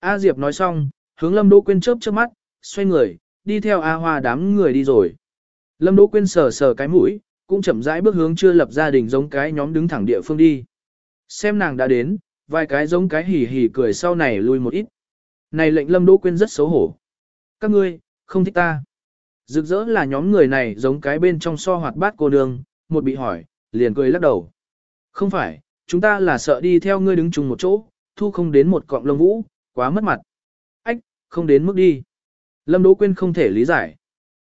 A Diệp nói xong, hướng Lâm Đỗ Quyên chớp chớp mắt, xoay người, đi theo A Hoa đám người đi rồi. Lâm Đỗ Quyên sờ sờ cái mũi, cũng chậm rãi bước hướng chưa lập gia đình giống cái nhóm đứng thẳng địa phương đi. Xem nàng đã đến, vài cái giống cái hỉ hỉ cười sau này lui một ít. Này lệnh Lâm Đỗ Quyên rất xấu hổ. Các ngươi, không thích ta. Rực rỡ là nhóm người này giống cái bên trong so hoạt bát cô nương, một bị hỏi, liền cười lắc đầu. Không phải, chúng ta là sợ đi theo ngươi đứng chung một chỗ, thu không đến một cọng lông vũ, quá mất mặt. Ách, không đến mức đi. Lâm Đỗ Quyên không thể lý giải.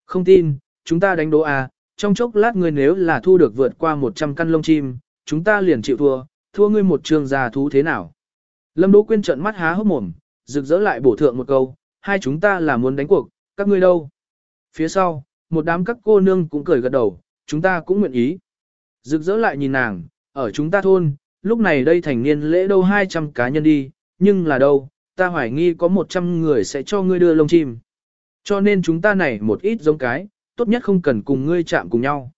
Không tin, chúng ta đánh đố à, trong chốc lát ngươi nếu là thu được vượt qua 100 căn lông chim, chúng ta liền chịu thua, thua ngươi một trường già thú thế nào. Lâm Đỗ Quyên trợn mắt há hốc mồm, rực rỡ lại bổ thượng một câu, hai chúng ta là muốn đánh cuộc, các ngươi đâu. Phía sau, một đám các cô nương cũng cười gật đầu, chúng ta cũng nguyện ý. Rực rỡ lại nhìn nàng, ở chúng ta thôn, lúc này đây thành niên lễ đâu 200 cá nhân đi, nhưng là đâu, ta hoài nghi có 100 người sẽ cho ngươi đưa lông chim. Cho nên chúng ta này một ít giống cái, tốt nhất không cần cùng ngươi chạm cùng nhau.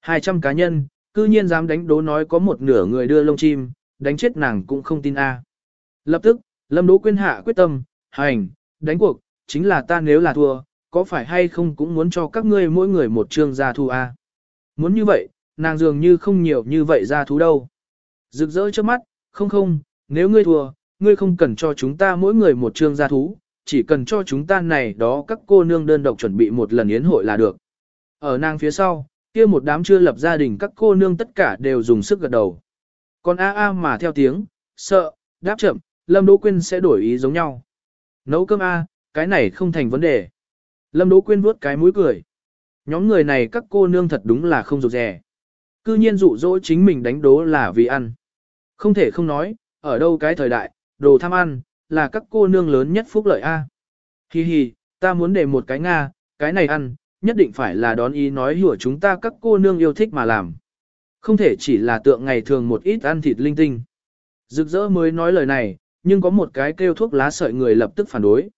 200 cá nhân, cư nhiên dám đánh đố nói có một nửa người đưa lông chim, đánh chết nàng cũng không tin a. À. Lập tức, Lâm Đỗ Quyên hạ quyết tâm, hành, đánh cuộc, chính là ta nếu là thua, có phải hay không cũng muốn cho các ngươi mỗi người một trương gia thu a. À? Muốn như vậy, nàng dường như không nhiều như vậy gia thú đâu. Rực rỡ trước mắt, không không, nếu ngươi thua, ngươi không cần cho chúng ta mỗi người một trương gia thú, chỉ cần cho chúng ta này đó các cô nương đơn độc chuẩn bị một lần yến hội là được. Ở nàng phía sau, kia một đám chưa lập gia đình các cô nương tất cả đều dùng sức gật đầu. Còn a a mà theo tiếng, sợ, đáp chậm, Lâm Đỗ Quyên sẽ đổi ý giống nhau. Nấu cơm a, cái này không thành vấn đề. Lâm Đỗ Quyên vuốt cái mũi cười. Nhóm người này các cô nương thật đúng là không rụt rè. Cư nhiên dụ dỗ chính mình đánh đố là vì ăn. Không thể không nói, ở đâu cái thời đại, đồ tham ăn, là các cô nương lớn nhất phúc lợi A. Hi hi, ta muốn để một cái Nga, cái này ăn, nhất định phải là đón ý nói hủa chúng ta các cô nương yêu thích mà làm. Không thể chỉ là tượng ngày thường một ít ăn thịt linh tinh. Rực rỡ mới nói lời này, nhưng có một cái kêu thuốc lá sợi người lập tức phản đối.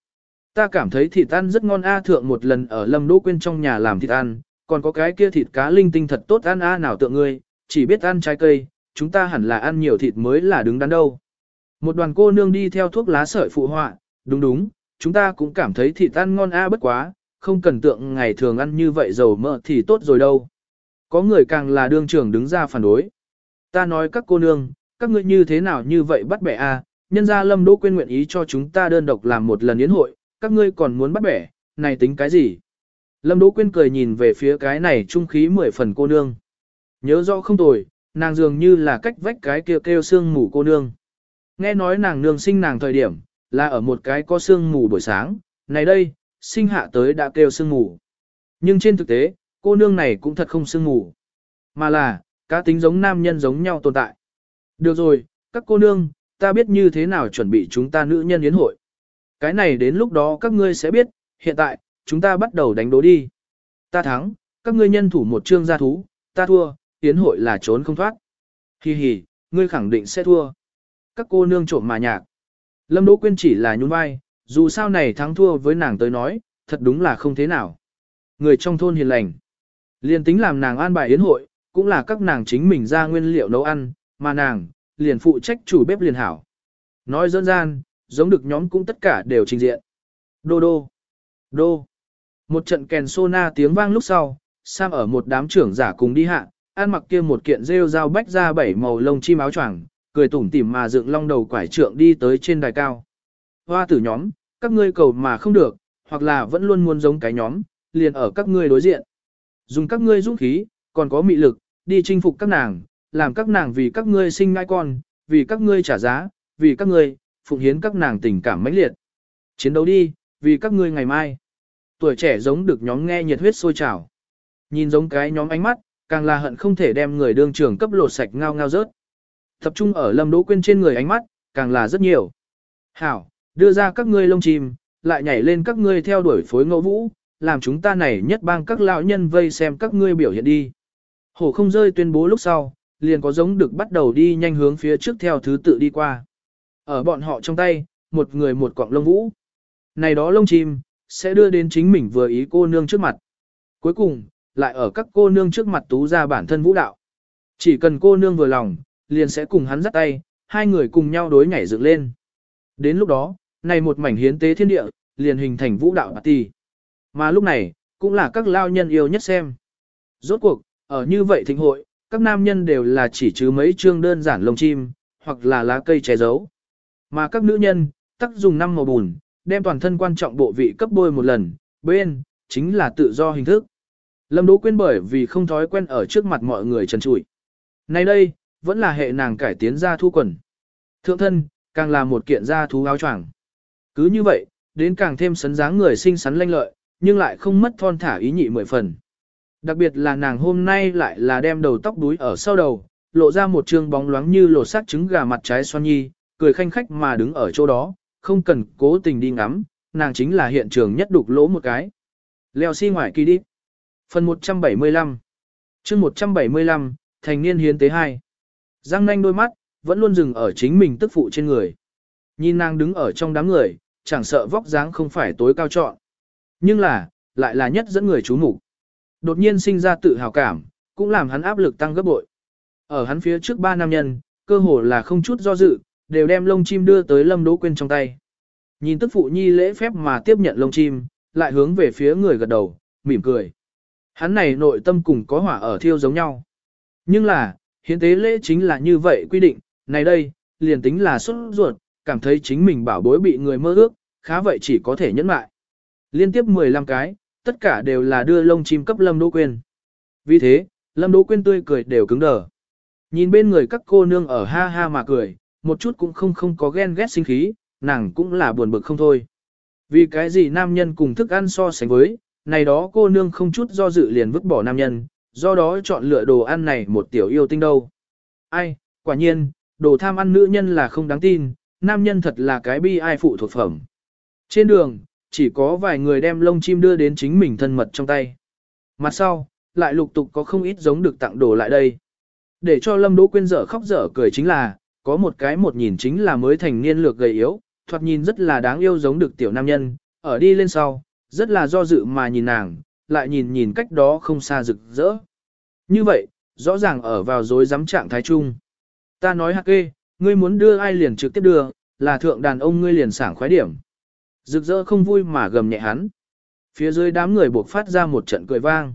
Ta cảm thấy thịt ăn rất ngon A thượng một lần ở Lâm Đỗ Quyên trong nhà làm thịt ăn, còn có cái kia thịt cá linh tinh thật tốt ăn A nào tượng ngươi, chỉ biết ăn trái cây, chúng ta hẳn là ăn nhiều thịt mới là đứng đắn đâu. Một đoàn cô nương đi theo thuốc lá sợi phụ họa, đúng đúng, chúng ta cũng cảm thấy thịt ăn ngon A bất quá, không cần tượng ngày thường ăn như vậy dầu mỡ thì tốt rồi đâu. Có người càng là đương trưởng đứng ra phản đối. Ta nói các cô nương, các ngươi như thế nào như vậy bắt bẻ A, nhân gia lâm đỗ quên nguyện ý cho chúng ta đơn độc làm một lần yến hội, các ngươi còn muốn bắt bẻ, này tính cái gì? Lâm Đỗ quên cười nhìn về phía cái này trung khí mười phần cô nương. Nhớ rõ không tồi, nàng dường như là cách vách cái kia kêu, kêu xương mù cô nương. Nghe nói nàng nương sinh nàng thời điểm, là ở một cái có xương mù buổi sáng, này đây, sinh hạ tới đã kêu xương mù. Nhưng trên thực tế, cô nương này cũng thật không xương mù. Mà là, cá tính giống nam nhân giống nhau tồn tại. Được rồi, các cô nương, ta biết như thế nào chuẩn bị chúng ta nữ nhân yến hội. Cái này đến lúc đó các ngươi sẽ biết, hiện tại, chúng ta bắt đầu đánh đố đi. Ta thắng, các ngươi nhân thủ một trương gia thú, ta thua, yến hội là trốn không thoát. Hi hi, ngươi khẳng định sẽ thua. Các cô nương trộm mà nhạc. Lâm Đỗ Quyên chỉ là nhún vai, dù sao này thắng thua với nàng tới nói, thật đúng là không thế nào. Người trong thôn hiền lành. Liền tính làm nàng an bài yến hội, cũng là các nàng chính mình ra nguyên liệu nấu ăn, mà nàng, liền phụ trách chủ bếp liền hảo. Nói dân gian, giống được nhóm cũng tất cả đều trình diện. Đô đô, đô. Một trận kèn sô na tiếng vang lúc sau, Sam ở một đám trưởng giả cùng đi hạ, ăn mặc kia một kiện rêu dao bách ra bảy màu lông chim áo choàng, cười tủm tỉm mà dựng long đầu quải trượng đi tới trên đài cao. Hoa tử nhóm, các ngươi cầu mà không được, hoặc là vẫn luôn muốn giống cái nhóm, liền ở các ngươi đối diện. Dùng các ngươi dũng khí, còn có mị lực, đi chinh phục các nàng, làm các nàng vì các ngươi sinh ngai con, vì các ngươi trả giá, vì các ngươi, phụng hiến các nàng tình cảm mãnh liệt. Chiến đấu đi, vì các ngươi ngày mai. Tuổi trẻ giống được nhóm nghe nhiệt huyết sôi trào. Nhìn giống cái nhóm ánh mắt, càng là hận không thể đem người đương trưởng cấp lột sạch ngao ngao rớt. Tập trung ở Lâm Đỗ Quyên trên người ánh mắt, càng là rất nhiều. Hảo, đưa ra các ngươi lông chim, lại nhảy lên các ngươi theo đuổi phối ngẫu vũ, làm chúng ta này nhất bang các lão nhân vây xem các ngươi biểu hiện đi. Hổ không rơi tuyên bố lúc sau, liền có giống được bắt đầu đi nhanh hướng phía trước theo thứ tự đi qua. Ở bọn họ trong tay, một người một quặng lông vũ. Này đó lông chim, sẽ đưa đến chính mình vừa ý cô nương trước mặt. Cuối cùng, lại ở các cô nương trước mặt tú ra bản thân vũ đạo. Chỉ cần cô nương vừa lòng, liền sẽ cùng hắn dắt tay, hai người cùng nhau đối nhảy dựng lên. Đến lúc đó, này một mảnh hiến tế thiên địa, liền hình thành vũ đạo party. Mà lúc này, cũng là các lao nhân yêu nhất xem. Rốt cuộc, ở như vậy thịnh hội, các nam nhân đều là chỉ chứ mấy chương đơn giản lông chim, hoặc là lá cây che giấu. Mà các nữ nhân, tắc dùng năm màu bùn, đem toàn thân quan trọng bộ vị cấp bôi một lần, bên, chính là tự do hình thức. Lâm Đỗ Quyên bởi vì không thói quen ở trước mặt mọi người trần trụi. Nay đây, vẫn là hệ nàng cải tiến ra thu quần. Thượng thân, càng là một kiện da thú áo choàng. Cứ như vậy, đến càng thêm sấn dáng người xinh xắn lanh lợi, nhưng lại không mất thon thả ý nhị mười phần. Đặc biệt là nàng hôm nay lại là đem đầu tóc đuối ở sau đầu, lộ ra một trương bóng loáng như lột xác trứng gà mặt trái xoan nhi, cười khanh khách mà đứng ở chỗ đó, không cần cố tình đi ngắm, nàng chính là hiện trường nhất đục lỗ một cái. Leo xi si ngoài kỳ đi. Phần 175 chương 175, thành niên hiến tế 2. Giang nanh đôi mắt, vẫn luôn dừng ở chính mình tức phụ trên người. Nhìn nàng đứng ở trong đám người, chẳng sợ vóc dáng không phải tối cao trọn. Nhưng là, lại là nhất dẫn người chú mục Đột nhiên sinh ra tự hào cảm, cũng làm hắn áp lực tăng gấp bội. Ở hắn phía trước ba nam nhân, cơ hồ là không chút do dự, đều đem lông chim đưa tới Lâm Đỗ Quyên trong tay. Nhìn tức phụ nhi lễ phép mà tiếp nhận lông chim, lại hướng về phía người gật đầu, mỉm cười. Hắn này nội tâm cùng có hỏa ở thiêu giống nhau. Nhưng là, hiến tế lễ chính là như vậy quy định, này đây, liền tính là xuất ruột, cảm thấy chính mình bảo bối bị người mơ ước, khá vậy chỉ có thể nhẫn mại. Liên tiếp 15 cái, tất cả đều là đưa lông chim cấp Lâm Đỗ Quyên. Vì thế, Lâm Đỗ Quyên tươi cười đều cứng đờ. Nhìn bên người các cô nương ở ha ha mà cười, một chút cũng không không có ghen ghét sinh khí, nàng cũng là buồn bực không thôi. Vì cái gì nam nhân cùng thức ăn so sánh với, này đó cô nương không chút do dự liền vứt bỏ nam nhân, do đó chọn lựa đồ ăn này một tiểu yêu tinh đâu. Ai, quả nhiên, đồ tham ăn nữ nhân là không đáng tin, nam nhân thật là cái bi ai phụ thuộc phẩm. Trên đường, chỉ có vài người đem lông chim đưa đến chính mình thân mật trong tay. Mặt sau, lại lục tục có không ít giống được tặng đồ lại đây. Để cho Lâm Đỗ Quyên dở khóc dở cười chính là, có một cái một nhìn chính là mới thành niên lược gầy yếu, thoạt nhìn rất là đáng yêu giống được tiểu nam nhân, ở đi lên sau, rất là do dự mà nhìn nàng, lại nhìn nhìn cách đó không xa rực rỡ. Như vậy, rõ ràng ở vào dối dám trạng thái chung. Ta nói hạc kê, ngươi muốn đưa ai liền trực tiếp đưa, là thượng đàn ông ngươi liền sảng khoái điểm. Rực rỡ không vui mà gầm nhẹ hắn. Phía dưới đám người buộc phát ra một trận cười vang.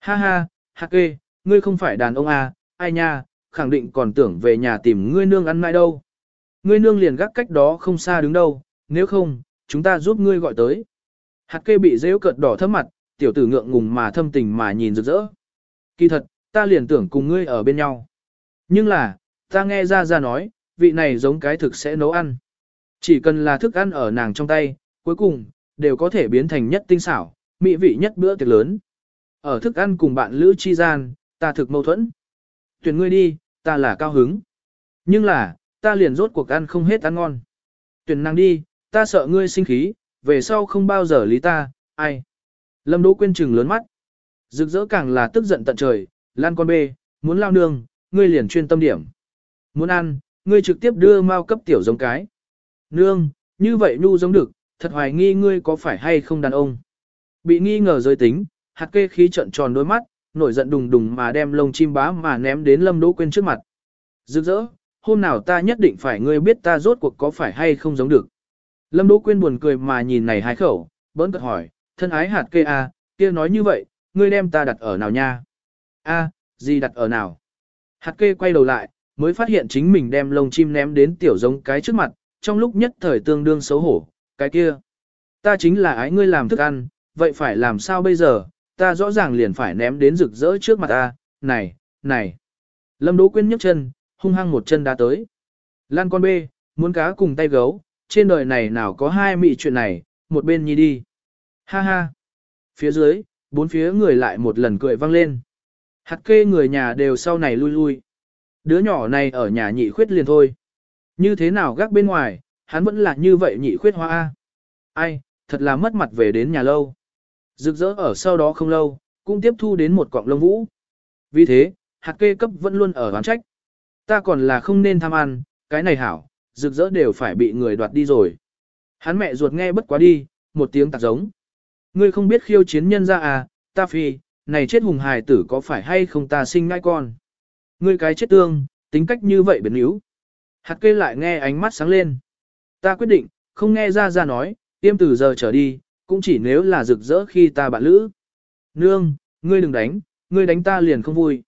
Ha ha, hạc kê, ngươi không phải đàn ông à, ai nha, khẳng định còn tưởng về nhà tìm ngươi nương ăn mai đâu. Ngươi nương liền gác cách đó không xa đứng đâu, nếu không, chúng ta giúp ngươi gọi tới. Hạt kê bị rêu cợt đỏ thấp mặt, tiểu tử ngượng ngùng mà thâm tình mà nhìn rực rỡ. Kỳ thật, ta liền tưởng cùng ngươi ở bên nhau. Nhưng là, ta nghe ra ra nói, vị này giống cái thực sẽ nấu ăn. Chỉ cần là thức ăn ở nàng trong tay, cuối cùng, đều có thể biến thành nhất tinh xảo, mỹ vị nhất bữa tiệc lớn. Ở thức ăn cùng bạn lữ chi gian, ta thực mâu thuẫn. Tuyển ngươi đi, ta là cao hứng. Nhưng là, ta liền rốt cuộc ăn không hết ăn ngon. Tuyển nàng đi, ta sợ ngươi sinh khí, về sau không bao giờ lý ta, ai. Lâm Đỗ Quyên trừng lớn mắt. Rực rỡ càng là tức giận tận trời, lan con bê, muốn lao nương, ngươi liền chuyên tâm điểm. Muốn ăn, ngươi trực tiếp đưa mau cấp tiểu giống cái. Nương, như vậy nhu giống được, thật hoài nghi ngươi có phải hay không đàn ông. Bị nghi ngờ giới tính, hạt kê khí trận tròn đôi mắt, nổi giận đùng đùng mà đem lông chim bá mà ném đến Lâm Đỗ quên trước mặt. Rực rỡ, hôm nào ta nhất định phải ngươi biết ta rốt cuộc có phải hay không giống được. Lâm Đỗ Quyên buồn cười mà nhìn này hai khẩu, bỡn cợt hỏi, thân ái hạt kê a, kia nói như vậy, ngươi đem ta đặt ở nào nha? A, gì đặt ở nào? Hạt kê quay đầu lại, mới phát hiện chính mình đem lông chim ném đến tiểu giống cái trước mặt, trong lúc nhất thời tương đương xấu hổ, cái kia. Ta chính là ái ngươi làm thức ăn, vậy phải làm sao bây giờ, ta rõ ràng liền phải ném đến rực rỡ trước mặt ta, này, này. Lâm Đỗ Quyên nhấc chân, hung hăng một chân đá tới. Lan con bê, muốn cá cùng tay gấu, trên đời này nào có hai mị chuyện này, một bên nhi đi. Ha ha. Phía dưới, bốn phía người lại một lần cười vang lên. Hạt kê người nhà đều sau này lui lui. Đứa nhỏ này ở nhà nhị khuyết liền thôi. Như thế nào gác bên ngoài, hắn vẫn là như vậy nhị khuyết hoa A. Ai, thật là mất mặt về đến nhà lâu. Rực rỡ ở sau đó không lâu, cũng tiếp thu đến một cọng lông vũ. Vì thế, hạt kê cấp vẫn luôn ở oán trách. Ta còn là không nên tham ăn, cái này hảo, rực rỡ đều phải bị người đoạt đi rồi. Hắn mẹ ruột nghe bất quá đi, một tiếng tạc giống. Ngươi không biết khiêu chiến nhân ra à, ta phi, này chết hùng hài tử có phải hay không ta sinh ngai con. Ngươi cái chết tương, tính cách như vậy biến yếu. Hạt kê lại nghe ánh mắt sáng lên. Ta quyết định, không nghe ra ra nói, tiêm từ giờ trở đi, cũng chỉ nếu là rực rỡ khi ta bạn lữ. Nương, ngươi đừng đánh, ngươi đánh ta liền không vui.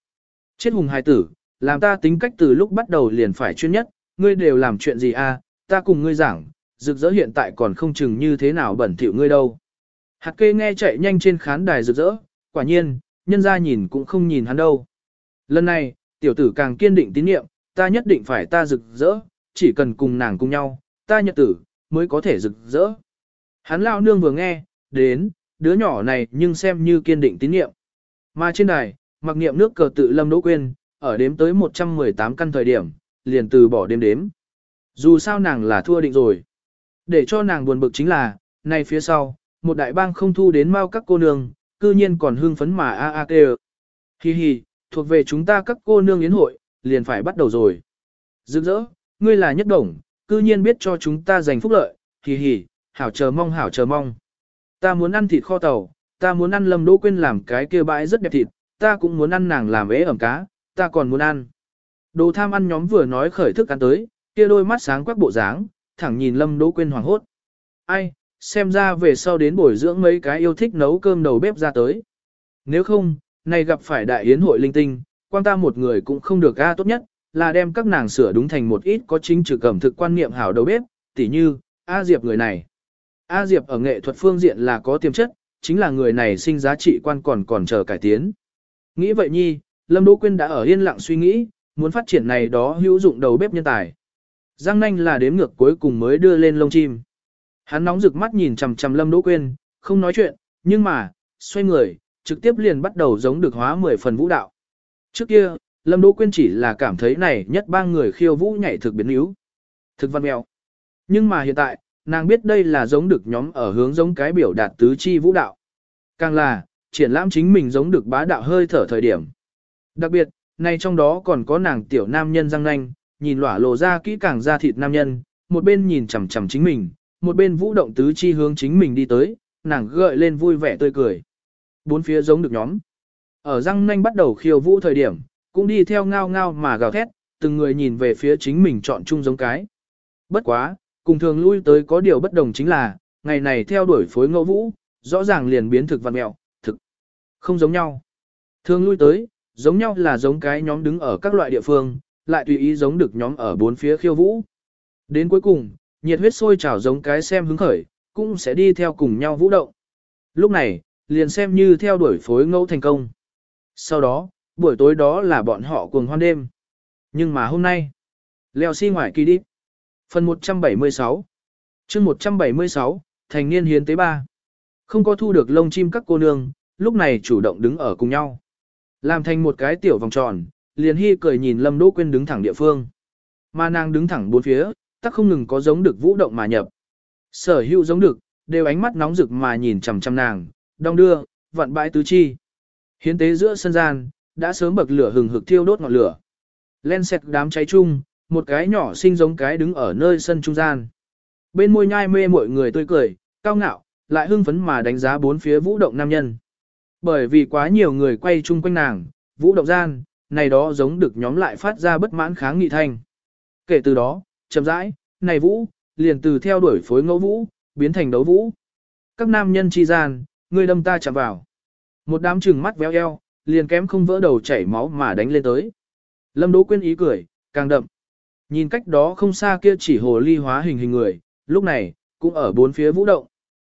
Chết hùng hài tử, làm ta tính cách từ lúc bắt đầu liền phải chuyên nhất, ngươi đều làm chuyện gì à, ta cùng ngươi giảng, rực rỡ hiện tại còn không chừng như thế nào bẩn thỉu ngươi đâu. Hạt kê nghe chạy nhanh trên khán đài rực rỡ, quả nhiên, nhân ra nhìn cũng không nhìn hắn đâu. Lần này, tiểu tử càng kiên định tín nhiệm, ta nhất định phải ta rực rỡ, chỉ cần cùng nàng cùng nhau, ta nhật tử, mới có thể rực rỡ. Hắn lao nương vừa nghe, đến, đứa nhỏ này nhưng xem như kiên định tín nhiệm. Mà trên đài, mặc niệm nước cờ tự lâm đỗ quên, ở đếm tới 118 căn thời điểm, liền từ bỏ đếm đếm. Dù sao nàng là thua định rồi. Để cho nàng buồn bực chính là, nay phía sau, một đại bang không thu đến mau các cô nương, cư nhiên còn hưng phấn mà a a kêu. Hi hi, thuộc về chúng ta các cô nương yến hội, liền phải bắt đầu rồi. Rực rỡ, ngươi là nhất đồng, cư nhiên biết cho chúng ta giành phúc lợi, hi hi, hảo chờ mong hảo chờ mong. Ta muốn ăn thịt kho tàu, ta muốn ăn lâm đỗ quên làm cái kia bãi rất đẹp thịt, ta cũng muốn ăn nàng làm ế ẩm cá, ta còn muốn ăn. Đồ tham ăn nhóm vừa nói khởi thức ăn tới, kia đôi mắt sáng quắc bộ dáng, thẳng nhìn lâm đỗ quên hoàng hốt. Ai, xem ra về sau đến bồi dưỡng mấy cái yêu thích nấu cơm đầu bếp ra tới. Nếu không, này gặp phải đại yến hội linh tinh, quan ta một người cũng không được ga tốt nhất, là đem các nàng sửa đúng thành một ít có chính trực cẩm thực quan niệm hảo đầu bếp, tỉ như, A Diệp người này. A Diệp ở nghệ thuật phương diện là có tiềm chất, chính là người này sinh giá trị quan còn còn chờ cải tiến. Nghĩ vậy nhi, Lâm Đỗ Quyên đã ở yên lặng suy nghĩ, muốn phát triển này đó hữu dụng đầu bếp nhân tài. Giang nanh là đếm ngược cuối cùng mới đưa lên lông chim. Hắn nóng rực mắt nhìn chằm chằm Lâm Đỗ Quyên, không nói chuyện, nhưng mà, xoay người, trực tiếp liền bắt đầu giống được hóa 10 phần vũ đạo. Trước kia, Lâm Đỗ Quyên chỉ là cảm thấy này nhất ba người khiêu vũ nhảy thực biến yếu. Thực văn mèo. Nhưng mà hiện tại, nàng biết đây là giống được nhóm ở hướng giống cái biểu đạt tứ chi vũ đạo. Càng là, triển lãm chính mình giống được bá đạo hơi thở thời điểm. Đặc biệt, này trong đó còn có nàng tiểu nam nhân răng nanh, nhìn lỏa lộ ra kỹ càng ra thịt nam nhân, một bên nhìn chằm chằm chính mình, một bên vũ động tứ chi hướng chính mình đi tới, nàng gợi lên vui vẻ tươi cười. Bốn phía giống được nhóm. Ở răng nanh bắt đầu khiêu vũ thời điểm, cũng đi theo ngao ngao mà gào thét, từng người nhìn về phía chính mình chọn chung giống cái. Bất quá, cùng thường lui tới có điều bất đồng chính là, ngày này theo đuổi phối ngẫu vũ, rõ ràng liền biến thực văn mẹo, thực không giống nhau. Thường lui tới, giống nhau là giống cái nhóm đứng ở các loại địa phương, lại tùy ý giống được nhóm ở bốn phía khiêu vũ. Đến cuối cùng, nhiệt huyết sôi trào giống cái xem hứng khởi, cũng sẽ đi theo cùng nhau vũ động. Lúc này, liền xem như theo đuổi phối ngẫu thành công. Sau đó, buổi tối đó là bọn họ cùng hoan đêm. Nhưng mà hôm nay, leo xi si ngoài kỳ đi. Phần 176 chương 176, thành niên hiến tế ba. Không có thu được lông chim các cô nương, lúc này chủ động đứng ở cùng nhau. Làm thành một cái tiểu vòng tròn, liền hy cười nhìn Lâm Đỗ Quyên đứng thẳng địa phương. Mà nàng đứng thẳng bốn phía, tắc không ngừng có giống được vũ động mà nhập. Sở hữu giống được, đều ánh mắt nóng rực mà nhìn chằm chằm nàng, đong đưa, vặn bãi tứ chi. Hiến tế giữa sân gian, đã sớm bậc lửa hừng hực thiêu đốt ngọn lửa. Len xẹt đám cháy chung, một cái nhỏ sinh giống cái đứng ở nơi sân trung gian. Bên môi nhai mê mọi người tươi cười, cao ngạo, lại hưng phấn mà đánh giá bốn phía vũ động nam nhân. Bởi vì quá nhiều người quay chung quanh nàng, vũ động gian, này đó giống được nhóm lại phát ra bất mãn kháng nghị thanh. Kể từ đó, chậm rãi, này vũ, liền từ theo đuổi phối ngẫu vũ, biến thành đấu vũ. Các nam nhân chi gian, người đâm ta chạm vào. Một đám trừng mắt véo eo, liền kém không vỡ đầu chảy máu mà đánh lên tới. Lâm Đỗ Quyên ý cười, càng đậm. Nhìn cách đó không xa kia chỉ hồ ly hóa hình hình người, lúc này, cũng ở bốn phía vũ động.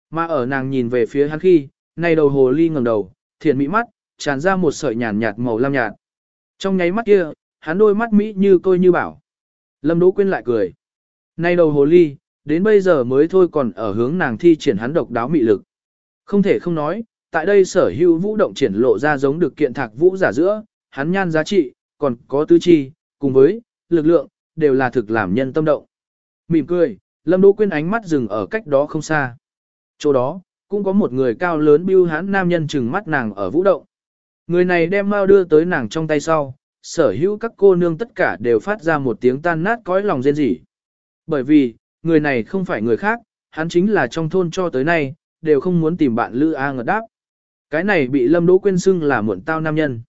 Mà ở nàng nhìn về phía hắn khi, này đầu hồ ly ngẩng đầu, thiền mỹ mắt, tràn ra một sợi nhàn nhạt màu lam nhạt. Trong nháy mắt kia, hắn đôi mắt mỹ như tôi như bảo. Lâm Đỗ Quyên lại cười. Nay đầu hồ ly, đến bây giờ mới thôi còn ở hướng nàng thi triển hắn độc đáo mị lực. Không thể không nói, tại đây sở hữu vũ động triển lộ ra giống được kiện thạc vũ giả giữa, hắn nhan giá trị, còn có tư chi, cùng với lực lượng, đều là thực làm nhân tâm động. Mỉm cười, Lâm Đỗ Quyên ánh mắt dừng ở cách đó không xa. Chỗ đó, cũng có một người cao lớn bưu hán nam nhân chừng mắt nàng ở vũ động. Người này đem mau đưa tới nàng trong tay sau, sở hữu các cô nương tất cả đều phát ra một tiếng tan nát cõi lòng rên rỉ. Bởi vì, người này không phải người khác, hắn chính là trong thôn cho tới nay, đều không muốn tìm bạn lữ A ngật đáp. Cái này bị Lâm Đỗ Quyên xưng là muộn tao nam nhân.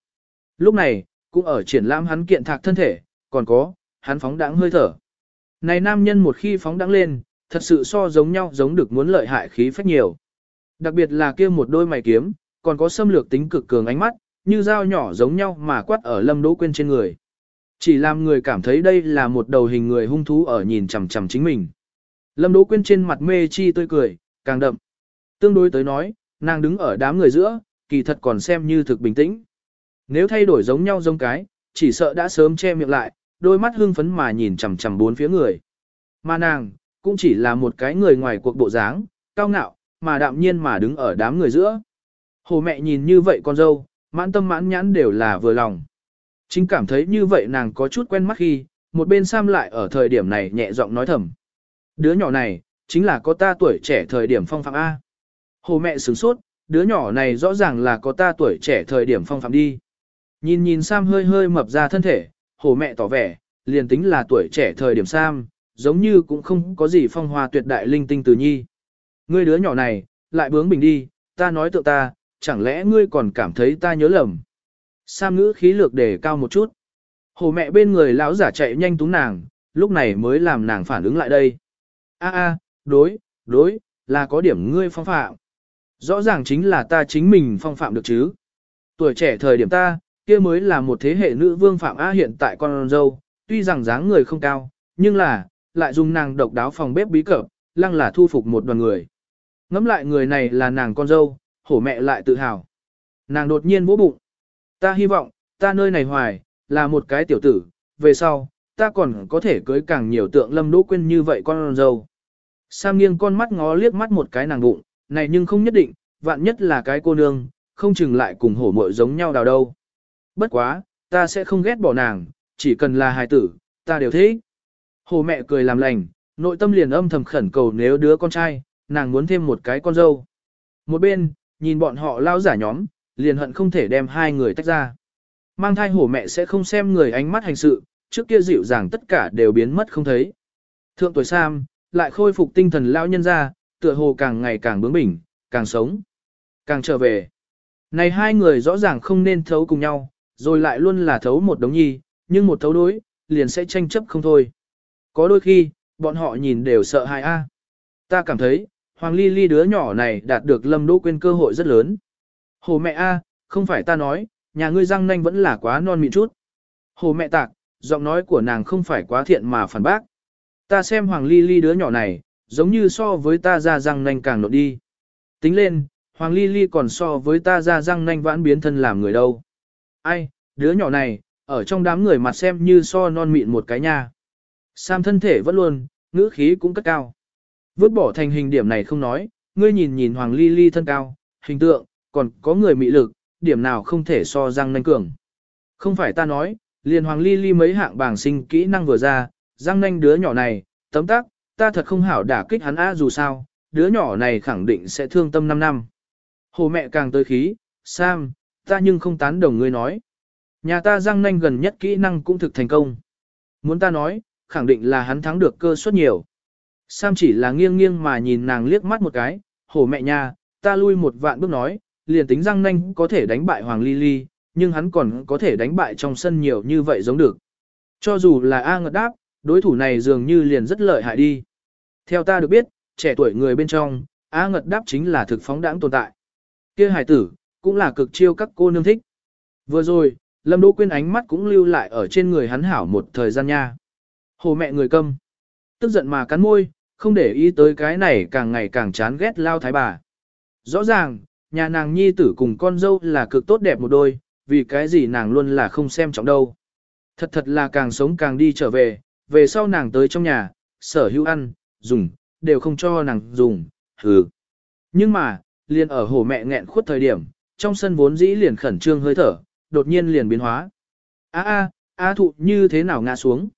Lúc này, cũng ở triển lãm hắn kiện thạc thân thể, còn có, hắn phóng đãng hơi thở. Này nam nhân một khi phóng đãng lên, thật sự so giống nhau giống được muốn lợi hại khí phách nhiều. Đặc biệt là kia một đôi mày kiếm, còn có xâm lược tính cực cường ánh mắt, như dao nhỏ giống nhau mà quát ở Lâm Đỗ Quyên trên người. Chỉ làm người cảm thấy đây là một đầu hình người hung thú ở nhìn chằm chằm chính mình. Lâm Đỗ Quyên trên mặt mê chi tươi cười, càng đậm. Tương đối tới nói, nàng đứng ở đám người giữa, kỳ thật còn xem như thực bình tĩnh. Nếu thay đổi giống nhau giống cái, chỉ sợ đã sớm che miệng lại, đôi mắt hưng phấn mà nhìn chằm chằm bốn phía người. Mà nàng, cũng chỉ là một cái người ngoài cuộc bộ dáng, cao ngạo, mà đạm nhiên mà đứng ở đám người giữa. Hồ mẹ nhìn như vậy con dâu, mãn tâm mãn nhãn đều là vừa lòng. Chính cảm thấy như vậy nàng có chút quen mắt khi, một bên Sam lại ở thời điểm này nhẹ giọng nói thầm. Đứa nhỏ này, chính là có ta tuổi trẻ thời điểm phong phạm A. Hồ mẹ sửng sốt, đứa nhỏ này rõ ràng là có ta tuổi trẻ thời điểm phong phạm đi. Nhìn nhìn Sam hơi hơi mập ra thân thể, hồ mẹ tỏ vẻ, liền tính là tuổi trẻ thời điểm Sam, giống như cũng không có gì phong hoa tuyệt đại linh tinh từ nhi. Ngươi đứa nhỏ này, lại bướng bình đi, ta nói tự ta, chẳng lẽ ngươi còn cảm thấy ta nhớ lầm. Sam ngữ khí lược đề cao một chút. Hồ mẹ bên người lão giả chạy nhanh túng nàng, lúc này mới làm nàng phản ứng lại đây. A a, đối, đối, là có điểm ngươi phong phạm. Rõ ràng chính là ta chính mình phong phạm được chứ. Tuổi trẻ thời điểm ta, kia mới là một thế hệ nữ vương phạm A hiện tại con dâu, tuy rằng dáng người không cao, nhưng là, lại dùng nàng độc đáo phòng bếp bí cập, lăng là thu phục một đoàn người. Ngắm lại người này là nàng con dâu, hổ mẹ lại tự hào. Nàng đột nhiên vỗ bụng. Ta hy vọng, ta nơi này hoài, là một cái tiểu tử, về sau, ta còn có thể cưới càng nhiều tượng lâm đỗ quên như vậy con dâu. Sam nghiêng con mắt ngó liếc mắt một cái nàng bụng, này nhưng không nhất định, vạn nhất là cái cô nương, không chừng lại cùng hổ mội giống nhau đào đâu. Bất quá, ta sẽ không ghét bỏ nàng, chỉ cần là hài tử, ta đều thế. Hồ mẹ cười làm lành, nội tâm liền âm thầm khẩn cầu nếu đứa con trai, nàng muốn thêm một cái con dâu. Một bên, nhìn bọn họ lao giả nhóm, liền hận không thể đem hai người tách ra. Mang thai hổ mẹ sẽ không xem người ánh mắt hành sự, trước kia dịu dàng tất cả đều biến mất không thấy. Thượng tuổi Sam, lại khôi phục tinh thần lao nhân ra, tựa hồ càng ngày càng bướng bỉnh, càng sống, càng trở về. Này hai người rõ ràng không nên thấu cùng nhau, rồi lại luôn là thấu một đống nhi, nhưng một thấu đối, liền sẽ tranh chấp không thôi. Có đôi khi, bọn họ nhìn đều sợ hại a. Ta cảm thấy, Hoàng Ly Ly đứa nhỏ này đạt được Lâm Đỗ Quyên cơ hội rất lớn. Hồ mẹ a, không phải ta nói, nhà ngươi răng nanh vẫn là quá non mịn chút. Hồ mẹ tạc, giọng nói của nàng không phải quá thiện mà phản bác. Ta xem Hoàng Ly Ly đứa nhỏ này, giống như so với ta ra răng nanh càng nộn đi. Tính lên, Hoàng Ly Ly còn so với ta ra răng nanh vãn biến thân làm người đâu. Ai, đứa nhỏ này, ở trong đám người mặt xem như so non mịn một cái nha. Sam thân thể vẫn luôn, ngữ khí cũng cất cao. Vứt bỏ thành hình điểm này không nói, ngươi nhìn nhìn Hoàng Ly Ly thân cao, hình tượng, còn có người mị lực, điểm nào không thể so răng nanh cường. Không phải ta nói, liền Hoàng Ly Ly mấy hạng bảng sinh kỹ năng vừa ra, răng nanh đứa nhỏ này, tấm tắc, ta thật không hảo đả kích hắn á dù sao, đứa nhỏ này khẳng định sẽ thương tâm 5 năm. Hồ mẹ càng tới khí, Sam, ta nhưng không tán đồng ngươi nói. Nhà ta răng nanh gần nhất kỹ năng cũng thực thành công. Muốn ta nói, khẳng định là hắn thắng được cơ suất nhiều. Sam chỉ là nghiêng nghiêng mà nhìn nàng liếc mắt một cái, hổ mẹ nha, ta lui một vạn bước nói, liền tính răng nanh có thể đánh bại Hoàng Ly Ly, nhưng hắn còn có thể đánh bại trong sân nhiều như vậy giống được. Cho dù là A ngật đáp, đối thủ này dường như liền rất lợi hại đi. Theo ta được biết, trẻ tuổi người bên trong, A ngật đáp chính là thực phóng đãng tồn tại. kia hải tử, cũng là cực chiêu các cô nương thích. Vừa rồi, Lâm Đỗ Quyên ánh mắt cũng lưu lại ở trên người hắn hảo một thời gian nha. Hồ mẹ người câm. Tức giận mà cắn môi, không để ý tới cái này càng ngày càng chán ghét lao thái bà. Rõ ràng, nhà nàng nhi tử cùng con dâu là cực tốt đẹp một đôi, vì cái gì nàng luôn là không xem trọng đâu. Thật thật là càng sống càng đi trở về, về sau nàng tới trong nhà, sở hữu ăn, dùng, đều không cho nàng dùng, hừ. Nhưng mà, liền ở hồ mẹ nghẹn khuất thời điểm, trong sân vốn dĩ liền khẩn trương hơi thở, đột nhiên liền biến hóa. A a, a thụ như thế nào ngã xuống.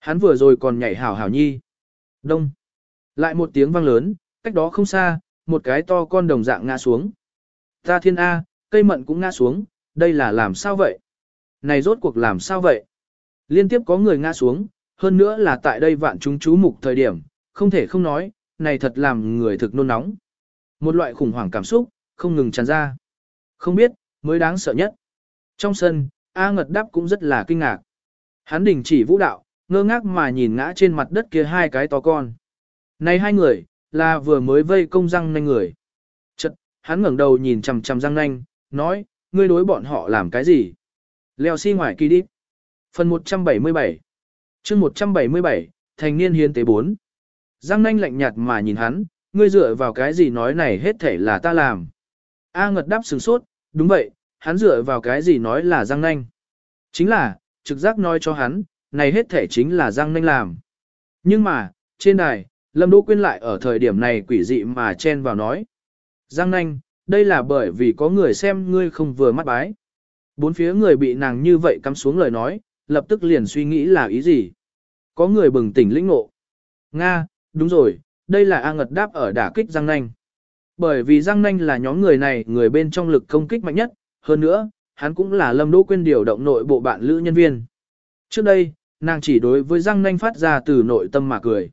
Hắn vừa rồi còn nhảy hảo hảo nhi. Đông. Lại một tiếng vang lớn, cách đó không xa, một cái to con đồng dạng ngã xuống. Ta thiên A, cây mận cũng ngã xuống, đây là làm sao vậy? Này rốt cuộc làm sao vậy? Liên tiếp có người ngã xuống, hơn nữa là tại đây vạn chúng chú mục thời điểm, không thể không nói, này thật làm người thực nôn nóng. Một loại khủng hoảng cảm xúc, không ngừng tràn ra. Không biết, mới đáng sợ nhất. Trong sân, A Ngật Đáp cũng rất là kinh ngạc. Hắn đình chỉ vũ đạo, ngơ ngác mà nhìn ngã trên mặt đất kia hai cái to con. Này hai người, là vừa mới vây công răng nanh người. Chật, hắn ngẩng đầu nhìn chằm chằm răng nanh, nói, ngươi đối bọn họ làm cái gì? Leo xi si ngoài kỳ đi. Phần 177 chương 177, thành niên hiến tế 4. Giang nanh lạnh nhạt mà nhìn hắn, ngươi dựa vào cái gì nói này hết thể là ta làm. A ngật đáp sừng sốt, đúng vậy, hắn dựa vào cái gì nói là Giang nanh. Chính là, trực giác nói cho hắn, này hết thể chính là Giang nanh làm. Nhưng mà, trên đài, Lâm Đỗ Quyên lại ở thời điểm này quỷ dị mà chen vào nói. Giang nanh, đây là bởi vì có người xem ngươi không vừa mắt bái. Bốn phía người bị nàng như vậy cắm xuống lời nói, lập tức liền suy nghĩ là ý gì. Có người bừng tỉnh lĩnh ngộ. Nga, đúng rồi, đây là A Ngật đáp ở đả kích Giang Nanh. Bởi vì Giang Nanh là nhóm người này người bên trong lực công kích mạnh nhất, hơn nữa, hắn cũng là Lâm Đỗ Quyên điều động nội bộ bạn lữ nhân viên. Trước đây, nàng chỉ đối với Giang Nanh phát ra từ nội tâm mà cười.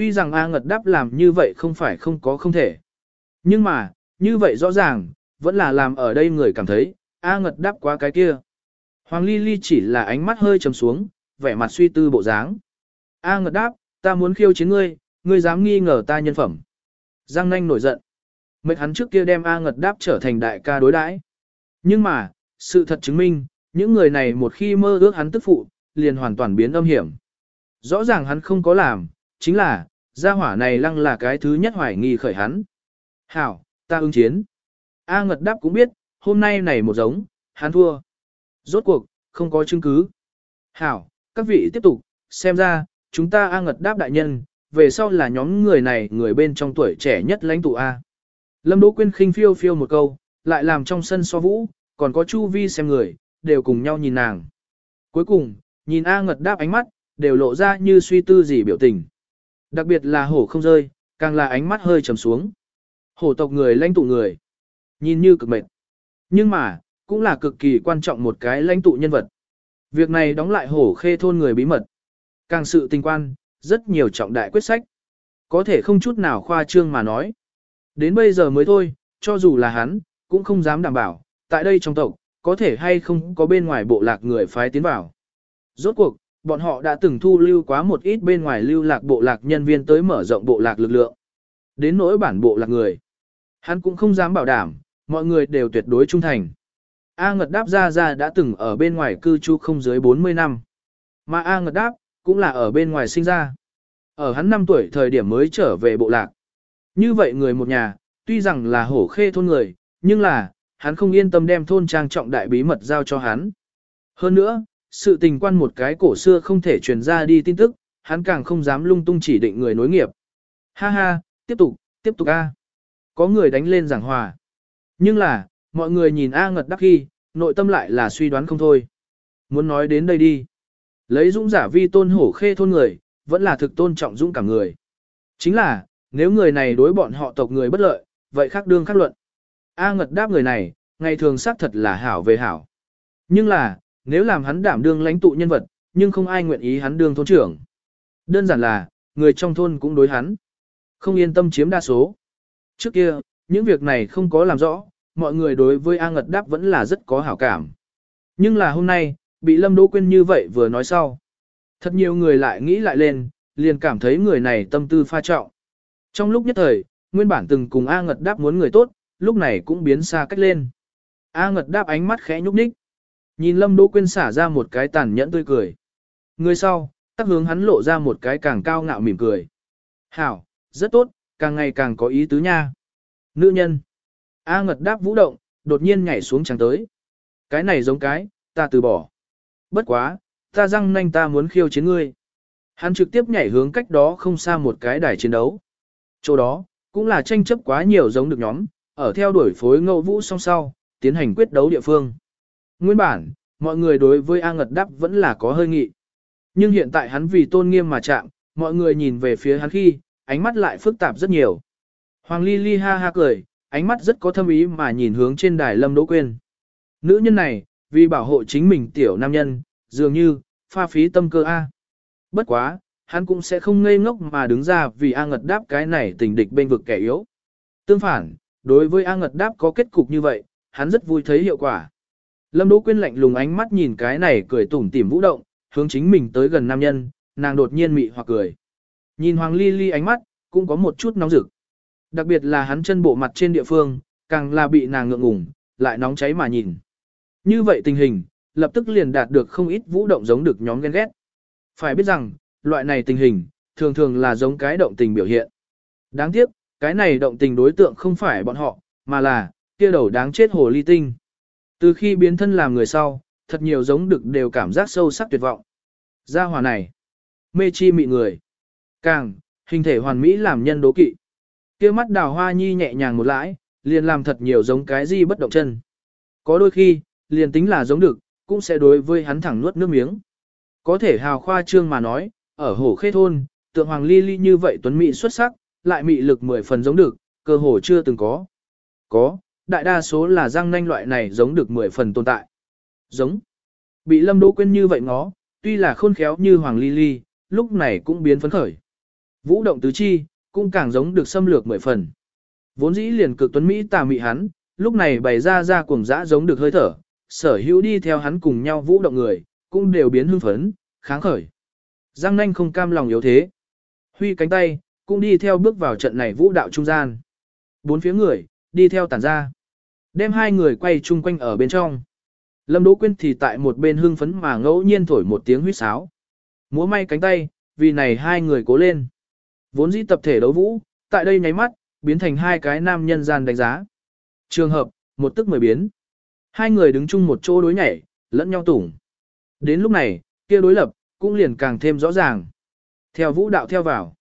Tuy rằng A Ngật đáp làm như vậy không phải không có không thể. Nhưng mà, như vậy rõ ràng, vẫn là làm ở đây người cảm thấy, A Ngật đáp quá cái kia. Hoàng Ly Ly chỉ là ánh mắt hơi trầm xuống, vẻ mặt suy tư bộ dáng. A Ngật đáp, ta muốn khiêu chiến ngươi, ngươi dám nghi ngờ ta nhân phẩm. Giang Nanh nổi giận. Mệt hắn trước kia đem A Ngật đáp trở thành đại ca đối đãi. Nhưng mà, sự thật chứng minh, những người này một khi mơ ước hắn tức phụ, liền hoàn toàn biến âm hiểm. Rõ ràng hắn không có làm, chính là, gia hỏa này lăng là cái thứ nhất hoài nghi khởi hắn. Hảo, ta ứng chiến. A Ngật đáp cũng biết, hôm nay này một giống, hắn thua. Rốt cuộc, không có chứng cứ. Hảo, các vị tiếp tục, xem ra, chúng ta A Ngật đáp đại nhân, về sau là nhóm người này người bên trong tuổi trẻ nhất lãnh tụ A. Lâm Đỗ Quyên khinh phiêu phiêu một câu, lại làm trong sân so vũ, còn có Chu Vi xem người, đều cùng nhau nhìn nàng. Cuối cùng, nhìn A Ngật đáp ánh mắt, đều lộ ra như suy tư gì biểu tình. Đặc biệt là hổ không rơi, càng là ánh mắt hơi trầm xuống. Hổ tộc người lãnh tụ người. Nhìn như cực mệt. Nhưng mà, cũng là cực kỳ quan trọng một cái lãnh tụ nhân vật. Việc này đóng lại hổ khê thôn người bí mật. Càng sự tình quan, rất nhiều trọng đại quyết sách. Có thể không chút nào khoa trương mà nói. Đến bây giờ mới thôi, cho dù là hắn, cũng không dám đảm bảo, tại đây trong tộc, có thể hay không có bên ngoài bộ lạc người phái tiến vào. Rốt cuộc, bọn họ đã từng thu lưu quá một ít bên ngoài lưu lạc bộ lạc nhân viên tới mở rộng bộ lạc lực lượng. Đến nỗi bản bộ lạc người. Hắn cũng không dám bảo đảm, mọi người đều tuyệt đối trung thành. A Ngật Đáp ra ra đã từng ở bên ngoài cư trú không dưới 40 năm. Mà A Ngật Đáp, cũng là ở bên ngoài sinh ra. Ở hắn 5 tuổi thời điểm mới trở về bộ lạc. Như vậy người một nhà, tuy rằng là hổ khê thôn người, nhưng là, hắn không yên tâm đem thôn trang trọng đại bí mật giao cho hắn. Hơn nữa, sự tình quan một cái cổ xưa không thể truyền ra đi tin tức, hắn càng không dám lung tung chỉ định người nối nghiệp. Ha ha, tiếp tục, tiếp tục A. Có người đánh lên giảng hòa. Nhưng là, mọi người nhìn A ngật đắc khi, nội tâm lại là suy đoán không thôi. Muốn nói đến đây đi. Lấy dũng giả vi tôn hổ khê thôn người, vẫn là thực tôn trọng dũng cảm người. Chính là, nếu người này đối bọn họ tộc người bất lợi, vậy khác đương khác luận. A ngật đáp người này, ngày thường xác thật là hảo về hảo. Nhưng là, nếu làm hắn đảm đương lãnh tụ nhân vật, nhưng không ai nguyện ý hắn đương thôn trưởng. Đơn giản là, người trong thôn cũng đối hắn. Không yên tâm chiếm đa số. Trước kia, những việc này không có làm rõ, mọi người đối với A Ngật Đáp vẫn là rất có hảo cảm. Nhưng là hôm nay, bị Lâm Đỗ Quyên như vậy vừa nói sau. Thật nhiều người lại nghĩ lại lên, liền cảm thấy người này tâm tư pha trọng. Trong lúc nhất thời, nguyên bản từng cùng A Ngật Đáp muốn người tốt, lúc này cũng biến xa cách lên. A Ngật Đáp ánh mắt khẽ nhúc nhích. Nhìn Lâm Đỗ Quyên xả ra một cái tàn nhẫn tươi cười. Người sau, tắc hướng hắn lộ ra một cái càng cao ngạo mỉm cười. Hảo, rất tốt, càng ngày càng có ý tứ nha. Nữ nhân. A ngật đáp vũ động, đột nhiên nhảy xuống chẳng tới. Cái này giống cái, ta từ bỏ. Bất quá, ta răng nanh ta muốn khiêu chiến ngươi. Hắn trực tiếp nhảy hướng cách đó không xa một cái đài chiến đấu. Chỗ đó, cũng là tranh chấp quá nhiều giống được nhóm, ở theo đuổi phối ngẫu vũ song sau, tiến hành quyết đấu địa phương. Nguyên bản, mọi người đối với A Ngật Đáp vẫn là có hơi nghị. Nhưng hiện tại hắn vì tôn nghiêm mà chạm, mọi người nhìn về phía hắn khi, ánh mắt lại phức tạp rất nhiều. Hoàng Ly Ly ha ha cười, ánh mắt rất có thâm ý mà nhìn hướng trên đài Lâm Đỗ Quyên. Nữ nhân này, vì bảo hộ chính mình tiểu nam nhân, dường như, pha phí tâm cơ A. Bất quá, hắn cũng sẽ không ngây ngốc mà đứng ra vì A Ngật đáp cái này tình địch bên vực kẻ yếu. Tương phản, đối với A Ngật đáp có kết cục như vậy, hắn rất vui thấy hiệu quả. Lâm Đỗ Quyên lạnh lùng ánh mắt nhìn cái này cười tủm tỉm vũ động, hướng chính mình tới gần nam nhân, nàng đột nhiên mị hoặc cười. Nhìn Hoàng Ly Ly ánh mắt, cũng có một chút nóng rực. Đặc biệt là hắn chân bộ mặt trên địa phương, càng là bị nàng ngượng ngùng, lại nóng cháy mà nhìn. Như vậy tình hình, lập tức liền đạt được không ít vũ động giống được nhóm ghen ghét. Phải biết rằng, loại này tình hình, thường thường là giống cái động tình biểu hiện. Đáng tiếc, cái này động tình đối tượng không phải bọn họ, mà là, kia đầu đáng chết hồ ly tinh. Từ khi biến thân làm người sau, thật nhiều giống được đều cảm giác sâu sắc tuyệt vọng. Gia hỏa này, mê chi mị người. Càng, hình thể hoàn mỹ làm nhân đố kỵ. kia mắt đào hoa nhi nhẹ nhàng một lãi, liền làm thật nhiều giống cái gì bất động chân. Có đôi khi, liền tính là giống được, cũng sẽ đối với hắn thẳng nuốt nước miếng. Có thể hào khoa trương mà nói, ở hồ khê thôn, tượng hoàng ly ly như vậy tuấn mỹ xuất sắc, lại mị lực mười phần giống được, cơ hồ chưa từng có. Có, đại đa số là răng nanh loại này giống được mười phần tồn tại. Giống. Bị lâm đỗ Quyên như vậy ngó, tuy là khôn khéo như hoàng ly ly, lúc này cũng biến phấn khởi. Vũ động tứ chi, cũng càng giống được xâm lược mười phần. Vốn dĩ liền cực tuấn Mỹ tà mị hắn, lúc này bày ra ra cuồng dã giống được hơi thở, sở hữu đi theo hắn cùng nhau vũ động người, cũng đều biến hưng phấn, kháng khởi. Giang nanh không cam lòng yếu thế. Huy cánh tay, cũng đi theo bước vào trận này vũ đạo trung gian. Bốn phía người, đi theo tản ra. Đem hai người quay chung quanh ở bên trong. Lâm Đỗ Quyên thì tại một bên hưng phấn mà ngẫu nhiên thổi một tiếng huýt sáo. Múa may cánh tay, vì này hai người cố lên. Vốn dĩ tập thể đấu vũ, tại đây nháy mắt, biến thành hai cái nam nhân gian đánh giá. Trường hợp, một tức mười biến. Hai người đứng chung một chỗ đối nhảy, lẫn nhau tủng. Đến lúc này, kia đối lập, cũng liền càng thêm rõ ràng. Theo vũ đạo theo vào.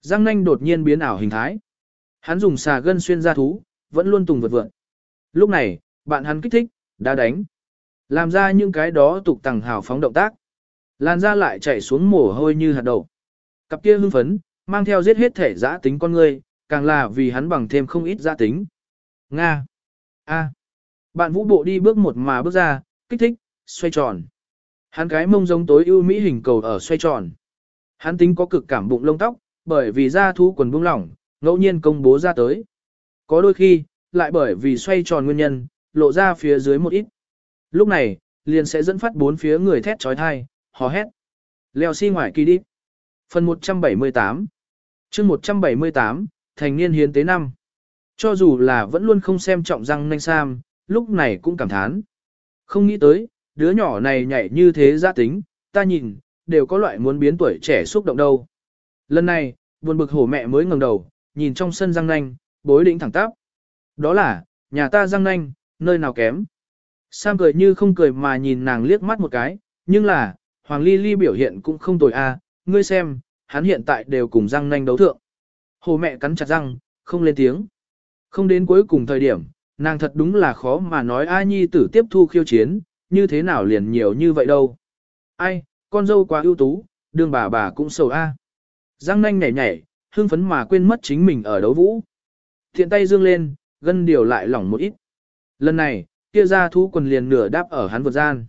Giang nanh đột nhiên biến ảo hình thái. Hắn dùng xà gân xuyên ra thú, vẫn luôn tùng vật vượng. Lúc này, bạn hắn kích thích, đã đánh. Làm ra những cái đó tục tằng hào phóng động tác. Lan ra lại chạy xuống mồ hôi như hạt đậu. Cặp kia hưng phấn, mang theo giết hết thể giã tính con người, càng là vì hắn bằng thêm không ít giã tính. Nga. A. Bạn vũ bộ đi bước một mà bước ra, kích thích, xoay tròn. Hắn cái mông giống tối ưu mỹ hình cầu ở xoay tròn. Hắn tính có cực cảm bụng lông tóc, bởi vì da thú quần buông lỏng, ngẫu nhiên công bố ra tới. Có đôi khi, lại bởi vì xoay tròn nguyên nhân, lộ ra phía dưới một ít. Lúc này, liền sẽ dẫn phát bốn phía người thét trói thai, hò hét. Leo xi si ngoài kỳ đi. Phần 178 chương 178, thành niên hiến tế năm. Cho dù là vẫn luôn không xem trọng răng nanh sam, lúc này cũng cảm thán. Không nghĩ tới, đứa nhỏ này nhảy như thế gia tính, ta nhìn, đều có loại muốn biến tuổi trẻ xúc động đâu. Lần này, buồn bực hổ mẹ mới ngẩng đầu, nhìn trong sân răng nanh, bối đỉnh thẳng tắp. Đó là, nhà ta răng nanh, nơi nào kém. Sam cười như không cười mà nhìn nàng liếc mắt một cái, nhưng là, Hoàng Ly Ly biểu hiện cũng không tồi a, ngươi xem, hắn hiện tại đều cùng răng nanh đấu thượng. Hồ mẹ cắn chặt răng, không lên tiếng. Không đến cuối cùng thời điểm, nàng thật đúng là khó mà nói ai nhi tử tiếp thu khiêu chiến, như thế nào liền nhiều như vậy đâu. Ai, con dâu quá ưu tú, đường bà bà cũng sầu a. Giang nanh nhảy nhảy, hương phấn mà quên mất chính mình ở đấu vũ. Thiện tay dương lên, gân điều lại lỏng một ít. Lần này, kia ra thú quần liền nửa đáp ở hắn vượt gian.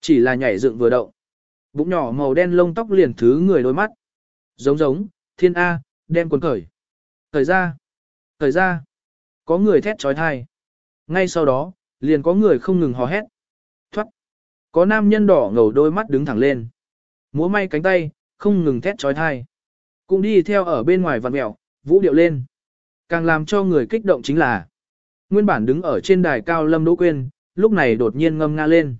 Chỉ là nhảy dựng vừa động. Bụng nhỏ màu đen lông tóc liền thứ người đôi mắt. Giống giống, thiên A, đem quần cởi. Cởi ra, cởi ra. Có người thét trói thai. Ngay sau đó, liền có người không ngừng hò hét. Thoát. Có nam nhân đỏ ngầu đôi mắt đứng thẳng lên. Múa may cánh tay, không ngừng thét trói thai. Cũng đi theo ở bên ngoài vặn mẹo, vũ điệu lên. Càng làm cho người kích động chính là Nguyên bản đứng ở trên đài cao Lâm Đỗ Quyên, lúc này đột nhiên ngâm nga lên.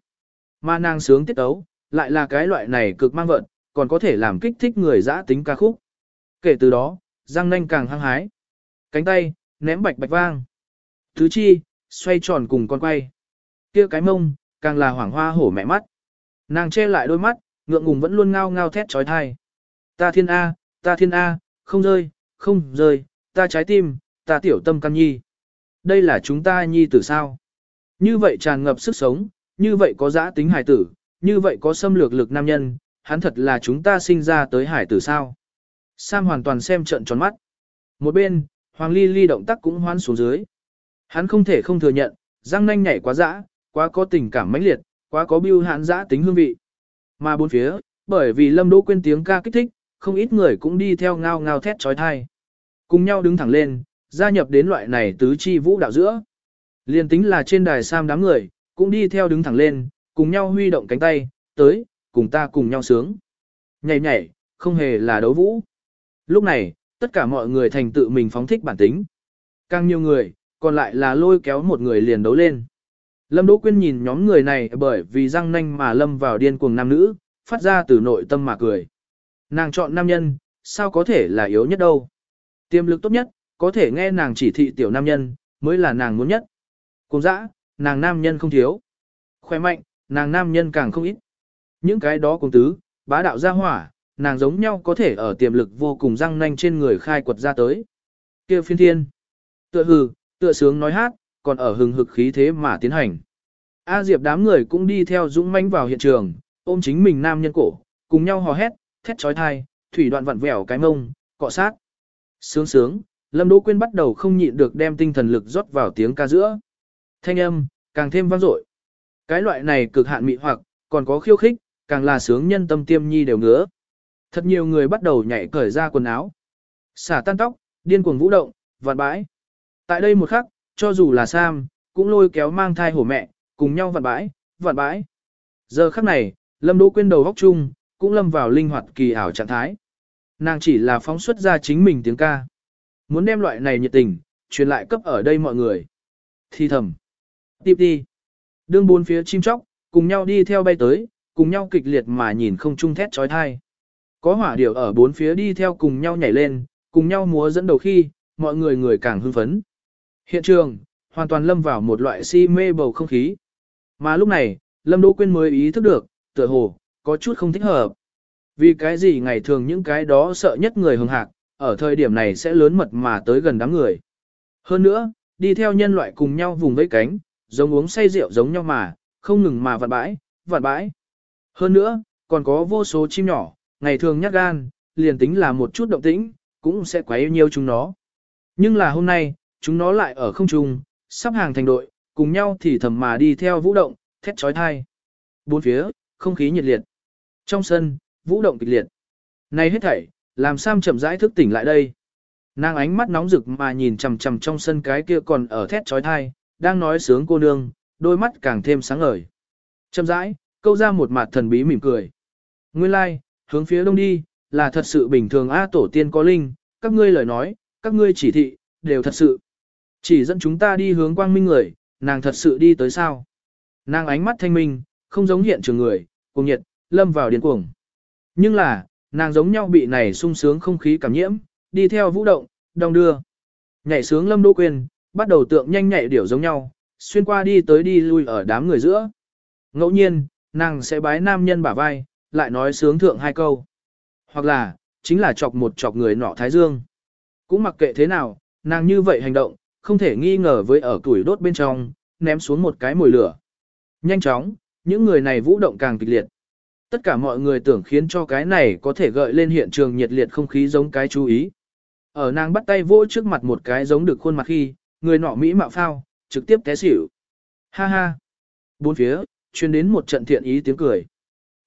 Mà nàng sướng tiết tấu lại là cái loại này cực mang vận, còn có thể làm kích thích người dã tính ca khúc. Kể từ đó, răng nanh càng hăng hái. Cánh tay, ném bạch bạch vang. Thứ chi, xoay tròn cùng con quay. kia cái mông, càng là hoảng hoa hổ mẹ mắt. Nàng che lại đôi mắt, ngượng ngùng vẫn luôn ngao ngao thét trói thai. Ta thiên A, ta thiên A, không rơi, không rơi, ta trái tim, ta tiểu tâm căn nhi. Đây là chúng ta nhi tử sao? Như vậy tràn ngập sức sống, như vậy có giã tính hải tử, như vậy có xâm lược lực nam nhân, hắn thật là chúng ta sinh ra tới hải tử sao? Sam hoàn toàn xem trận tròn mắt. Một bên, Hoàng Ly Ly động tác cũng hoan xuống dưới. Hắn không thể không thừa nhận, răng nanh nhảy quá dã, quá có tình cảm mãnh liệt, quá có biêu hãn dã tính hương vị. Mà bốn phía, bởi vì Lâm Đỗ quên tiếng ca kích thích, không ít người cũng đi theo ngao ngao thét trói thai. Cùng nhau đứng thẳng lên, gia nhập đến loại này tứ chi vũ đạo giữa. Liên tính là trên đài sam đám người, cũng đi theo đứng thẳng lên, cùng nhau huy động cánh tay, tới, cùng ta cùng nhau sướng. Nhảy nhảy, không hề là đấu vũ. Lúc này, tất cả mọi người thành tự mình phóng thích bản tính. Càng nhiều người, còn lại là lôi kéo một người liền đấu lên. Lâm Đỗ Quyên nhìn nhóm người này bởi vì răng nanh mà lâm vào điên cuồng nam nữ, phát ra từ nội tâm mà cười. Nàng chọn nam nhân, sao có thể là yếu nhất đâu. Tiềm lực tốt nhất, có thể nghe nàng chỉ thị tiểu nam nhân, mới là nàng muốn nhất. Cùng dã, nàng nam nhân không thiếu. Khỏe mạnh, nàng nam nhân càng không ít. Những cái đó cùng tứ, bá đạo gia hỏa, nàng giống nhau có thể ở tiềm lực vô cùng răng nanh trên người khai quật ra tới. kia phiên thiên. Tựa hừ, tựa sướng nói hát, còn ở hừng hực khí thế mà tiến hành. A Diệp đám người cũng đi theo dũng manh vào hiện trường, ôm chính mình nam nhân cổ, cùng nhau hò hét, thét trói thai, thủy đoạn vặn vẹo cái mông, cọ sát. Sướng sướng, Lâm Đỗ Quyên bắt đầu không nhịn được đem tinh thần lực rót vào tiếng ca giữa. Thanh âm, càng thêm vang dội. Cái loại này cực hạn mị hoặc, còn có khiêu khích, càng là sướng nhân tâm tiêm nhi đều ngứa. Thật nhiều người bắt đầu nhảy cởi ra quần áo. Xả tan tóc, điên cuồng vũ động, vặn bãi. Tại đây một khắc, cho dù là Sam, cũng lôi kéo mang thai hổ mẹ, cùng nhau vặn bãi, vặn bãi. Giờ khắc này, Lâm Đỗ Quyên đầu góc chung, cũng lâm vào linh hoạt kỳ ảo trạng thái. Nàng chỉ là phóng xuất ra chính mình tiếng ca. Muốn đem loại này nhiệt tình, truyền lại cấp ở đây mọi người. Thi thầm. Tiếp đi. Đương bốn phía chim chóc, cùng nhau đi theo bay tới, cùng nhau kịch liệt mà nhìn không chung thét trói thai. Có hỏa điểu ở bốn phía đi theo cùng nhau nhảy lên, cùng nhau múa dẫn đầu khi, mọi người người càng hưng phấn. Hiện trường, hoàn toàn lâm vào một loại si mê bầu không khí. Mà lúc này, Lâm Đỗ Quyên mới ý thức được, tựa hồ, có chút không thích hợp. Vì cái gì ngày thường những cái đó sợ nhất người hưng hạc, ở thời điểm này sẽ lớn mật mà tới gần đám người. Hơn nữa, đi theo nhân loại cùng nhau vùng vẫy cánh, giống uống say rượu giống nhau mà, không ngừng mà vặn bãi, vặn bãi. Hơn nữa, còn có vô số chim nhỏ, ngày thường nhát gan, liền tính là một chút động tĩnh, cũng sẽ quấy nhiều chúng nó. Nhưng là hôm nay, chúng nó lại ở không trung, sắp hàng thành đội, cùng nhau thì thầm mà đi theo vũ động, thét trói thai. Bốn phía, không khí nhiệt liệt. Trong sân, vũ động kịch liệt. Này hết thảy, làm Sam chậm rãi thức tỉnh lại đây. Nàng ánh mắt nóng rực mà nhìn chằm chằm trong sân cái kia còn ở thét trói thai, đang nói sướng cô nương, đôi mắt càng thêm sáng ngời. Chậm rãi, câu ra một mặt thần bí mỉm cười. Nguyên lai, like, hướng phía đông đi, là thật sự bình thường A tổ tiên có linh, các ngươi lời nói, các ngươi chỉ thị, đều thật sự. Chỉ dẫn chúng ta đi hướng quang minh người, nàng thật sự đi tới sao. Nàng ánh mắt thanh minh, không giống hiện trường người, cùng nhiệt, lâm vào điên cuồng. Nhưng là, nàng giống nhau bị này sung sướng không khí cảm nhiễm, đi theo vũ động, đong đưa. Nhảy sướng lâm đỗ quyền bắt đầu tượng nhanh nhạy điểu giống nhau, xuyên qua đi tới đi lui ở đám người giữa. Ngẫu nhiên, nàng sẽ bái nam nhân bả vai, lại nói sướng thượng hai câu. Hoặc là, chính là chọc một chọc người nọ thái dương. Cũng mặc kệ thế nào, nàng như vậy hành động, không thể nghi ngờ với ở tuổi đốt bên trong, ném xuống một cái mồi lửa. Nhanh chóng, những người này vũ động càng kịch liệt. Tất cả mọi người tưởng khiến cho cái này có thể gợi lên hiện trường nhiệt liệt không khí giống cái chú ý. Ở nàng bắt tay vỗ trước mặt một cái giống được khuôn mặt khi, người nọ Mỹ mạo phao, trực tiếp té xỉu. Ha ha. Bốn phía, truyền đến một trận thiện ý tiếng cười.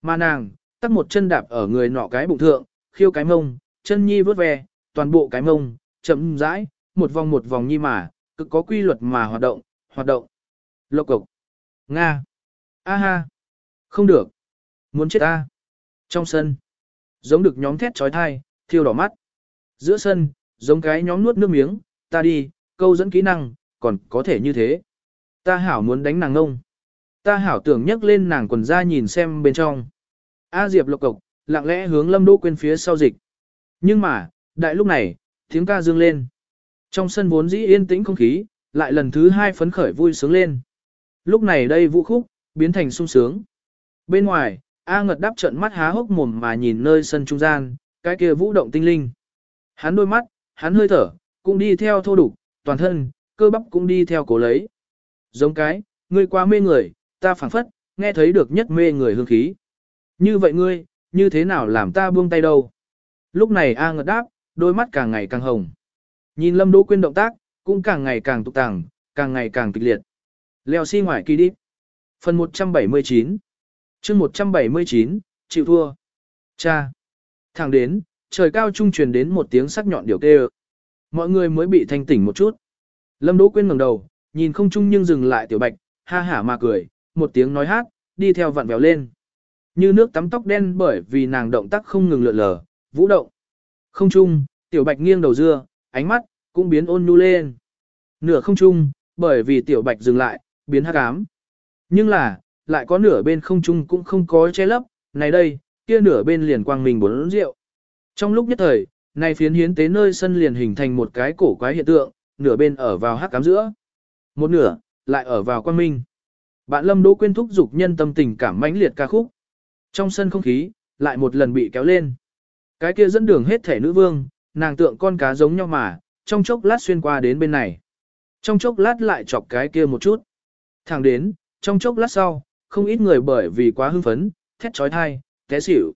Mà nàng, tắt một chân đạp ở người nọ cái bụng thượng, khiêu cái mông, chân nhi vớt ve, toàn bộ cái mông, chậm rãi, một vòng một vòng nhi mà, cực có quy luật mà hoạt động, hoạt động. Lộc cục. Nga. A ha. Không được. Muốn chết ta. Trong sân. Giống được nhóm thét trói thai, thiêu đỏ mắt. Giữa sân, giống cái nhóm nuốt nước miếng, ta đi, câu dẫn kỹ năng, còn có thể như thế. Ta hảo muốn đánh nàng ngông. Ta hảo tưởng nhấc lên nàng quần ra nhìn xem bên trong. A Diệp lộc cộc, lặng lẽ hướng Lâm Đỗ Quyên phía sau dịch. Nhưng mà, đại lúc này, tiếng ca dương lên. Trong sân vốn dĩ yên tĩnh không khí, lại lần thứ hai phấn khởi vui sướng lên. Lúc này đây vũ khúc, biến thành sung sướng. Bên ngoài, A Ngật đáp trận mắt há hốc mồm mà nhìn nơi sân trung gian, cái kia vũ động tinh linh. Hắn đôi mắt, hắn hơi thở, cũng đi theo thô đục, toàn thân, cơ bắp cũng đi theo cố lấy. Giống cái, ngươi quá mê người, ta phảng phất, nghe thấy được nhất mê người hương khí. Như vậy ngươi, như thế nào làm ta buông tay đâu? Lúc này A ngật đáp, đôi mắt càng ngày càng hồng. Nhìn Lâm Đỗ Quyên động tác, cũng càng ngày càng tục tàng, càng ngày càng kịch liệt. Leo xi si ngoài kỳ đi. Phần 179 chương 179, chịu thua. Cha. Thẳng đến, trời cao trung truyền đến một tiếng sắc nhọn điều kêu. Mọi người mới bị thanh tỉnh một chút. Lâm Đỗ Quyên ngẩng đầu, nhìn không trung nhưng dừng lại tiểu bạch, ha hả mà cười, một tiếng nói hát, đi theo vặn vẹo lên. Như nước tắm tóc đen bởi vì nàng động tác không ngừng lượn lờ, vũ động. Không trung, tiểu bạch nghiêng đầu dưa, ánh mắt, cũng biến ôn nhu lên. Nửa không trung, bởi vì tiểu bạch dừng lại, biến hắc ám. Nhưng là, lại có nửa bên không trung cũng không có che lấp, này đây, kia nửa bên liền quang mình bốn rượu. Trong lúc nhất thời, này phiến hiến tế nơi sân liền hình thành một cái cổ quái hiện tượng, nửa bên ở vào hắc cám giữa. Một nửa, lại ở vào quang minh. Bạn Lâm Đỗ Quyên thúc dục nhân tâm tình cảm mãnh liệt ca khúc. Trong sân không khí, lại một lần bị kéo lên. Cái kia dẫn đường hết thể nữ vương, nàng tượng con cá giống nhau mà, trong chốc lát xuyên qua đến bên này. Trong chốc lát lại chọc cái kia một chút. Thẳng đến, trong chốc lát sau, không ít người bởi vì quá hưng phấn, thét trói thai, té xỉu.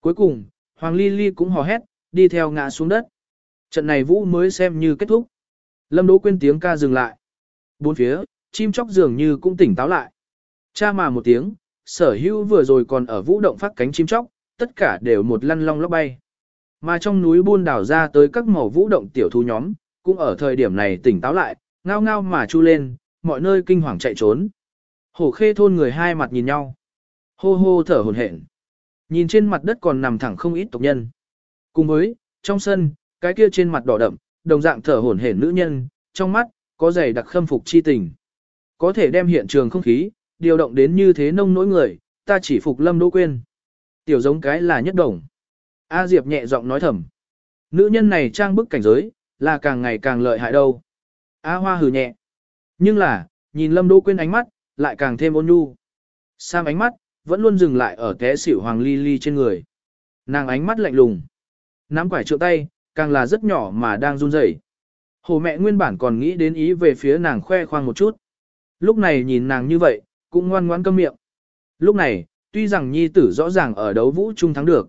Cuối cùng, Hoàng Ly Ly cũng hò hét, đi theo ngã xuống đất. Trận này vũ mới xem như kết thúc. Lâm Đỗ Quyên tiếng ca dừng lại. Bốn phía, chim chóc dường như cũng tỉnh táo lại. Cha mà một tiếng, sở hữu vừa rồi còn ở vũ động phát cánh chim chóc, tất cả đều một lăn long lóc bay. Mà trong núi buôn đảo ra tới các màu vũ động tiểu thú nhóm, cũng ở thời điểm này tỉnh táo lại, ngao ngao mà chu lên, mọi nơi kinh hoàng chạy trốn. Hổ khê thôn người hai mặt nhìn nhau. Hô hô thở hồn hển. Nhìn trên mặt đất còn nằm thẳng không ít tộc nhân. Cùng với, trong sân, cái kia trên mặt đỏ đậm, đồng dạng thở hổn hển nữ nhân, trong mắt, có dày đặc khâm phục chi tình. Có thể đem hiện trường không khí, điều động đến như thế nông nỗi người, ta chỉ phục lâm đỗ quên. Tiểu giống cái là nhất đồng. A Diệp nhẹ giọng nói thầm. Nữ nhân này trang bức cảnh giới, là càng ngày càng lợi hại đâu. A Hoa hừ nhẹ. Nhưng là, nhìn lâm đỗ quên ánh mắt, lại càng thêm ôn nhu. Sam ánh mắt, vẫn luôn dừng lại ở té xỉu hoàng ly ly trên người. Nàng ánh mắt lạnh lùng. Nắm quải trượng tay, càng là rất nhỏ mà đang run rẩy. Hồ mẹ nguyên bản còn nghĩ đến ý về phía nàng khoe khoang một chút. Lúc này nhìn nàng như vậy, cũng ngoan ngoãn câm miệng. Lúc này, tuy rằng nhi tử rõ ràng ở đấu vũ chung thắng được.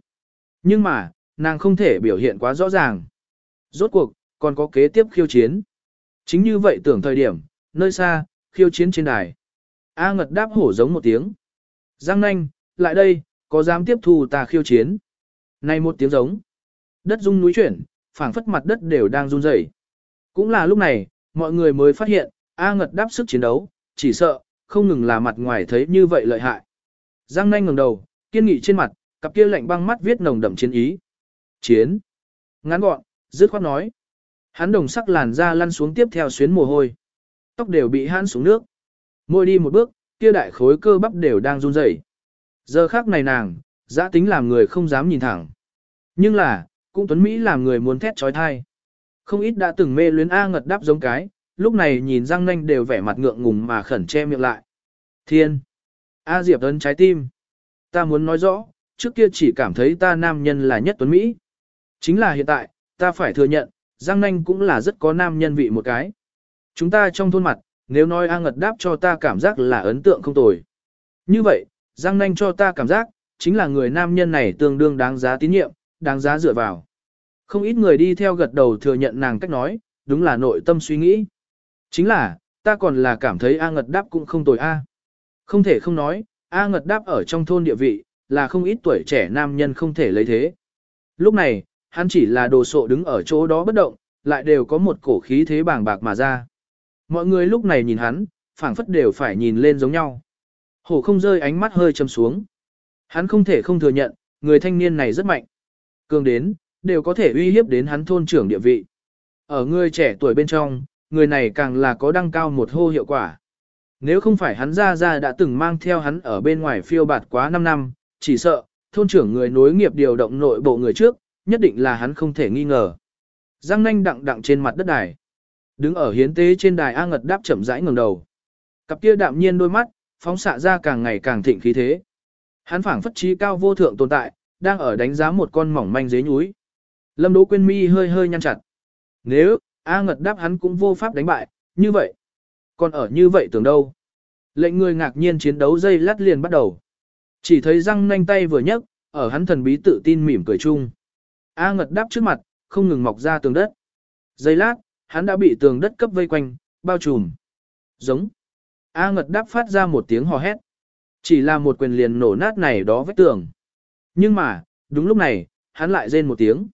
Nhưng mà, nàng không thể biểu hiện quá rõ ràng. Rốt cuộc, còn có kế tiếp khiêu chiến. Chính như vậy tưởng thời điểm, nơi xa, khiêu chiến trên đài. A ngật đáp hổ giống một tiếng. Giang nanh, lại đây, có dám tiếp thu ta khiêu chiến. Này một tiếng giống. Đất rung núi chuyển, phảng phất mặt đất đều đang run rẩy. Cũng là lúc này, mọi người mới phát hiện, A ngật đáp sức chiến đấu, chỉ sợ, không ngừng là mặt ngoài thấy như vậy lợi hại. Giang nanh ngẩng đầu, kiên nghị trên mặt, cặp kia lạnh băng mắt viết nồng đậm chiến ý. Chiến. Ngắn gọn, dứt khoát nói. Hắn đồng sắc làn da lăn xuống tiếp theo xuyến mồ hôi. Tóc đều bị hãn xuống nước. Môi đi một bước, kia đại khối cơ bắp đều đang run rẩy. Giờ khác này nàng, giã tính làm người không dám nhìn thẳng. Nhưng là, cũng Tuấn Mỹ làm người muốn thét trói thai. Không ít đã từng mê luyến A ngật đáp giống cái, lúc này nhìn răng nanh đều vẻ mặt ngượng ngùng mà khẩn che miệng lại. Thiên! A Diệp ấn trái tim. Ta muốn nói rõ, trước kia chỉ cảm thấy ta nam nhân là nhất Tuấn Mỹ. Chính là hiện tại, ta phải thừa nhận, răng nanh cũng là rất có nam nhân vị một cái. Chúng ta trong thôn mặt, nếu nói A ngật đáp cho ta cảm giác là ấn tượng không tồi. Như vậy, Giang Nanh cho ta cảm giác, chính là người nam nhân này tương đương đáng giá tín nhiệm, đáng giá dựa vào. Không ít người đi theo gật đầu thừa nhận nàng cách nói, đúng là nội tâm suy nghĩ. Chính là, ta còn là cảm thấy A ngật đáp cũng không tồi A. Không thể không nói, A ngật đáp ở trong thôn địa vị, là không ít tuổi trẻ nam nhân không thể lấy thế. Lúc này, hắn chỉ là đồ sộ đứng ở chỗ đó bất động, lại đều có một cổ khí thế bàng bạc mà ra. Mọi người lúc này nhìn hắn, phảng phất đều phải nhìn lên giống nhau. Hổ không rơi ánh mắt hơi châm xuống. Hắn không thể không thừa nhận, người thanh niên này rất mạnh. Cường đến, đều có thể uy hiếp đến hắn thôn trưởng địa vị. Ở người trẻ tuổi bên trong, người này càng là có đăng cao một hô hiệu quả. Nếu không phải hắn ra ra đã từng mang theo hắn ở bên ngoài phiêu bạt quá 5 năm, chỉ sợ, thôn trưởng người nối nghiệp điều động nội bộ người trước, nhất định là hắn không thể nghi ngờ. Giang nanh đặng đặng trên mặt đất đài. Đứng ở hiến tế trên đài A Ngật đáp chậm rãi ngẩng đầu. Cặp kia đạm nhiên đôi mắt, phóng xạ ra càng ngày càng thịnh khí thế. Hắn phảng phất trí cao vô thượng tồn tại, đang ở đánh giá một con mỏng manh dế núi. Lâm Đỗ Quyên mi hơi hơi nhăn chặt. Nếu, A Ngật đáp hắn cũng vô pháp đánh bại, như vậy. Còn ở như vậy tưởng đâu? Lệnh người ngạc nhiên chiến đấu dây lát liền bắt đầu. Chỉ thấy răng nanh tay vừa nhấc, ở hắn thần bí tự tin mỉm cười chung. A Ngật đáp trước mặt, không ngừng mọc ra tường đất. Dây lát, hắn đã bị tường đất cấp vây quanh, bao trùm. Giống. A ngật đáp phát ra một tiếng hò hét. Chỉ là một quyền liền nổ nát này đó vết tường. Nhưng mà, đúng lúc này, hắn lại rên một tiếng.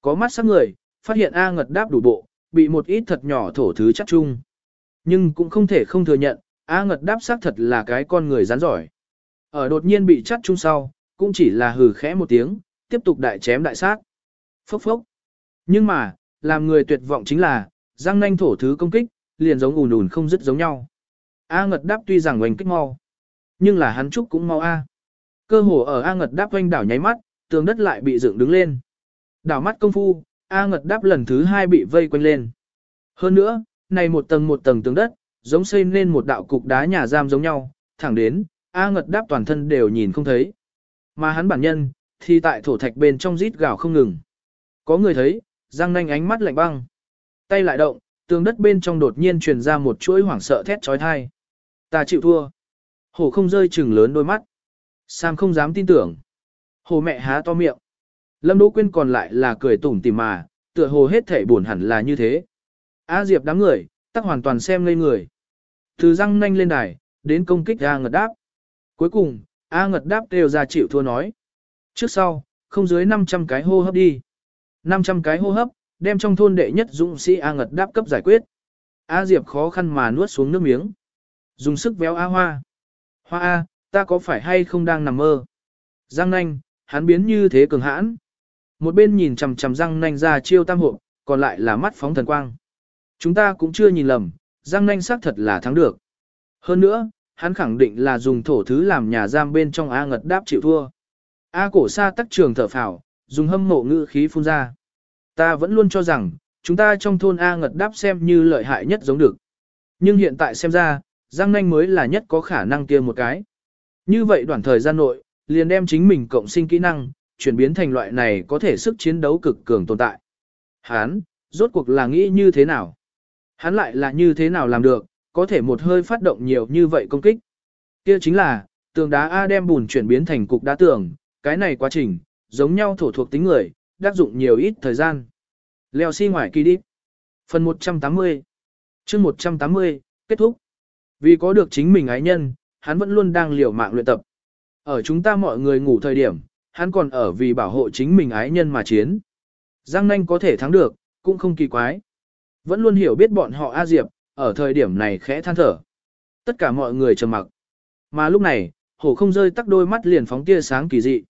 Có mắt sắc người, phát hiện A ngật đáp đủ bộ, bị một ít thật nhỏ thổ thứ chắc chung. Nhưng cũng không thể không thừa nhận, A ngật đáp xác thật là cái con người rắn giỏi. Ở đột nhiên bị chắc chung sau, cũng chỉ là hừ khẽ một tiếng, tiếp tục đại chém đại sát. Phốc phốc. Nhưng mà, làm người tuyệt vọng chính là, răng nanh thổ thứ công kích, liền giống ùn ùn không dứt giống nhau. A ngật đáp tuy rằng oanh kích mau, nhưng là hắn trúc cũng mau A. Cơ hồ ở A ngật đáp oanh đảo nháy mắt, tường đất lại bị dựng đứng lên. Đảo mắt công phu, A ngật đáp lần thứ hai bị vây quanh lên. Hơn nữa, này một tầng một tầng tường đất, giống xây nên một đạo cục đá nhà giam giống nhau, thẳng đến, A ngật đáp toàn thân đều nhìn không thấy. Mà hắn bản nhân, thì tại thổ thạch bên trong rít gào không ngừng. Có người thấy, Giang nanh ánh mắt lạnh băng. Tay lại động, tường đất bên trong đột nhiên truyền ra một chuỗi hoảng sợ thét trói thai. Ta chịu thua. Hổ không rơi chừng lớn đôi mắt. Sam không dám tin tưởng. Hồ mẹ há to miệng. Lâm Đỗ Quyên còn lại là cười tủm tỉm mà, tựa hồ hết thể buồn hẳn là như thế. A Diệp đám người, tắc hoàn toàn xem ngây người. Từ răng nanh lên đài, đến công kích A Ngật đáp. Cuối cùng, A Ngật đáp đều ra chịu thua nói. Trước sau, không dưới 500 cái hô hấp đi. 500 cái hô hấp, đem trong thôn đệ nhất dũng sĩ A Ngật đáp cấp giải quyết. A Diệp khó khăn mà nuốt xuống nước miếng. Dùng sức véo A Hoa. Hoa A, ta có phải hay không đang nằm mơ? Giang nanh, hắn biến như thế cường hãn. Một bên nhìn chằm chằm răng nanh ra chiêu tam hộ, còn lại là mắt phóng thần quang. Chúng ta cũng chưa nhìn lầm, răng nanh xác thật là thắng được. Hơn nữa, hắn khẳng định là dùng thổ thứ làm nhà giam bên trong A ngật đáp chịu thua. A cổ sa tắc trường thở phào, dùng hâm mộ ngữ khí phun ra. Ta vẫn luôn cho rằng, chúng ta trong thôn A ngật đáp xem như lợi hại nhất giống được. Nhưng hiện tại xem ra, Giang Nanh mới là nhất có khả năng kia một cái. Như vậy đoạn thời gian nội, liền đem chính mình cộng sinh kỹ năng, chuyển biến thành loại này có thể sức chiến đấu cực cường tồn tại. Hán, rốt cuộc là nghĩ như thế nào? Hắn lại là như thế nào làm được, có thể một hơi phát động nhiều như vậy công kích? Kia chính là, tường đá A đem bùn chuyển biến thành cục đá tường, cái này quá trình, giống nhau thổ thuộc tính người, đắc dụng nhiều ít thời gian. Leo xi si ngoài kỳ đi. Phần 180 chương 180, kết thúc. Vì có được chính mình ái nhân, hắn vẫn luôn đang liều mạng luyện tập. Ở chúng ta mọi người ngủ thời điểm, hắn còn ở vì bảo hộ chính mình ái nhân mà chiến. Giang nanh có thể thắng được, cũng không kỳ quái. Vẫn luôn hiểu biết bọn họ A Diệp, ở thời điểm này khẽ than thở. Tất cả mọi người trầm mặc. Mà lúc này, hổ không rơi tắc đôi mắt liền phóng tia sáng kỳ dị.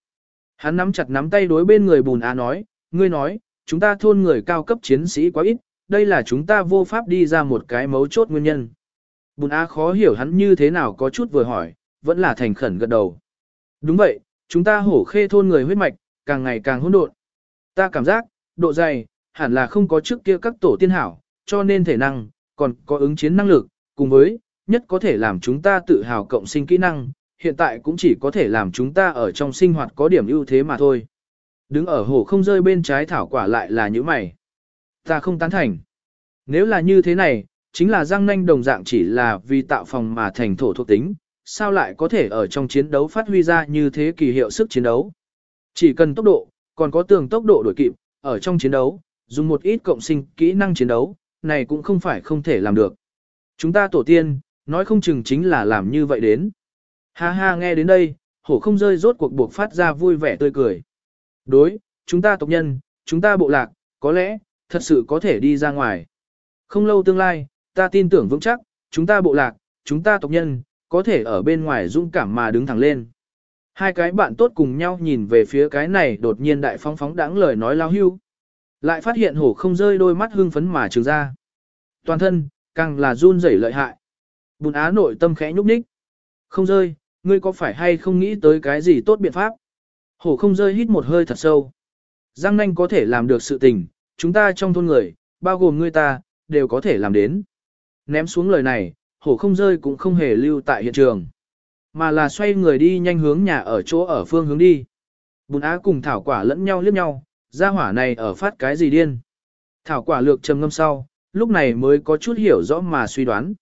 Hắn nắm chặt nắm tay đối bên người bùn á nói, ngươi nói, chúng ta thôn người cao cấp chiến sĩ quá ít, đây là chúng ta vô pháp đi ra một cái mấu chốt nguyên nhân. Bùn á khó hiểu hắn như thế nào có chút vừa hỏi, vẫn là thành khẩn gật đầu. Đúng vậy, chúng ta hổ khê thôn người huyết mạch, càng ngày càng hỗn độn. Ta cảm giác, độ dày, hẳn là không có trước kia các tổ tiên hảo, cho nên thể năng, còn có ứng chiến năng lực, cùng với, nhất có thể làm chúng ta tự hào cộng sinh kỹ năng, hiện tại cũng chỉ có thể làm chúng ta ở trong sinh hoạt có điểm ưu thế mà thôi. Đứng ở hồ không rơi bên trái thảo quả lại là như mày. Ta không tán thành. Nếu là như thế này, chính là răng nanh đồng dạng chỉ là vì tạo phòng mà thành thổ thuộc tính, sao lại có thể ở trong chiến đấu phát huy ra như thế kỳ hiệu sức chiến đấu. Chỉ cần tốc độ, còn có tường tốc độ đổi kịp, ở trong chiến đấu, dùng một ít cộng sinh kỹ năng chiến đấu, này cũng không phải không thể làm được. Chúng ta tổ tiên, nói không chừng chính là làm như vậy đến. Ha ha nghe đến đây, hổ không rơi rốt cuộc buộc phát ra vui vẻ tươi cười. Đối, chúng ta tộc nhân, chúng ta bộ lạc, có lẽ, thật sự có thể đi ra ngoài. Không lâu tương lai, ta tin tưởng vững chắc, chúng ta bộ lạc, chúng ta tộc nhân, có thể ở bên ngoài dũng cảm mà đứng thẳng lên. Hai cái bạn tốt cùng nhau nhìn về phía cái này đột nhiên đại phong phóng đãng lời nói lao hưu. Lại phát hiện hổ không rơi đôi mắt hưng phấn mà trường ra. Toàn thân, càng là run rẩy lợi hại. Bùn á nội tâm khẽ nhúc nhích. Không rơi, ngươi có phải hay không nghĩ tới cái gì tốt biện pháp? Hổ không rơi hít một hơi thật sâu. Giang nanh có thể làm được sự tình, chúng ta trong thôn người, bao gồm ngươi ta, đều có thể làm đến. Ném xuống lời này, hổ không rơi cũng không hề lưu tại hiện trường. Mà là xoay người đi nhanh hướng nhà ở chỗ ở phương hướng đi. Bùn á cùng thảo quả lẫn nhau liếc nhau, ra hỏa này ở phát cái gì điên. Thảo quả lược trầm ngâm sau, lúc này mới có chút hiểu rõ mà suy đoán.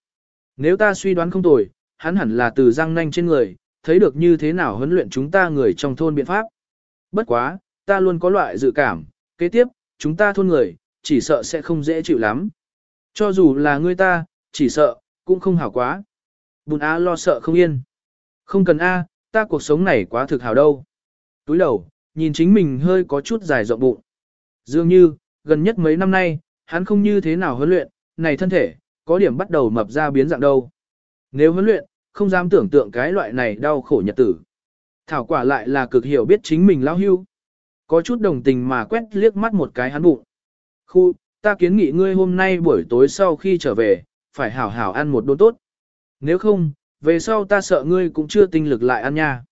Nếu ta suy đoán không tồi, hắn hẳn là từ răng nanh trên người, thấy được như thế nào huấn luyện chúng ta người trong thôn biện pháp. Bất quá, ta luôn có loại dự cảm, kế tiếp, chúng ta thôn người, chỉ sợ sẽ không dễ chịu lắm. Cho dù là người ta, chỉ sợ, cũng không hảo quá. Bùn Á lo sợ không yên. Không cần A, ta cuộc sống này quá thực hảo đâu. Túi đầu, nhìn chính mình hơi có chút dài rộng bụng. Dường như, gần nhất mấy năm nay, hắn không như thế nào huấn luyện, này thân thể, có điểm bắt đầu mập ra biến dạng đâu. Nếu huấn luyện, không dám tưởng tượng cái loại này đau khổ nhật tử. Thảo quả lại là cực hiểu biết chính mình lao hưu. Có chút đồng tình mà quét liếc mắt một cái hắn bụng. Khu, ta kiến nghị ngươi hôm nay buổi tối sau khi trở về, phải hảo hảo ăn một đốn tốt. Nếu không, về sau ta sợ ngươi cũng chưa tinh lực lại ăn nha.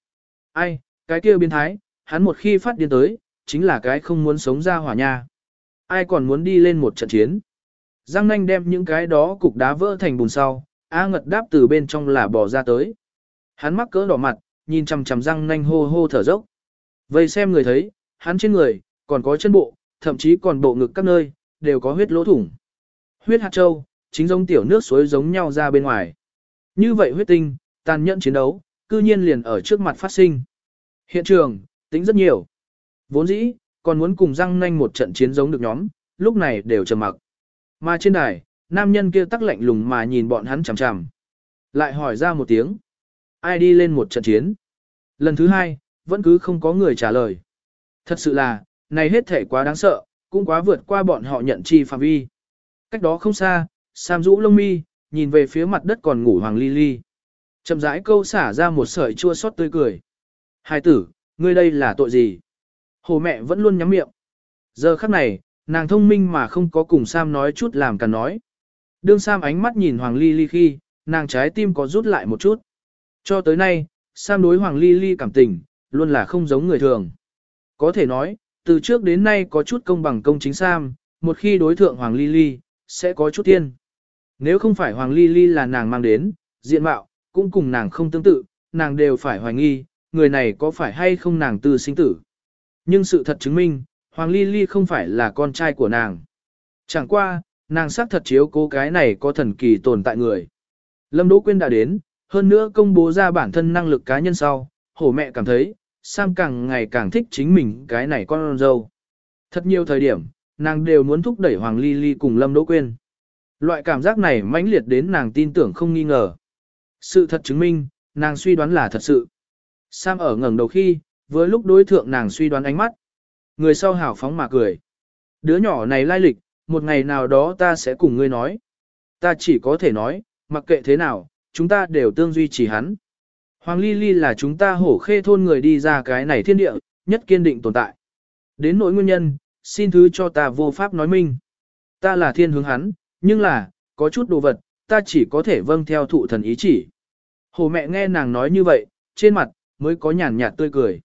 Ai, cái kia biến thái, hắn một khi phát điên tới, chính là cái không muốn sống ra hỏa nha. Ai còn muốn đi lên một trận chiến. Giang nanh đem những cái đó cục đá vỡ thành bùn sau, A ngật đáp từ bên trong là bỏ ra tới. Hắn mắc cỡ đỏ mặt, nhìn chằm chằm răng nanh hô hô thở dốc. Vây xem người thấy, hắn trên người, còn có chân bộ, thậm chí còn bộ ngực các nơi, đều có huyết lỗ thủng. Huyết hạt châu, chính giống tiểu nước suối giống nhau ra bên ngoài. Như vậy huyết tinh, tàn nhẫn chiến đấu, cư nhiên liền ở trước mặt phát sinh. Hiện trường, tính rất nhiều. Vốn dĩ, còn muốn cùng răng nanh một trận chiến giống được nhóm, lúc này đều trầm mặc. Mà trên đài, nam nhân kia tắc lạnh lùng mà nhìn bọn hắn chằm chằm. Lại hỏi ra một tiếng. Ai đi lên một trận chiến? Lần thứ hai, vẫn cứ không có người trả lời. Thật sự là, này hết thể quá đáng sợ, cũng quá vượt qua bọn họ nhận chi phạm vi. Cách đó không xa, Sam rũ lông mi, nhìn về phía mặt đất còn ngủ Hoàng Ly Ly. Chậm rãi câu xả ra một sợi chua xót tươi cười. Hai tử, ngươi đây là tội gì? Hồ mẹ vẫn luôn nhắm miệng. Giờ khắc này, nàng thông minh mà không có cùng Sam nói chút làm cả nói. Đương Sam ánh mắt nhìn Hoàng Ly Ly khi, nàng trái tim có rút lại một chút. Cho tới nay, Sam đối Hoàng Ly Ly cảm tình, luôn là không giống người thường. Có thể nói, từ trước đến nay có chút công bằng công chính Sam, một khi đối thượng Hoàng Ly Ly, sẽ có chút tiên. Nếu không phải Hoàng Ly Ly là nàng mang đến, diện mạo, cũng cùng nàng không tương tự, nàng đều phải hoài nghi, người này có phải hay không nàng tư sinh tử. Nhưng sự thật chứng minh, Hoàng Ly Ly không phải là con trai của nàng. Chẳng qua, nàng xác thật chiếu cố cái này có thần kỳ tồn tại người. Lâm Đỗ Quyên đã đến, hơn nữa công bố ra bản thân năng lực cá nhân sau, hổ mẹ cảm thấy, Sam càng ngày càng thích chính mình cái này con dâu. Thật nhiều thời điểm, nàng đều muốn thúc đẩy Hoàng Ly Ly cùng Lâm Đỗ Quyên. Loại cảm giác này mãnh liệt đến nàng tin tưởng không nghi ngờ. Sự thật chứng minh, nàng suy đoán là thật sự. Sam ở ngẩng đầu khi, với lúc đối thượng nàng suy đoán ánh mắt. Người sau hào phóng mà cười. Đứa nhỏ này lai lịch, một ngày nào đó ta sẽ cùng ngươi nói. Ta chỉ có thể nói, mặc kệ thế nào, chúng ta đều tương duy trì hắn. Hoàng Ly Ly là chúng ta hổ khê thôn người đi ra cái này thiên địa, nhất kiên định tồn tại. Đến nỗi nguyên nhân, xin thứ cho ta vô pháp nói minh. Ta là thiên hướng hắn, nhưng là, có chút đồ vật, ta chỉ có thể vâng theo thụ thần ý chỉ. Hồ mẹ nghe nàng nói như vậy, trên mặt, mới có nhàn nhạt tươi cười.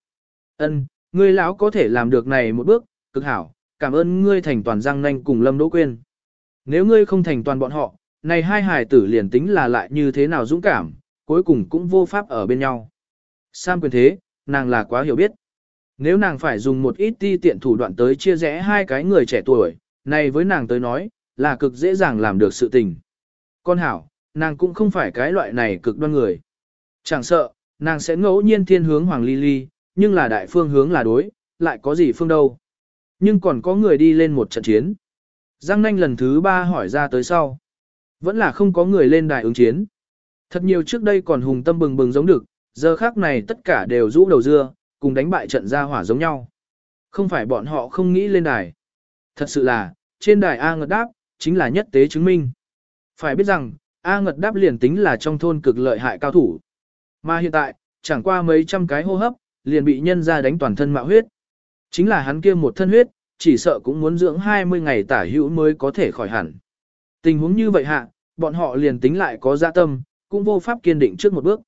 Ân, ngươi lão có thể làm được này một bước, cực hảo, cảm ơn ngươi thành toàn giang nanh cùng lâm đỗ quên. Nếu ngươi không thành toàn bọn họ, này hai hài tử liền tính là lại như thế nào dũng cảm, cuối cùng cũng vô pháp ở bên nhau. Sam quyền thế, nàng là quá hiểu biết. Nếu nàng phải dùng một ít ti tiện thủ đoạn tới chia rẽ hai cái người trẻ tuổi, này với nàng tới nói, là cực dễ dàng làm được sự tình. Con hảo, nàng cũng không phải cái loại này cực đoan người. Chẳng sợ, nàng sẽ ngẫu nhiên thiên hướng Hoàng Ly Ly, nhưng là đại phương hướng là đối, lại có gì phương đâu. Nhưng còn có người đi lên một trận chiến. Giang nanh lần thứ ba hỏi ra tới sau. Vẫn là không có người lên đài ứng chiến. Thật nhiều trước đây còn hùng tâm bừng bừng giống được, giờ khác này tất cả đều rũ đầu dưa, cùng đánh bại trận gia hỏa giống nhau. Không phải bọn họ không nghĩ lên đài. Thật sự là, trên đài A ngật đáp, chính là nhất tế chứng minh. Phải biết rằng, A ngật đáp liền tính là trong thôn cực lợi hại cao thủ. Mà hiện tại, chẳng qua mấy trăm cái hô hấp, liền bị nhân ra đánh toàn thân mạo huyết. Chính là hắn kia một thân huyết, chỉ sợ cũng muốn dưỡng 20 ngày tả hữu mới có thể khỏi hẳn. Tình huống như vậy hạ, bọn họ liền tính lại có dạ tâm, cũng vô pháp kiên định trước một bước.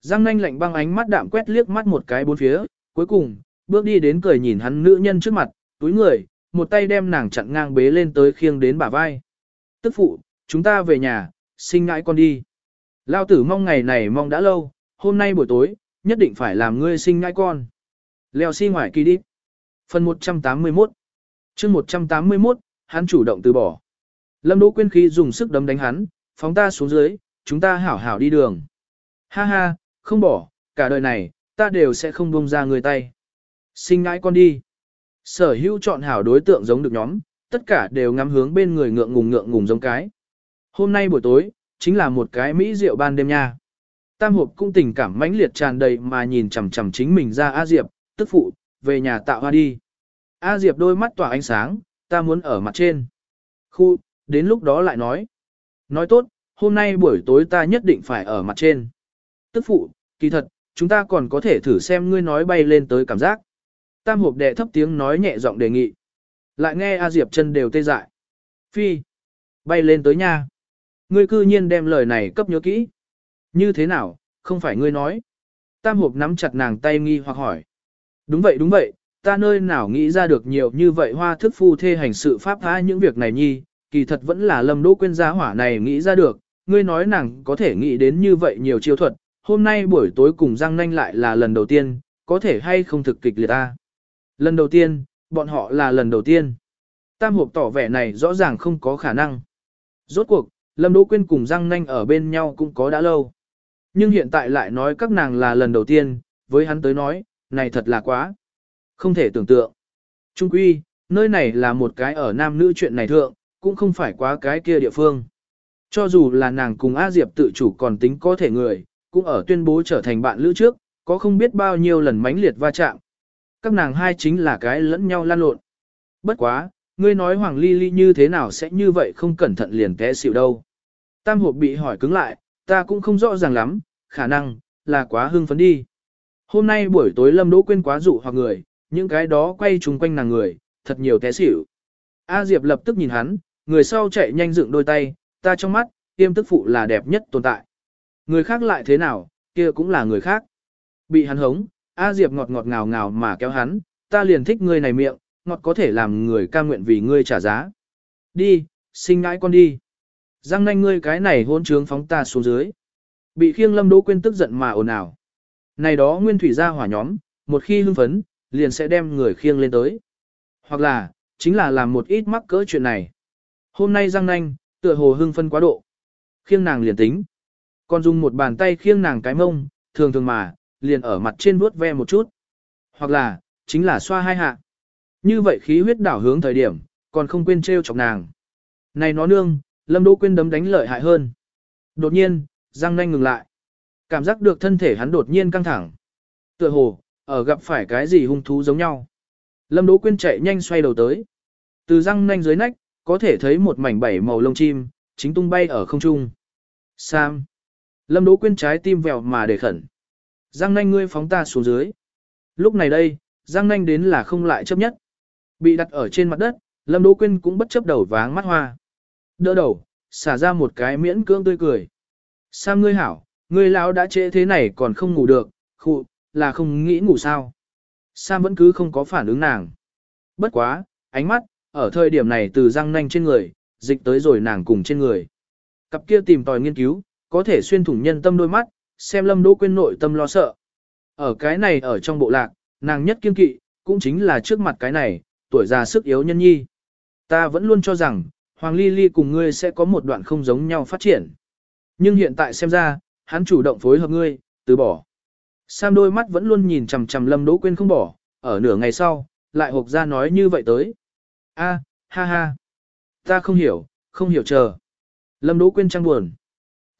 Giang nanh lạnh băng ánh mắt đạm quét liếc mắt một cái bốn phía, cuối cùng, bước đi đến cười nhìn hắn nữ nhân trước mặt, túi người, một tay đem nàng chặn ngang bế lên tới khiêng đến bả vai. Tức phụ, chúng ta về nhà, sinh ngãi con đi. Lao tử mong ngày này mong đã lâu, hôm nay buổi tối, nhất định phải làm ngươi sinh ngãi con. Leo xi si ngoài kỳ đi. Phần 181 chương 181, hắn chủ động từ bỏ. Lâm Đỗ Quyên khí dùng sức đấm đánh hắn, phóng ta xuống dưới, chúng ta hảo hảo đi đường. Ha ha, không bỏ, cả đời này, ta đều sẽ không buông ra người tay. Xin ngãi con đi. Sở hữu chọn hảo đối tượng giống được nhóm, tất cả đều ngắm hướng bên người ngượng ngùng ngượng ngùng giống cái. Hôm nay buổi tối, chính là một cái mỹ rượu ban đêm nha. Tam hộp cũng tình cảm mãnh liệt tràn đầy mà nhìn chằm chằm chính mình ra A Diệp, tức phụ, về nhà tạo hoa đi. A Diệp đôi mắt tỏa ánh sáng, ta muốn ở mặt trên. Khu, đến lúc đó lại nói. Nói tốt, hôm nay buổi tối ta nhất định phải ở mặt trên. Tức phụ, kỳ thật, chúng ta còn có thể thử xem ngươi nói bay lên tới cảm giác. Tam hộp đệ thấp tiếng nói nhẹ giọng đề nghị. Lại nghe A Diệp chân đều tê dại. Phi. Bay lên tới nha. Ngươi cư nhiên đem lời này cấp nhớ kỹ. Như thế nào, không phải ngươi nói. Tam hộp nắm chặt nàng tay nghi hoặc hỏi. Đúng vậy đúng vậy, ta nơi nào nghĩ ra được nhiều như vậy hoa thức phu thê hành sự pháp phá những việc này nhi, kỳ thật vẫn là lâm đỗ quên gia hỏa này nghĩ ra được, ngươi nói nàng có thể nghĩ đến như vậy nhiều chiêu thuật, hôm nay buổi tối cùng Giang Nanh lại là lần đầu tiên, có thể hay không thực kịch liệt ta. Lần đầu tiên, bọn họ là lần đầu tiên. Tam hộp tỏ vẻ này rõ ràng không có khả năng. Rốt cuộc, Lâm Đỗ Quyên cùng Giang Nanh ở bên nhau cũng có đã lâu. Nhưng hiện tại lại nói các nàng là lần đầu tiên, với hắn tới nói, này thật là quá. Không thể tưởng tượng. Trung quy, nơi này là một cái ở nam nữ chuyện này thượng, cũng không phải quá cái kia địa phương. Cho dù là nàng cùng A Diệp tự chủ còn tính có thể người, cũng ở tuyên bố trở thành bạn lữ trước, có không biết bao nhiêu lần mãnh liệt va chạm. Các nàng hai chính là cái lẫn nhau lan lộn. Bất quá, ngươi nói Hoàng Ly Ly như thế nào sẽ như vậy không cẩn thận liền té xỉu đâu. Tam hộp bị hỏi cứng lại, ta cũng không rõ ràng lắm, khả năng, là quá hưng phấn đi. Hôm nay buổi tối Lâm Đỗ Quyên quá dụ hoặc người, những cái đó quay chung quanh nàng người, thật nhiều té xỉu. A Diệp lập tức nhìn hắn, người sau chạy nhanh dựng đôi tay, ta trong mắt, tiêm tức phụ là đẹp nhất tồn tại. Người khác lại thế nào, kia cũng là người khác. Bị hắn hống, A Diệp ngọt ngọt ngào ngào mà kéo hắn, ta liền thích ngươi này miệng, ngọt có thể làm người ca nguyện vì ngươi trả giá. Đi, sinh ngãi con đi. Răng nanh ngươi cái này hôn trướng phóng ta xuống dưới. Bị khiêng lâm đỗ quên tức giận mà ồn ào. Này đó nguyên thủy gia hỏa nhóm, một khi hưng phấn, liền sẽ đem người khiêng lên tới. Hoặc là, chính là làm một ít mắc cỡ chuyện này. Hôm nay răng nanh, tựa hồ hưng phân quá độ. Khiêng nàng liền tính. Còn dùng một bàn tay khiêng nàng cái mông, thường thường mà, liền ở mặt trên vuốt ve một chút. Hoặc là, chính là xoa hai hạ. Như vậy khí huyết đảo hướng thời điểm, còn không quên trêu chọc nàng. Này nó nương, Lâm Đỗ Quyên đấm đánh lợi hại hơn. Đột nhiên, răng nanh ngừng lại. Cảm giác được thân thể hắn đột nhiên căng thẳng. Tựa hồ, ở gặp phải cái gì hung thú giống nhau. Lâm Đỗ Quyên chạy nhanh xoay đầu tới. Từ răng nanh dưới nách, có thể thấy một mảnh bảy màu lông chim, chính tung bay ở không trung. Sam. Lâm Đỗ Quyên trái tim vèo mà để khẩn. Giang nanh ngươi phóng ta xuống dưới. Lúc này đây, Giang nanh đến là không lại chấp nhất. Bị đặt ở trên mặt đất, Lâm Đỗ Quyên cũng bất chấp đầu váng mắt hoa. Đỡ đầu, xả ra một cái miễn cưỡng tươi cười. Sam ngươi hảo, ngươi lão đã trễ thế này còn không ngủ được, khụ, là không nghĩ ngủ sao. Sam vẫn cứ không có phản ứng nàng. Bất quá, ánh mắt, ở thời điểm này từ răng nanh trên người, dịch tới rồi nàng cùng trên người. Cặp kia tìm tòi nghiên cứu, có thể xuyên thủng nhân tâm đôi mắt, xem lâm đỗ quên nội tâm lo sợ. Ở cái này ở trong bộ lạc, nàng nhất kiên kỵ, cũng chính là trước mặt cái này, tuổi già sức yếu nhân nhi. Ta vẫn luôn cho rằng, Hoàng Ly Ly cùng ngươi sẽ có một đoạn không giống nhau phát triển. Nhưng hiện tại xem ra, hắn chủ động phối hợp ngươi, từ bỏ. Sam đôi mắt vẫn luôn nhìn chằm chằm Lâm Đỗ Quyên không bỏ, ở nửa ngày sau, lại hộp ra nói như vậy tới. A, ha ha. Ta không hiểu, không hiểu chờ. Lâm Đỗ Quyên trăng buồn.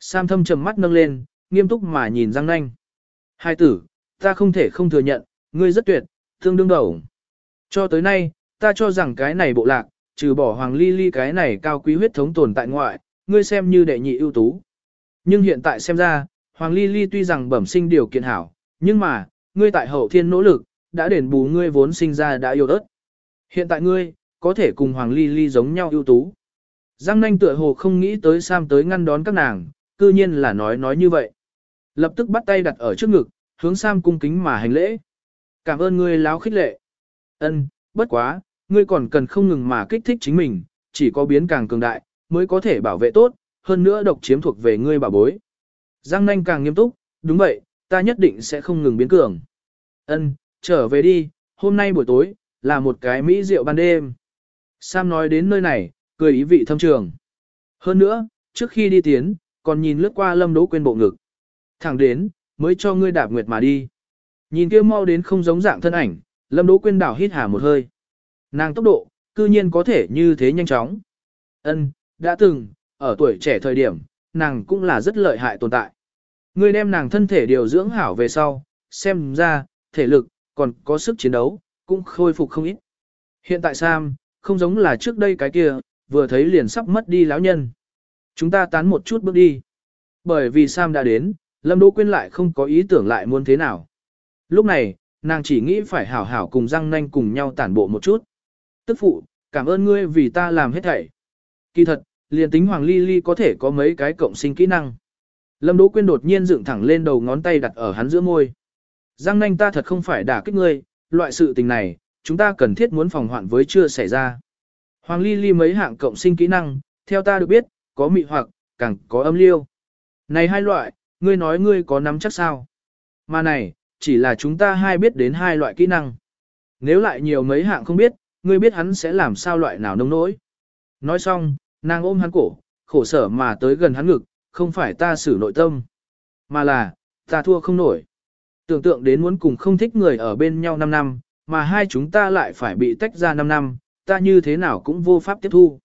Sam thâm trầm mắt nâng lên, nghiêm túc mà nhìn Giang Nanh. Hai tử, ta không thể không thừa nhận, ngươi rất tuyệt, tương đương đầu. Cho tới nay, ta cho rằng cái này bộ lạc, trừ bỏ Hoàng Ly Ly cái này cao quý huyết thống tồn tại ngoại, ngươi xem như đệ nhị ưu tú. Nhưng hiện tại xem ra, Hoàng Ly Ly tuy rằng bẩm sinh điều kiện hảo, nhưng mà, ngươi tại hậu thiên nỗ lực, đã đền bù ngươi vốn sinh ra đã yêu ớt. Hiện tại ngươi, có thể cùng Hoàng Ly Ly giống nhau ưu tú. Giang nanh tựa hồ không nghĩ tới Sam tới ngăn đón các nàng, cư nhiên là nói nói như vậy. Lập tức bắt tay đặt ở trước ngực, hướng Sam cung kính mà hành lễ. Cảm ơn ngươi láo khích lệ. Ân, bất quá, ngươi còn cần không ngừng mà kích thích chính mình, chỉ có biến càng cường đại, mới có thể bảo vệ tốt, hơn nữa độc chiếm thuộc về ngươi bảo bối. Giang nanh càng nghiêm túc, đúng vậy, ta nhất định sẽ không ngừng biến cường. Ân, trở về đi, hôm nay buổi tối, là một cái mỹ rượu ban đêm. Sam nói đến nơi này, cười ý vị thâm trường. Hơn nữa, trước khi đi tiến, còn nhìn lướt qua lâm đỗ quên bộ ngực. Thẳng đến, mới cho ngươi đạp nguyệt mà đi. Nhìn kia mau đến không giống dạng thân ảnh, lâm đỗ quên đảo hít hà một hơi. Nàng tốc độ, cư nhiên có thể như thế nhanh chóng. Ân, đã từng, ở tuổi trẻ thời điểm, nàng cũng là rất lợi hại tồn tại. Ngươi đem nàng thân thể điều dưỡng hảo về sau, xem ra, thể lực, còn có sức chiến đấu, cũng khôi phục không ít. Hiện tại Sam, không giống là trước đây cái kia, vừa thấy liền sắp mất đi lão nhân. Chúng ta tán một chút bước đi. Bởi vì Sam đã đến, Lâm Đỗ Quyên lại không có ý tưởng lại muốn thế nào. Lúc này, nàng chỉ nghĩ phải hảo hảo cùng răng nanh cùng nhau tản bộ một chút. Tức phụ, cảm ơn ngươi vì ta làm hết thảy. Kỳ thật, liền tính Hoàng Ly Ly có thể có mấy cái cộng sinh kỹ năng. Lâm Đỗ Quyên đột nhiên dựng thẳng lên đầu ngón tay đặt ở hắn giữa môi. Giang nanh ta thật không phải đả kích ngươi, loại sự tình này, chúng ta cần thiết muốn phòng hoạn với chưa xảy ra. Hoàng Ly Ly mấy hạng cộng sinh kỹ năng, theo ta được biết, có mị hoặc, càng có âm liêu. Này hai loại, ngươi nói ngươi có nắm chắc sao? Mà này, chỉ là chúng ta hai biết đến hai loại kỹ năng. Nếu lại nhiều mấy hạng không biết, ngươi biết hắn sẽ làm sao loại nào nông nỗi. Nói xong, nàng ôm hắn cổ, khổ sở mà tới gần hắn ngực, không phải ta xử nội tâm, mà là, ta thua không nổi. Tưởng tượng đến muốn cùng không thích người ở bên nhau 5 năm, mà hai chúng ta lại phải bị tách ra 5 năm, ta như thế nào cũng vô pháp tiếp thu.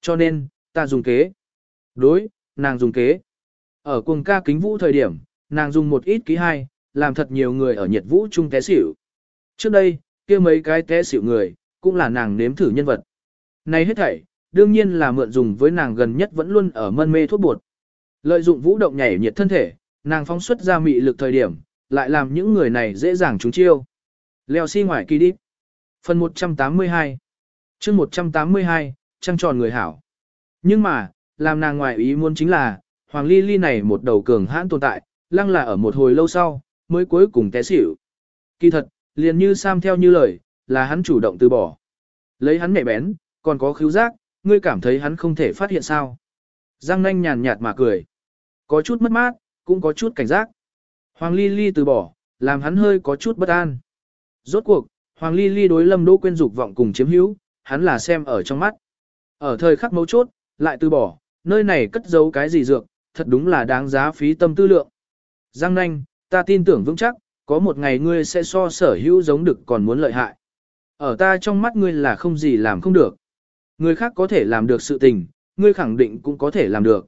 Cho nên, ta dùng kế. Đối, nàng dùng kế. Ở cuồng ca kính vũ thời điểm, nàng dùng một ít ký hai, làm thật nhiều người ở nhiệt vũ chung té xỉu. Trước đây, kia mấy cái té xỉu người, cũng là nàng nếm thử nhân vật. Này hết thảy, đương nhiên là mượn dùng với nàng gần nhất vẫn luôn ở mân mê thuốc bột. Lợi dụng vũ động nhảy nhiệt thân thể, nàng phóng xuất ra mị lực thời điểm, lại làm những người này dễ dàng trúng chiêu. Leo xi si ngoài kỳ đi. Phần 182 chương 182, trăng tròn người hảo. Nhưng mà, làm nàng ngoài ý muốn chính là, Hoàng Ly Ly này một đầu cường hãn tồn tại, lăng là ở một hồi lâu sau, mới cuối cùng té xỉu. Kỳ thật, liền như Sam theo như lời, là hắn chủ động từ bỏ. Lấy hắn mẹ bén, còn có khứu giác, ngươi cảm thấy hắn không thể phát hiện sao. Giang nanh nhàn nhạt mà cười. Có chút mất mát, cũng có chút cảnh giác. Hoàng Ly Ly từ bỏ, làm hắn hơi có chút bất an. Rốt cuộc, Hoàng Ly Ly đối Lâm Đỗ quên dục vọng cùng chiếm hữu, hắn là xem ở trong mắt. Ở thời khắc mấu chốt, lại từ bỏ, nơi này cất giấu cái gì dược, thật đúng là đáng giá phí tâm tư lượng. Giang nanh, ta tin tưởng vững chắc, có một ngày ngươi sẽ so sở hữu giống được còn muốn lợi hại. Ở ta trong mắt ngươi là không gì làm không được. Người khác có thể làm được sự tình, ngươi khẳng định cũng có thể làm được.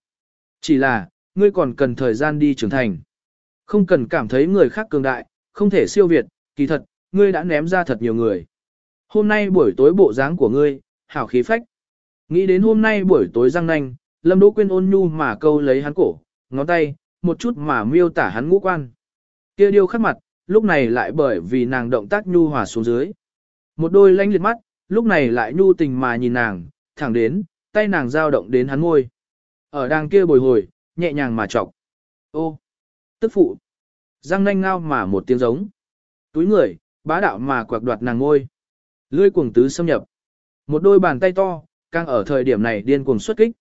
Chỉ là, ngươi còn cần thời gian đi trưởng thành. Không cần cảm thấy người khác cường đại, không thể siêu việt, kỳ thật, ngươi đã ném ra thật nhiều người. Hôm nay buổi tối bộ dáng của ngươi, hảo khí phách. Nghĩ đến hôm nay buổi tối răng nanh, Lâm Đỗ Quyên ôn nhu mà câu lấy hắn cổ, ngón tay, một chút mà miêu tả hắn ngũ quan. Kia điêu khắc mặt, lúc này lại bởi vì nàng động tác nhu hòa xuống dưới. Một đôi lanh liệt mắt, lúc này lại nhu tình mà nhìn nàng, thẳng đến, tay nàng dao động đến hắn ngôi. Ở đang kia bồi hồi, nhẹ nhàng mà chọc. Ô, tức phụ. Răng nanh ngao mà một tiếng giống. Túi người, bá đạo mà quạc đoạt nàng ngôi. Lươi cuồng tứ xâm nhập. Một đôi bàn tay to, càng ở thời điểm này điên cuồng xuất kích.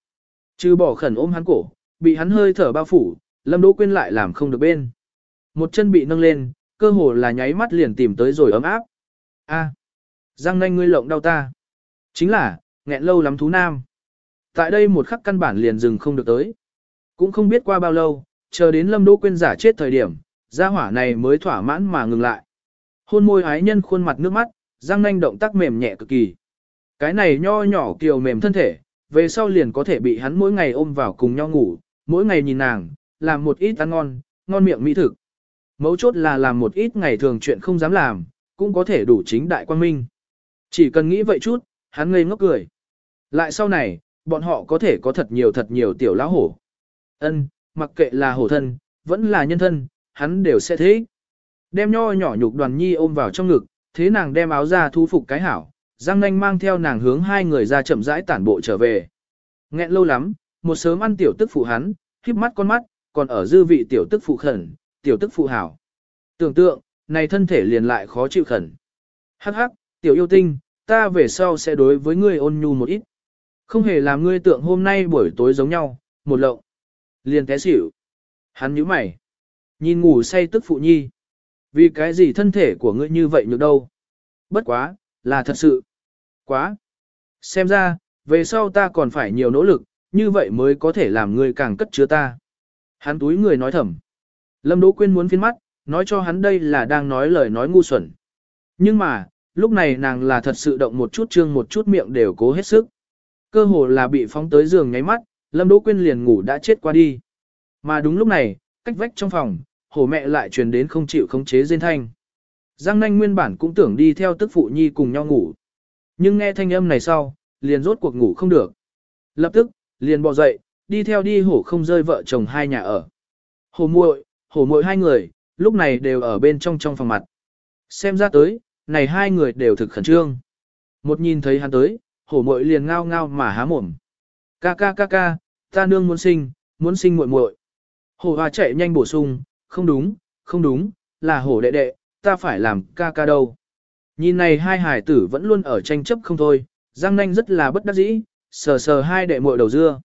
Trừ bỏ khẩn ôm hắn cổ, bị hắn hơi thở bao phủ, Lâm Đỗ quên lại làm không được bên. Một chân bị nâng lên, cơ hồ là nháy mắt liền tìm tới rồi ấm áp. A, răng nanh ngươi lộng đau ta. Chính là, nghẹn lâu lắm thú nam. Tại đây một khắc căn bản liền dừng không được tới. Cũng không biết qua bao lâu, chờ đến Lâm Đỗ quên giả chết thời điểm, gia hỏa này mới thỏa mãn mà ngừng lại. Hôn môi ái nhân khuôn mặt nước mắt, răng nanh động tác mềm nhẹ cực kỳ. Cái này nho nhỏ kiều mềm thân thể, về sau liền có thể bị hắn mỗi ngày ôm vào cùng nhau ngủ, mỗi ngày nhìn nàng, làm một ít ăn ngon, ngon miệng mỹ thực. Mấu chốt là làm một ít ngày thường chuyện không dám làm, cũng có thể đủ chính đại quan minh. Chỉ cần nghĩ vậy chút, hắn ngây ngốc cười. Lại sau này, bọn họ có thể có thật nhiều thật nhiều tiểu lão hổ. Ân, mặc kệ là hổ thân, vẫn là nhân thân, hắn đều sẽ thế. Đem nho nhỏ nhục đoàn nhi ôm vào trong ngực, thế nàng đem áo ra thu phục cái hảo, Giang Nanh mang theo nàng hướng hai người ra chậm rãi tản bộ trở về. Nghẹn lâu lắm, một sớm ăn tiểu tức phụ hắn, khiếp mắt con mắt, còn ở dư vị tiểu tức phụ khẩn, tiểu tức phụ hảo. Tưởng tượng, này thân thể liền lại khó chịu khẩn. Hắc hắc, tiểu yêu tinh, ta về sau sẽ đối với ngươi ôn nhu một ít. Không hề làm ngươi tượng hôm nay buổi tối giống nhau, một lộng. Liền té xỉu. Hắn nhíu mày. Nhìn ngủ say tức phụ nhi. Vì cái gì thân thể của ngươi như vậy nhược đâu? Bất quá, là thật sự. Quá. Xem ra, về sau ta còn phải nhiều nỗ lực, như vậy mới có thể làm ngươi càng cất chứa ta. Hắn túi người nói thầm. Lâm Đỗ Quyên muốn phiên mắt, nói cho hắn đây là đang nói lời nói ngu xuẩn. Nhưng mà, lúc này nàng là thật sự động một chút trương một chút miệng đều cố hết sức. Cơ hồ là bị phóng tới giường nháy mắt, Lâm Đỗ Quyên liền ngủ đã chết qua đi. Mà đúng lúc này, cách vách trong phòng, hổ mẹ lại truyền đến không chịu khống chế rên thanh. Giang nanh nguyên bản cũng tưởng đi theo tức phụ nhi cùng nhau ngủ. Nhưng nghe thanh âm này sau, liền rốt cuộc ngủ không được. Lập tức, liền bò dậy, đi theo đi hổ không rơi vợ chồng hai nhà ở. Hổ muội, hổ muội hai người, lúc này đều ở bên trong trong phòng mặt. Xem ra tới, này hai người đều thực khẩn trương. Một nhìn thấy hắn tới, hổ muội liền ngao ngao mà há mồm. Ca ca ca ca, ta nương muốn sinh, muốn sinh muội muội. Hổ hoa chạy nhanh bổ sung, không đúng, không đúng, là hổ đệ đệ, ta phải làm ca ca đâu. Nhìn này hai hải tử vẫn luôn ở tranh chấp không thôi, Giang Nanh rất là bất đắc dĩ, sờ sờ hai đệ muội đầu dưa.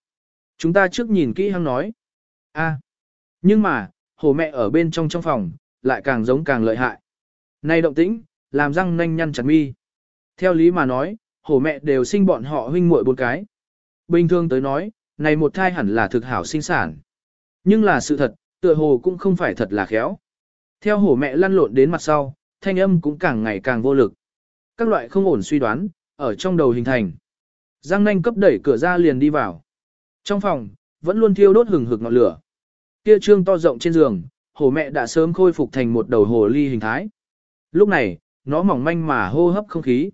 Chúng ta trước nhìn kỹ hăng nói. a nhưng mà, hổ mẹ ở bên trong trong phòng, lại càng giống càng lợi hại. Này động tĩnh, làm răng Nanh nhăn chặt mi. Theo lý mà nói, hổ mẹ đều sinh bọn họ huynh muội bốn cái. Bình thường tới nói, này một thai hẳn là thực hảo sinh sản. Nhưng là sự thật, tựa hồ cũng không phải thật là khéo. Theo hổ mẹ lăn lộn đến mặt sau, thanh âm cũng càng ngày càng vô lực. Các loại không ổn suy đoán, ở trong đầu hình thành. Giang nanh cấp đẩy cửa ra liền đi vào. Trong phòng, vẫn luôn thiêu đốt hừng hực ngọn lửa. Kia trương to rộng trên giường, hổ mẹ đã sớm khôi phục thành một đầu hồ ly hình thái. Lúc này, nó mỏng manh mà hô hấp không khí.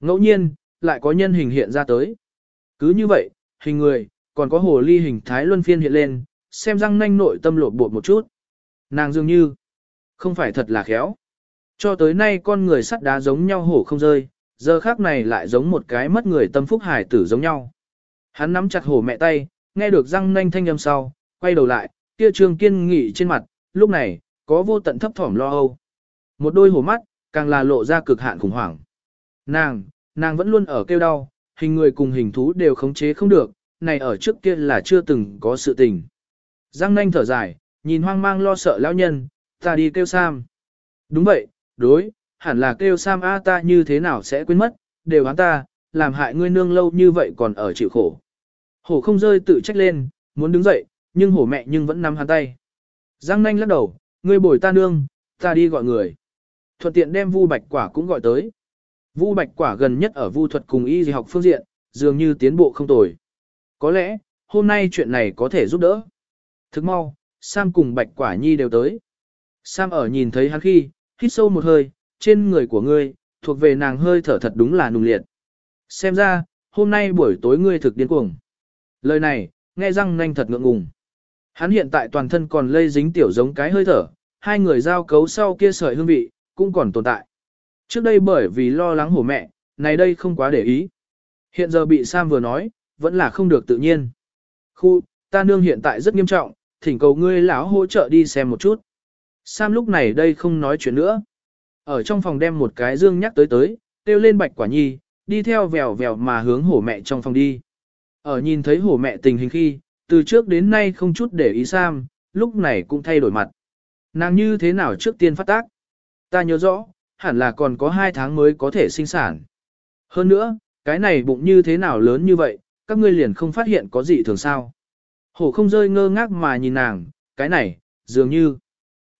Ngẫu nhiên, lại có nhân hình hiện ra tới. Cứ như vậy, hình người, còn có hồ ly hình thái luân phiên hiện lên, xem răng nanh nội tâm lột bột một chút. Nàng dường như, không phải thật là khéo. Cho tới nay con người sắt đá giống nhau hổ không rơi, giờ khác này lại giống một cái mất người tâm phúc hải tử giống nhau. Hắn nắm chặt hổ mẹ tay, nghe được răng nanh thanh âm sau, quay đầu lại, kia trường kiên nghị trên mặt, lúc này, có vô tận thấp thỏm lo âu. Một đôi hổ mắt, càng là lộ ra cực hạn khủng hoảng. Nàng, nàng vẫn luôn ở kêu đau, hình người cùng hình thú đều khống chế không được, này ở trước kia là chưa từng có sự tình. Giang nanh thở dài, nhìn hoang mang lo sợ lão nhân, ta đi kêu Sam. Đúng vậy, đối, hẳn là kêu Sam A ta như thế nào sẽ quên mất, đều hắn ta, làm hại ngươi nương lâu như vậy còn ở chịu khổ. Hổ không rơi tự trách lên, muốn đứng dậy, nhưng hổ mẹ nhưng vẫn nắm hắn tay. Giang nanh lắc đầu, ngươi bồi ta nương, ta đi gọi người. Thuận tiện đem vu bạch quả cũng gọi tới. Vu bạch quả gần nhất ở vu thuật cùng y học phương diện, dường như tiến bộ không tồi. Có lẽ, hôm nay chuyện này có thể giúp đỡ. Thức mau, Sam cùng bạch quả nhi đều tới. Sam ở nhìn thấy hắn khi, hít sâu một hơi, trên người của ngươi, thuộc về nàng hơi thở thật đúng là nùng liệt. Xem ra, hôm nay buổi tối ngươi thực điên cuồng. Lời này, nghe răng nanh thật ngượng ngùng. Hắn hiện tại toàn thân còn lây dính tiểu giống cái hơi thở, hai người giao cấu sau kia sợi hương vị, cũng còn tồn tại. Trước đây bởi vì lo lắng hổ mẹ, này đây không quá để ý. Hiện giờ bị Sam vừa nói, vẫn là không được tự nhiên. Khu, ta nương hiện tại rất nghiêm trọng, thỉnh cầu ngươi lão hỗ trợ đi xem một chút. Sam lúc này đây không nói chuyện nữa. Ở trong phòng đem một cái dương nhắc tới tới, kêu lên bạch quả nhi, đi theo vèo vèo mà hướng hổ mẹ trong phòng đi. Ở nhìn thấy hổ mẹ tình hình khi, từ trước đến nay không chút để ý Sam, lúc này cũng thay đổi mặt. Nàng như thế nào trước tiên phát tác? Ta nhớ rõ, hẳn là còn có hai tháng mới có thể sinh sản. Hơn nữa, cái này bụng như thế nào lớn như vậy, các ngươi liền không phát hiện có gì thường sao. Hổ không rơi ngơ ngác mà nhìn nàng, cái này, dường như,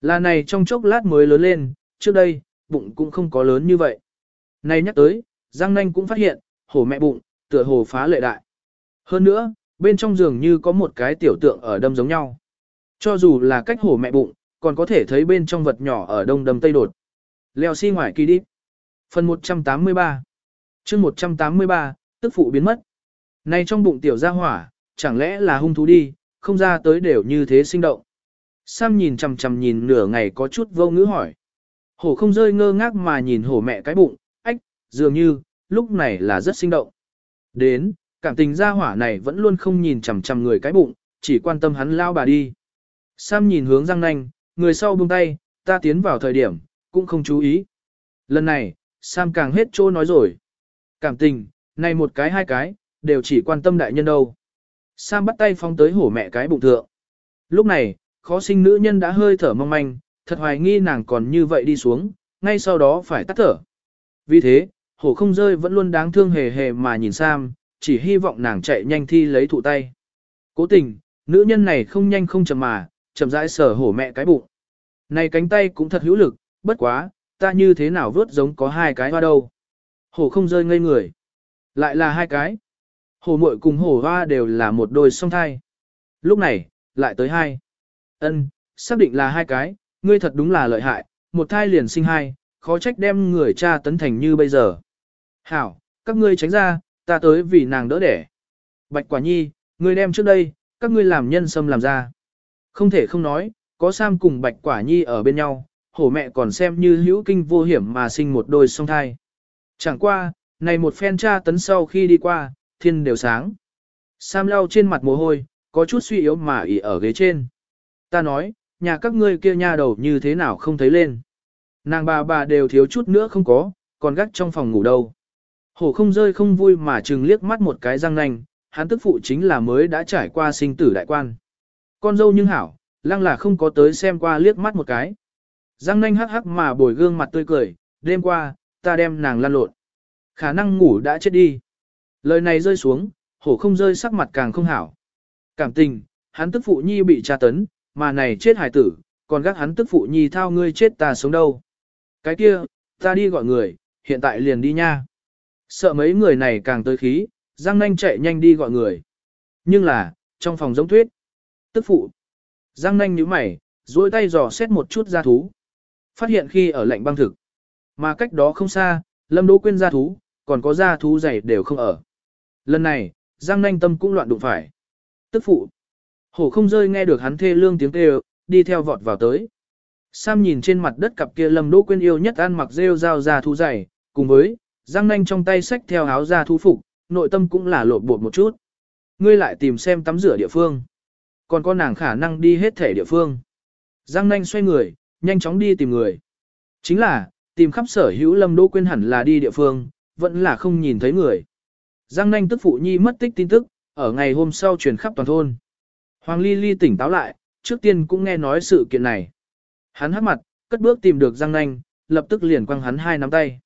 là này trong chốc lát mới lớn lên, trước đây, bụng cũng không có lớn như vậy. Này nhắc tới, Giang Nanh cũng phát hiện, hổ mẹ bụng, tựa hồ phá lệ đại. Hơn nữa, bên trong giường như có một cái tiểu tượng ở đâm giống nhau. Cho dù là cách hổ mẹ bụng, còn có thể thấy bên trong vật nhỏ ở đông đâm tây đột. Leo xi si ngoài kỳ đi. Phần 183 chương 183, tức phụ biến mất. Này trong bụng tiểu gia hỏa, chẳng lẽ là hung thú đi, không ra tới đều như thế sinh động. Sam nhìn chằm chằm nhìn nửa ngày có chút vô ngữ hỏi. Hổ không rơi ngơ ngác mà nhìn hổ mẹ cái bụng, ách, dường như, lúc này là rất sinh động. Đến, cảm tình gia hỏa này vẫn luôn không nhìn chằm chằm người cái bụng, chỉ quan tâm hắn lao bà đi. Sam nhìn hướng răng nanh, người sau buông tay, ta tiến vào thời điểm, cũng không chú ý. Lần này, Sam càng hết trô nói rồi. Cảm tình, này một cái hai cái, đều chỉ quan tâm đại nhân đâu. Sam bắt tay phong tới hổ mẹ cái bụng thượng. Lúc này, khó sinh nữ nhân đã hơi thở mong manh, thật hoài nghi nàng còn như vậy đi xuống, ngay sau đó phải tắt thở. Vì thế, hổ không rơi vẫn luôn đáng thương hề hề mà nhìn Sam, chỉ hy vọng nàng chạy nhanh thi lấy thụ tay. Cố tình, nữ nhân này không nhanh không chậm mà, chậm rãi sờ hổ mẹ cái bụng. Này cánh tay cũng thật hữu lực, bất quá, ta như thế nào vớt giống có hai cái hoa đâu. Hổ không rơi ngây người. Lại là hai cái. Hổ muội cùng hổ hoa đều là một đôi song thai. Lúc này, lại tới hai. Ân, xác định là hai cái, ngươi thật đúng là lợi hại, một thai liền sinh hai, khó trách đem người cha tấn thành như bây giờ. Hảo, các ngươi tránh ra, ta tới vì nàng đỡ đẻ. Bạch quả nhi, ngươi đem trước đây, các ngươi làm nhân sâm làm ra. Không thể không nói, có Sam cùng bạch quả nhi ở bên nhau, hổ mẹ còn xem như hữu kinh vô hiểm mà sinh một đôi song thai. Chẳng qua, Này một phen tra tấn sau khi đi qua, thiên đều sáng. Sam lau trên mặt mồ hôi, có chút suy yếu mà ỉ ở ghế trên. Ta nói, nhà các ngươi kia nha đầu như thế nào không thấy lên. Nàng bà bà đều thiếu chút nữa không có, còn gác trong phòng ngủ đâu. Hổ không rơi không vui mà chừng liếc mắt một cái răng nanh, hắn tức phụ chính là mới đã trải qua sinh tử đại quan. Con dâu nhưng hảo, lăng là không có tới xem qua liếc mắt một cái. Răng nanh hắc hắc mà bồi gương mặt tươi cười, đêm qua, ta đem nàng lăn lộn. Khả năng ngủ đã chết đi. Lời này rơi xuống, hổ không rơi sắc mặt càng không hảo. Cảm tình, hắn tức phụ nhi bị tra tấn, mà này chết hải tử, còn gác hắn tức phụ nhi thao ngươi chết ta sống đâu. Cái kia, ta đi gọi người, hiện tại liền đi nha. Sợ mấy người này càng tới khí, Giang Nanh chạy nhanh đi gọi người. Nhưng là, trong phòng giống thuyết. Tức phụ. Giang Nanh nhíu mày, duỗi tay dò xét một chút gia thú. Phát hiện khi ở lạnh băng thực. Mà cách đó không xa, Lâm Đỗ Quyên gia thú, còn có gia thú dày đều không ở. Lần này, Giang Nanh tâm cũng loạn đụng phải. Tức phụ. Hổ không rơi nghe được hắn thê lương tiếng kêu, đi theo vọt vào tới. Sam nhìn trên mặt đất cặp kia Lâm Đỗ Quyên yêu nhất ăn mặc rêu dao gia thú dày, cùng với Giang Nanh trong tay xách theo áo gia thú phục, nội tâm cũng là lộn bột một chút. Ngươi lại tìm xem tắm rửa địa phương. Còn có nàng khả năng đi hết thể địa phương. Giang Nanh xoay người, nhanh chóng đi tìm người. Chính là, tìm khắp sở hữu Lâm Đỗ Quyên hẳn là đi địa phương, vẫn là không nhìn thấy người. Giang Nanh tức phụ nhi mất tích tin tức, ở ngày hôm sau truyền khắp toàn thôn. Hoàng Ly Ly tỉnh táo lại, trước tiên cũng nghe nói sự kiện này. Hắn hắc mặt, cất bước tìm được Giang Nanh, lập tức liền quăng hắn hai nắm tay.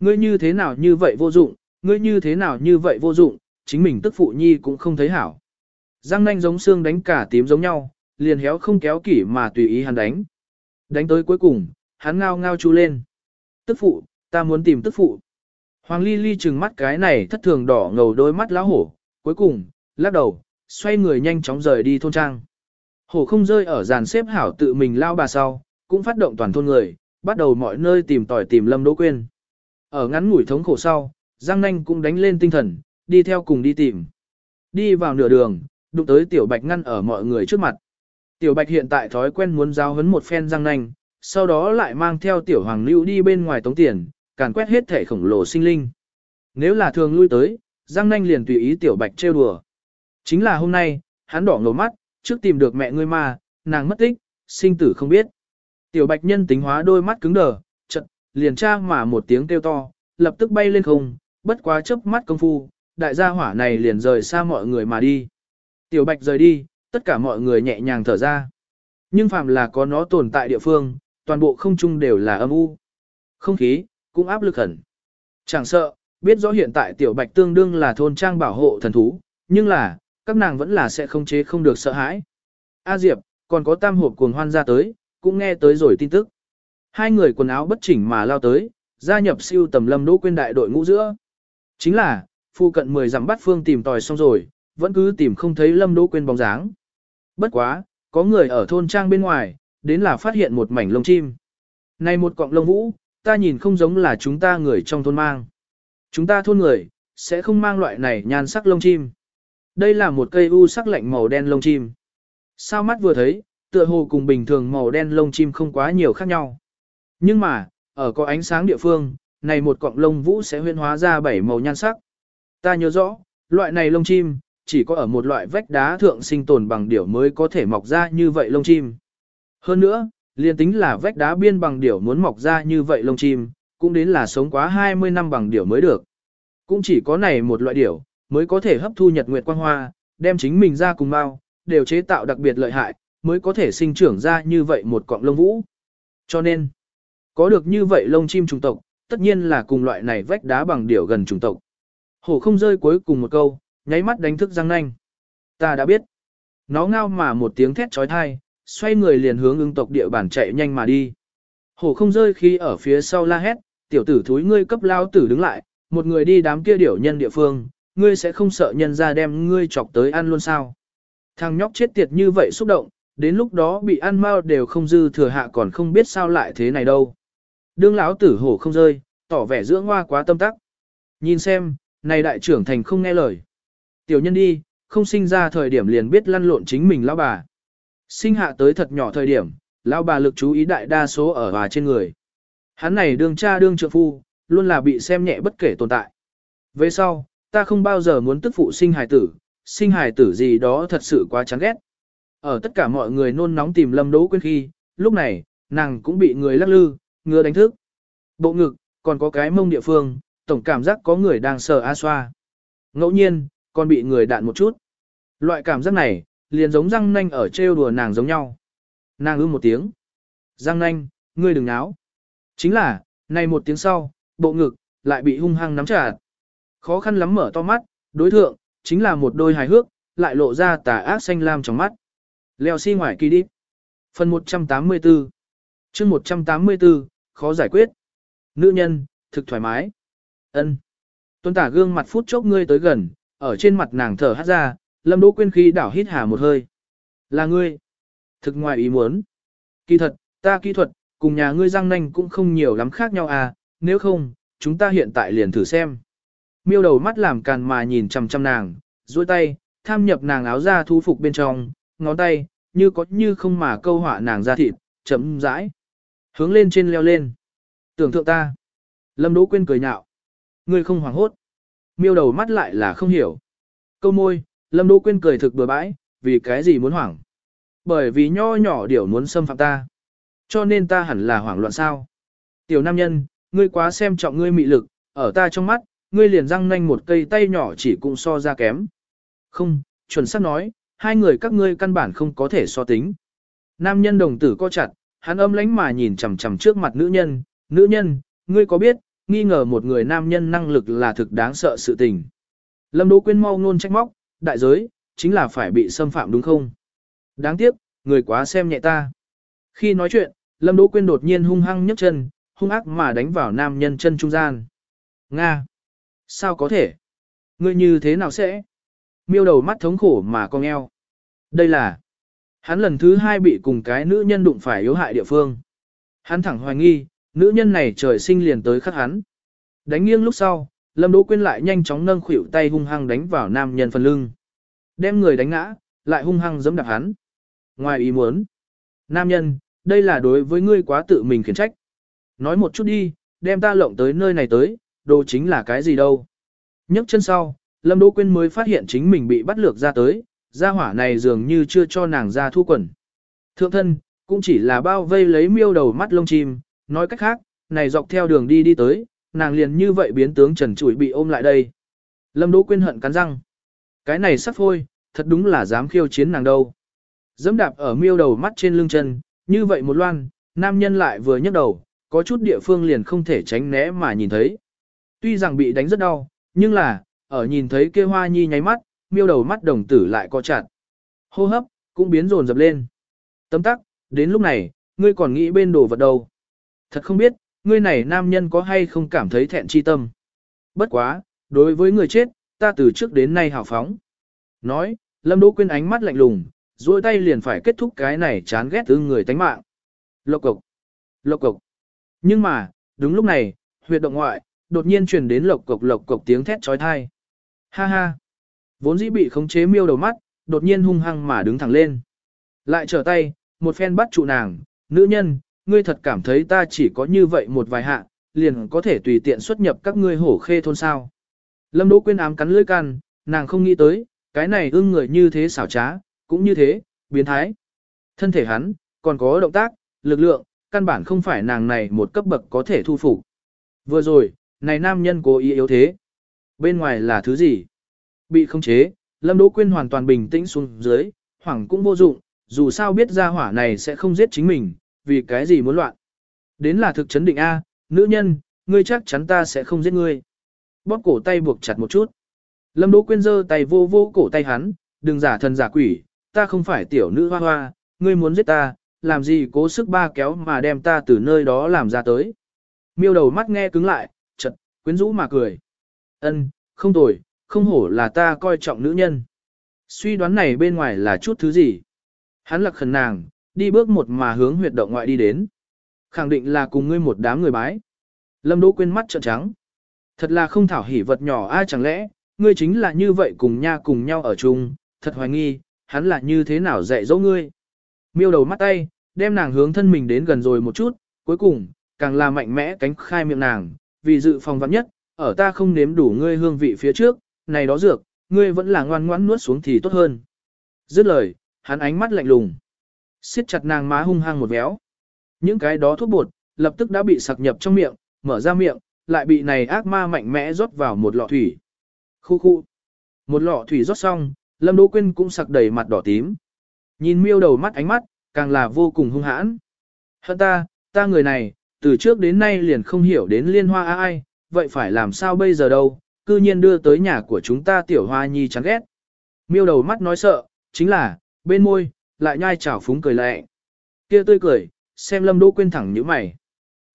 Ngươi như thế nào như vậy vô dụng, ngươi như thế nào như vậy vô dụng, chính mình tức phụ nhi cũng không thấy hảo. Giang Nanh giống xương đánh cả tím giống nhau, liền héo không kéo kỷ mà tùy ý hắn đánh. Đánh tới cuối cùng, hắn ngao ngao chú lên. Tức phụ, ta muốn tìm tức phụ. Hoàng Ly Ly trừng mắt cái này thất thường đỏ ngầu đôi mắt lá hổ, cuối cùng, lắc đầu, xoay người nhanh chóng rời đi thôn trang. Hổ không rơi ở dàn xếp hảo tự mình lao bà sau, cũng phát động toàn thôn người, bắt đầu mọi nơi tìm tòi tìm Lâm Đỗ Quyên. Ở ngắn ngủi thống khổ sau, Giang Nanh cũng đánh lên tinh thần, đi theo cùng đi tìm. Đi vào nửa đường, đụng tới Tiểu Bạch ngăn ở mọi người trước mặt. Tiểu Bạch hiện tại thói quen muốn giao hấn một phen Giang Nanh, sau đó lại mang theo Tiểu Hoàng Lưu đi bên ngoài tống tiền, càn quét hết thể khổng lồ sinh linh. Nếu là thường lui tới, Giang Nanh liền tùy ý Tiểu Bạch trêu đùa. Chính là hôm nay, hắn đỏ ngầu mắt, trước tìm được mẹ ngươi mà, nàng mất tích, sinh tử không biết. Tiểu Bạch nhân tính hóa đôi mắt cứng đờ, chật, liền tra mà một tiếng kêu to, lập tức bay lên không, bất quá chớp mắt công phu, đại gia hỏa này liền rời xa mọi người mà đi. Tiểu Bạch rời đi, tất cả mọi người nhẹ nhàng thở ra. Nhưng phàm là có nó tồn tại địa phương, toàn bộ không trung đều là âm u. Không khí, cũng áp lực hẳn. Chẳng sợ, biết rõ hiện tại Tiểu Bạch tương đương là thôn trang bảo hộ thần thú, nhưng là, các nàng vẫn là sẽ không chế không được sợ hãi. A Diệp, còn có tam hộp cuồng hoan ra tới, cũng nghe tới rồi tin tức. Hai người quần áo bất chỉnh mà lao tới, gia nhập siêu tầm lâm đỗ quên đại đội ngũ giữa. Chính là, phu cận 10 dặm bắt phương tìm tòi xong rồi, vẫn cứ tìm không thấy lâm đỗ quyên bóng dáng. Bất quá, có người ở thôn trang bên ngoài, đến là phát hiện một mảnh lông chim. Này một cọng lông vũ, ta nhìn không giống là chúng ta người trong thôn mang. Chúng ta thôn người, sẽ không mang loại này nhan sắc lông chim. Đây là một cây u sắc lạnh màu đen lông chim. Sao mắt vừa thấy, tựa hồ cùng bình thường màu đen lông chim không quá nhiều khác nhau. Nhưng mà, ở có ánh sáng địa phương, này một cọng lông vũ sẽ huyên hóa ra bảy màu nhan sắc. Ta nhớ rõ, loại này lông chim, chỉ có ở một loại vách đá thượng sinh tồn bằng điểu mới có thể mọc ra như vậy lông chim. Hơn nữa, liền tính là vách đá biên bằng điểu muốn mọc ra như vậy lông chim, cũng đến là sống quá 20 năm bằng điểu mới được. Cũng chỉ có này một loại điểu, mới có thể hấp thu nhật nguyệt quang hoa, đem chính mình ra cùng mau, đều chế tạo đặc biệt lợi hại, mới có thể sinh trưởng ra như vậy một cọng lông vũ. Cho nên, có được như vậy lông chim trùng tộc, tất nhiên là cùng loại này vách đá bằng điểu gần trùng tộc. Hổ không rơi cuối cùng một câu, nháy mắt đánh thức răng nanh. Ta đã biết. Nó ngao mà một tiếng thét trói thai, xoay người liền hướng ưng tộc địa bản chạy nhanh mà đi. Hổ không rơi khi ở phía sau la hét, tiểu tử thúi ngươi cấp lao tử đứng lại, một người đi đám kia điểu nhân địa phương, ngươi sẽ không sợ nhân ra đem ngươi chọc tới ăn luôn sao. Thằng nhóc chết tiệt như vậy xúc động, đến lúc đó bị ăn mau đều không dư thừa hạ còn không biết sao lại thế này đâu. Đương lão tử hổ không rơi, tỏ vẻ dưỡng hoa quá tâm tắc. Nhìn xem, này đại trưởng thành không nghe lời. Tiểu nhân đi, không sinh ra thời điểm liền biết lăn lộn chính mình lão bà. Sinh hạ tới thật nhỏ thời điểm, lão bà lực chú ý đại đa số ở bà trên người. Hắn này đương cha đương trượng phu, luôn là bị xem nhẹ bất kể tồn tại. Về sau, ta không bao giờ muốn tức phụ sinh hài tử, sinh hài tử gì đó thật sự quá chán ghét. Ở tất cả mọi người nôn nóng tìm Lâm Đỗ quên khi, lúc này, nàng cũng bị người lắc lư, ngứa đánh thức. Bộ ngực, còn có cái mông địa phương, tổng cảm giác có người đang sờ a xoa. Ngẫu nhiên, còn bị người đạn một chút. Loại cảm giác này, liền giống răng nanh ở trêu đùa nàng giống nhau. Nàng ư một tiếng. Răng nanh, ngươi đừng náo. Chính là, này một tiếng sau, bộ ngực, lại bị hung hăng nắm chặt. Khó khăn lắm mở to mắt, đối thượng, chính là một đôi hài hước, lại lộ ra tà ác xanh lam trong mắt. Leo xi si ngoài kỳ đi. Phần 184 chương 184, khó giải quyết. Nữ nhân, thực thoải mái. ân Tuân tả gương mặt phút chốc ngươi tới gần, ở trên mặt nàng thở hát ra, lâm đỗ quyên khí đảo hít hà một hơi. Là ngươi. Thực ngoài ý muốn. Kỳ thật, ta kỹ thuật, cùng nhà ngươi răng nanh cũng không nhiều lắm khác nhau à, nếu không, chúng ta hiện tại liền thử xem. Miêu đầu mắt làm càn mà nhìn chằm chằm nàng, duỗi tay, tham nhập nàng áo ra thu phục bên trong, ngón tay, như có như không mà câu họa nàng ra thịt, chấm rãi. Hướng lên trên leo lên. Tưởng tượng ta. Lâm Đỗ Quyên cười nhạo. Ngươi không hoảng hốt. Miêu đầu mắt lại là không hiểu. Câu môi, Lâm Đỗ Quyên cười thực bừa bãi, vì cái gì muốn hoảng. Bởi vì nho nhỏ điểu muốn xâm phạm ta. Cho nên ta hẳn là hoảng loạn sao. Tiểu nam nhân, ngươi quá xem trọng ngươi mị lực, ở ta trong mắt, ngươi liền răng nanh một cây tay nhỏ chỉ cũng so ra kém. Không, chuẩn xác nói, hai người các ngươi căn bản không có thể so tính. Nam nhân đồng tử co chặt, hắn âm lánh mà nhìn chằm chằm trước mặt nữ nhân, nữ nhân, ngươi có biết, nghi ngờ một người nam nhân năng lực là thực đáng sợ sự tình. Lâm Đỗ Quyên mau ngôn trách móc, đại giới, chính là phải bị xâm phạm đúng không? Đáng tiếc, người quá xem nhẹ ta. Khi nói chuyện, Lâm Đỗ Quyên đột nhiên hung hăng nhấc chân, hung ác mà đánh vào nam nhân chân trung gian. Nga! Sao có thể? Ngươi như thế nào sẽ? Miêu đầu mắt thống khổ mà cong eo. Đây là... Hắn lần thứ hai bị cùng cái nữ nhân đụng phải yếu hại địa phương. Hắn thẳng hoài nghi, nữ nhân này trời sinh liền tới khắc hắn. Đánh nghiêng lúc sau, Lâm Đỗ Quyên lại nhanh chóng nâng khuỷu tay hung hăng đánh vào nam nhân phần lưng. Đem người đánh ngã, lại hung hăng giẫm đạp hắn. Ngoài ý muốn. Nam nhân, đây là đối với ngươi quá tự mình khiển trách. Nói một chút đi, đem ta lộng tới nơi này tới, đồ chính là cái gì đâu. nhấc chân sau, Lâm Đỗ Quyên mới phát hiện chính mình bị bắt lược ra tới, gia hỏa này dường như chưa cho nàng ra thu quần. Thượng thân, cũng chỉ là bao vây lấy miêu đầu mắt lông chim, nói cách khác, này dọc theo đường đi đi tới, nàng liền như vậy biến tướng trần trụi bị ôm lại đây. Lâm Đỗ Quyên hận cắn răng. Cái này sắp thôi, thật đúng là dám khiêu chiến nàng đâu. Dẫm đạp ở miêu đầu mắt trên lưng chân, như vậy một loan, nam nhân lại vừa nhấc đầu, có chút địa phương liền không thể tránh né mà nhìn thấy. Tuy rằng bị đánh rất đau, nhưng là, ở nhìn thấy kia hoa nhi nháy mắt, miêu đầu mắt đồng tử lại co chặt. Hô hấp, cũng biến rồn dập lên. Tấm tắc, đến lúc này, ngươi còn nghĩ bên đồ vật đâu. Thật không biết, ngươi này nam nhân có hay không cảm thấy thẹn chi tâm. Bất quá, đối với người chết, ta từ trước đến nay hào phóng. Nói, Lâm Đỗ Quyên ánh mắt lạnh lùng, duỗi tay liền phải kết thúc cái này chán ghét từ người tánh mạng. Lộc cộc, lộc cộc. Nhưng mà, đúng lúc này, huyệt động ngoại, đột nhiên truyền đến lộc cộc lộc cộc tiếng thét chói tai. Ha ha. Vốn dĩ bị khống chế miêu đầu mắt, đột nhiên hung hăng mà đứng thẳng lên. Lại trở tay, một phen bắt trụ nàng, nữ nhân, ngươi thật cảm thấy ta chỉ có như vậy một vài hạ, liền có thể tùy tiện xuất nhập các ngươi hổ khê thôn sao. Lâm Đỗ Quyên ám cắn lưỡi can, nàng không nghĩ tới, cái này ưng người như thế xảo trá, cũng như thế, biến thái. Thân thể hắn, còn có động tác, lực lượng, căn bản không phải nàng này một cấp bậc có thể thu phục. Vừa rồi, này nam nhân cố ý yếu thế. Bên ngoài là thứ gì? Bị không chế, Lâm Đỗ Quyên hoàn toàn bình tĩnh xuống dưới, hoảng cũng vô dụng, dù sao biết ra hỏa này sẽ không giết chính mình, vì cái gì muốn loạn. Đến là thực chấn định A, nữ nhân, ngươi chắc chắn ta sẽ không giết ngươi. Bóp cổ tay buộc chặt một chút. Lâm Đỗ Quyên giơ tay vô vô cổ tay hắn, đừng giả thần giả quỷ, ta không phải tiểu nữ hoa hoa, ngươi muốn giết ta, làm gì cố sức ba kéo mà đem ta từ nơi đó làm ra tới. Miêu đầu mắt nghe cứng lại, chật, quyến rũ mà cười. Ân, không tồi, không hổ là ta coi trọng nữ nhân. Suy đoán này bên ngoài là chút thứ gì? Hắn lặc khẩn nàng, đi bước một mà hướng huyệt động ngoại đi đến. Khẳng định là cùng ngươi một đám người bái. Lâm Đỗ quên mắt trợn trắng. Thật là không thảo hỉ vật nhỏ ai chẳng lẽ, ngươi chính là như vậy cùng nha cùng nhau ở chung, thật hoài nghi, hắn là như thế nào dạy dỗ ngươi. Miêu đầu mắt tay, đem nàng hướng thân mình đến gần rồi một chút, cuối cùng, càng là mạnh mẽ cánh khai miệng nàng, vì dự phòng vắng nhất, ở ta không nếm đủ ngươi hương vị phía trước, này đó dược, ngươi vẫn là ngoan ngoãn nuốt xuống thì tốt hơn. Dứt lời, hắn ánh mắt lạnh lùng siết chặt nàng má hung hăng một véo. Những cái đó thuốc bột, lập tức đã bị sặc nhập trong miệng, mở ra miệng, lại bị này ác ma mạnh mẽ rót vào một lọ thủy. Khu khu. Một lọ thủy rót xong, Lâm Đỗ Quyên cũng sặc đầy mặt đỏ tím. Nhìn miêu đầu mắt ánh mắt, càng là vô cùng hung hãn. Hơn ta, ta người này, từ trước đến nay liền không hiểu đến liên hoa ai, vậy phải làm sao bây giờ đâu, cư nhiên đưa tới nhà của chúng ta tiểu hoa nhi chán ghét. Miêu đầu mắt nói sợ, chính là, bên môi, lại nhai chảo phúng cười lệ. Kia tươi cười, xem lâm đỗ quyên thẳng như mày.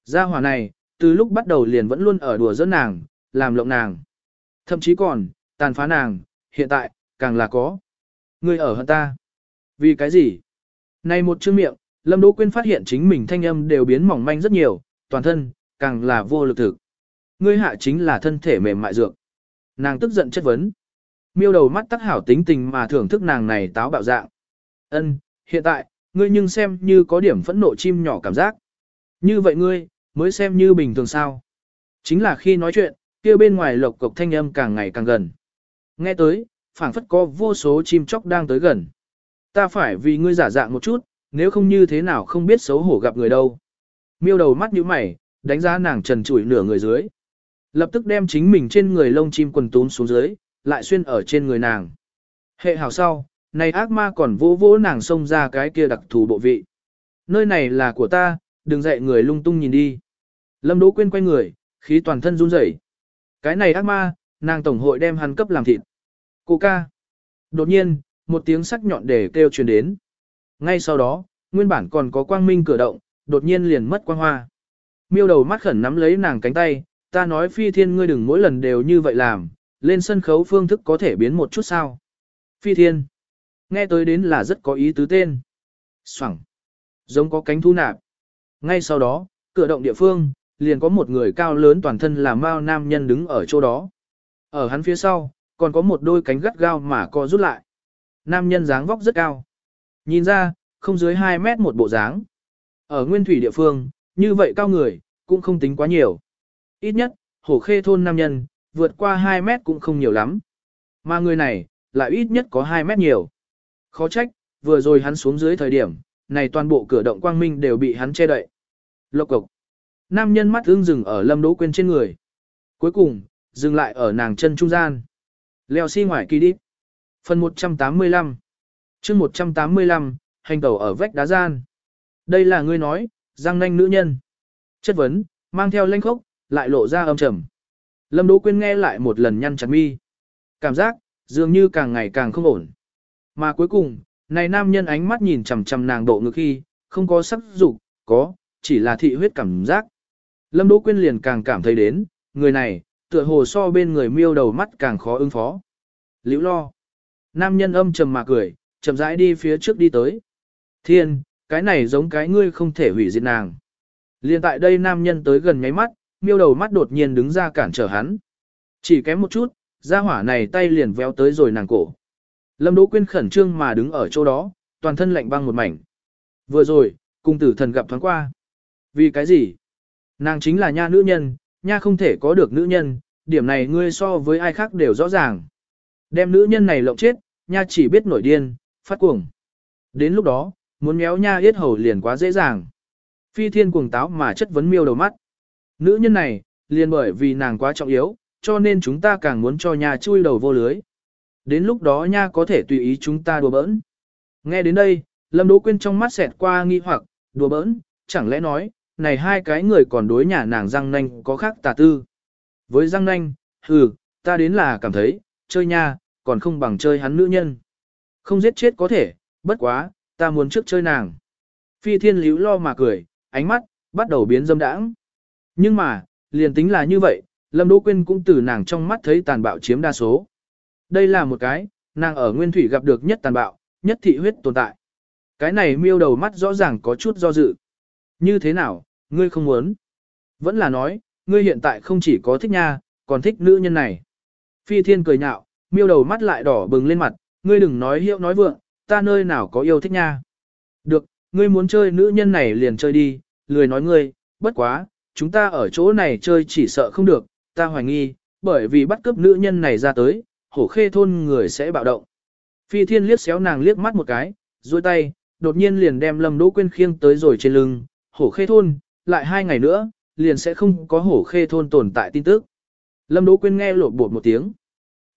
Gia hỏa này, từ lúc bắt đầu liền vẫn luôn ở đùa giỡn nàng, làm lộng nàng. Thậm chí còn, tàn phá nàng, hiện tại, càng là có. ngươi ở hơn ta. Vì cái gì? Này một chữ miệng, Lâm Đỗ Quyên phát hiện chính mình thanh âm đều biến mỏng manh rất nhiều, toàn thân, càng là vô lực thực. Ngươi hạ chính là thân thể mềm mại dược. Nàng tức giận chất vấn. Miêu đầu mắt tắc hảo tính tình mà thưởng thức nàng này táo bạo dạng. Ân, hiện tại, ngươi nhưng xem như có điểm phẫn nộ chim nhỏ cảm giác. Như vậy ngươi, mới xem như bình thường sao. Chính là khi nói chuyện, kia bên ngoài lộc cộc thanh âm càng ngày càng gần. Nghe tới, phảng phất có vô số chim chóc đang tới gần. Ta phải vì ngươi giả dạng một chút, nếu không như thế nào không biết xấu hổ gặp người đâu. Miêu đầu mắt như mày, đánh giá nàng trần trụi nửa người dưới. Lập tức đem chính mình trên người lông chim quần túm xuống dưới, lại xuyên ở trên người nàng. Hệ hào sau, này ác ma còn vỗ vỗ nàng xông ra cái kia đặc thù bộ vị. Nơi này là của ta, đừng dạy người lung tung nhìn đi. Lâm Đỗ Quyên quay người, khí toàn thân run rẩy. Cái này ác ma, nàng tổng hội đem hắn cấp làm thịt. Cô ca. Đột nhiên, một tiếng sắc nhọn để kêu truyền đến. Ngay sau đó, nguyên bản còn có quang minh cửa động, đột nhiên liền mất quang hoa. Miêu đầu mắt khẩn nắm lấy nàng cánh tay, ta nói phi thiên ngươi đừng mỗi lần đều như vậy làm, lên sân khấu phương thức có thể biến một chút sao. Phi thiên. Nghe tới đến là rất có ý tứ tên. Soảng. Giống có cánh thu nạp. Ngay sau đó, cửa động địa phương, liền có một người cao lớn toàn thân là mao nam nhân đứng ở chỗ đó. Ở hắn phía sau, còn có một đôi cánh gắt gao mà co rút lại. Nam nhân dáng vóc rất cao. Nhìn ra, không dưới 2 mét một bộ dáng. Ở nguyên thủy địa phương, như vậy cao người, cũng không tính quá nhiều. Ít nhất, hổ khê thôn nam nhân, vượt qua 2 mét cũng không nhiều lắm. Mà người này, lại ít nhất có 2 mét nhiều. Khó trách, vừa rồi hắn xuống dưới thời điểm, này toàn bộ cửa động quang minh đều bị hắn che đậy. Lộc cục Nam nhân mắt ưng dừng ở lâm đỗ quyên trên người. Cuối cùng, dừng lại ở nàng chân trung gian. Leo xi si ngoài kỳ đi. Phần 185 chương 185, hành tẩu ở vách đá gian. Đây là ngươi nói, giang nanh nữ nhân. Chất vấn, mang theo lanh khốc, lại lộ ra âm trầm. Lâm Đỗ Quyên nghe lại một lần nhăn chặt mi. Cảm giác, dường như càng ngày càng không ổn. Mà cuối cùng, này nam nhân ánh mắt nhìn chằm chằm nàng độ ngực khi, không có sắc dục, có, chỉ là thị huyết cảm giác. Lâm Đỗ Quyên liền càng cảm thấy đến, người này, tựa hồ so bên người miêu đầu mắt càng khó ứng phó. Liễu lo. Nam nhân âm trầm mà cười, chậm rãi đi phía trước đi tới. Thiên, cái này giống cái ngươi không thể hủy diệt nàng. Liên tại đây nam nhân tới gần nháy mắt, miêu đầu mắt đột nhiên đứng ra cản trở hắn. Chỉ kém một chút, gia hỏa này tay liền véo tới rồi nàng cổ. Lâm Đỗ Quyên khẩn trương mà đứng ở chỗ đó, toàn thân lạnh băng một mảnh. Vừa rồi, cung tử thần gặp thoáng qua. Vì cái gì? Nàng chính là nha nữ nhân, nha không thể có được nữ nhân, điểm này ngươi so với ai khác đều rõ ràng. Đem nữ nhân này lộng chết, nha chỉ biết nổi điên, phát cuồng. Đến lúc đó, muốn méo nha yết hầu liền quá dễ dàng. Phi thiên cuồng táo mà chất vấn miêu đầu mắt. Nữ nhân này, liền bởi vì nàng quá trọng yếu, cho nên chúng ta càng muốn cho nha chui đầu vô lưới. Đến lúc đó nha có thể tùy ý chúng ta đùa bỡn. Nghe đến đây, Lâm Đỗ Quyên trong mắt xẹt qua nghi hoặc, đùa bỡn, chẳng lẽ nói, này hai cái người còn đối nhà nàng răng nanh có khác tà tư. Với răng nanh, hừ, ta đến là cảm thấy, chơi nha, còn không bằng chơi hắn nữ nhân. Không giết chết có thể, bất quá, ta muốn trước chơi nàng. Phi thiên liễu lo mà cười, ánh mắt, bắt đầu biến dâm đãng. Nhưng mà, liền tính là như vậy, Lâm Đỗ Quyên cũng từ nàng trong mắt thấy tàn bạo chiếm đa số. Đây là một cái, nàng ở nguyên thủy gặp được nhất tàn bạo, nhất thị huyết tồn tại. Cái này miêu đầu mắt rõ ràng có chút do dự. Như thế nào, ngươi không muốn? Vẫn là nói, ngươi hiện tại không chỉ có thích nha, còn thích nữ nhân này. Phi thiên cười nhạo, miêu đầu mắt lại đỏ bừng lên mặt, ngươi đừng nói hiệu nói vượng, ta nơi nào có yêu thích nha. Được, ngươi muốn chơi nữ nhân này liền chơi đi, lười nói ngươi, bất quá, chúng ta ở chỗ này chơi chỉ sợ không được, ta hoài nghi, bởi vì bắt cướp nữ nhân này ra tới, hổ khê thôn người sẽ bạo động. Phi thiên liếc xéo nàng liếc mắt một cái, duỗi tay, đột nhiên liền đem Lâm Đỗ Quyên khiêng tới rồi trên lưng, hổ khê thôn, lại hai ngày nữa, liền sẽ không có hổ khê thôn tồn tại tin tức. Lâm Đỗ Quyên nghe lột bột một tiếng.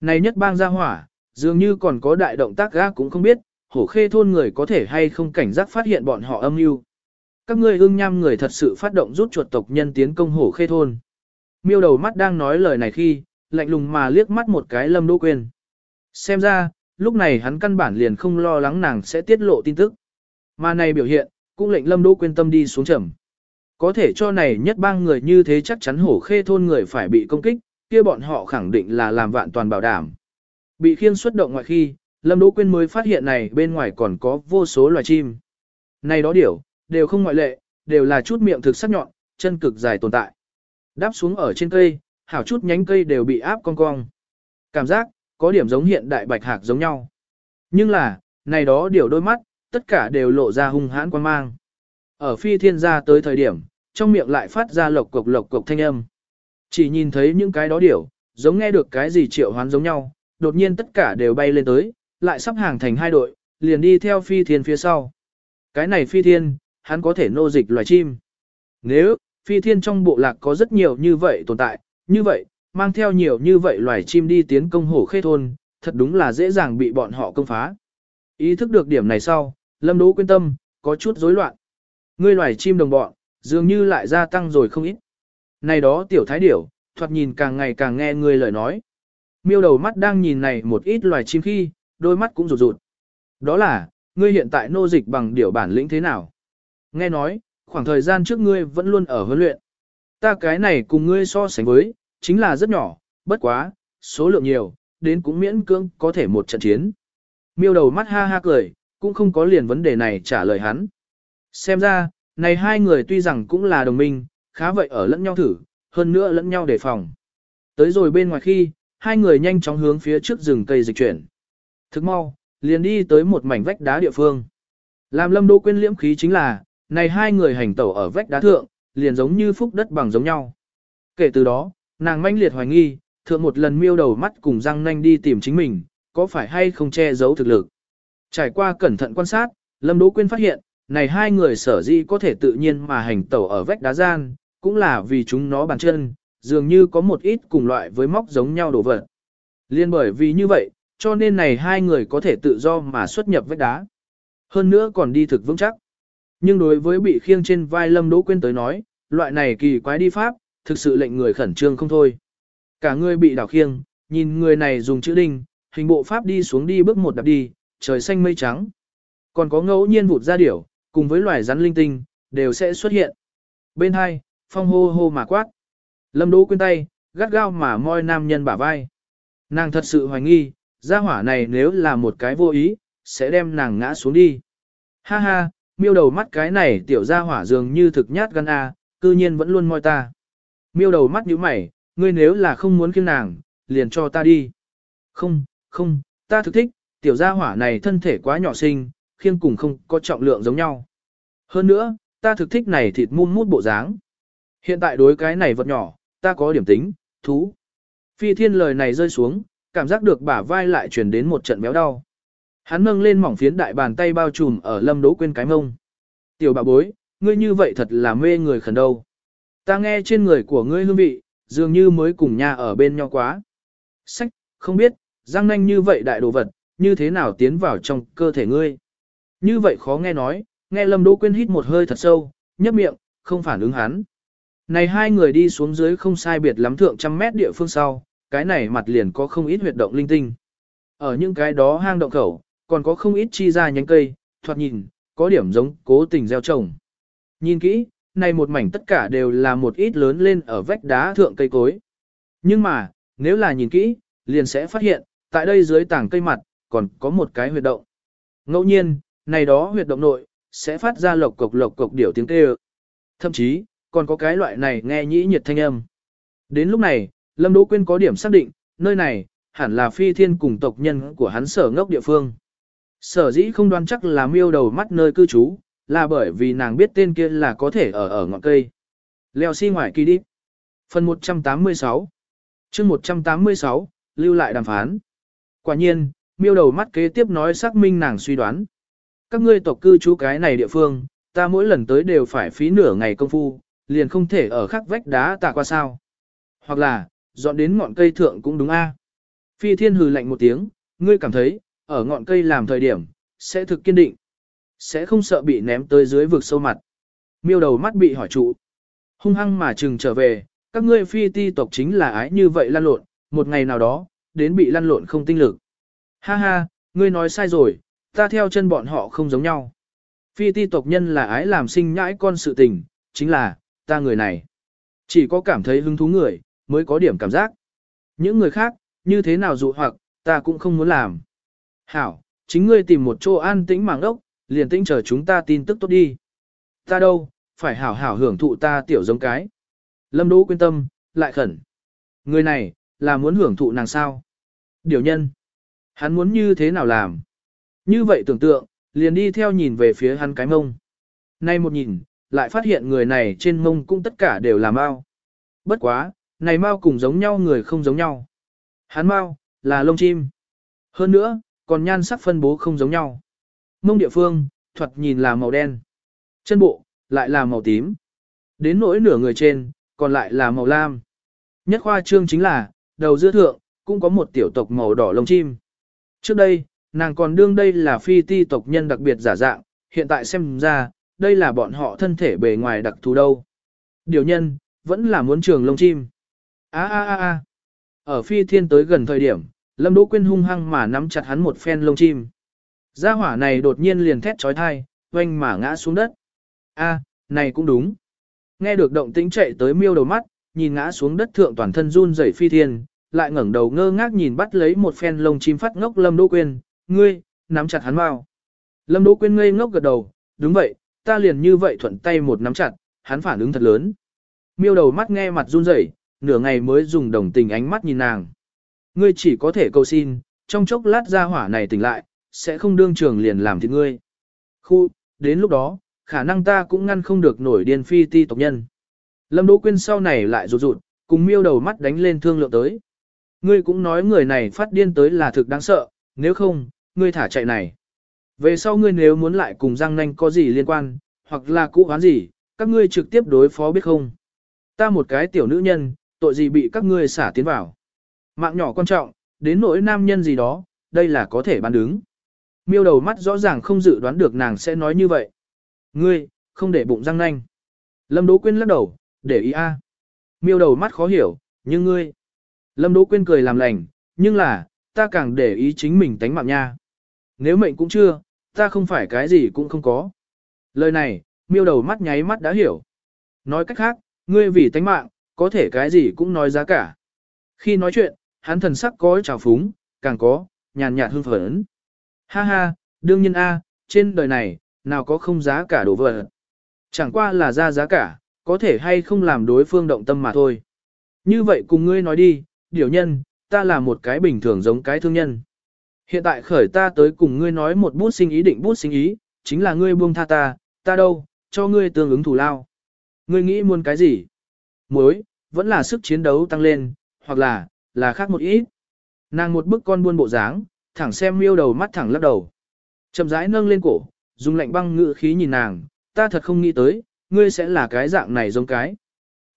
Này nhất bang gia hỏa, dường như còn có đại động tác gác cũng không biết, hổ khê thôn người có thể hay không cảnh giác phát hiện bọn họ âm mưu. Các ngươi ương nham người thật sự phát động rút chuột tộc nhân tiến công hổ khê thôn. Miêu đầu mắt đang nói lời này khi, lạnh lùng mà liếc mắt một cái Lâm Đỗ Quyên. Xem ra, lúc này hắn căn bản liền không lo lắng nàng sẽ tiết lộ tin tức. Mà này biểu hiện, cũng lệnh Lâm Đỗ Quyên tâm đi xuống trầm. Có thể cho này nhất bang người như thế chắc chắn hổ khê thôn người phải bị công kích, kia bọn họ khẳng định là làm vạn toàn bảo đảm. Bị khiên xuất động ngoại khi, Lâm Đỗ Quyên mới phát hiện này bên ngoài còn có vô số loài chim. Này đó điểu, đều không ngoại lệ, đều là chút miệng thực sắc nhọn, chân cực dài tồn tại. Đáp xuống ở trên cây, hảo chút nhánh cây đều bị áp cong cong. Cảm giác, có điểm giống hiện đại bạch hạc giống nhau. Nhưng là, này đó điều đôi mắt, tất cả đều lộ ra hung hãn quan mang. Ở phi thiên gia tới thời điểm, trong miệng lại phát ra lộc cục lộc cục thanh âm. Chỉ nhìn thấy những cái đó điểu, giống nghe được cái gì triệu hoán giống nhau, đột nhiên tất cả đều bay lên tới, lại sắp hàng thành hai đội, liền đi theo phi thiên phía sau. Cái này phi thiên, hắn có thể nô dịch loài chim. Nếu, phi thiên trong bộ lạc có rất nhiều như vậy tồn tại, như vậy, mang theo nhiều như vậy loài chim đi tiến công hổ khê thôn, thật đúng là dễ dàng bị bọn họ công phá. Ý thức được điểm này sau, Lâm Đỗ quyên tâm, có chút rối loạn. Ngươi loài chim đồng bọn, dường như lại gia tăng rồi không ít. Này đó tiểu thái điểu, thoạt nhìn càng ngày càng nghe ngươi lời nói. Miêu đầu mắt đang nhìn này một ít loài chim khi, đôi mắt cũng rụt rụt. Đó là, ngươi hiện tại nô dịch bằng điểu bản lĩnh thế nào? Nghe nói, khoảng thời gian trước ngươi vẫn luôn ở huấn luyện. Ta cái này cùng ngươi so sánh với, chính là rất nhỏ, bất quá, số lượng nhiều, đến cũng miễn cưỡng có thể một trận chiến. Miêu đầu mắt ha ha cười, cũng không có liền vấn đề này trả lời hắn. Xem ra, này hai người tuy rằng cũng là đồng minh, khá vậy ở lẫn nhau thử, hơn nữa lẫn nhau đề phòng. Tới rồi bên ngoài khi, hai người nhanh chóng hướng phía trước rừng cây dịch chuyển. Thức mau, liền đi tới một mảnh vách đá địa phương. Làm lâm đô quên liễm khí chính là, này hai người hành tẩu ở vách đá thượng, liền giống như phúc đất bằng giống nhau. Kể từ đó, nàng manh liệt hoài nghi, thượng một lần miêu đầu mắt cùng răng nanh đi tìm chính mình, có phải hay không che giấu thực lực. Trải qua cẩn thận quan sát, Lâm Đỗ Quyên phát hiện, này hai người sở dĩ có thể tự nhiên mà hành tẩu ở vách đá gian, cũng là vì chúng nó bàn chân, dường như có một ít cùng loại với móc giống nhau đổ vật. Liên bởi vì như vậy, cho nên này hai người có thể tự do mà xuất nhập vách đá. Hơn nữa còn đi thực vững chắc. Nhưng đối với bị khiêng trên vai Lâm Đỗ Quyên tới nói, loại này kỳ quái đi pháp, thực sự lệnh người khẩn trương không thôi. Cả người bị đảo khiêng, nhìn người này dùng chữ đinh, hình bộ pháp đi xuống đi bước một đạp đi, trời xanh mây trắng. Còn có ngẫu nhiên vụt ra điểu, cùng với loài rắn linh tinh, đều sẽ xuất hiện. Bên hai, phong hô hô mà quát. Lâm Đỗ Quyên tay, gắt gao mà moi nam nhân bả vai. Nàng thật sự hoài nghi, gia hỏa này nếu là một cái vô ý, sẽ đem nàng ngã xuống đi. Ha ha, miêu đầu mắt cái này tiểu gia hỏa dường như thực nhát gan a, cư nhiên vẫn luôn moi ta. Miêu đầu mắt nhíu mày, ngươi nếu là không muốn kiêng nàng, liền cho ta đi. Không, không, ta thực thích, tiểu gia hỏa này thân thể quá nhỏ xinh, khiêng cùng không có trọng lượng giống nhau. Hơn nữa, ta thực thích này thịt muôn mút bộ dáng. Hiện tại đối cái này vật nhỏ, ta có điểm tính, thú. Phi thiên lời này rơi xuống, cảm giác được bả vai lại truyền đến một trận béo đau. Hắn nâng lên mỏng phiến đại bàn tay bao trùm ở lâm đỗ quên cái mông. Tiểu bà bối, ngươi như vậy thật là mê người khẩn đâu. Ta nghe trên người của ngươi hương vị, dường như mới cùng nhà ở bên nhau quá. Sách, không biết, răng nanh như vậy đại đồ vật, như thế nào tiến vào trong cơ thể ngươi. Như vậy khó nghe nói, nghe Lâm Đỗ Quyên hít một hơi thật sâu, nhấp miệng, không phản ứng hắn. Này hai người đi xuống dưới không sai biệt lắm thượng trăm mét địa phương sau, cái này mặt liền có không ít huyệt động linh tinh. Ở những cái đó hang động khẩu, còn có không ít chi ra nhánh cây, thoạt nhìn, có điểm giống cố tình gieo trồng. Nhìn kỹ, này một mảnh tất cả đều là một ít lớn lên ở vách đá thượng cây cối. Nhưng mà, nếu là nhìn kỹ, liền sẽ phát hiện, tại đây dưới tảng cây mặt, còn có một cái huyệt động. Ngẫu nhiên, này đó huyệt động nội, sẽ phát ra lộc cộc lộc cộc điểu tiếng kêu. Thậm chí, còn có cái loại này nghe nhĩ nhiệt thanh âm. Đến lúc này, Lâm Đỗ Quyên có điểm xác định, nơi này, hẳn là phi thiên cùng tộc nhân của hắn sở ngốc địa phương. Sở dĩ không đoán chắc là miêu đầu mắt nơi cư trú, là bởi vì nàng biết tên kia là có thể ở ở ngọn cây. Leo xi si ngoài kỳ đi. Phần 186 chương 186, lưu lại đàm phán. Quả nhiên, miêu đầu mắt kế tiếp nói xác minh nàng suy đoán. Các ngươi tộc cư trú cái này địa phương, ta mỗi lần tới đều phải phí nửa ngày công phu, liền không thể ở khắc vách đá tạ qua sao. Hoặc là, dọn đến ngọn cây thượng cũng đúng a. Phi thiên hừ lạnh một tiếng, ngươi cảm thấy, ở ngọn cây làm thời điểm, sẽ thực kiên định. Sẽ không sợ bị ném tới dưới vực sâu mặt. Miêu đầu mắt bị hỏi trụ. Hung hăng mà chừng trở về, các ngươi phi ti tộc chính là ái như vậy lăn lộn, một ngày nào đó, đến bị lăn lộn không tinh lực. Ha ha, ngươi nói sai rồi, ta theo chân bọn họ không giống nhau. Phi ti tộc nhân là ái làm sinh nhãi con sự tình, chính là, ta người này. Chỉ có cảm thấy hứng thú người, mới có điểm cảm giác. Những người khác, như thế nào dụ hoặc, ta cũng không muốn làm. Hảo, chính ngươi tìm một chỗ an tĩnh màng ốc, liền tĩnh chờ chúng ta tin tức tốt đi. Ta đâu, phải hảo hảo hưởng thụ ta tiểu giống cái. Lâm Đỗ quyên tâm, lại khẩn. Người này, là muốn hưởng thụ nàng sao? Điều nhân. Hắn muốn như thế nào làm? Như vậy tưởng tượng, liền đi theo nhìn về phía hắn cái mông. Nay một nhìn, lại phát hiện người này trên mông cũng tất cả đều là mau. Bất quá, này mau cùng giống nhau người không giống nhau. Hắn mau, là lông chim. Hơn nữa, còn nhan sắc phân bố không giống nhau. Mông địa phương, thuật nhìn là màu đen. Chân bộ, lại là màu tím. Đến nỗi nửa người trên, còn lại là màu lam. Nhất khoa trương chính là, đầu giữa thượng, cũng có một tiểu tộc màu đỏ lông chim. Trước đây, nàng còn đương đây là phi ti tộc nhân đặc biệt giả dạng, hiện tại xem ra, đây là bọn họ thân thể bề ngoài đặc thù đâu. Điều nhân, vẫn là muốn trường lông chim. a a a a Ở phi thiên tới gần thời điểm, Lâm Đỗ Quyên hung hăng mà nắm chặt hắn một phen lông chim. Gia hỏa này đột nhiên liền thét chói tai, oanh mà ngã xuống đất. A, này cũng đúng. Nghe được động tĩnh chạy tới miêu đầu mắt, nhìn ngã xuống đất thượng toàn thân run rẩy phi thiên, lại ngẩng đầu ngơ ngác nhìn bắt lấy một phen lông chim phát ngốc Lâm Đỗ Quyên, ngươi, nắm chặt hắn vào. Lâm Đỗ Quyên ngây ngốc gật đầu, đúng vậy, ta liền như vậy thuận tay một nắm chặt, hắn phản ứng thật lớn. Miêu đầu mắt nghe mặt run rẩy, nửa ngày mới dùng đồng tình ánh mắt nhìn nàng. Ngươi chỉ có thể cầu xin, trong chốc lát ra hỏa này tỉnh lại, sẽ không đương trường liền làm thịt ngươi. Khu, đến lúc đó, khả năng ta cũng ngăn không được nổi điên phi ti tộc nhân. Lâm Đỗ Quyên sau này lại rụt rụt, cùng miêu đầu mắt đánh lên thương lượng tới. Ngươi cũng nói người này phát điên tới là thực đáng sợ, nếu không, ngươi thả chạy này. Về sau ngươi nếu muốn lại cùng Giang Nanh có gì liên quan, hoặc là cũ hoán gì, các ngươi trực tiếp đối phó biết không. Ta một cái tiểu nữ nhân, tội gì bị các ngươi xả tiến vào. Mạng nhỏ quan trọng, đến nỗi nam nhân gì đó, đây là có thể bán đứng. Miêu đầu mắt rõ ràng không dự đoán được nàng sẽ nói như vậy. Ngươi, không để bụng răng nanh. Lâm Đỗ Quyên lắc đầu, để ý a. Miêu đầu mắt khó hiểu, nhưng ngươi. Lâm Đỗ Quyên cười làm lành, nhưng là, ta càng để ý chính mình tánh mạng nha. Nếu mệnh cũng chưa, ta không phải cái gì cũng không có. Lời này, miêu đầu mắt nháy mắt đã hiểu. Nói cách khác, ngươi vì tánh mạng, có thể cái gì cũng nói giá cả. Khi nói chuyện, hắn thần sắc có trào phúng, càng có, nhàn nhạt hương phấn. Ha ha, đương nhiên a, trên đời này, nào có không giá cả đồ vật. Chẳng qua là ra giá cả, có thể hay không làm đối phương động tâm mà thôi. Như vậy cùng ngươi nói đi, điều nhân, ta là một cái bình thường giống cái thương nhân. Hiện tại khởi ta tới cùng ngươi nói một bút sinh ý định bút sinh ý, chính là ngươi buông tha ta, ta đâu, cho ngươi tương ứng thủ lao. Ngươi nghĩ muốn cái gì? Muối, vẫn là sức chiến đấu tăng lên, hoặc là, là khác một ít. Nàng một bức con buôn bộ dáng, thẳng xem miêu đầu mắt thẳng lắc đầu. Chậm rãi nâng lên cổ, dùng lạnh băng ngự khí nhìn nàng, ta thật không nghĩ tới, ngươi sẽ là cái dạng này giống cái.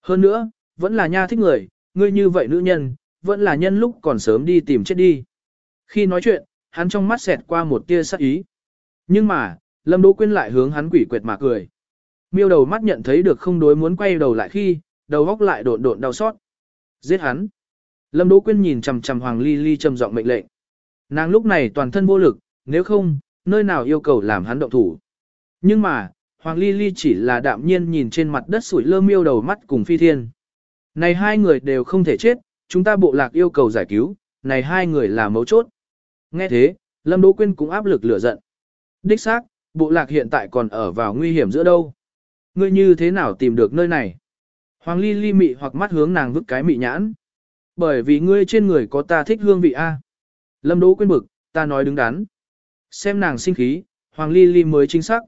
Hơn nữa, vẫn là nha thích người, ngươi như vậy nữ nhân, vẫn là nhân lúc còn sớm đi tìm chết đi. Khi nói chuyện, hắn trong mắt xẹt qua một tia sắc ý. Nhưng mà, Lâm Đỗ Quyên lại hướng hắn quỷ quệt mà cười. Miêu đầu mắt nhận thấy được không đối muốn quay đầu lại khi, đầu góc lại độn độn đau xót. Giết hắn. Lâm Đỗ Quyên nhìn chằm chằm Hoàng Ly Ly trầm giọng mệnh lệnh. Nàng lúc này toàn thân vô lực, nếu không, nơi nào yêu cầu làm hắn động thủ. Nhưng mà, Hoàng Ly Ly chỉ là đạm nhiên nhìn trên mặt đất sủi lơ miêu đầu mắt cùng phi thiên. Này hai người đều không thể chết, chúng ta bộ lạc yêu cầu giải cứu, này hai người là mấu chốt. Nghe thế, Lâm Đỗ Quyên cũng áp lực lửa giận. Đích xác, bộ lạc hiện tại còn ở vào nguy hiểm giữa đâu. Ngươi như thế nào tìm được nơi này? Hoàng Ly Ly mị hoặc mắt hướng nàng vứt cái mị nhãn. Bởi vì ngươi trên người có ta thích hương vị A. Lâm Đỗ quên bực, ta nói đứng đắn. Xem nàng sinh khí, Hoàng Ly Ly mới chính xác.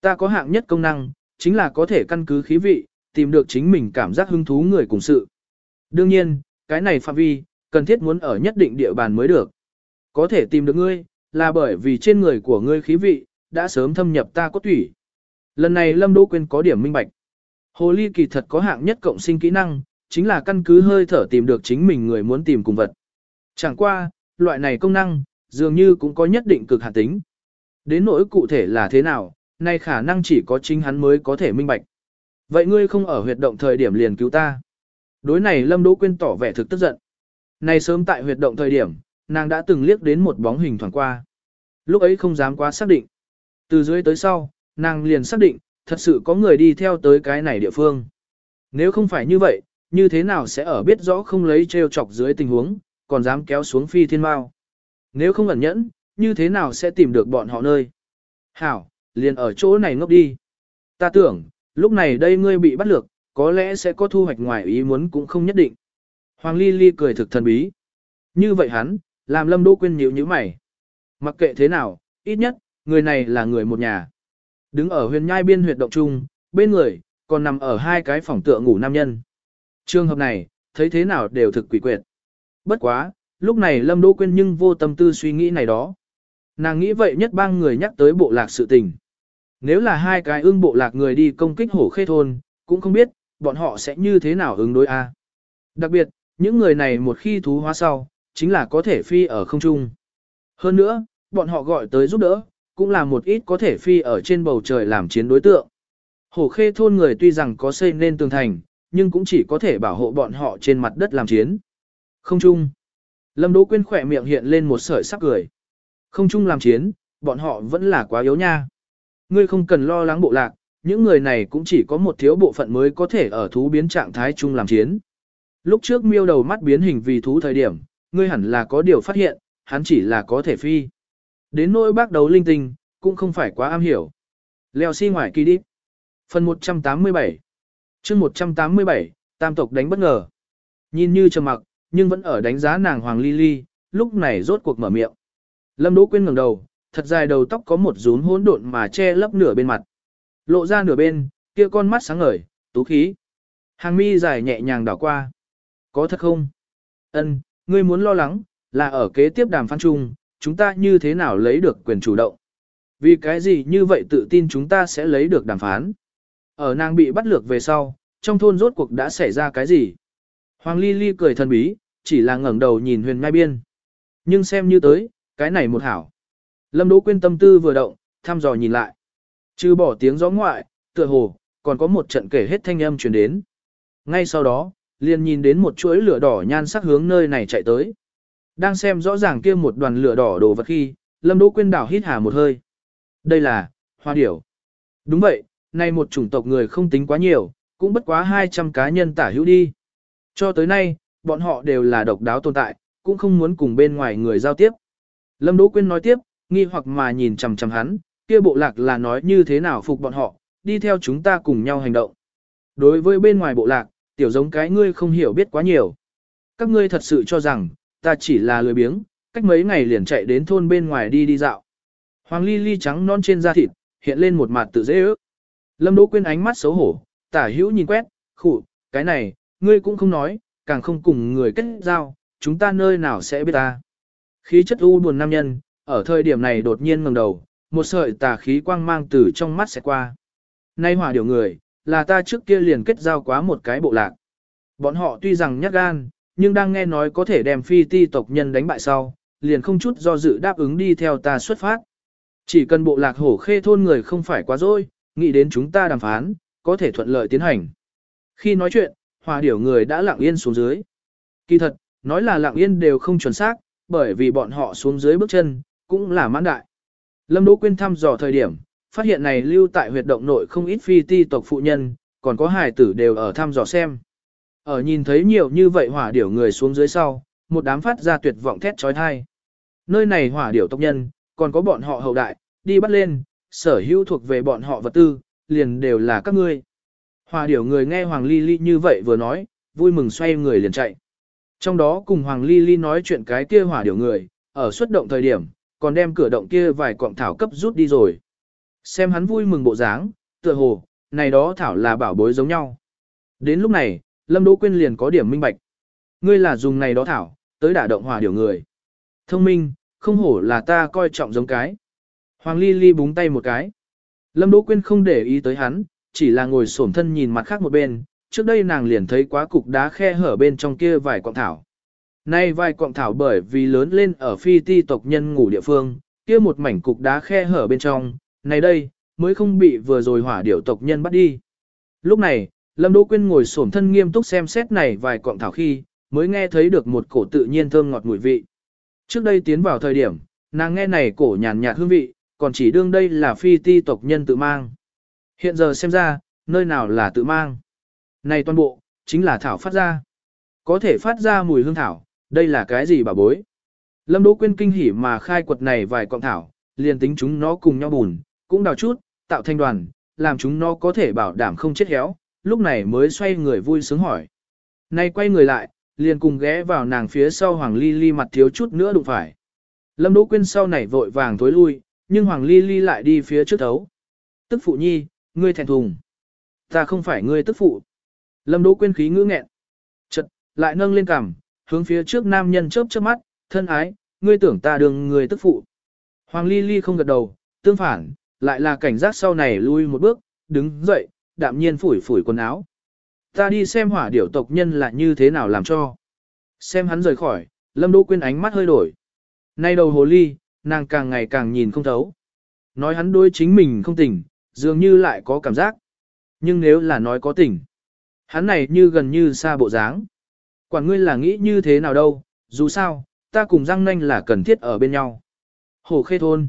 Ta có hạng nhất công năng, chính là có thể căn cứ khí vị, tìm được chính mình cảm giác hứng thú người cùng sự. Đương nhiên, cái này phạm vi, cần thiết muốn ở nhất định địa bàn mới được. Có thể tìm được ngươi, là bởi vì trên người của ngươi khí vị, đã sớm thâm nhập ta cốt thủy. Lần này Lâm Đỗ Quyên có điểm minh bạch. Hồ ly kỳ thật có hạng nhất cộng sinh kỹ năng, chính là căn cứ hơi thở tìm được chính mình người muốn tìm cùng vật. Chẳng qua, loại này công năng, dường như cũng có nhất định cực hạn tính. Đến nỗi cụ thể là thế nào, nay khả năng chỉ có chính hắn mới có thể minh bạch. Vậy ngươi không ở huyệt động thời điểm liền cứu ta. Đối này Lâm Đỗ Quyên tỏ vẻ thực tức giận. Này sớm tại huyệt động thời điểm, nàng đã từng liếc đến một bóng hình thoảng qua. Lúc ấy không dám quá xác định. Từ dưới tới sau, nàng liền xác định, thật sự có người đi theo tới cái này địa phương. Nếu không phải như vậy, như thế nào sẽ ở biết rõ không lấy treo chọc dưới tình huống, còn dám kéo xuống phi thiên mao. Nếu không ẩn nhẫn, như thế nào sẽ tìm được bọn họ nơi. Hảo, liền ở chỗ này ngốc đi. Ta tưởng, lúc này đây ngươi bị bắt lược, có lẽ sẽ có thu hoạch ngoài ý muốn cũng không nhất định. Hoàng Ly Ly cười thực thần bí. Như vậy hắn, làm Lâm Đỗ Quyên nhíu nhíu mày. Mặc kệ thế nào, ít nhất, người này là người một nhà. Đứng ở huyền nhai biên huyệt động trung, bên người, còn nằm ở hai cái phòng tựa ngủ nam nhân. Trường hợp này, thấy thế nào đều thực quỷ quyệt. Bất quá, lúc này Lâm Đỗ Quyên nhưng vô tâm tư suy nghĩ này đó. Nàng nghĩ vậy nhất bang người nhắc tới bộ lạc sự tình. Nếu là hai cái ương bộ lạc người đi công kích hổ khê thôn, cũng không biết, bọn họ sẽ như thế nào ứng đối a. Đặc biệt, những người này một khi thú hóa sau, chính là có thể phi ở không trung. Hơn nữa, bọn họ gọi tới giúp đỡ, cũng là một ít có thể phi ở trên bầu trời làm chiến đối tượng. Hổ khê thôn người tuy rằng có xây nên tường thành, nhưng cũng chỉ có thể bảo hộ bọn họ trên mặt đất làm chiến. Không chung. Lâm Đỗ Quyên khỏe miệng hiện lên một sợi sắc cười. Không chung làm chiến, bọn họ vẫn là quá yếu nha. Ngươi không cần lo lắng bộ lạc, những người này cũng chỉ có một thiếu bộ phận mới có thể ở thú biến trạng thái chung làm chiến. Lúc trước miêu đầu mắt biến hình vì thú thời điểm, ngươi hẳn là có điều phát hiện, hắn chỉ là có thể phi. Đến nỗi bác đấu linh tinh, cũng không phải quá am hiểu. Leo xi si ngoài kỳ đi. Phần 187 chương 187, tam tộc đánh bất ngờ. Nhìn như trầm mặc, nhưng vẫn ở đánh giá nàng Hoàng Ly Ly, lúc này rốt cuộc mở miệng. Lâm Đỗ Quyên ngẩng đầu, thật dài đầu tóc có một rún hỗn độn mà che lấp nửa bên mặt. Lộ ra nửa bên, kia con mắt sáng ngời, tú khí. Hàng mi dài nhẹ nhàng đảo qua. Có thật không? Ân, ngươi muốn lo lắng, là ở kế tiếp đàm phán chung, chúng ta như thế nào lấy được quyền chủ động. Vì cái gì như vậy tự tin chúng ta sẽ lấy được đàm phán. Ở nàng bị bắt lược về sau, trong thôn rốt cuộc đã xảy ra cái gì? Hoàng Ly Ly cười thần bí, chỉ là ngẩng đầu nhìn huyền ngai biên. Nhưng xem như tới, cái này một hảo. Lâm Đỗ Quyên tâm tư vừa động, thăm dò nhìn lại. Trừ bỏ tiếng gió ngoại, tựa hồ, còn có một trận kể hết thanh âm truyền đến. Ngay sau đó, liền nhìn đến một chuỗi lửa đỏ nhan sắc hướng nơi này chạy tới. Đang xem rõ ràng kia một đoàn lửa đỏ đồ vật khi, Lâm Đỗ Quyên đảo hít hà một hơi. Đây là, hoa điểu. Đúng vậy, nay một chủng tộc người không tính quá nhiều, cũng bất quá 200 cá nhân tả hữu đi. Cho tới nay, bọn họ đều là độc đáo tồn tại, cũng không muốn cùng bên ngoài người giao tiếp. Lâm Đỗ Quyên nói tiếp, nghi hoặc mà nhìn chằm chằm hắn, kia bộ lạc là nói như thế nào phục bọn họ, đi theo chúng ta cùng nhau hành động. Đối với bên ngoài bộ lạc, tiểu giống cái ngươi không hiểu biết quá nhiều. Các ngươi thật sự cho rằng, ta chỉ là lười biếng, cách mấy ngày liền chạy đến thôn bên ngoài đi đi dạo. Hoàng ly ly trắng non trên da thịt, hiện lên một mặt tự dễ ước. Lâm Đỗ Quyên ánh mắt xấu hổ, tả hữu nhìn quét, khụ, cái này, ngươi cũng không nói, càng không cùng người kết giao, chúng ta nơi nào sẽ biết ta. Khí chất u buồn nam nhân, ở thời điểm này đột nhiên ngẩng đầu, một sợi tà khí quang mang từ trong mắt sẽ qua. Nay hỏa điều người, là ta trước kia liền kết giao quá một cái bộ lạc. Bọn họ tuy rằng nhát gan, nhưng đang nghe nói có thể đem phi ti tộc nhân đánh bại sau, liền không chút do dự đáp ứng đi theo ta xuất phát. Chỉ cần bộ lạc hổ khê thôn người không phải quá dối, nghĩ đến chúng ta đàm phán, có thể thuận lợi tiến hành. Khi nói chuyện, hòa điểu người đã lặng yên xuống dưới. Kỳ thật, nói là lặng yên đều không chuẩn xác, bởi vì bọn họ xuống dưới bước chân, cũng là mãn đại. Lâm Đỗ Quyên thăm dò thời điểm, phát hiện này lưu tại huyệt động nội không ít phi ti tộc phụ nhân, còn có hài tử đều ở thăm dò xem. Ở nhìn thấy nhiều như vậy hỏa điểu người xuống dưới sau, một đám phát ra tuyệt vọng thét chói tai. Nơi này hỏa điểu tộc nhân, còn có bọn họ hậu đại, đi bắt lên, sở hữu thuộc về bọn họ vật tư, liền đều là các ngươi. hòa điểu người nghe Hoàng Ly Ly như vậy vừa nói, vui mừng xoay người liền chạy. Trong đó cùng Hoàng Ly Ly nói chuyện cái kia hỏa điểu người, ở xuất động thời điểm, còn đem cửa động kia vài cọng thảo cấp rút đi rồi. Xem hắn vui mừng bộ dáng, tựa hồ, này đó thảo là bảo bối giống nhau. Đến lúc này, Lâm Đỗ Quyên liền có điểm minh bạch. Ngươi là dùng này đó thảo, tới đả động hỏa điều người. Thông minh, không hổ là ta coi trọng giống cái. Hoàng Ly Ly búng tay một cái. Lâm Đỗ Quyên không để ý tới hắn, chỉ là ngồi xổm thân nhìn mặt khác một bên, trước đây nàng liền thấy quá cục đá khe hở bên trong kia vài quạng thảo. Nay vài quạng thảo bởi vì lớn lên ở phi ti tộc nhân ngủ địa phương, kia một mảnh cục đá khe hở bên trong, này đây, mới không bị vừa rồi hỏa điểu tộc nhân bắt đi. Lúc này, Lâm Đỗ Quyên ngồi xổm thân nghiêm túc xem xét này vài quạng thảo khi, mới nghe thấy được một cổ tự nhiên thơm ngọt mùi vị. Trước đây tiến vào thời điểm, nàng nghe này cổ nhàn nhạt hương vị, còn chỉ đương đây là phi ti tộc nhân tự mang. Hiện giờ xem ra, nơi nào là tự mang. Này toàn bộ, chính là thảo phát ra. Có thể phát ra mùi hương thảo, đây là cái gì bà bối? Lâm Đỗ Quyên kinh hỉ mà khai quật này vài cọng thảo, liền tính chúng nó cùng nhau bùn, cũng đào chút, tạo thành đoàn, làm chúng nó có thể bảo đảm không chết héo, lúc này mới xoay người vui sướng hỏi. Nay quay người lại, liền cùng ghé vào nàng phía sau Hoàng Ly Ly mặt thiếu chút nữa đụng phải. Lâm Đỗ Quyên sau này vội vàng tối lui, nhưng Hoàng Ly Ly lại đi phía trước thấu. Tức phụ nhi, ngươi thẹn thùng. Ta không phải ngươi tức phụ. Lâm Đỗ Quyên khí ngữ nghẹn. Chật, lại nâng lên cằm, hướng phía trước nam nhân chớp chớp mắt, thân ái, ngươi tưởng ta đường người tức phụ. Hoàng Ly Ly không gật đầu, tương phản, lại là cảnh giác sau này lui một bước, đứng dậy, đạm nhiên phủi phủi quần áo. Ta đi xem hỏa điểu tộc nhân là như thế nào làm cho. Xem hắn rời khỏi, Lâm Đỗ Quyên ánh mắt hơi đổi. Nay đầu hồ ly, nàng càng ngày càng nhìn không thấu. Nói hắn đối chính mình không tỉnh, dường như lại có cảm giác. Nhưng nếu là nói có tỉnh, hắn này như gần như xa bộ dáng. Quản ngươi là nghĩ như thế nào đâu, dù sao, ta cùng Giang Nanh là cần thiết ở bên nhau. Hồ khê thôn.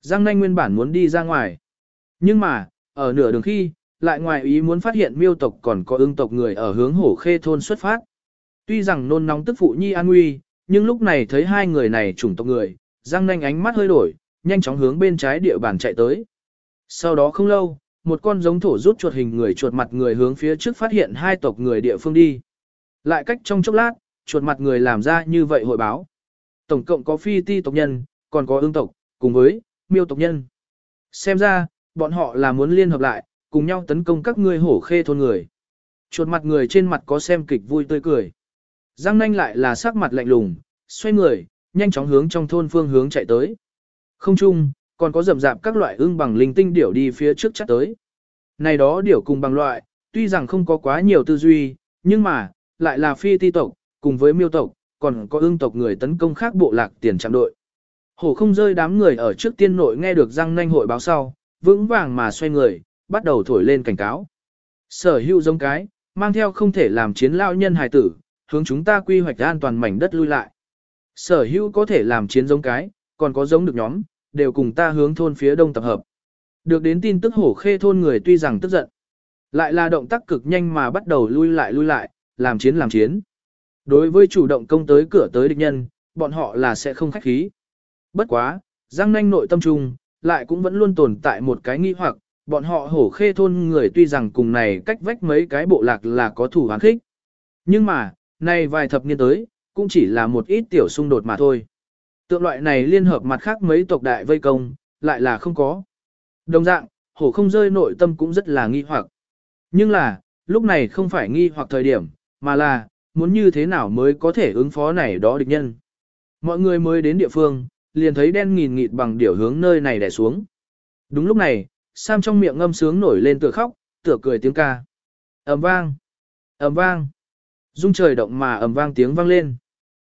Giang Nanh nguyên bản muốn đi ra ngoài. Nhưng mà, ở nửa đường khi, lại ngoài ý muốn phát hiện miêu tộc còn có ương tộc người ở hướng hổ khê thôn xuất phát. Tuy rằng nôn nóng tức phụ nhi an nguy, nhưng lúc này thấy hai người này chủng tộc người, Giang Nanh ánh mắt hơi đổi, nhanh chóng hướng bên trái địa bàn chạy tới. Sau đó không lâu, một con giống thổ rút chuột hình người chuột mặt người hướng phía trước phát hiện hai tộc người địa phương đi. Lại cách trong chốc lát, chuột mặt người làm ra như vậy hội báo. Tổng cộng có phi ti tộc nhân, còn có ương tộc, cùng với miêu tộc nhân. Xem ra, bọn họ là muốn liên hợp lại, cùng nhau tấn công các ngươi hổ khê thôn người. Chuột mặt người trên mặt có xem kịch vui tươi cười. Giang nanh lại là sắc mặt lạnh lùng, xoay người, nhanh chóng hướng trong thôn phương hướng chạy tới. Không chung, còn có rậm rạp các loại ưng bằng linh tinh điểu đi phía trước chắc tới. Này đó điểu cùng bằng loại, tuy rằng không có quá nhiều tư duy, nhưng mà, lại là phi ti tộc, cùng với miêu tộc, còn có ưng tộc người tấn công khác bộ lạc tiền trạm đội. Hổ không rơi đám người ở trước tiên nội nghe được răng nanh hội báo sau, vững vàng mà xoay người, bắt đầu thổi lên cảnh cáo. Sở hữu giống cái, mang theo không thể làm chiến lao nhân hài tử, hướng chúng ta quy hoạch an toàn mảnh đất lui lại. Sở hữu có thể làm chiến giống cái, còn có giống được nhóm, đều cùng ta hướng thôn phía đông tập hợp. Được đến tin tức hổ khê thôn người tuy rằng tức giận, lại là động tác cực nhanh mà bắt đầu lui lại lui lại, làm chiến làm chiến. Đối với chủ động công tới cửa tới địch nhân, bọn họ là sẽ không khách khí. Bất quá, Giang Nanh nội tâm trung, lại cũng vẫn luôn tồn tại một cái nghi hoặc, bọn họ hổ khê thôn người tuy rằng cùng này cách vách mấy cái bộ lạc là có thủ hán khích. Nhưng mà, nay vài thập niên tới, cũng chỉ là một ít tiểu xung đột mà thôi. Tượng loại này liên hợp mặt khác mấy tộc đại vây công, lại là không có. Đồng dạng, hổ không rơi nội tâm cũng rất là nghi hoặc. Nhưng là, lúc này không phải nghi hoặc thời điểm, mà là, muốn như thế nào mới có thể ứng phó này đó địch nhân. Mọi người mới đến địa phương, liền thấy đen nghìn nghịt bằng điểu hướng nơi này đè xuống. Đúng lúc này, Sam trong miệng ngâm sướng nổi lên tựa khóc, tựa cười tiếng ca. ầm vang, ầm vang, rung trời động mà ầm vang tiếng vang lên.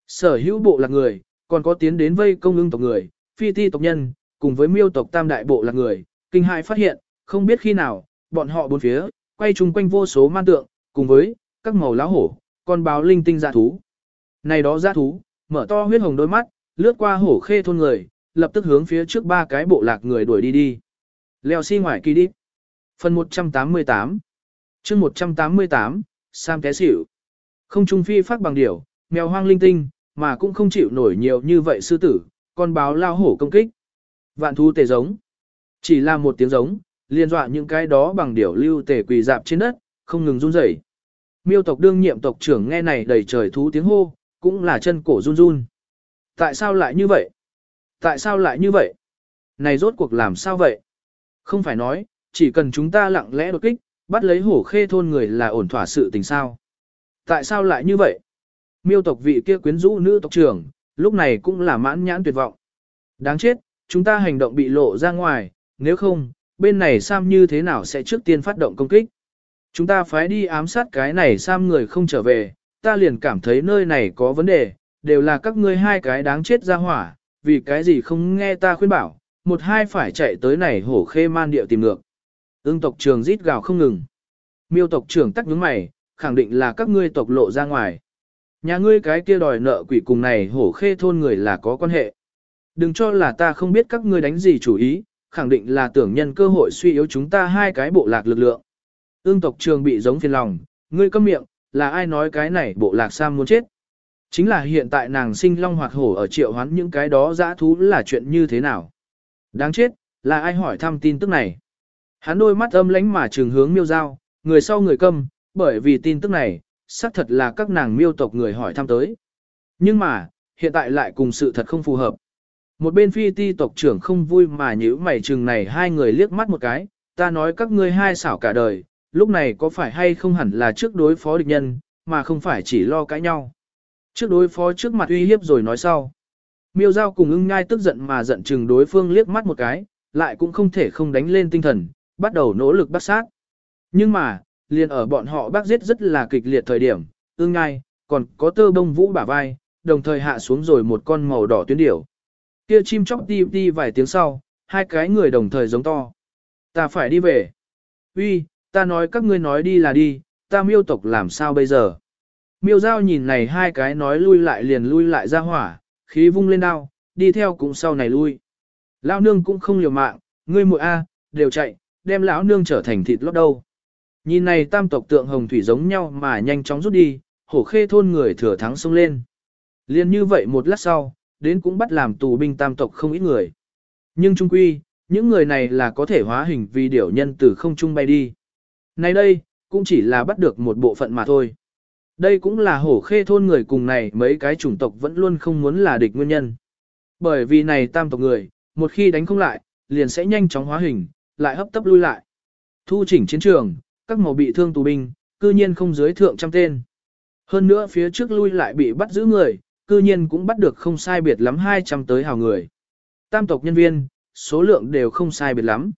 Sở hữu bộ lạc người, còn có tiến đến vây công ưng tộc người, phi ti tộc nhân, cùng với miêu tộc tam đại bộ lạc người, kinh hại phát hiện, không biết khi nào, bọn họ bốn phía, quay chung quanh vô số man tượng, cùng với các màu lá hổ, con báo linh tinh dạ thú. Này đó dạ thú, mở to huyết hồng đôi mắt, lướt qua hổ khê thôn người, lập tức hướng phía trước ba cái bộ lạc người đuổi đi đi. Leo xi si ngoài kỳ đi. Phần 188 chương 188, Sam té xỉu. Không trung phi phát bằng điểu, mèo hoang linh tinh, mà cũng không chịu nổi nhiều như vậy sư tử, con báo lao hổ công kích. Vạn thú tề giống. Chỉ là một tiếng giống, liên dọa những cái đó bằng điểu lưu tề quỳ dạp trên đất, không ngừng run rẩy. Miêu tộc đương nhiệm tộc trưởng nghe này đầy trời thú tiếng hô, cũng là chân cổ run run. Tại sao lại như vậy? Tại sao lại như vậy? Này rốt cuộc làm sao vậy? Không phải nói, chỉ cần chúng ta lặng lẽ đột kích, bắt lấy hổ khê thôn người là ổn thỏa sự tình sao. Tại sao lại như vậy? Miêu tộc vị kia quyến rũ nữ tộc trưởng, lúc này cũng là mãn nhãn tuyệt vọng. Đáng chết, chúng ta hành động bị lộ ra ngoài, nếu không, bên này Sam như thế nào sẽ trước tiên phát động công kích. Chúng ta phải đi ám sát cái này Sam người không trở về, ta liền cảm thấy nơi này có vấn đề, đều là các ngươi hai cái đáng chết ra hỏa, vì cái gì không nghe ta khuyên bảo, một hai phải chạy tới này hổ khê man địa tìm ngược. Ưng tộc trường rít gào không ngừng. Miêu tộc trưởng tắc nhướng mày, khẳng định là các ngươi tộc lộ ra ngoài. Nhà ngươi cái kia đòi nợ quỷ cùng này hổ khê thôn người là có quan hệ. Đừng cho là ta không biết các ngươi đánh gì chủ ý, khẳng định là tưởng nhân cơ hội suy yếu chúng ta hai cái bộ lạc lực lượng. ương tộc trường bị giống phiền lòng, ngươi câm miệng, là ai nói cái này bộ lạc Sam muốn chết. Chính là hiện tại nàng sinh long hoạt hổ ở triệu hoán những cái đó dã thú là chuyện như thế nào. Đáng chết, là ai hỏi thăm tin tức này. Hắn đôi mắt âm lánh mà trường hướng miêu giao, người sau người câm, bởi vì tin tức này, xác thật là các nàng miêu tộc người hỏi thăm tới. Nhưng mà, hiện tại lại cùng sự thật không phù hợp. Một bên phi ti tộc trưởng không vui mà nhữ mày chừng này hai người liếc mắt một cái, ta nói các ngươi hai xảo cả đời, lúc này có phải hay không hẳn là trước đối phó địch nhân, mà không phải chỉ lo cãi nhau. Trước đối phó trước mặt uy hiếp rồi nói sau. Miêu giao cùng ưng ngai tức giận mà giận chừng đối phương liếc mắt một cái, lại cũng không thể không đánh lên tinh thần, bắt đầu nỗ lực bắt sát. Nhưng mà, liền ở bọn họ bác giết rất là kịch liệt thời điểm, ương ngai, còn có tơ bông vũ bả vai, đồng thời hạ xuống rồi một con màu đỏ tuyến điểu. Kia chim chóc đi đi vài tiếng sau, hai cái người đồng thời giống to. Ta phải đi về. Uy, ta nói các ngươi nói đi là đi, ta miêu tộc làm sao bây giờ. Miêu giao nhìn này hai cái nói lui lại liền lui lại ra hỏa, khí vung lên đao, đi theo cũng sau này lui. Lão nương cũng không liều mạng, ngươi muội a, đều chạy, đem lão nương trở thành thịt lót đâu. Nhìn này tam tộc tượng hồng thủy giống nhau mà nhanh chóng rút đi, hổ khê thôn người thừa thắng xông lên. Liên như vậy một lát sau, đến cũng bắt làm tù binh tam tộc không ít người. Nhưng trung quy, những người này là có thể hóa hình vì điểu nhân từ không trung bay đi. Nay đây, cũng chỉ là bắt được một bộ phận mà thôi. Đây cũng là hổ khê thôn người cùng này mấy cái chủng tộc vẫn luôn không muốn là địch nguyên nhân. Bởi vì này tam tộc người, một khi đánh không lại, liền sẽ nhanh chóng hóa hình, lại hấp tấp lui lại. Thu chỉnh chiến trường, các màu bị thương tù binh, cư nhiên không dưới thượng trăm tên. Hơn nữa phía trước lui lại bị bắt giữ người, cư nhiên cũng bắt được không sai biệt lắm 200 tới hào người. Tam tộc nhân viên, số lượng đều không sai biệt lắm.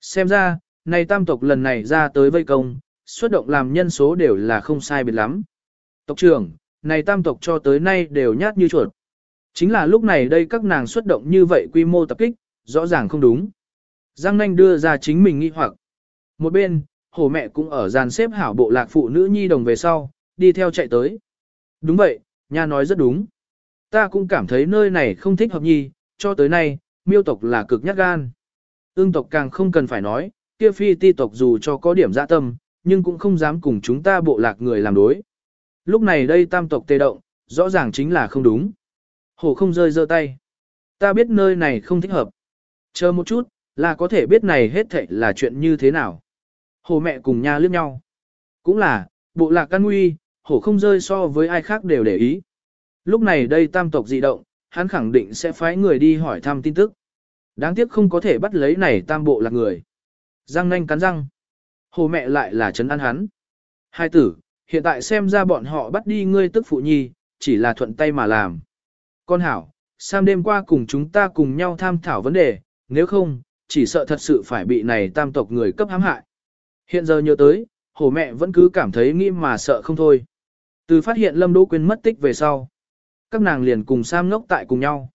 Xem ra, này tam tộc lần này ra tới vây công, xuất động làm nhân số đều là không sai biệt lắm. Tộc trưởng, này tam tộc cho tới nay đều nhát như chuột. Chính là lúc này đây các nàng xuất động như vậy quy mô tập kích, rõ ràng không đúng. Giang nanh đưa ra chính mình nghi hoặc. Một bên, Hổ mẹ cũng ở dàn xếp hảo bộ lạc phụ nữ nhi đồng về sau, đi theo chạy tới. Đúng vậy, nha nói rất đúng. Ta cũng cảm thấy nơi này không thích hợp nhi, cho tới nay, miêu tộc là cực nhát gan. Ương tộc càng không cần phải nói, kia phi ti tộc dù cho có điểm dạ tâm, nhưng cũng không dám cùng chúng ta bộ lạc người làm đối. Lúc này đây tam tộc tê động, rõ ràng chính là không đúng. Hổ không rơi giơ tay. Ta biết nơi này không thích hợp. Chờ một chút, là có thể biết này hết thảy là chuyện như thế nào. Hổ mẹ cùng nha liếc nhau. Cũng là, bộ lạc căn nguy, hổ không rơi so với ai khác đều để ý. Lúc này đây tam tộc dị động, hắn khẳng định sẽ phái người đi hỏi thăm tin tức. Đáng tiếc không có thể bắt lấy này tam bộ lạc người. Răng nanh cắn răng. Hồ mẹ lại là chấn an hắn. Hai tử, hiện tại xem ra bọn họ bắt đi ngươi tức phụ nhi, chỉ là thuận tay mà làm. Con hảo, Sam đêm qua cùng chúng ta cùng nhau tham thảo vấn đề, nếu không, chỉ sợ thật sự phải bị này tam tộc người cấp hãm hại. Hiện giờ nhớ tới, hồ mẹ vẫn cứ cảm thấy nghi mà sợ không thôi. Từ phát hiện Lâm Đỗ Quyên mất tích về sau, các nàng liền cùng Sam ngốc tại cùng nhau.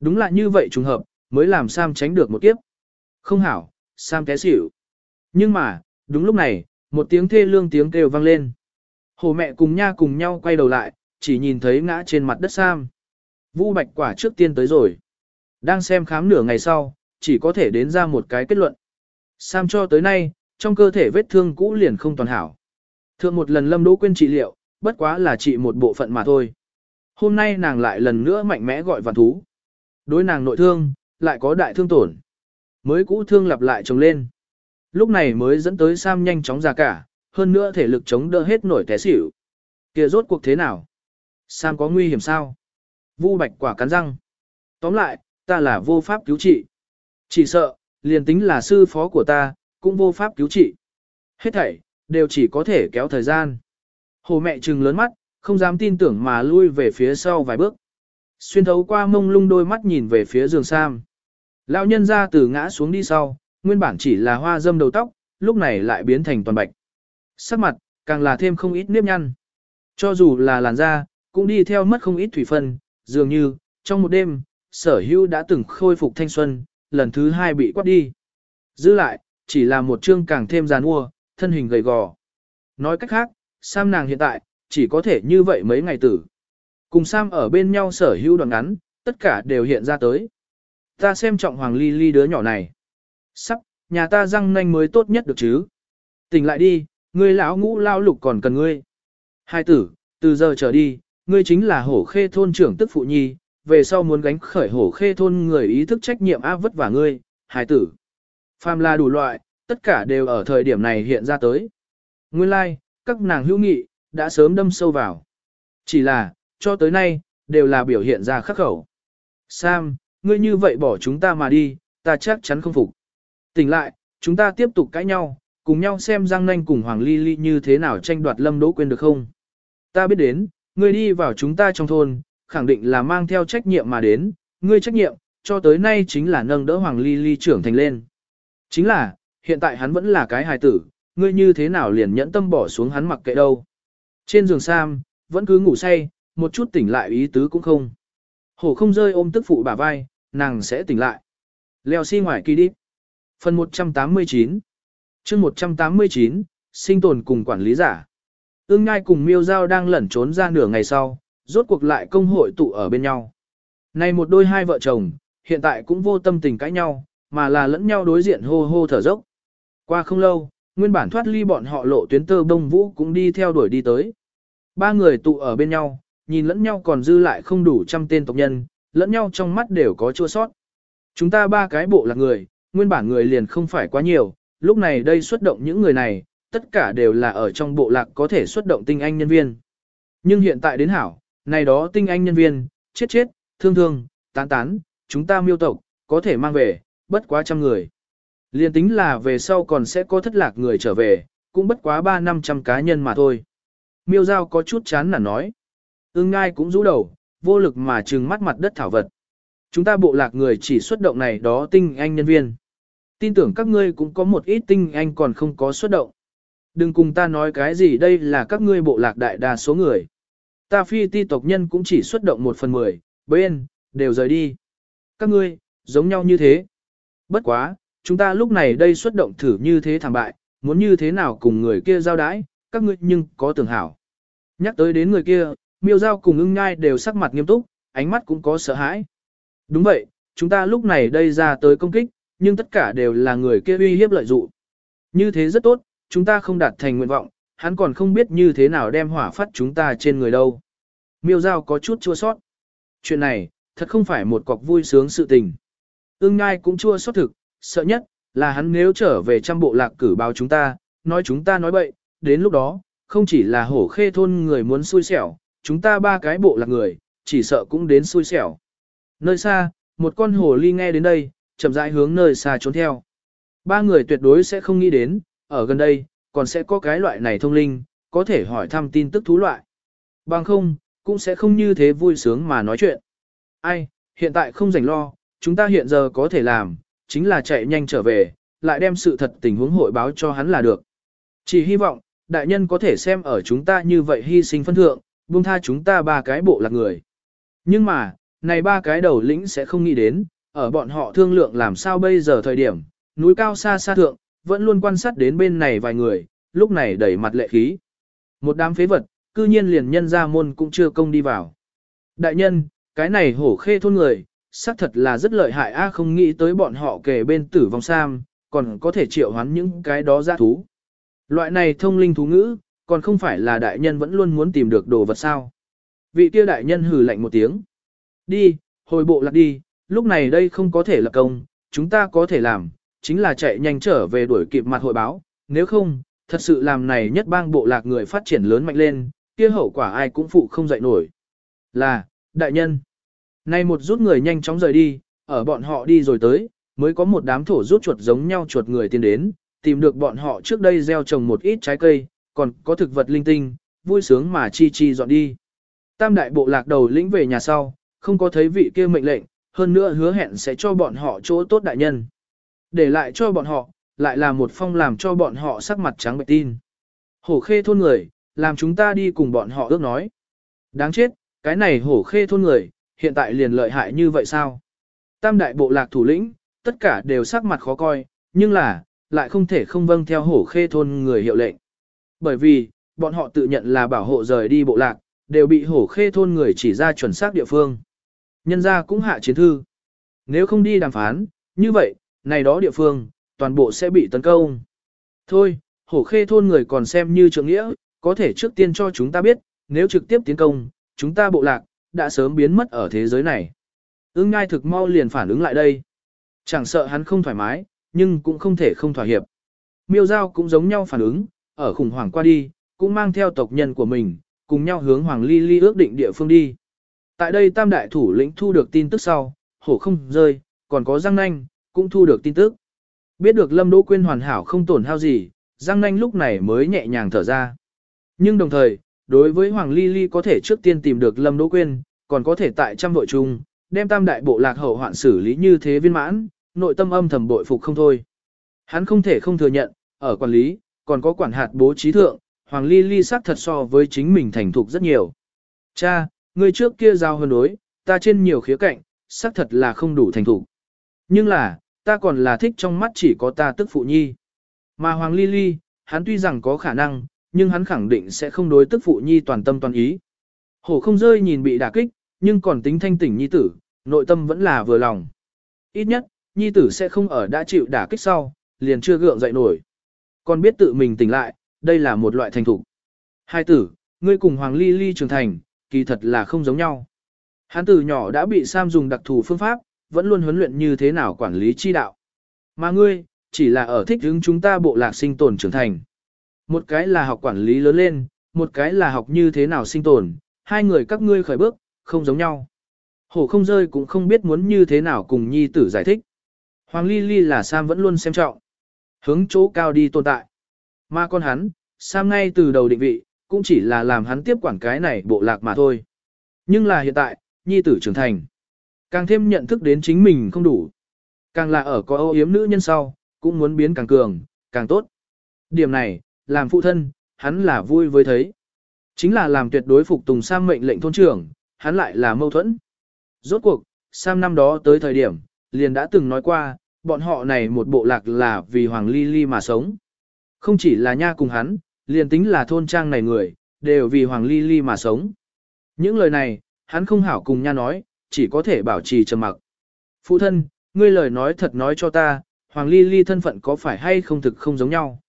Đúng là như vậy trùng hợp, mới làm Sam tránh được một kiếp. Không hảo, Sam té xỉu. Nhưng mà, đúng lúc này, một tiếng thê lương tiếng kêu vang lên. Hồ mẹ cùng nha cùng nhau quay đầu lại, chỉ nhìn thấy ngã trên mặt đất Sam. Vu bạch quả trước tiên tới rồi. Đang xem khám nửa ngày sau, chỉ có thể đến ra một cái kết luận. Sam cho tới nay, trong cơ thể vết thương cũ liền không toàn hảo. Thượng một lần lâm đỗ Quyên trị liệu, bất quá là trị một bộ phận mà thôi. Hôm nay nàng lại lần nữa mạnh mẽ gọi vạn thú. Đối nàng nội thương, lại có đại thương tổn. Mới cũ thương lặp lại chồng lên. Lúc này mới dẫn tới Sam nhanh chóng ra cả, hơn nữa thể lực chống đỡ hết nổi té xỉu. Kia rốt cuộc thế nào? Sam có nguy hiểm sao? Vu bạch quả cắn răng. Tóm lại, ta là vô pháp cứu trị. Chỉ sợ, liền tính là sư phó của ta, cũng vô pháp cứu trị. Hết thảy, đều chỉ có thể kéo thời gian. Hồ mẹ trừng lớn mắt, Không dám tin tưởng mà lui về phía sau vài bước. Xuyên thấu qua mông lung đôi mắt nhìn về phía giường sam. Lão nhân ra từ ngã xuống đi sau, nguyên bản chỉ là hoa dâm đầu tóc, lúc này lại biến thành toàn bạch. Sắc mặt, càng là thêm không ít nếp nhăn. Cho dù là làn da, cũng đi theo mất không ít thủy phân, dường như, trong một đêm, sở hữu đã từng khôi phục thanh xuân, lần thứ hai bị quát đi. Giữ lại, chỉ là một chương càng thêm giàn mua, thân hình gầy gò. Nói cách khác, Sam nàng hiện tại, chỉ có thể như vậy mấy ngày tử. Cùng Sam ở bên nhau sở hữu đoạn ngắn, tất cả đều hiện ra tới. Ta xem trọng Hoàng Ly Ly đứa nhỏ này. Sắp, nhà ta răng nanh mới tốt nhất được chứ. Tỉnh lại đi, ngươi lão ngũ lao lục còn cần ngươi. Hai tử, từ giờ trở đi, ngươi chính là hổ khê thôn trưởng tức phụ nhi, về sau muốn gánh khởi hổ khê thôn người ý thức trách nhiệm áp vất vả ngươi, hai tử. Phàm là đủ loại, tất cả đều ở thời điểm này hiện ra tới. Nguyên lai, like, các nàng hữu nghị, đã sớm đâm sâu vào. Chỉ là, cho tới nay, đều là biểu hiện ra khắc khẩu. Sam, ngươi như vậy bỏ chúng ta mà đi, ta chắc chắn không phục. Tỉnh lại, chúng ta tiếp tục cãi nhau, cùng nhau xem Giang Nanh cùng Hoàng Ly Ly như thế nào tranh đoạt Lâm Đỗ Quyên được không? Ta biết đến, ngươi đi vào chúng ta trong thôn, khẳng định là mang theo trách nhiệm mà đến, ngươi trách nhiệm, cho tới nay chính là nâng đỡ Hoàng Ly Ly trưởng thành lên. Chính là, hiện tại hắn vẫn là cái hài tử, ngươi như thế nào liền nhẫn tâm bỏ xuống hắn mặc kệ đâu. Trên giường Sam, vẫn cứ ngủ say, một chút tỉnh lại ý tứ cũng không. Hổ không rơi ôm tức phụ bả vai, nàng sẽ tỉnh lại. Leo xi si ngoài kỳ đi. Phần 189 chương 189, sinh tồn cùng quản lý giả. Ưng ngai cùng miêu giao đang lẩn trốn ra nửa ngày sau, rốt cuộc lại công hội tụ ở bên nhau. Này một đôi hai vợ chồng, hiện tại cũng vô tâm tình cãi nhau, mà là lẫn nhau đối diện hô hô thở dốc. Qua không lâu, nguyên bản thoát ly bọn họ lộ tuyến tơ bông vũ cũng đi theo đuổi đi tới. Ba người tụ ở bên nhau, nhìn lẫn nhau còn dư lại không đủ trăm tên tộc nhân, lẫn nhau trong mắt đều có chua sót. Chúng ta ba cái bộ là người, nguyên bản người liền không phải quá nhiều, lúc này đây xuất động những người này, tất cả đều là ở trong bộ lạc có thể xuất động tinh anh nhân viên. Nhưng hiện tại đến hảo, này đó tinh anh nhân viên, chết chết, thương thương, tán tán, chúng ta miêu tộc, có thể mang về, bất quá trăm người. Liên tính là về sau còn sẽ có thất lạc người trở về, cũng bất quá ba năm trăm cá nhân mà thôi. Miêu Giao có chút chán nản nói. Ưng ngai cũng rũ đầu, vô lực mà trừng mắt mặt đất thảo vật. Chúng ta bộ lạc người chỉ xuất động này đó tinh anh nhân viên. Tin tưởng các ngươi cũng có một ít tinh anh còn không có xuất động. Đừng cùng ta nói cái gì đây là các ngươi bộ lạc đại đa số người. Ta phi ti tộc nhân cũng chỉ xuất động một phần mười, bên, đều rời đi. Các ngươi, giống nhau như thế. Bất quá, chúng ta lúc này đây xuất động thử như thế thảm bại, muốn như thế nào cùng người kia giao đãi, các ngươi nhưng có tưởng hảo. Nhắc tới đến người kia, miêu giao cùng ưng Nhai đều sắc mặt nghiêm túc, ánh mắt cũng có sợ hãi. Đúng vậy, chúng ta lúc này đây ra tới công kích, nhưng tất cả đều là người kia uy hiếp lợi dụng. Như thế rất tốt, chúng ta không đạt thành nguyện vọng, hắn còn không biết như thế nào đem hỏa phát chúng ta trên người đâu. Miêu Giao có chút chua sót. Chuyện này, thật không phải một cọc vui sướng sự tình. Ưng ngai cũng chua xuất thực, sợ nhất, là hắn nếu trở về trăm bộ lạc cử báo chúng ta, nói chúng ta nói bậy, đến lúc đó, không chỉ là hổ khê thôn người muốn xui xẻo, chúng ta ba cái bộ lạc người, chỉ sợ cũng đến xui xẻo. Nơi xa, một con hồ ly nghe đến đây, chậm rãi hướng nơi xa trốn theo. Ba người tuyệt đối sẽ không nghĩ đến, ở gần đây, còn sẽ có cái loại này thông linh, có thể hỏi thăm tin tức thú loại. Bằng không, cũng sẽ không như thế vui sướng mà nói chuyện. Ai, hiện tại không rảnh lo, chúng ta hiện giờ có thể làm, chính là chạy nhanh trở về, lại đem sự thật tình huống hội báo cho hắn là được. Chỉ hy vọng, đại nhân có thể xem ở chúng ta như vậy hy sinh phân thượng, buông tha chúng ta ba cái bộ lạc người. Nhưng mà, này ba cái đầu lĩnh sẽ không nghĩ đến, ở bọn họ thương lượng làm sao bây giờ thời điểm, núi cao xa xa thượng, vẫn luôn quan sát đến bên này vài người, lúc này đẩy mặt lệ khí. Một đám phế vật, cư nhiên liền nhân ra môn cũng chưa công đi vào. Đại nhân, cái này hổ khê thôn người, xác thật là rất lợi hại a không nghĩ tới bọn họ kề bên tử vong sam, còn có thể triệu hoán những cái đó ra thú. Loại này thông linh thú ngữ, còn không phải là đại nhân vẫn luôn muốn tìm được đồ vật sao. Vị kia đại nhân hừ lạnh một tiếng. Đi, hồi bộ lạc đi, lúc này đây không có thể lập công, chúng ta có thể làm, chính là chạy nhanh trở về đuổi kịp mặt hội báo, nếu không, thật sự làm này nhất bang bộ lạc người phát triển lớn mạnh lên, kia hậu quả ai cũng phụ không dậy nổi. Là, đại nhân. Nay một rút người nhanh chóng rời đi, ở bọn họ đi rồi tới, mới có một đám thổ rút chuột giống nhau chuột người tiến đến, tìm được bọn họ trước đây gieo trồng một ít trái cây, còn có thực vật linh tinh, vui sướng mà chi chi dọn đi. Tam đại bộ lạc đầu lĩnh về nhà sau, không có thấy vị kia mệnh lệnh, hơn nữa hứa hẹn sẽ cho bọn họ chỗ tốt đại nhân. Để lại cho bọn họ, lại là một phong làm cho bọn họ sắc mặt trắng bệch tin. Hổ khê thôn người, làm chúng ta đi cùng bọn họ ước nói. Đáng chết, cái này hổ khê thôn người, hiện tại liền lợi hại như vậy sao? Tam đại bộ lạc thủ lĩnh, tất cả đều sắc mặt khó coi, nhưng là, lại không thể không vâng theo hổ khê thôn người hiệu lệnh. Bởi vì, bọn họ tự nhận là bảo hộ rời đi bộ lạc, đều bị hổ khê thôn người chỉ ra chuẩn xác địa phương. Nhân ra cũng hạ chiến thư. Nếu không đi đàm phán, như vậy, này đó địa phương, toàn bộ sẽ bị tấn công. Thôi, hổ khê thôn người còn xem như trượng nghĩa, có thể trước tiên cho chúng ta biết, nếu trực tiếp tiến công, chúng ta bộ lạc, đã sớm biến mất ở thế giới này. Ưng ngai thực mau liền phản ứng lại đây. Chẳng sợ hắn không thoải mái, nhưng cũng không thể không thỏa hiệp. Miêu Giao cũng giống nhau phản ứng, ở khủng hoảng qua đi, cũng mang theo tộc nhân của mình, cùng nhau hướng Hoàng Ly Ly ước định địa phương đi. Tại đây tam đại thủ lĩnh thu được tin tức sau, hổ không rơi, còn có Giang Nanh, cũng thu được tin tức. Biết được Lâm Đỗ Quyên hoàn hảo không tổn hao gì, Giang Nanh lúc này mới nhẹ nhàng thở ra. Nhưng đồng thời, đối với Hoàng Ly Ly có thể trước tiên tìm được Lâm Đỗ Quyên, còn có thể tại trăm vội chung, đem tam đại bộ lạc hậu hoạn xử lý như thế viên mãn, nội tâm âm thầm bội phục không thôi. Hắn không thể không thừa nhận, ở quản lý, còn có quản hạt bố trí thượng, Hoàng Ly Ly sắc thật so với chính mình thành thục rất nhiều. Cha, người trước kia giao hơn đối, ta trên nhiều khía cạnh, sắc thật là không đủ thành thục. Nhưng là, ta còn là thích trong mắt chỉ có ta tức phụ nhi. Mà Hoàng Ly Ly, hắn tuy rằng có khả năng, nhưng hắn khẳng định sẽ không đối tức phụ nhi toàn tâm toàn ý. Hổ không rơi nhìn bị đả kích, nhưng còn tính thanh tỉnh nhi tử, nội tâm vẫn là vừa lòng. Ít nhất, nhi tử sẽ không ở đã chịu đả kích sau, liền chưa gượng dậy nổi. Còn biết tự mình tỉnh lại, đây là một loại thành thủ. Hai tử, ngươi cùng Hoàng Ly Ly trưởng thành, kỳ thật là không giống nhau. Hán Tử nhỏ đã bị Sam dùng đặc thù phương pháp, vẫn luôn huấn luyện như thế nào quản lý chi đạo. Mà ngươi, chỉ là ở thích hướng chúng ta bộ lạc sinh tồn trưởng thành. Một cái là học quản lý lớn lên, một cái là học như thế nào sinh tồn, hai người các ngươi khởi bước, không giống nhau. Hổ không rơi cũng không biết muốn như thế nào cùng nhi tử giải thích. Hoàng Ly Ly là Sam vẫn luôn xem trọng. Hướng chỗ cao đi tồn tại. Mà con hắn, Sam ngay từ đầu định vị, cũng chỉ là làm hắn tiếp quản cái này bộ lạc mà thôi. Nhưng là hiện tại, nhi tử trưởng thành. Càng thêm nhận thức đến chính mình không đủ. Càng là ở có ô yếm nữ nhân sau, cũng muốn biến càng cường, càng tốt. Điểm này, làm phụ thân, hắn là vui với thấy. Chính là làm tuyệt đối phục tùng Sam mệnh lệnh thôn trưởng, hắn lại là mâu thuẫn. Rốt cuộc, Sam năm đó tới thời điểm, liền đã từng nói qua, bọn họ này một bộ lạc là vì Hoàng Ly Ly mà sống. Không chỉ là nha cùng hắn, liền tính là thôn trang này người, đều vì Hoàng Ly Ly mà sống. Những lời này, hắn không hảo cùng nha nói, chỉ có thể bảo trì trầm mặc. Phụ thân, ngươi lời nói thật nói cho ta, Hoàng Ly Ly thân phận có phải hay không thực không giống nhau.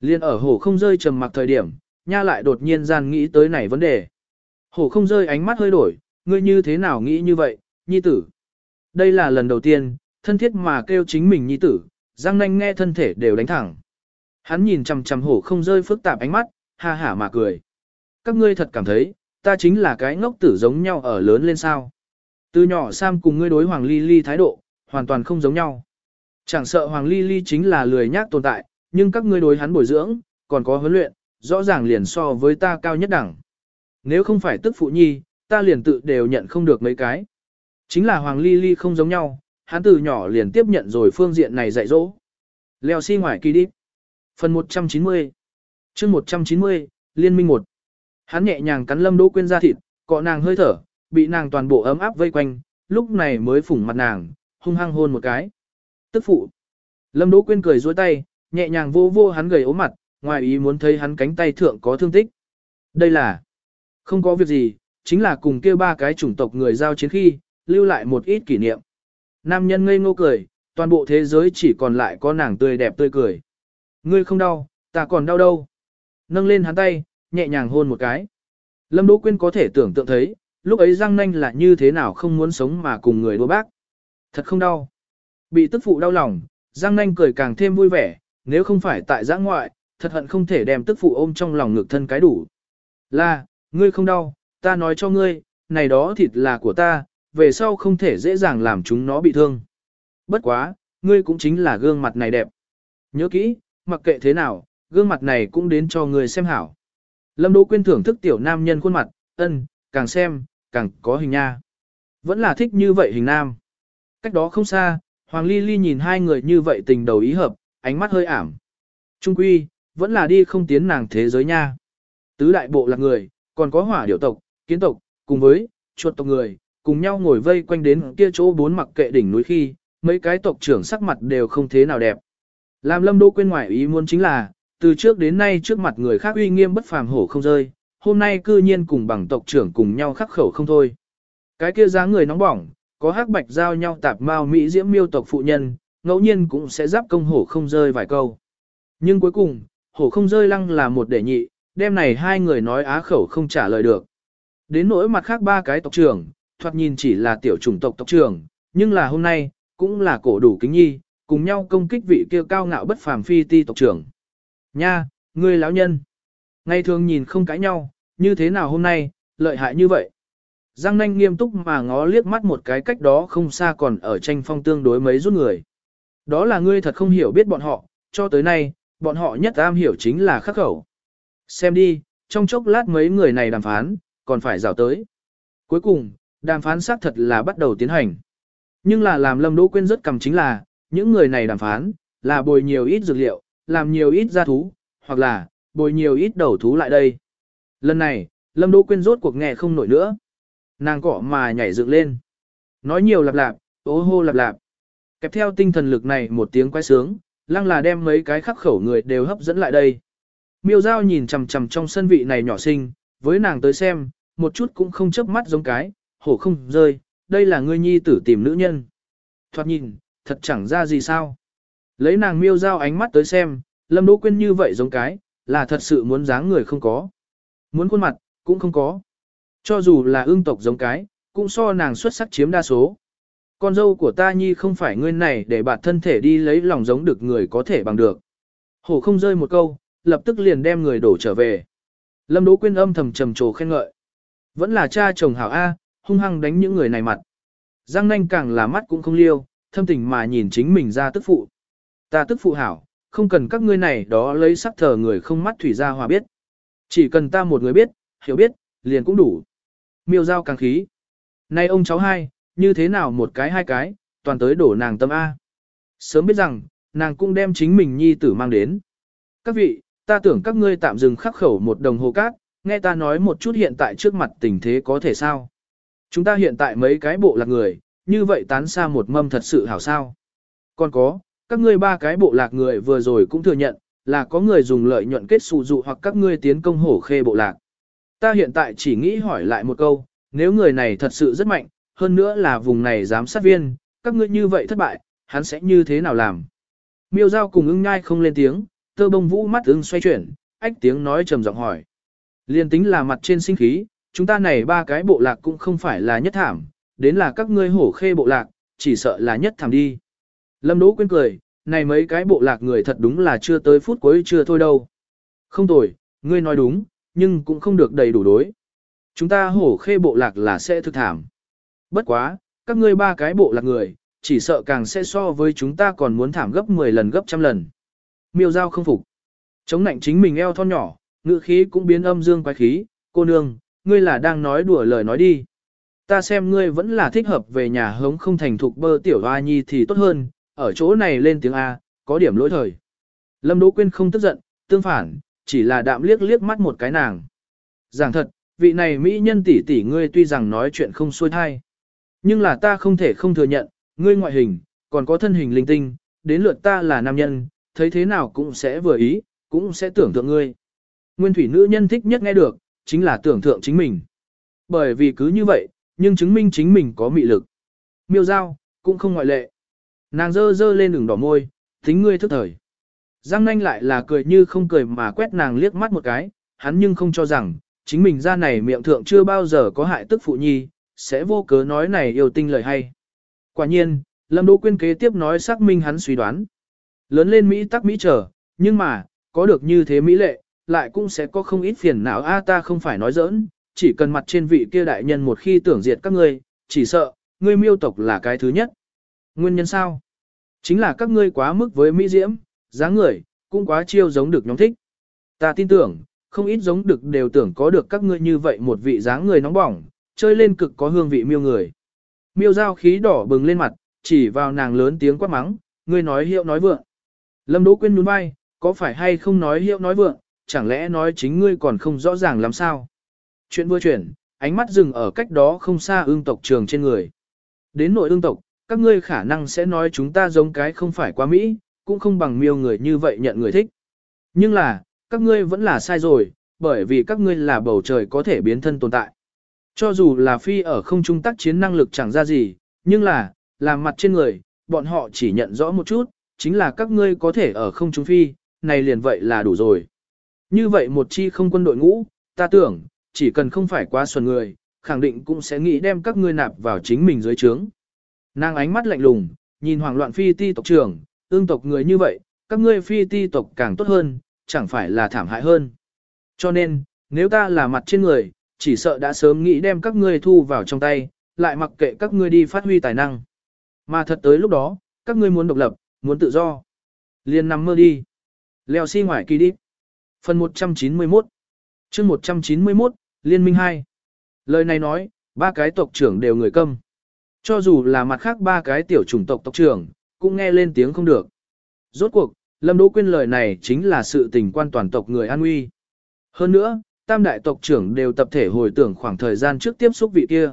Liên ở hổ không rơi trầm mặc thời điểm, nha lại đột nhiên gian nghĩ tới này vấn đề. Hổ không rơi ánh mắt hơi đổi, ngươi như thế nào nghĩ như vậy, nhi tử. Đây là lần đầu tiên, thân thiết mà kêu chính mình nhi tử, Giang Nanh nghe thân thể đều đánh thẳng. Hắn nhìn chằm chằm hổ không rơi phức tạp ánh mắt, ha hả mà cười. Các ngươi thật cảm thấy, ta chính là cái ngốc tử giống nhau ở lớn lên sao. Từ nhỏ Sam cùng ngươi đối Hoàng Ly Ly thái độ, hoàn toàn không giống nhau. Chẳng sợ Hoàng Ly Ly chính là lười nhác tồn tại, nhưng các ngươi đối hắn bồi dưỡng, còn có huấn luyện, rõ ràng liền so với ta cao nhất đẳng. Nếu không phải tức phụ nhi, ta liền tự đều nhận không được mấy cái. Chính là Hoàng Ly Ly không giống nhau, hắn từ nhỏ liền tiếp nhận rồi phương diện này dạy dỗ. Leo xi si ngoài kỳ đi. Phần 190 chương 190, Liên minh 1 Hắn nhẹ nhàng cắn lâm đỗ quên ra thịt, cọ nàng hơi thở, bị nàng toàn bộ ấm áp vây quanh, lúc này mới phủng mặt nàng, hung hăng hôn một cái. Tức phụ. Lâm đỗ quyên cười dối tay, nhẹ nhàng vô vô hắn gầy ốm mặt, ngoài ý muốn thấy hắn cánh tay thượng có thương tích. Đây là không có việc gì, chính là cùng kia ba cái chủng tộc người giao chiến khi, lưu lại một ít kỷ niệm. Nam nhân ngây ngô cười, toàn bộ thế giới chỉ còn lại có nàng tươi đẹp tươi cười. Ngươi không đau, ta còn đau đâu. Nâng lên hắn tay, nhẹ nhàng hôn một cái. Lâm Đỗ Quyên có thể tưởng tượng thấy, lúc ấy Giang Nanh là như thế nào không muốn sống mà cùng người đua bác. Thật không đau. Bị tức phụ đau lòng, Giang Nanh cười càng thêm vui vẻ, nếu không phải tại giã ngoại, thật hận không thể đem tức phụ ôm trong lòng ngực thân cái đủ. Là, ngươi không đau, ta nói cho ngươi, này đó thịt là của ta, về sau không thể dễ dàng làm chúng nó bị thương. Bất quá, ngươi cũng chính là gương mặt này đẹp. Nhớ kỹ, mặc kệ thế nào, gương mặt này cũng đến cho ngươi xem hảo. Lâm Đỗ Quyên thưởng thức tiểu nam nhân khuôn mặt, ân, càng xem, càng có hình nha. Vẫn là thích như vậy hình nam. Cách đó không xa, Hoàng Ly Ly nhìn hai người như vậy tình đầu ý hợp, ánh mắt hơi ảm. Trung quy, vẫn là đi không tiến nàng thế giới nha. Tứ đại bộ là người, còn có hỏa điểu tộc, kiến tộc, cùng với, chuột tộc người, cùng nhau ngồi vây quanh đến kia chỗ bốn mặc kệ đỉnh núi khi, mấy cái tộc trưởng sắc mặt đều không thế nào đẹp. Làm lâm đô quên ngoại ý muốn chính là, từ trước đến nay trước mặt người khác uy nghiêm bất phàm hổ không rơi, hôm nay cư nhiên cùng bằng tộc trưởng cùng nhau khắc khẩu không thôi. Cái kia dáng người nóng bỏng, có hắc bạch giao nhau tạp mao mỹ diễm miêu tộc phụ nhân, ngẫu nhiên cũng sẽ giáp công hổ không rơi vài câu. Nhưng cuối cùng, hổ không rơi lăng là một để nhị, đêm này hai người nói á khẩu không trả lời được. Đến nỗi mặt khác ba cái tộc trưởng, thoạt nhìn chỉ là tiểu chủng tộc tộc trưởng, nhưng là hôm nay, cũng là cổ đủ kính nhi, cùng nhau công kích vị kia cao ngạo bất phàm phi ti tộc trưởng. Nha, ngươi lão nhân. Ngày thường nhìn không cãi nhau, như thế nào hôm nay, lợi hại như vậy. Giang nanh nghiêm túc mà ngó liếc mắt một cái cách đó không xa còn ở tranh phong tương đối mấy rút người. Đó là ngươi thật không hiểu biết bọn họ, cho tới nay, bọn họ nhất am hiểu chính là khắc khẩu. Xem đi, trong chốc lát mấy người này đàm phán, còn phải rào tới. Cuối cùng, đàm phán xác thật là bắt đầu tiến hành. Nhưng là làm Lâm Đỗ Quyên rất cầm chính là, những người này đàm phán, là bồi nhiều ít dược liệu, làm nhiều ít gia thú, hoặc là, bồi nhiều ít đầu thú lại đây. Lần này, Lâm Đỗ Quyên rốt cuộc nghe không nổi nữa. Nàng cọ mà nhảy dựng lên. Nói nhiều lặp lạp, ố hô lặp lạp. Kẹp theo tinh thần lực này một tiếng quay sướng, lăng là đem mấy cái khắc khẩu người đều hấp dẫn lại đây. Miêu Giao nhìn chằm chằm trong sân vị này nhỏ xinh, với nàng tới xem, một chút cũng không chớp mắt giống cái, hổ không rơi, đây là ngươi nhi tử tìm nữ nhân. Thoạt nhìn, thật chẳng ra gì sao. Lấy nàng miêu Giao ánh mắt tới xem, Lâm Đỗ Quyên như vậy giống cái, là thật sự muốn dáng người không có. Muốn khuôn mặt, cũng không có. Cho dù là ương tộc giống cái, cũng so nàng xuất sắc chiếm đa số. Con dâu của ta nhi không phải ngươi này để bạn thân thể đi lấy lòng giống được người có thể bằng được. Hổ không rơi một câu, lập tức liền đem người đổ trở về. Lâm Đỗ Quyên âm thầm trầm trồ khen ngợi. Vẫn là cha chồng hảo A, hung hăng đánh những người này mặt. Giang nanh càng là mắt cũng không liêu, thâm tình mà nhìn chính mình ra tức phụ. Ta tức phụ hảo, không cần các ngươi này đó lấy sắc thờ người không mắt thủy ra hòa biết. Chỉ cần ta một người biết, hiểu biết, liền cũng đủ. Miêu giao càng khí. Nay ông cháu hai, như thế nào một cái hai cái, toàn tới đổ nàng tâm A. Sớm biết rằng, nàng cũng đem chính mình nhi tử mang đến. Các vị, ta tưởng các ngươi tạm dừng khắc khẩu một đồng hồ cát, nghe ta nói một chút hiện tại trước mặt tình thế có thể sao. Chúng ta hiện tại mấy cái bộ lạc người, như vậy tán xa một mâm thật sự hảo sao. Còn có, các ngươi ba cái bộ lạc người vừa rồi cũng thừa nhận, là có người dùng lợi nhuận kết xù dụ hoặc các ngươi tiến công hổ khê bộ lạc. Ta hiện tại chỉ nghĩ hỏi lại một câu, nếu người này thật sự rất mạnh, hơn nữa là vùng này giám sát viên, các ngươi như vậy thất bại, hắn sẽ như thế nào làm? Miêu Giao cùng ưng nhai không lên tiếng, tơ bông vũ mắt ưng xoay chuyển, ách tiếng nói trầm giọng hỏi. Liên tính là mặt trên sinh khí, chúng ta này ba cái bộ lạc cũng không phải là nhất thảm, đến là các ngươi hổ khê bộ lạc, chỉ sợ là nhất thảm đi. Lâm Đỗ quên cười, này mấy cái bộ lạc người thật đúng là chưa tới phút cuối chưa thôi đâu. Không tồi, ngươi nói đúng, nhưng cũng không được đầy đủ đối. Chúng ta hổ khê bộ lạc là sẽ thực thảm. Bất quá, các ngươi ba cái bộ lạc người, chỉ sợ càng sẽ so với chúng ta còn muốn thảm gấp 10 lần gấp trăm lần. Miêu giao không phục. Chống nạnh chính mình eo thon nhỏ, ngữ khí cũng biến âm dương quái khí, cô nương, ngươi là đang nói đùa lời nói đi. Ta xem ngươi vẫn là thích hợp về nhà hống không thành thục bơ tiểu hoa nhi thì tốt hơn, ở chỗ này lên tiếng A, có điểm lỗi thời. Lâm Đỗ Quyên không tức giận, tương phản, chỉ là đạm liếc liếc mắt một cái nàng. Giảng thật, vị này mỹ nhân tỷ tỷ ngươi tuy rằng nói chuyện không xuôi thai. Nhưng là ta không thể không thừa nhận, ngươi ngoại hình, còn có thân hình linh tinh, đến lượt ta là nam nhân, thấy thế nào cũng sẽ vừa ý, cũng sẽ tưởng tượng ngươi. Nguyên thủy nữ nhân thích nhất nghe được, chính là tưởng tượng chính mình. Bởi vì cứ như vậy, nhưng chứng minh chính mình có mị lực. Miêu giao, cũng không ngoại lệ. Nàng dơ dơ lên đường đỏ môi, tính ngươi thức thời. Giang nanh lại là cười như không cười mà quét nàng liếc mắt một cái, hắn nhưng không cho rằng, chính mình ra này miệng thượng chưa bao giờ có hại tức phụ nhi, sẽ vô cớ nói này yêu tinh lời hay. Quả nhiên, Lâm Đỗ Quyên kế tiếp nói xác minh hắn suy đoán. Lớn lên Mỹ tắc Mỹ trở, nhưng mà, có được như thế Mỹ lệ, lại cũng sẽ có không ít phiền não a ta không phải nói giỡn, chỉ cần mặt trên vị kia đại nhân một khi tưởng diệt các ngươi, chỉ sợ, ngươi miêu tộc là cái thứ nhất. Nguyên nhân sao? Chính là các ngươi quá mức với Mỹ diễm, dáng người, cũng quá chiêu giống được nhóm thích. Ta tin tưởng, không ít giống được đều tưởng có được các ngươi như vậy một vị dáng người nóng bỏng, chơi lên cực có hương vị miêu người. Miêu giao khí đỏ bừng lên mặt, chỉ vào nàng lớn tiếng quát mắng, ngươi nói hiệu nói vượng. Lâm Đỗ Quyên nhún vai, có phải hay không nói hiệu nói vượng, chẳng lẽ nói chính ngươi còn không rõ ràng làm sao. Chuyện vừa chuyển, ánh mắt dừng ở cách đó không xa ương tộc trường trên người. Đến nội ương tộc, các ngươi khả năng sẽ nói chúng ta giống cái không phải quá Mỹ, cũng không bằng miêu người như vậy nhận người thích. Nhưng là, các ngươi vẫn là sai rồi, bởi vì các ngươi là bầu trời có thể biến thân tồn tại. Cho dù là phi ở không trung tác chiến năng lực chẳng ra gì, nhưng là, làm mặt trên người, bọn họ chỉ nhận rõ một chút, chính là các ngươi có thể ở không trung phi, này liền vậy là đủ rồi. Như vậy một chi không quân đội ngũ, ta tưởng, chỉ cần không phải quá xuân người, khẳng định cũng sẽ nghĩ đem các ngươi nạp vào chính mình dưới trướng. Nàng ánh mắt lạnh lùng, nhìn hoàng loạn phi ti tộc trưởng, ương tộc người như vậy, các ngươi phi ti tộc càng tốt hơn, chẳng phải là thảm hại hơn. Cho nên, nếu ta là mặt trên người, chỉ sợ đã sớm nghĩ đem các ngươi thu vào trong tay, lại mặc kệ các ngươi đi phát huy tài năng. Mà thật tới lúc đó, các ngươi muốn độc lập, muốn tự do. Liên nằm mơ đi. Leo xi si ngoài kỳ đi. Phần 191 chương 191, Liên minh 2 Lời này nói, ba cái tộc trưởng đều người câm. Cho dù là mặt khác ba cái tiểu chủng tộc tộc trưởng, cũng nghe lên tiếng không được. Rốt cuộc, Lâm Đỗ Quyên lời này chính là sự tình quan toàn tộc người an nguy. Hơn nữa, tam đại tộc trưởng đều tập thể hồi tưởng khoảng thời gian trước tiếp xúc vị kia.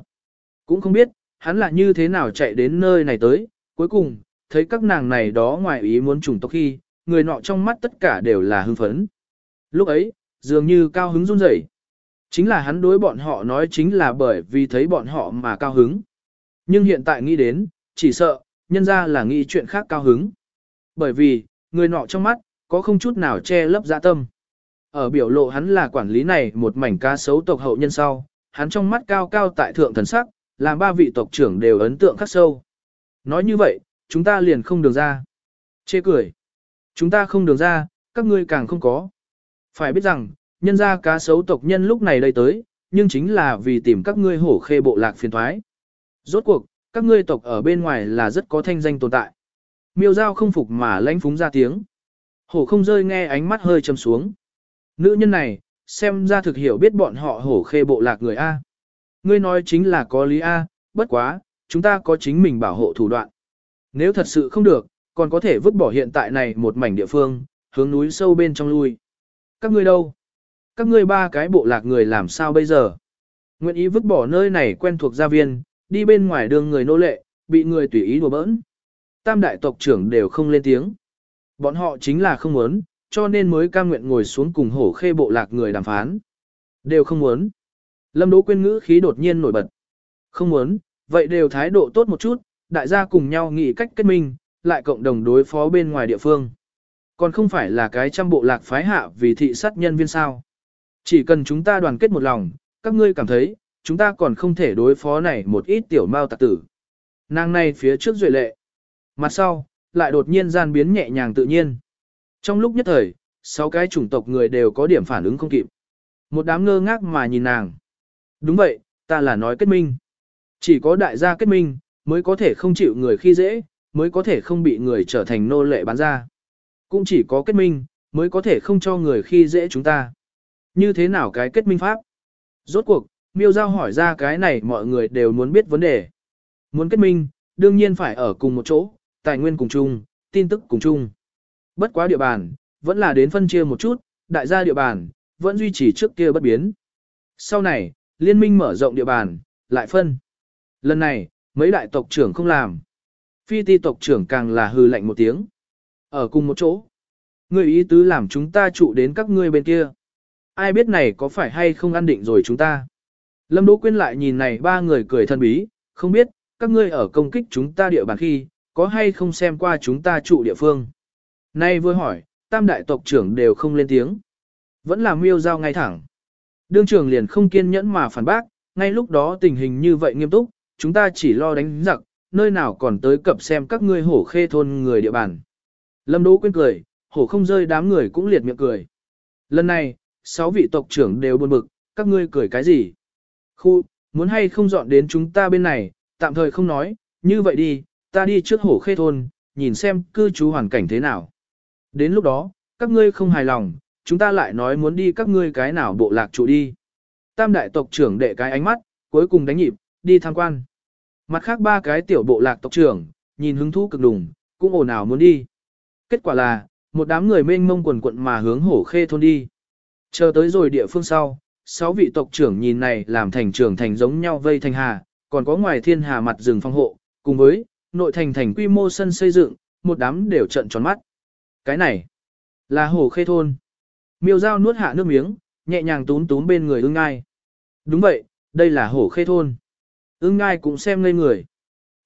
Cũng không biết, hắn là như thế nào chạy đến nơi này tới, cuối cùng, thấy các nàng này đó ngoài ý muốn trùng tộc khi, người nọ trong mắt tất cả đều là hưng phấn. Lúc ấy, dường như cao hứng run rẩy. Chính là hắn đối bọn họ nói chính là bởi vì thấy bọn họ mà cao hứng. Nhưng hiện tại nghĩ đến, chỉ sợ, nhân ra là nghĩ chuyện khác cao hứng. Bởi vì, người nọ trong mắt, có không chút nào che lấp dạ tâm. Ở biểu lộ hắn là quản lý này một mảnh cá sấu tộc hậu nhân sau, hắn trong mắt cao cao tại thượng thần sắc, làm ba vị tộc trưởng đều ấn tượng khắc sâu. Nói như vậy, chúng ta liền không đường ra. Chê cười. Chúng ta không đường ra, các ngươi càng không có. Phải biết rằng, nhân ra cá sấu tộc nhân lúc này đây tới, nhưng chính là vì tìm các ngươi hổ khê bộ lạc phiền thoái. Rốt cuộc, các ngươi tộc ở bên ngoài là rất có thanh danh tồn tại. Miêu giao không phục mà lãnh phúng ra tiếng. Hổ không rơi nghe ánh mắt hơi trầm xuống. Nữ nhân này, xem ra thực hiểu biết bọn họ hổ khê bộ lạc người A. Ngươi nói chính là có lý A, bất quá, chúng ta có chính mình bảo hộ thủ đoạn. Nếu thật sự không được, còn có thể vứt bỏ hiện tại này một mảnh địa phương, hướng núi sâu bên trong lui. Các ngươi đâu? Các ngươi ba cái bộ lạc người làm sao bây giờ? Nguyện ý vứt bỏ nơi này quen thuộc gia viên, đi bên ngoài đường người nô lệ, bị người tùy ý đùa bỡn. Tam đại tộc trưởng đều không lên tiếng. Bọn họ chính là không muốn, cho nên mới cam nguyện ngồi xuống cùng hổ khê bộ lạc người đàm phán. Đều không muốn. Lâm Đỗ Quyên ngữ khí đột nhiên nổi bật. Không muốn, vậy đều thái độ tốt một chút, đại gia cùng nhau nghĩ cách kết minh, lại cộng đồng đối phó bên ngoài địa phương. Còn không phải là cái trăm bộ lạc phái hạ vì thị sát nhân viên sao. Chỉ cần chúng ta đoàn kết một lòng, các ngươi cảm thấy, chúng ta còn không thể đối phó này một ít tiểu mao tạc tử. Nàng này phía trước duệ lệ. Mặt sau, lại đột nhiên gian biến nhẹ nhàng tự nhiên. Trong lúc nhất thời, sáu cái chủng tộc người đều có điểm phản ứng không kịp. Một đám ngơ ngác mà nhìn nàng. Đúng vậy, ta là nói kết minh. Chỉ có đại gia kết minh, mới có thể không chịu người khi dễ, mới có thể không bị người trở thành nô lệ bán ra. Cũng chỉ có kết minh, mới có thể không cho người khi dễ chúng ta. Như thế nào cái kết minh pháp? Rốt cuộc, miêu giao hỏi ra cái này mọi người đều muốn biết vấn đề. Muốn kết minh, đương nhiên phải ở cùng một chỗ, tài nguyên cùng chung, tin tức cùng chung. Bất quá địa bàn, vẫn là đến phân chia một chút, đại gia địa bàn, vẫn duy trì trước kia bất biến. Sau này, liên minh mở rộng địa bàn, lại phân. Lần này, mấy đại tộc trưởng không làm. Phi ti tộc trưởng càng là hư lạnh một tiếng. Ở cùng một chỗ. Người ý tứ làm chúng ta trụ đến các ngươi bên kia. Ai biết này có phải hay không ăn định rồi chúng ta. Lâm Đỗ Quyên lại nhìn này ba người cười thân bí, không biết, các ngươi ở công kích chúng ta địa bàn khi, có hay không xem qua chúng ta trụ địa phương. Nay vừa hỏi, tam đại tộc trưởng đều không lên tiếng. Vẫn là miêu giao ngay thẳng. Đương trưởng liền không kiên nhẫn mà phản bác, ngay lúc đó tình hình như vậy nghiêm túc, chúng ta chỉ lo đánh giặc, nơi nào còn tới cập xem các ngươi hổ khê thôn người địa bàn. Lâm Đỗ quên cười, hổ không rơi đám người cũng liệt miệng cười. Lần này, sáu vị tộc trưởng đều buồn bực, các ngươi cười cái gì? Khu, muốn hay không dọn đến chúng ta bên này, tạm thời không nói, như vậy đi, ta đi trước hổ khê thôn, nhìn xem cư trú hoàn cảnh thế nào. Đến lúc đó, các ngươi không hài lòng, chúng ta lại nói muốn đi các ngươi cái nào bộ lạc trụ đi. Tam đại tộc trưởng đệ cái ánh mắt, cuối cùng đánh nhịp, đi tham quan. Mặt khác ba cái tiểu bộ lạc tộc trưởng, nhìn hứng thú cực đùng, cũng ồn ào muốn đi. Kết quả là, một đám người mênh mông quần quận mà hướng hổ khê thôn đi. Chờ tới rồi địa phương sau, sáu vị tộc trưởng nhìn này làm thành trưởng thành giống nhau vây thành hà, còn có ngoài thiên hà mặt rừng phong hộ, cùng với nội thành thành quy mô sân xây dựng, một đám đều trận tròn mắt. Cái này là hồ khê thôn. Miêu dao nuốt hạ nước miếng, nhẹ nhàng tún tún bên người ưng ngai. Đúng vậy, đây là hồ khê thôn. Ưng ngai cũng xem ngây người.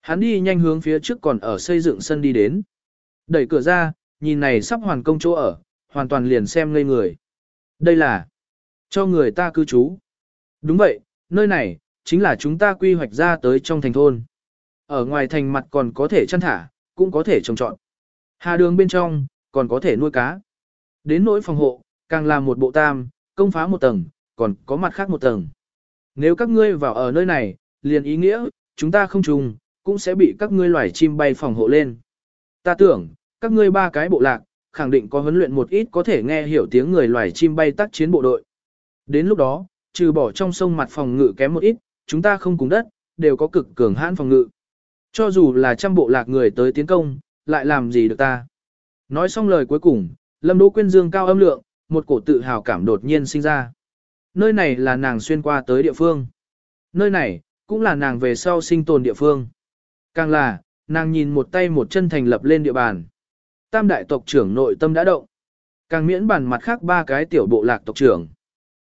Hắn đi nhanh hướng phía trước còn ở xây dựng sân đi đến. Đẩy cửa ra, nhìn này sắp hoàn công chỗ ở, hoàn toàn liền xem ngây người. Đây là cho người ta cư trú. Đúng vậy, nơi này, chính là chúng ta quy hoạch ra tới trong thành thôn. Ở ngoài thành mặt còn có thể chăn thả, cũng có thể trồng trọt. Hà đường bên trong, còn có thể nuôi cá. Đến nỗi phòng hộ, càng làm một bộ tam, công phá một tầng, còn có mặt khác một tầng. Nếu các ngươi vào ở nơi này, liền ý nghĩa, chúng ta không trùng, cũng sẽ bị các ngươi loài chim bay phòng hộ lên. Ta tưởng, các ngươi ba cái bộ lạc, khẳng định có huấn luyện một ít có thể nghe hiểu tiếng người loài chim bay tác chiến bộ đội. Đến lúc đó, trừ bỏ trong sông mặt phòng ngự kém một ít, chúng ta không cùng đất, đều có cực cường hãn phòng ngự. Cho dù là trăm bộ lạc người tới tiến công, lại làm gì được ta. Nói xong lời cuối cùng, Lâm Đỗ Quyên dương cao âm lượng, một cổ tự hào cảm đột nhiên sinh ra. Nơi này là nàng xuyên qua tới địa phương. Nơi này, cũng là nàng về sau sinh tồn địa phương. Càng là, nàng nhìn một tay một chân thành lập lên địa bàn. Tam đại tộc trưởng nội tâm đã động. Càng miễn bàn mặt khác ba cái tiểu bộ lạc tộc trưởng.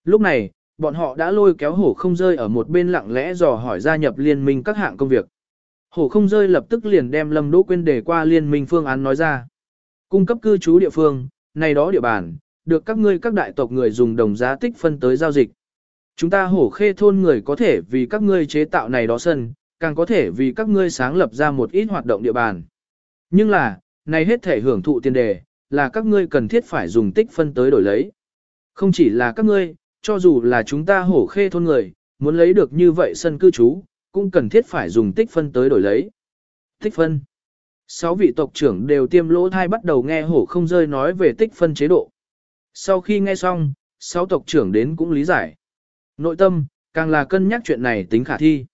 Lúc này, bọn họ đã lôi kéo hổ không rơi ở một bên lặng lẽ dò hỏi gia nhập liên minh các hạng công việc. Hổ không rơi lập tức liền đem Lâm Đỗ Quyên đề qua liên minh phương án nói ra. Cung cấp cư trú địa phương, này đó địa bàn, được các ngươi các đại tộc người dùng đồng giá tích phân tới giao dịch. Chúng ta hổ khê thôn người có thể vì các ngươi chế tạo này đó sân, càng có thể vì các ngươi sáng lập ra một ít hoạt động địa bàn. Nhưng là, này hết thể hưởng thụ tiền đề, là các ngươi cần thiết phải dùng tích phân tới đổi lấy. Không chỉ là các ngươi, cho dù là chúng ta hổ khê thôn người, muốn lấy được như vậy sân cư trú, cũng cần thiết phải dùng tích phân tới đổi lấy. Tích phân. Sáu vị tộc trưởng đều tiêm lỗ thai bắt đầu nghe hổ không rơi nói về tích phân chế độ. Sau khi nghe xong, sáu tộc trưởng đến cũng lý giải. Nội tâm, càng là cân nhắc chuyện này tính khả thi.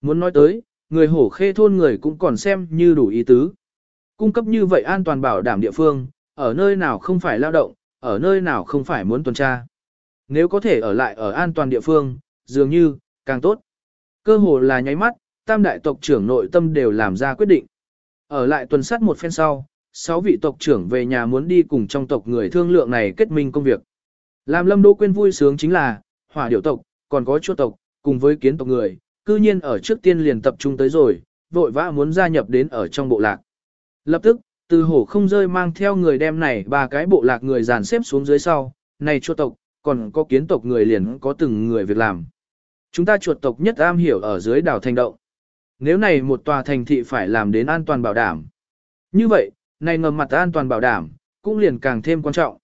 Muốn nói tới, người hổ khê thôn người cũng còn xem như đủ ý tứ. Cung cấp như vậy an toàn bảo đảm địa phương, ở nơi nào không phải lao động, ở nơi nào không phải muốn tuần tra. Nếu có thể ở lại ở an toàn địa phương, dường như, càng tốt. Cơ hồ là nháy mắt, tam đại tộc trưởng nội tâm đều làm ra quyết định. Ở lại tuần sát một phen sau, sáu vị tộc trưởng về nhà muốn đi cùng trong tộc người thương lượng này kết minh công việc. Làm lâm đỗ quên vui sướng chính là, hỏa điểu tộc, còn có chuột tộc, cùng với kiến tộc người, cư nhiên ở trước tiên liền tập trung tới rồi, vội vã muốn gia nhập đến ở trong bộ lạc. Lập tức, từ hổ không rơi mang theo người đem này ba cái bộ lạc người dàn xếp xuống dưới sau, này chuột tộc, còn có kiến tộc người liền có từng người việc làm. Chúng ta chuột tộc nhất am hiểu ở dưới đảo thành động. Nếu này một tòa thành thị phải làm đến an toàn bảo đảm. Như vậy, này ngầm mặt an toàn bảo đảm, cũng liền càng thêm quan trọng.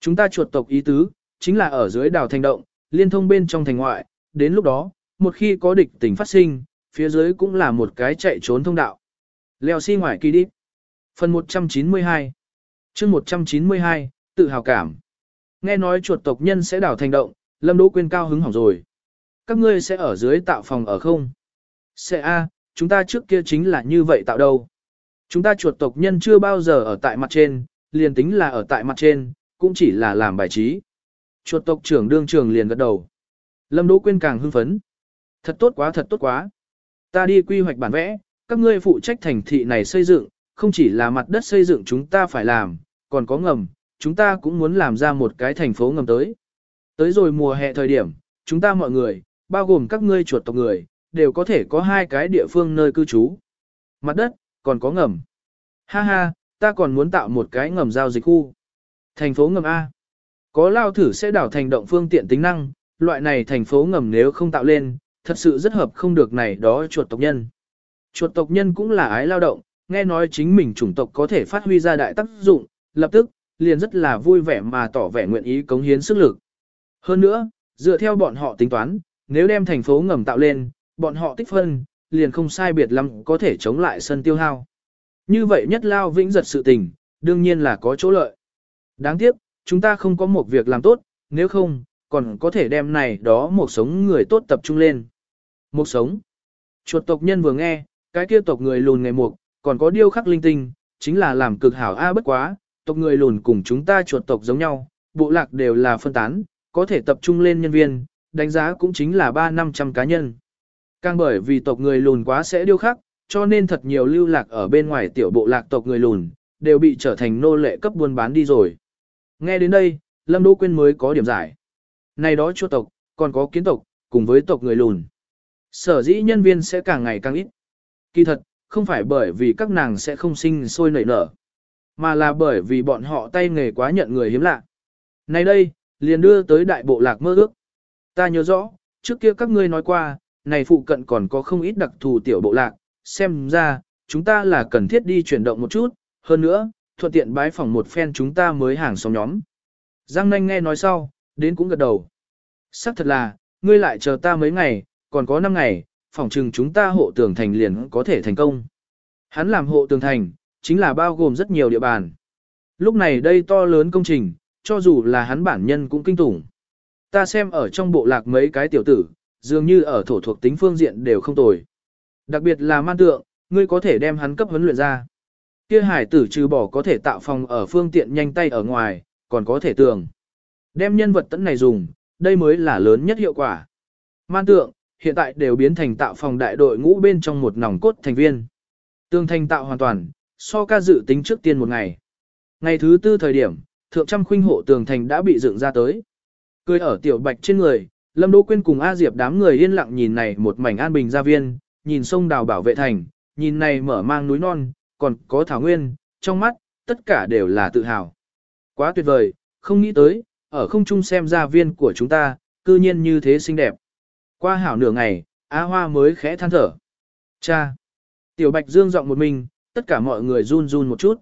Chúng ta chuột tộc ý tứ, chính là ở dưới đảo thành động, liên thông bên trong thành ngoại, đến lúc đó, một khi có địch tình phát sinh, phía dưới cũng là một cái chạy trốn thông đạo. Leo xi si ngoài kỳ đi. Phần 192 chương 192, tự hào cảm. Nghe nói chuột tộc nhân sẽ đảo thành động, Lâm Đỗ Quyên cao hứng hỏng rồi. Các ngươi sẽ ở dưới tạo phòng ở không? Sẽ a, chúng ta trước kia chính là như vậy tạo đâu. Chúng ta chuột tộc nhân chưa bao giờ ở tại mặt trên, liền tính là ở tại mặt trên, cũng chỉ là làm bài trí. Chuột tộc trưởng đương trường liền gật đầu. Lâm Đỗ Quyên càng hưng phấn. Thật tốt quá thật tốt quá. Ta đi quy hoạch bản vẽ, các ngươi phụ trách thành thị này xây dựng, không chỉ là mặt đất xây dựng chúng ta phải làm, còn có ngầm, chúng ta cũng muốn làm ra một cái thành phố ngầm tới. Tới rồi mùa hè thời điểm, chúng ta mọi người, bao gồm các ngươi chuột tộc người, đều có thể có hai cái địa phương nơi cư trú. Mặt đất, còn có ngầm. Ha ha, ta còn muốn tạo một cái ngầm giao dịch khu. Thành phố ngầm A. Có lao thử sẽ đảo thành động phương tiện tính năng, loại này thành phố ngầm nếu không tạo lên, thật sự rất hợp không được này đó chuột tộc nhân. Chuột tộc nhân cũng là ái lao động, nghe nói chính mình chủng tộc có thể phát huy ra đại tác dụng, lập tức, liền rất là vui vẻ mà tỏ vẻ nguyện ý cống hiến sức lực. Hơn nữa, dựa theo bọn họ tính toán, nếu đem thành phố ngầm tạo lên, bọn họ tích phân, liền không sai biệt lắm có thể chống lại sân tiêu hao. Như vậy nhất lao vĩnh giật sự tình, đương nhiên là có chỗ lợi. Đáng tiếc, chúng ta không có một việc làm tốt, nếu không, còn có thể đem này đó một sống người tốt tập trung lên. Một sống. Chuột tộc nhân vừa nghe, cái kia tộc người lùn ngày mục, còn có điêu khắc linh tinh, chính là làm cực hảo A bất quá, tộc người lùn cùng chúng ta chuột tộc giống nhau, bộ lạc đều là phân tán, có thể tập trung lên nhân viên, đánh giá cũng chính là 3-500 cá nhân. Càng bởi vì tộc người lùn quá sẽ điêu khắc, cho nên thật nhiều lưu lạc ở bên ngoài tiểu bộ lạc tộc người lùn, đều bị trở thành nô lệ cấp buôn bán đi rồi. Nghe đến đây, Lâm Đỗ Quyên mới có điểm giải. Này đó chua tộc, còn có kiến tộc, cùng với tộc người lùn. Sở dĩ nhân viên sẽ càng ngày càng ít. Kỳ thật, không phải bởi vì các nàng sẽ không sinh sôi nảy nở, mà là bởi vì bọn họ tay nghề quá nhận người hiếm lạ. Này đây, liền đưa tới đại bộ lạc mơ ước. Ta nhớ rõ, trước kia các ngươi nói qua, này phụ cận còn có không ít đặc thù tiểu bộ lạc, xem ra, chúng ta là cần thiết đi chuyển động một chút, hơn nữa, thuận tiện bái phỏng một phen chúng ta mới hàng xóm nhóm. Giang nanh nghe nói sau, đến cũng gật đầu. Sắc thật là, ngươi lại chờ ta mấy ngày, còn có 5 ngày, phỏng chừng chúng ta hộ tường thành liền có thể thành công. Hắn làm hộ tường thành, chính là bao gồm rất nhiều địa bàn. Lúc này đây to lớn công trình, cho dù là hắn bản nhân cũng kinh tủng. Ta xem ở trong bộ lạc mấy cái tiểu tử, dường như ở thổ thuộc tính phương diện đều không tồi. Đặc biệt là man tượng, ngươi có thể đem hắn cấp huấn luyện ra. Kia hải tử trừ bỏ có thể tạo phòng ở phương tiện nhanh tay ở ngoài, còn có thể tường. Đem nhân vật tấn này dùng, đây mới là lớn nhất hiệu quả. Man tượng, hiện tại đều biến thành tạo phòng đại đội ngũ bên trong một nòng cốt thành viên. Tương thành tạo hoàn toàn, so ca dự tính trước tiên một ngày. Ngày thứ tư thời điểm, thượng trăm khuynh hộ tường thành đã bị dựng ra tới. Cười ở tiểu bạch trên người, Lâm Đỗ Quyên cùng A Diệp đám người yên lặng nhìn này một mảnh an bình gia viên, nhìn sông đào bảo vệ thành, nhìn này mở mang núi non, còn có thảo nguyên, trong mắt, tất cả đều là tự hào. Quá tuyệt vời, không nghĩ tới, ở không trung xem gia viên của chúng ta, cư nhiên như thế xinh đẹp. Qua hảo nửa ngày, Á Hoa mới khẽ than thở. Cha! Tiểu Bạch Dương giọng một mình, tất cả mọi người run run một chút.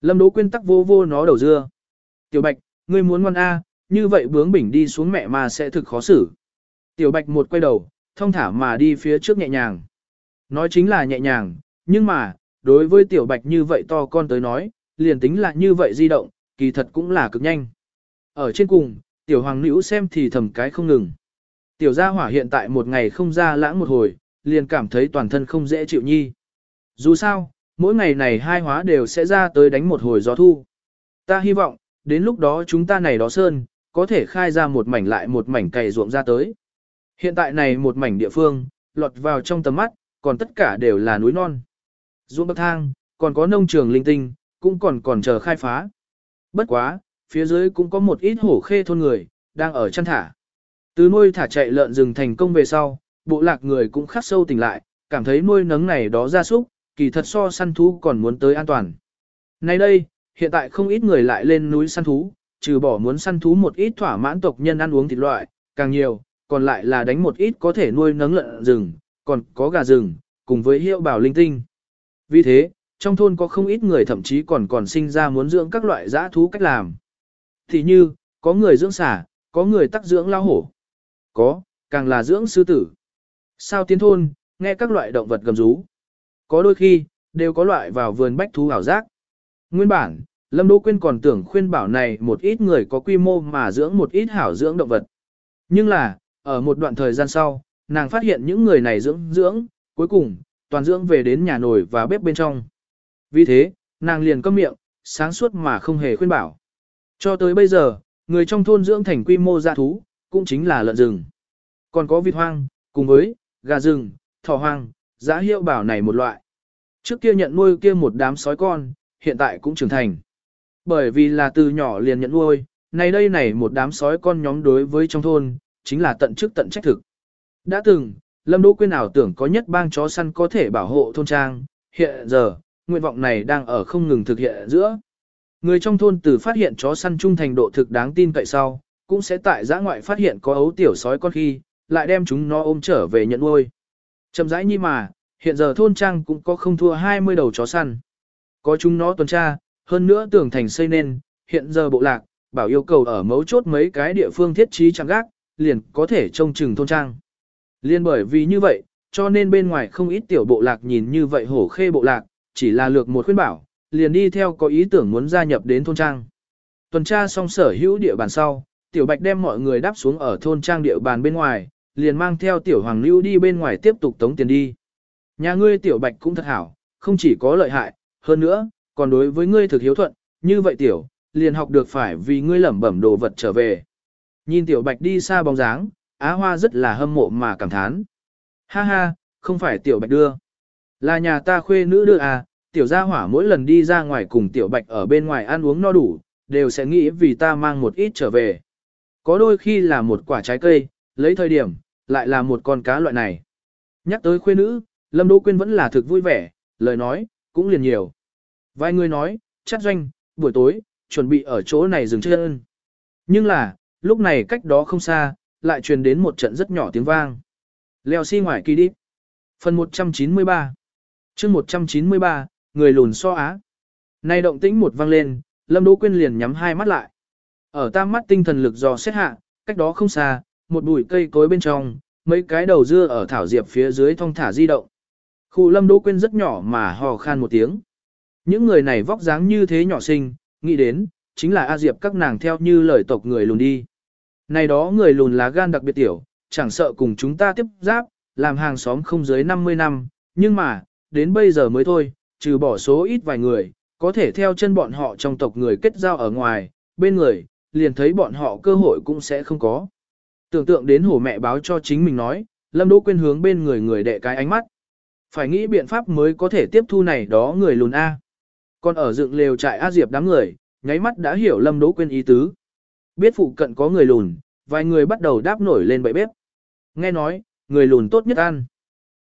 Lâm Đỗ Quyên tắc vô vô nó đầu dưa. Tiểu Bạch, ngươi muốn ngoan A, như vậy bướng bỉnh đi xuống mẹ mà sẽ thực khó xử. Tiểu Bạch một quay đầu, thông thả mà đi phía trước nhẹ nhàng. Nói chính là nhẹ nhàng, nhưng mà, đối với Tiểu Bạch như vậy to con tới nói, liền tính là như vậy di động, kỳ thật cũng là cực nhanh. Ở trên cùng, Tiểu Hoàng Nữ xem thì thầm cái không ngừng. Tiểu gia hỏa hiện tại một ngày không ra lãng một hồi, liền cảm thấy toàn thân không dễ chịu nhi. Dù sao, mỗi ngày này hai hóa đều sẽ ra tới đánh một hồi gió thu. Ta hy vọng, đến lúc đó chúng ta này đó sơn, có thể khai ra một mảnh lại một mảnh cày ruộng ra tới. Hiện tại này một mảnh địa phương, lọt vào trong tầm mắt, còn tất cả đều là núi non. Ruộng bậc thang, còn có nông trường linh tinh, cũng còn còn chờ khai phá. Bất quá, phía dưới cũng có một ít hổ khê thôn người, đang ở chăn thả. Từ nuôi thả chạy lợn rừng thành công về sau, bộ lạc người cũng khắc sâu tỉnh lại, cảm thấy nuôi nấng này đó ra súc, kỳ thật so săn thú còn muốn tới an toàn. Nay đây, hiện tại không ít người lại lên núi săn thú, trừ bỏ muốn săn thú một ít thỏa mãn tộc nhân ăn uống thịt loại, càng nhiều, còn lại là đánh một ít có thể nuôi nấng lợn rừng, còn có gà rừng, cùng với hiệu bảo linh tinh. Vì thế, trong thôn có không ít người thậm chí còn còn sinh ra muốn dưỡng các loại dã thú cách làm. Thì như, có người dưỡng xả, có người tắc dưỡng lao hổ. Có, càng là dưỡng sư tử. Sao tiến thôn, nghe các loại động vật gầm rú. Có đôi khi, đều có loại vào vườn bách thú ảo giác. Nguyên bản, Lâm Đỗ Quyên còn tưởng khuyên bảo này một ít người có quy mô mà dưỡng một ít hảo dưỡng động vật. Nhưng là, ở một đoạn thời gian sau, nàng phát hiện những người này dưỡng dưỡng, cuối cùng, toàn dưỡng về đến nhà nồi và bếp bên trong. Vì thế, nàng liền câm miệng, sáng suốt mà không hề khuyên bảo. Cho tới bây giờ, người trong thôn dưỡng thành quy mô gia thú, cũng chính là lợn rừng. Còn có vịt hoang, cùng với gà rừng, thỏ hoang, giá hiệu bảo này một loại. Trước kia nhận nuôi kia một đám sói con, hiện tại cũng trưởng thành. Bởi vì là từ nhỏ liền nhận nuôi, này đây này một đám sói con nhóm đối với trong thôn, chính là tận chức tận trách thực. Đã từng, Lâm Đỗ Quyên ảo tưởng có nhất bang chó săn có thể bảo hộ thôn trang, hiện giờ, nguyện vọng này đang ở không ngừng thực hiện giữa. Người trong thôn từ phát hiện chó săn trung thành độ thực đáng tin cậy sau, cũng sẽ tại giã ngoại phát hiện có ấu tiểu sói con khi, lại đem chúng nó ôm trở về nhận nuôi. Chậm rãi như mà, hiện giờ thôn trang cũng có không thua 20 đầu chó săn. Có chúng nó tuần tra, hơn nữa tường thành xây nên, hiện giờ bộ lạc, bảo yêu cầu ở mấu chốt mấy cái địa phương thiết trí chẳng gác, liền có thể trông chừng thôn trang. Liên bởi vì như vậy, cho nên bên ngoài không ít tiểu bộ lạc nhìn như vậy hổ khê bộ lạc, chỉ là lược một khuyên bảo, liền đi theo có ý tưởng muốn gia nhập đến thôn trang. Tuần tra xong sở hữu địa bàn sau, Tiểu Bạch đem mọi người đáp xuống ở thôn trang địa bàn bên ngoài, liền mang theo Tiểu Hoàng Lưu đi bên ngoài tiếp tục tống tiền đi. Nhà ngươi Tiểu Bạch cũng thật hảo, không chỉ có lợi hại, hơn nữa, còn đối với ngươi thực hiếu thuận, như vậy Tiểu, liền học được phải vì ngươi lẩm bẩm đồ vật trở về. Nhìn Tiểu Bạch đi xa bóng dáng, Á Hoa rất là hâm mộ mà cảm thán. Ha ha, không phải Tiểu Bạch đưa. Là nhà ta khuê nữ đưa à, Tiểu Gia Hỏa mỗi lần đi ra ngoài cùng Tiểu Bạch ở bên ngoài ăn uống no đủ, đều sẽ nghĩ vì ta mang một ít trở về. Có đôi khi là một quả trái cây, lấy thời điểm, lại là một con cá loại này. Nhắc tới khuê nữ, Lâm Đỗ Quyên vẫn là thực vui vẻ, lời nói, cũng liền nhiều. Vài người nói, chắc doanh, buổi tối, chuẩn bị ở chỗ này dừng chân. Nhưng là, lúc này cách đó không xa, lại truyền đến một trận rất nhỏ tiếng vang. Leo xi si ngoài kỳ đi. Phần 193 chương 193, người lùn so á. Này động tĩnh một vang lên, Lâm Đỗ Quyên liền nhắm hai mắt lại. Ở tam mắt tinh thần lực dò xét hạ, cách đó không xa, một bụi cây cối bên trong, mấy cái đầu dưa ở thảo diệp phía dưới thong thả di động. Khu Lâm Đỗ Quyên rất nhỏ mà hò khan một tiếng. Những người này vóc dáng như thế nhỏ xinh, nghĩ đến, chính là A Diệp các nàng theo như lời tộc người lùn đi. Này đó người lùn lá gan đặc biệt tiểu, chẳng sợ cùng chúng ta tiếp giáp, làm hàng xóm không dưới 50 năm, nhưng mà, đến bây giờ mới thôi, trừ bỏ số ít vài người, có thể theo chân bọn họ trong tộc người kết giao ở ngoài, bên người, liền thấy bọn họ cơ hội cũng sẽ không có. Tưởng tượng đến hổ mẹ báo cho chính mình nói, Lâm Đỗ Quyên hướng bên người người đệ cái ánh mắt. Phải nghĩ biện pháp mới có thể tiếp thu này đó người lùn A. Còn ở dựng lều trại A Diệp đám người, nháy mắt đã hiểu Lâm Đỗ Quyên ý tứ. Biết phụ cận có người lùn, vài người bắt đầu đáp nổi lên bậy bếp. Nghe nói, người lùn tốt nhất ăn.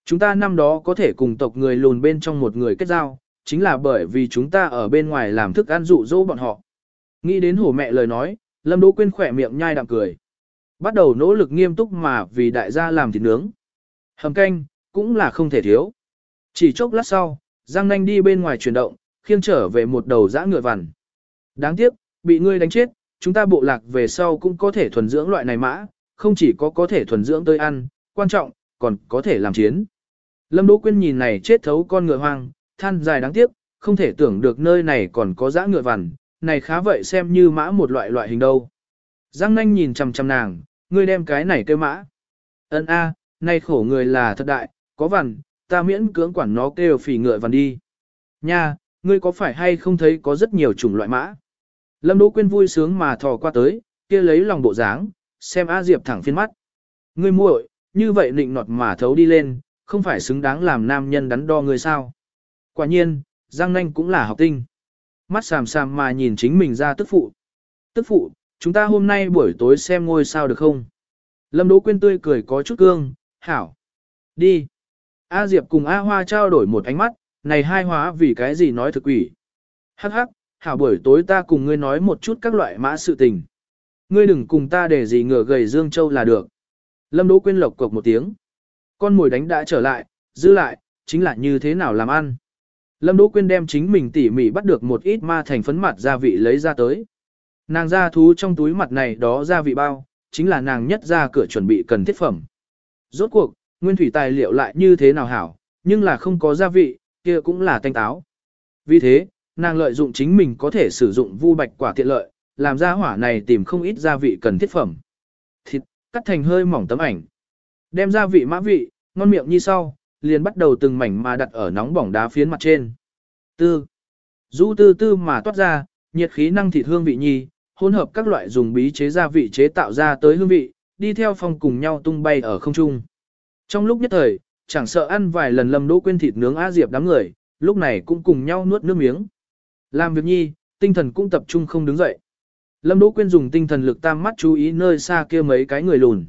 Chúng ta năm đó có thể cùng tộc người lùn bên trong một người kết giao, chính là bởi vì chúng ta ở bên ngoài làm thức ăn dụ dỗ bọn họ. Nghĩ đến hổ mẹ lời nói, Lâm Đỗ Quyên khỏe miệng nhai đạm cười. Bắt đầu nỗ lực nghiêm túc mà vì đại gia làm thịt nướng. Hầm canh, cũng là không thể thiếu. Chỉ chốc lát sau, Giang Nanh đi bên ngoài chuyển động, khiêng trở về một đầu dã ngựa vằn. Đáng tiếc, bị ngươi đánh chết, chúng ta bộ lạc về sau cũng có thể thuần dưỡng loại này mã, không chỉ có có thể thuần dưỡng tới ăn, quan trọng, còn có thể làm chiến. Lâm Đỗ Quyên nhìn này chết thấu con ngựa hoang, than dài đáng tiếc, không thể tưởng được nơi này còn có dã ngựa vằn, này khá vậy xem như mã một loại loại hình đâu. Giang nanh nhìn chằm chằm nàng, ngươi đem cái này kêu mã. Ân a, à, nay khổ người là thật đại, có vằn, ta miễn cưỡng quản nó kêu phỉ ngựa vằn đi. Nha, ngươi có phải hay không thấy có rất nhiều chủng loại mã? Lâm Đỗ Quyên vui sướng mà thò qua tới, kia lấy lòng bộ dáng, xem A Diệp thẳng phiên mắt. Ngươi muội, như vậy nịnh nọt mà thấu đi lên, không phải xứng đáng làm nam nhân đắn đo ngươi sao? Quả nhiên, Giang Nanh cũng là học tinh. Mắt sàm sàm mà nhìn chính mình ra tức phụ. Tức phụ, chúng ta hôm nay buổi tối xem ngôi sao được không? Lâm Đỗ Quyên tươi cười có chút cương, hảo. Đi. A Diệp cùng A Hoa trao đổi một ánh mắt, này hai hóa vì cái gì nói thực quỷ. Hắc hắc, hảo buổi tối ta cùng ngươi nói một chút các loại mã sự tình. Ngươi đừng cùng ta để gì ngửa gầy Dương Châu là được. Lâm Đỗ Quyên lộc cộc một tiếng. Con mồi đánh đã trở lại, giữ lại, chính là như thế nào làm ăn. Lâm Đỗ Quyên đem chính mình tỉ mỉ bắt được một ít ma thành phấn mặt gia vị lấy ra tới. Nàng ra thú trong túi mặt này đó gia vị bao, chính là nàng nhất ra cửa chuẩn bị cần thiết phẩm. Rốt cuộc, nguyên thủy tài liệu lại như thế nào hảo, nhưng là không có gia vị, kia cũng là tanh táo. Vì thế, nàng lợi dụng chính mình có thể sử dụng vu bạch quả tiện lợi, làm ra hỏa này tìm không ít gia vị cần thiết phẩm. Thịt, cắt thành hơi mỏng tấm ảnh. Đem gia vị mã vị, ngon miệng như sau, liền bắt đầu từng mảnh mà đặt ở nóng bỏng đá phiến mặt trên. Tư. Du tư tư mà toát ra, nhiệt khí năng thịt hương vị nhi, hỗn hợp các loại dùng bí chế gia vị chế tạo ra tới hương vị, đi theo phong cùng nhau tung bay ở không trung. Trong lúc nhất thời, chẳng sợ ăn vài lần lâm đỗ quên thịt nướng á diệp đám người, lúc này cũng cùng nhau nuốt nước miếng. Làm việc nhi, tinh thần cũng tập trung không đứng dậy. Lâm Đỗ Quyên dùng tinh thần lực tam mắt chú ý nơi xa kia mấy cái người lùn.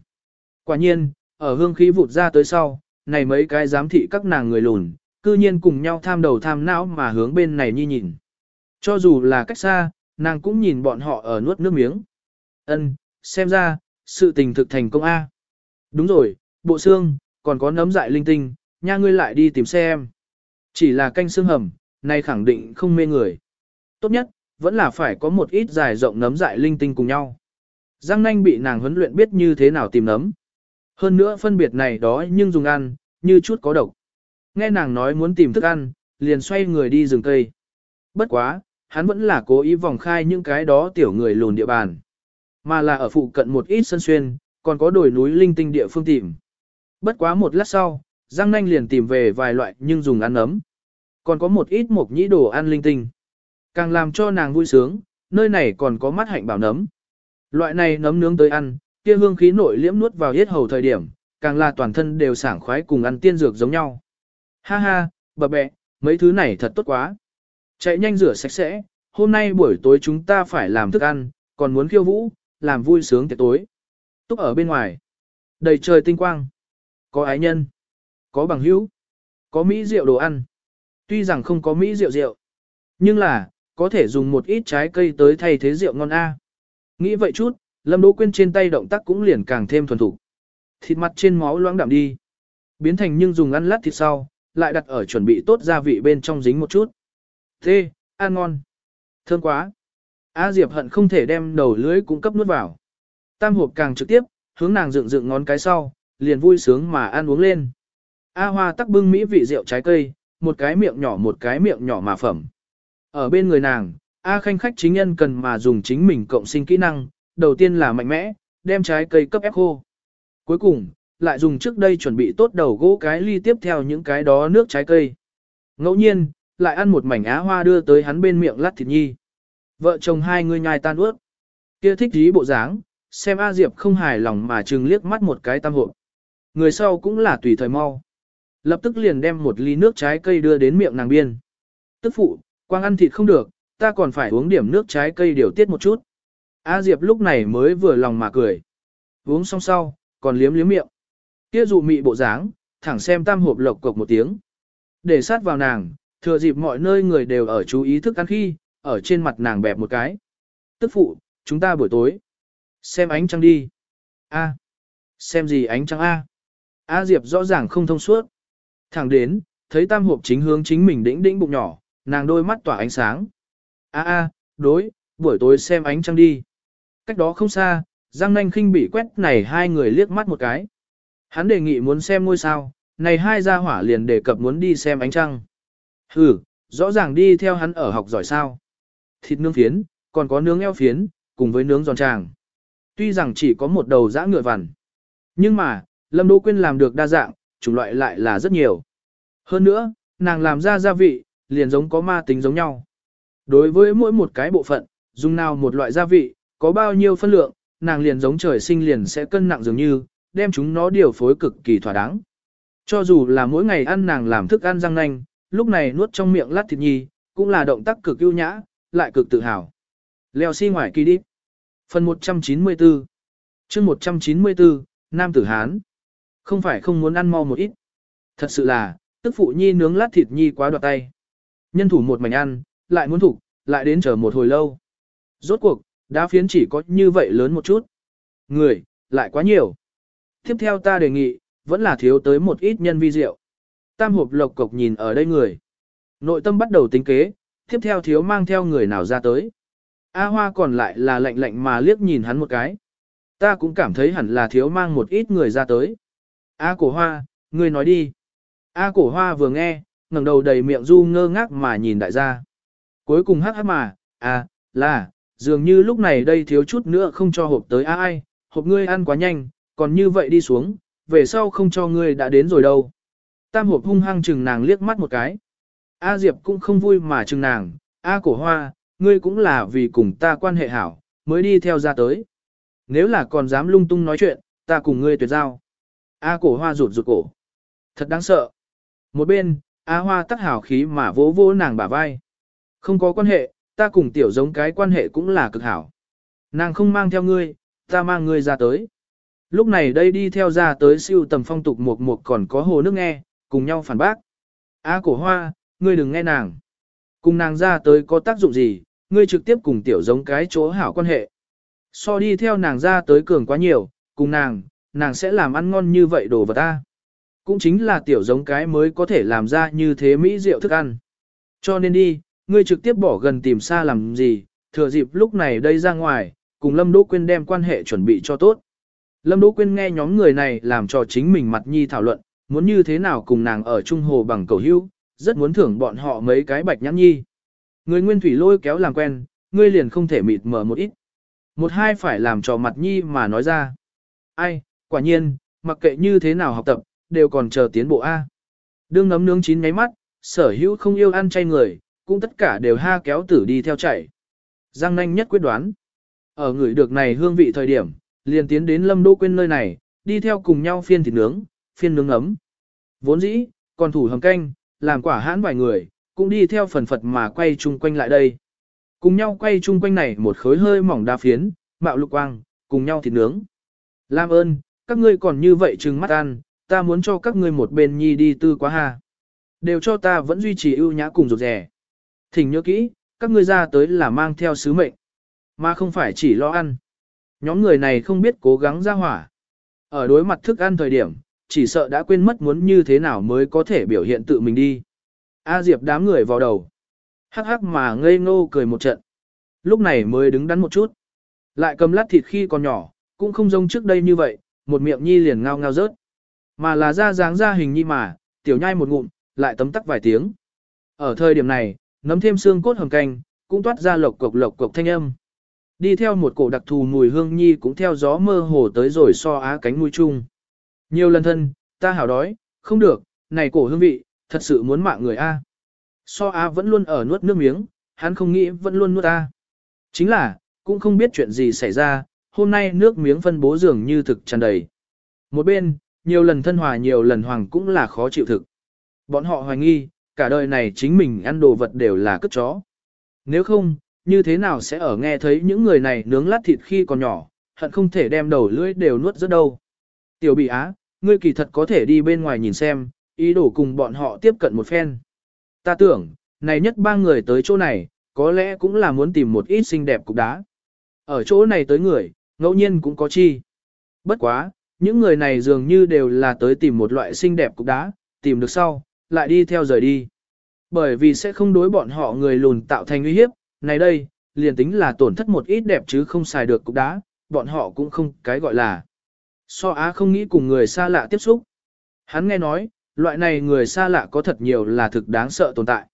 Quả nhiên, ở hương khí vụt ra tới sau, này mấy cái giám thị các nàng người lùn, cư nhiên cùng nhau tham đầu tham não mà hướng bên này nhi nhìn. Cho dù là cách xa, nàng cũng nhìn bọn họ ở nuốt nước miếng. Ân, xem ra, sự tình thực thành công A. Đúng rồi, bộ xương, còn có nấm dại linh tinh, nha ngươi lại đi tìm xem. Chỉ là canh xương hầm, nay khẳng định không mê người. Tốt nhất, vẫn là phải có một ít dài rộng nấm dại linh tinh cùng nhau. Giang nanh bị nàng huấn luyện biết như thế nào tìm nấm. Hơn nữa phân biệt này đó nhưng dùng ăn, như chút có độc. Nghe nàng nói muốn tìm thức ăn, liền xoay người đi rừng cây. Bất quá, hắn vẫn là cố ý vòng khai những cái đó tiểu người lùn địa bàn. Mà là ở phụ cận một ít sân xuyên, còn có đồi núi linh tinh địa phương tìm. Bất quá một lát sau, Giang Nanh liền tìm về vài loại nhưng dùng ăn ấm. Còn có một ít mộc nhĩ đồ ăn linh tinh. Càng làm cho nàng vui sướng, nơi này còn có mắt hạnh bảo nấm. Loại này nấm nướng tới ăn, kia hương khí nội liễm nuốt vào hết hầu thời điểm, càng là toàn thân đều sảng khoái cùng ăn tiên dược giống nhau. Ha ha, bà bẹ, mấy thứ này thật tốt quá. Chạy nhanh rửa sạch sẽ, hôm nay buổi tối chúng ta phải làm thức ăn, còn muốn khiêu vũ, làm vui sướng tiệc tối. Túc ở bên ngoài. Đầy trời tinh quang. Có ái nhân. Có bằng hữu. Có mỹ rượu đồ ăn. Tuy rằng không có mỹ rượu rượu. Nhưng là, có thể dùng một ít trái cây tới thay thế rượu ngon A. Nghĩ vậy chút, Lâm Đỗ Quyên trên tay động tác cũng liền càng thêm thuần thủ. Thịt mặt trên máu loãng đậm đi. Biến thành nhưng dùng ăn lát thịt sau, lại đặt ở chuẩn bị tốt gia vị bên trong dính một chút. Thế, ăn ngon. Thơm quá. A Diệp hận không thể đem đầu lưới cũng cấp nuốt vào. Tam hộp càng trực tiếp, hướng nàng dựng dựng ngón cái sau, liền vui sướng mà ăn uống lên. A Hoa tắc bưng mỹ vị rượu trái cây, một cái miệng nhỏ một cái miệng nhỏ mà phẩm. Ở bên người nàng, A Khanh khách chính nhân cần mà dùng chính mình cộng sinh kỹ năng, đầu tiên là mạnh mẽ, đem trái cây cấp ép khô. Cuối cùng, lại dùng trước đây chuẩn bị tốt đầu gỗ cái ly tiếp theo những cái đó nước trái cây. Ngẫu nhiên, lại ăn một mảnh á hoa đưa tới hắn bên miệng lát thịt nhi. Vợ chồng hai người nhai tan ướt. Kia thích dí bộ dáng, xem A Diệp không hài lòng mà chừng liếc mắt một cái tam hộ. Người sau cũng là tùy thời mau. Lập tức liền đem một ly nước trái cây đưa đến miệng nàng biên. Tức phụ, quang ăn thịt không được, ta còn phải uống điểm nước trái cây điều tiết một chút. A Diệp lúc này mới vừa lòng mà cười. Uống xong sau, còn liếm liếm miệng. Kia dụ mị bộ dáng, thẳng xem tam hộp lộc cộc một tiếng. Để sát vào nàng, thừa dịp mọi nơi người đều ở chú ý thức ăn khi, ở trên mặt nàng bẹp một cái. Tức phụ, chúng ta buổi tối. Xem ánh trăng đi. A. Xem gì ánh trăng A. A Diệp rõ ràng không thông suốt. Thẳng đến, thấy tam hộp chính hướng chính mình đĩnh đĩnh bụng nhỏ, nàng đôi mắt tỏa ánh sáng. A a, đối, buổi tối xem ánh trăng đi. Cách đó không xa, Giang Nanh khinh bị quét này hai người liếc mắt một cái. Hắn đề nghị muốn xem ngôi sao, này hai gia hỏa liền đề cập muốn đi xem ánh trăng. Hừ, rõ ràng đi theo hắn ở học giỏi sao. Thịt nướng phiến, còn có nướng eo phiến, cùng với nướng giòn tràng. Tuy rằng chỉ có một đầu dã ngựa vằn. Nhưng mà, Lâm Đỗ Quyên làm được đa dạng, chủng loại lại là rất nhiều. Hơn nữa, nàng làm ra gia vị, liền giống có ma tính giống nhau. Đối với mỗi một cái bộ phận, dùng nào một loại gia vị, có bao nhiêu phân lượng, nàng liền giống trời sinh liền sẽ cân nặng dường như, đem chúng nó điều phối cực kỳ thỏa đáng. Cho dù là mỗi ngày ăn nàng làm thức ăn răng nanh, lúc này nuốt trong miệng lát thịt nhi, cũng là động tác cực ưu nhã, lại cực tự hào. Leo xi si ngoài kỳ đi. Phần 194 chương 194, Nam Tử Hán. Không phải không muốn ăn mau một ít. Thật sự là, tức phụ nhi nướng lát thịt nhi quá đoạt tay. Nhân thủ một mảnh ăn, lại muốn thủ, lại đến chờ một hồi lâu. Rốt cuộc, đá phiến chỉ có như vậy lớn một chút. Người, lại quá nhiều. Tiếp theo ta đề nghị, vẫn là thiếu tới một ít nhân vi rượu. Tam hộp lộc cộc nhìn ở đây người. Nội tâm bắt đầu tính kế, tiếp theo thiếu mang theo người nào ra tới. A Hoa còn lại là lạnh lạnh mà liếc nhìn hắn một cái. Ta cũng cảm thấy hẳn là thiếu mang một ít người ra tới. A cổ hoa, ngươi nói đi. A cổ hoa vừa nghe, ngẩng đầu đầy miệng du ngơ ngác mà nhìn đại gia. Cuối cùng hắc hắc mà, à, là, dường như lúc này đây thiếu chút nữa không cho hộp tới a ai, hộp ngươi ăn quá nhanh, còn như vậy đi xuống, về sau không cho ngươi đã đến rồi đâu. Tam hộp hung hăng chừng nàng liếc mắt một cái. A Diệp cũng không vui mà chừng nàng, A cổ hoa, ngươi cũng là vì cùng ta quan hệ hảo, mới đi theo ra tới. Nếu là còn dám lung tung nói chuyện, ta cùng ngươi tuyệt giao. A cổ hoa rụt rụt cổ. Thật đáng sợ. Một bên, A hoa tắc hảo khí mà vỗ vỗ nàng bả vai. Không có quan hệ, ta cùng tiểu giống cái quan hệ cũng là cực hảo. Nàng không mang theo ngươi, ta mang ngươi ra tới. Lúc này đây đi theo ra tới siêu tầm phong tục một một còn có hồ nước nghe, cùng nhau phản bác. A cổ hoa, ngươi đừng nghe nàng. Cùng nàng ra tới có tác dụng gì, ngươi trực tiếp cùng tiểu giống cái chỗ hảo quan hệ. So đi theo nàng ra tới cường quá nhiều, cùng nàng, nàng sẽ làm ăn ngon như vậy đồ vật ta. Cũng chính là tiểu giống cái mới có thể làm ra như thế mỹ rượu thức ăn. Cho nên đi, ngươi trực tiếp bỏ gần tìm xa làm gì, thừa dịp lúc này đây ra ngoài, cùng Lâm Đỗ Quyên đem quan hệ chuẩn bị cho tốt. Lâm Đỗ Quyên nghe nhóm người này làm cho chính mình mặt nhi thảo luận, muốn như thế nào cùng nàng ở Trung Hồ bằng cầu hữu, rất muốn thưởng bọn họ mấy cái bạch nhãn nhi. Người nguyên thủy lôi kéo làm quen, ngươi liền không thể mịt mờ một ít. Một hai phải làm trò mặt nhi mà nói ra. Ai, quả nhiên, mặc kệ như thế nào học tập, đều còn chờ tiến bộ A. Đương nấm nướng chín ngáy mắt, sở hữu không yêu ăn chay người, cũng tất cả đều ha kéo tử đi theo chạy. Giang nanh nhất quyết đoán. Ở người được này hương vị thời điểm, liền tiến đến lâm đô quên nơi này, đi theo cùng nhau phiên thịt nướng, phiên nướng ấm. Vốn dĩ, còn thủ hầm canh, làm quả hãn vài người, cũng đi theo phần phật mà quay chung quanh lại đây. Cùng nhau quay chung quanh này một khối hơi mỏng đa phiến, mạo lục quang, cùng nhau thịt nướng. Lam ơn, các ngươi còn như vậy trừng mắt ăn, ta muốn cho các ngươi một bên nhi đi tư quá ha. Đều cho ta vẫn duy trì ưu nhã cùng rụt rẻ. Thỉnh nhớ kỹ, các ngươi ra tới là mang theo sứ mệnh, mà không phải chỉ lo ăn. Nhóm người này không biết cố gắng ra hỏa. Ở đối mặt thức ăn thời điểm, chỉ sợ đã quên mất muốn như thế nào mới có thể biểu hiện tự mình đi. A Diệp đám người vào đầu. Hắc hắc mà ngây ngô cười một trận. Lúc này mới đứng đắn một chút. Lại cầm lát thịt khi còn nhỏ, cũng không giống trước đây như vậy, một miệng nhi liền ngao ngao rớt. Mà là ra dáng ra hình nhi mà, tiểu nhai một ngụm, lại tấm tắc vài tiếng. Ở thời điểm này, nấm thêm xương cốt hầm canh, cũng toát ra lộc cộc lộc cộc thanh âm. Đi theo một cổ đặc thù mùi hương nhi cũng theo gió mơ hồ tới rồi so á cánh mũi chung. Nhiều lần thân, ta hảo đói, không được, này cổ hương vị, thật sự muốn mạng người A. So á vẫn luôn ở nuốt nước miếng, hắn không nghĩ vẫn luôn nuốt A. Chính là, cũng không biết chuyện gì xảy ra, hôm nay nước miếng phân bố dường như thực tràn đầy. Một bên, nhiều lần thân hòa nhiều lần hoàng cũng là khó chịu thực. Bọn họ hoài nghi, cả đời này chính mình ăn đồ vật đều là cất chó. Nếu không, như thế nào sẽ ở nghe thấy những người này nướng lát thịt khi còn nhỏ, hận không thể đem đầu lưỡi đều nuốt rất đâu. Tiểu bị á, ngươi kỳ thật có thể đi bên ngoài nhìn xem, ý đồ cùng bọn họ tiếp cận một phen. Ta tưởng, này nhất ba người tới chỗ này, có lẽ cũng là muốn tìm một ít xinh đẹp cục đá. Ở chỗ này tới người, ngẫu nhiên cũng có chi. Bất quá, những người này dường như đều là tới tìm một loại xinh đẹp cục đá, tìm được sau, lại đi theo rời đi. Bởi vì sẽ không đối bọn họ người lùn tạo thành uy hiếp, này đây, liền tính là tổn thất một ít đẹp chứ không xài được cục đá, bọn họ cũng không cái gọi là. So Á không nghĩ cùng người xa lạ tiếp xúc. Hắn nghe nói, loại này người xa lạ có thật nhiều là thực đáng sợ tồn tại.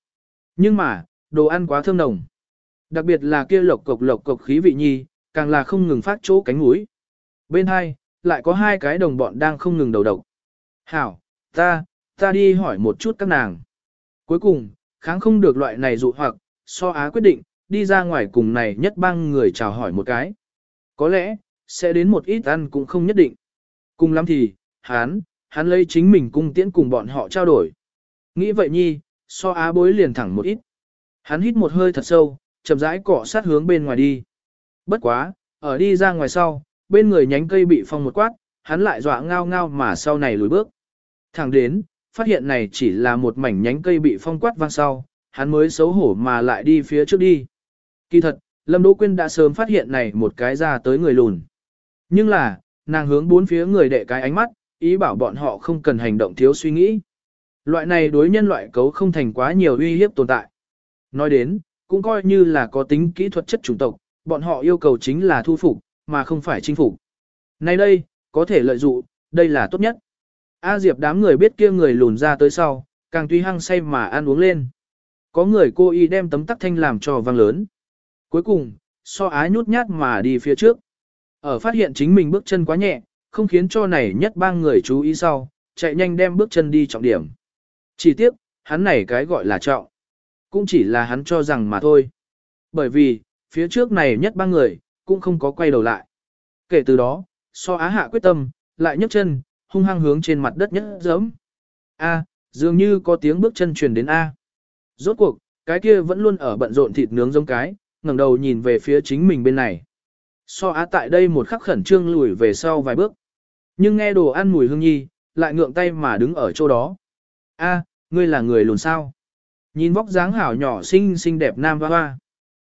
Nhưng mà, đồ ăn quá thơm nồng. Đặc biệt là kia lộc cộc lộc cộc khí vị nhi, càng là không ngừng phát chỗ cánh mũi. Bên hai, lại có hai cái đồng bọn đang không ngừng đầu độc. Hảo, ta, ta đi hỏi một chút các nàng. Cuối cùng, kháng không được loại này dụ hoặc, so á quyết định, đi ra ngoài cùng này nhất bang người chào hỏi một cái. Có lẽ, sẽ đến một ít ăn cũng không nhất định. Cùng lắm thì, hắn, hắn lấy chính mình cung tiễn cùng bọn họ trao đổi. Nghĩ vậy nhi, so á bối liền thẳng một ít. Hắn hít một hơi thật sâu, chậm rãi cọ sát hướng bên ngoài đi. Bất quá, ở đi ra ngoài sau, bên người nhánh cây bị phong một quát, hắn lại dọa ngao ngao mà sau này lùi bước. Thẳng đến, phát hiện này chỉ là một mảnh nhánh cây bị phong quát vang sau, hắn mới xấu hổ mà lại đi phía trước đi. Kỳ thật, Lâm Đỗ Quyên đã sớm phát hiện này một cái ra tới người lùn. Nhưng là, nàng hướng bốn phía người đệ cái ánh mắt, ý bảo bọn họ không cần hành động thiếu suy nghĩ. Loại này đối nhân loại cấu không thành quá nhiều uy hiếp tồn tại. Nói đến, cũng coi như là có tính kỹ thuật chất chủng tộc, bọn họ yêu cầu chính là thu phục, mà không phải chinh phục. Nay đây, có thể lợi dụng, đây là tốt nhất. A Diệp đám người biết kia người lùn ra tới sau, càng tuy hăng say mà ăn uống lên. Có người cô y đem tấm tắc thanh làm cho vang lớn. Cuối cùng, so ái nhút nhát mà đi phía trước. Ở phát hiện chính mình bước chân quá nhẹ, không khiến cho này nhất ba người chú ý sau, chạy nhanh đem bước chân đi trọng điểm. Chỉ tiếc, hắn này cái gọi là trọng. Cũng chỉ là hắn cho rằng mà thôi. Bởi vì, phía trước này nhất ba người, cũng không có quay đầu lại. Kể từ đó, so á hạ quyết tâm, lại nhấc chân, hung hăng hướng trên mặt đất nhất giấm. A, dường như có tiếng bước chân truyền đến A. Rốt cuộc, cái kia vẫn luôn ở bận rộn thịt nướng giống cái, ngẩng đầu nhìn về phía chính mình bên này. So á tại đây một khắc khẩn trương lùi về sau vài bước. Nhưng nghe đồ ăn mùi hương nhi, lại ngượng tay mà đứng ở chỗ đó. A, ngươi là người lùn sao? Nhìn vóc dáng hảo nhỏ xinh xinh đẹp nam hoa hoa.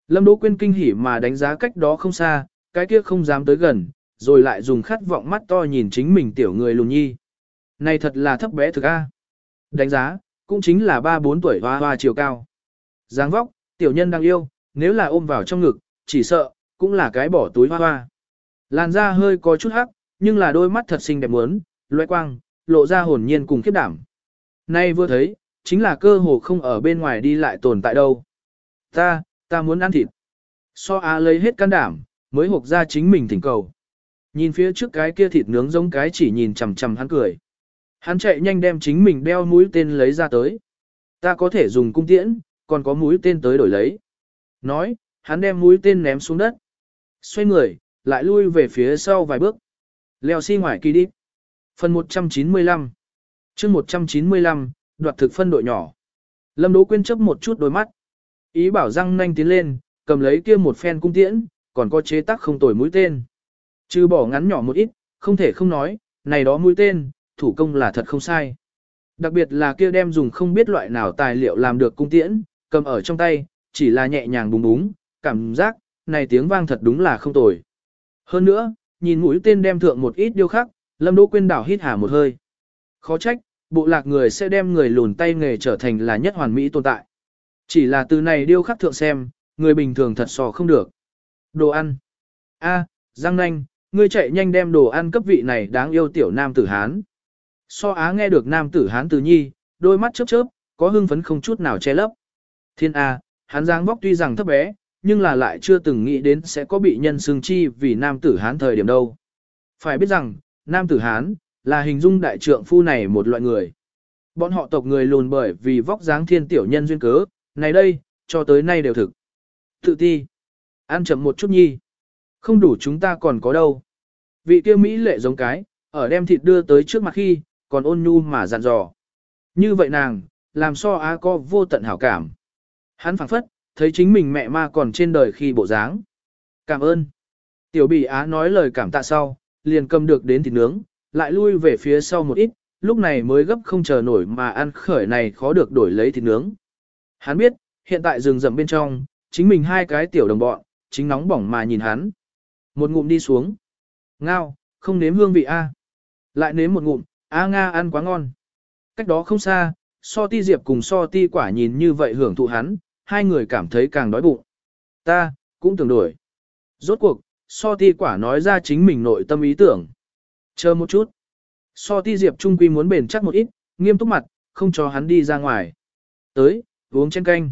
Lâm Đỗ Quyên kinh hỉ mà đánh giá cách đó không xa, cái kia không dám tới gần, rồi lại dùng khát vọng mắt to nhìn chính mình tiểu người lùn nhi. Này thật là thấp bé thực a. Đánh giá, cũng chính là 3-4 tuổi hoa hoa chiều cao. dáng vóc, tiểu nhân đang yêu, nếu là ôm vào trong ngực, chỉ sợ, cũng là cái bỏ túi hoa hoa. Làn da hơi có chút hắc, nhưng là đôi mắt thật xinh đẹp muốn, loe quang, lộ ra hồn nhiên cùng khiếp đảm. Nay vừa thấy, chính là cơ hồ không ở bên ngoài đi lại tồn tại đâu. Ta, ta muốn ăn thịt. So á lấy hết can đảm, mới hộp ra chính mình thỉnh cầu. Nhìn phía trước cái kia thịt nướng giống cái chỉ nhìn chằm chằm hắn cười. Hắn chạy nhanh đem chính mình đeo mũi tên lấy ra tới. Ta có thể dùng cung tiễn, còn có mũi tên tới đổi lấy. Nói, hắn đem mũi tên ném xuống đất. Xoay người, lại lui về phía sau vài bước. Leo xi si ngoài kỳ đi. Phần 195 chương 195, đoạt thực phân đội nhỏ. Lâm Đỗ Quyên chấp một chút đôi mắt. Ý bảo răng nanh tiến lên, cầm lấy kia một phen cung tiễn, còn có chế tác không tồi mũi tên. Trừ bỏ ngắn nhỏ một ít, không thể không nói, này đó mũi tên, thủ công là thật không sai. Đặc biệt là kia đem dùng không biết loại nào tài liệu làm được cung tiễn, cầm ở trong tay, chỉ là nhẹ nhàng búng búng, cảm giác, này tiếng vang thật đúng là không tồi. Hơn nữa, nhìn mũi tên đem thượng một ít điêu khắc, Lâm Đỗ Quyên đảo hít hà một hơi. Khó trách, bộ lạc người sẽ đem người lùn tay nghề trở thành là nhất hoàn mỹ tồn tại. Chỉ là từ này điêu khắc thượng xem, người bình thường thật sò không được. Đồ ăn. A, Giang Nanh, ngươi chạy nhanh đem đồ ăn cấp vị này đáng yêu tiểu nam tử Hán. So Á nghe được nam tử Hán từ nhi, đôi mắt chớp chớp, có hưng phấn không chút nào che lấp. Thiên A, hắn giang vóc tuy rằng thấp bé, nhưng là lại chưa từng nghĩ đến sẽ có bị nhân xương chi vì nam tử Hán thời điểm đâu. Phải biết rằng, nam tử Hán, là hình dung đại trượng phu này một loại người. Bọn họ tộc người lùn bởi vì vóc dáng thiên tiểu nhân duyên cớ, này đây, cho tới nay đều thực. Tự ti. Ăn chậm một chút nhi. Không đủ chúng ta còn có đâu. Vị kia Mỹ lệ giống cái, ở đem thịt đưa tới trước mặt khi, còn ôn nhu mà dặn dò. Như vậy nàng, làm so á co vô tận hảo cảm. Hắn phảng phất, thấy chính mình mẹ ma còn trên đời khi bộ dáng. Cảm ơn. Tiểu bỉ á nói lời cảm tạ sau, liền cầm được đến thịt nướng, lại lui về phía sau một ít, lúc này mới gấp không chờ nổi mà ăn khởi này khó được đổi lấy thịt nướng. Hắn biết, hiện tại rừng rậm bên trong, chính mình hai cái tiểu đồng bọn, chính nóng bỏng mà nhìn hắn. Một ngụm đi xuống. Ngao, không nếm hương vị A. Lại nếm một ngụm, A Nga ăn quá ngon. Cách đó không xa, so ti diệp cùng so ti quả nhìn như vậy hưởng thụ hắn, hai người cảm thấy càng đói bụng. Ta, cũng tưởng đổi. Rốt cuộc, so ti quả nói ra chính mình nội tâm ý tưởng. Chờ một chút. So ti diệp trung quy muốn bền chắc một ít, nghiêm túc mặt, không cho hắn đi ra ngoài. Tới, uống chén canh.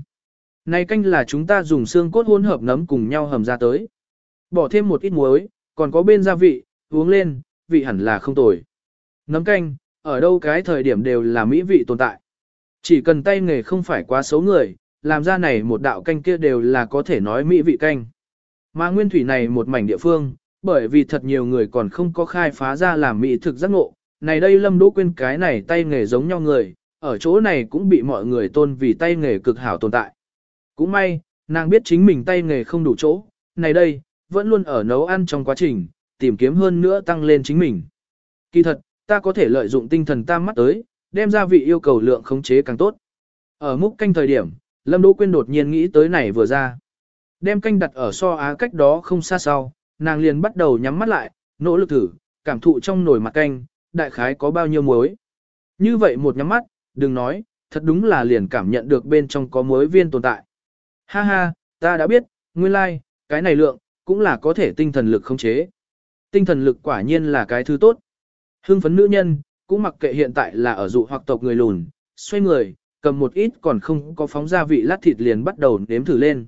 Này canh là chúng ta dùng xương cốt hỗn hợp nấm cùng nhau hầm ra tới. Bỏ thêm một ít muối, còn có bên gia vị, uống lên, vị hẳn là không tồi. Nấm canh, ở đâu cái thời điểm đều là mỹ vị tồn tại. Chỉ cần tay nghề không phải quá xấu người, làm ra này một đạo canh kia đều là có thể nói mỹ vị canh. Mà nguyên thủy này một mảnh địa phương, bởi vì thật nhiều người còn không có khai phá ra làm mỹ thực giác ngộ. Này đây Lâm Đỗ quên cái này tay nghề giống nhau người, ở chỗ này cũng bị mọi người tôn vì tay nghề cực hảo tồn tại. Cũng may, nàng biết chính mình tay nghề không đủ chỗ, này đây, vẫn luôn ở nấu ăn trong quá trình, tìm kiếm hơn nữa tăng lên chính mình. Kỳ thật, ta có thể lợi dụng tinh thần tam mắt tới, đem ra vị yêu cầu lượng khống chế càng tốt. Ở múc canh thời điểm, Lâm Đỗ Quyên đột nhiên nghĩ tới này vừa ra. Đem canh đặt ở so á cách đó không xa sau, nàng liền bắt đầu nhắm mắt lại, nỗ lực thử, cảm thụ trong nồi mặt canh, đại khái có bao nhiêu muối. Như vậy một nhắm mắt, đừng nói, thật đúng là liền cảm nhận được bên trong có muối viên tồn tại. Ha ha, ta đã biết, nguyên lai, like, cái này lượng, cũng là có thể tinh thần lực khống chế. Tinh thần lực quả nhiên là cái thứ tốt. Hưng phấn nữ nhân, cũng mặc kệ hiện tại là ở dụ hoặc tộc người lùn, xoay người, cầm một ít còn không có phóng gia vị lát thịt liền bắt đầu nếm thử lên.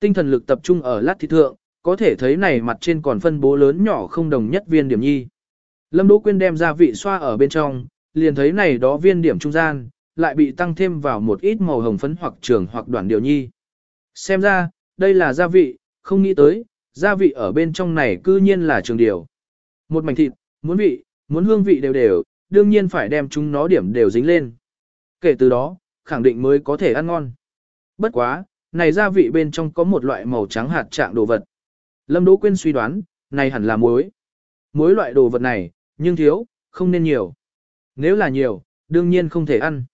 Tinh thần lực tập trung ở lát thịt thượng, có thể thấy này mặt trên còn phân bố lớn nhỏ không đồng nhất viên điểm nhi. Lâm Đỗ Quyên đem gia vị xoa ở bên trong, liền thấy này đó viên điểm trung gian, lại bị tăng thêm vào một ít màu hồng phấn hoặc trường hoặc đoạn điều nhi. Xem ra, đây là gia vị, không nghĩ tới, gia vị ở bên trong này cư nhiên là trường điều. Một mảnh thịt, muốn vị, muốn hương vị đều đều, đương nhiên phải đem chúng nó điểm đều dính lên. Kể từ đó, khẳng định mới có thể ăn ngon. Bất quá, này gia vị bên trong có một loại màu trắng hạt trạng đồ vật. Lâm Đỗ Quyên suy đoán, này hẳn là muối. Muối loại đồ vật này, nhưng thiếu, không nên nhiều. Nếu là nhiều, đương nhiên không thể ăn.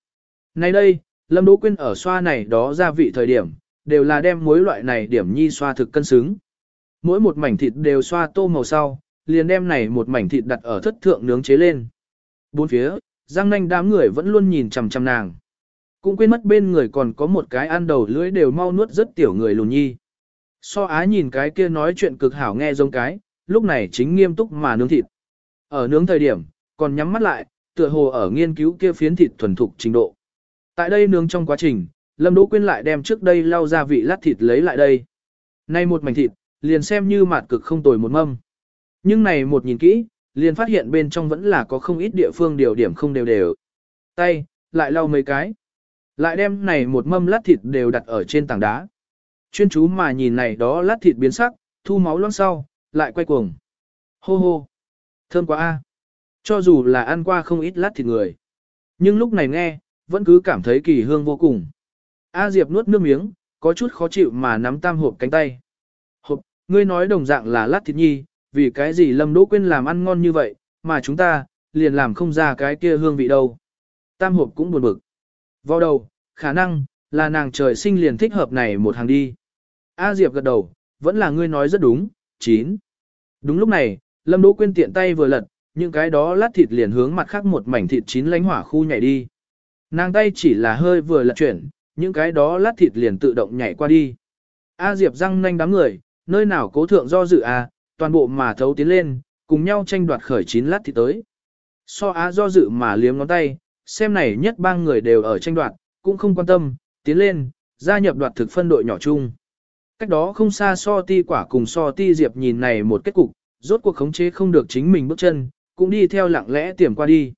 nay đây, Lâm Đỗ Quyên ở xoa này đó gia vị thời điểm, đều là đem muối loại này điểm nhi xoa thực cân xứng. Mỗi một mảnh thịt đều xoa tô màu sau, liền đem này một mảnh thịt đặt ở thất thượng nướng chế lên. Bốn phía, Giang nanh đám người vẫn luôn nhìn chằm chằm nàng. Cũng quên mất bên người còn có một cái ăn đầu lưỡi đều mau nuốt rất tiểu người lùn nhi. So á nhìn cái kia nói chuyện cực hảo nghe giống cái, lúc này chính nghiêm túc mà nướng thịt. Ở nướng thời điểm, còn nhắm mắt lại, tựa hồ ở nghiên cứu kia phiến thịt thuần thục trình độ. Tại đây nướng trong quá trình, Lâm Đỗ Quyên lại đem trước đây lau ra vị lát thịt lấy lại đây. Nay một mảnh thịt, liền xem như mạt cực không tồi một mâm. Nhưng này một nhìn kỹ, liền phát hiện bên trong vẫn là có không ít địa phương điều điểm không đều đều. Tay, lại lau mấy cái. Lại đem này một mâm lát thịt đều đặt ở trên tảng đá. Chuyên chú mà nhìn này đó lát thịt biến sắc, thu máu loang sau, lại quay cuồng. Hô hô. Thơm quá a. Cho dù là ăn qua không ít lát thịt người. Nhưng lúc này nghe, vẫn cứ cảm thấy kỳ hương vô cùng. A Diệp nuốt nước miếng, có chút khó chịu mà nắm tam hộp cánh tay. Hộp, ngươi nói đồng dạng là lát thịt nhi, vì cái gì Lâm Đỗ Quyên làm ăn ngon như vậy, mà chúng ta, liền làm không ra cái kia hương vị đâu. Tam hộp cũng buồn bực. Vào đầu, khả năng, là nàng trời sinh liền thích hợp này một hàng đi. A Diệp gật đầu, vẫn là ngươi nói rất đúng, chín. Đúng lúc này, Lâm Đỗ Quyên tiện tay vừa lật, những cái đó lát thịt liền hướng mặt khác một mảnh thịt chín lánh hỏa khu nhảy đi. Nàng tay chỉ là hơi vừa lật chuyển, những cái đó lát thịt liền tự động nhảy qua đi. A Diệp răng nanh đám người, nơi nào cố thượng do dự A, toàn bộ mà thấu tiến lên, cùng nhau tranh đoạt khởi chín lát thịt tới. So á do dự mà liếm ngón tay, xem này nhất ba người đều ở tranh đoạt, cũng không quan tâm, tiến lên, gia nhập đoạt thực phân đội nhỏ chung. Cách đó không xa so ti quả cùng so ti diệp nhìn này một kết cục, rốt cuộc khống chế không được chính mình bước chân, cũng đi theo lặng lẽ tiềm qua đi.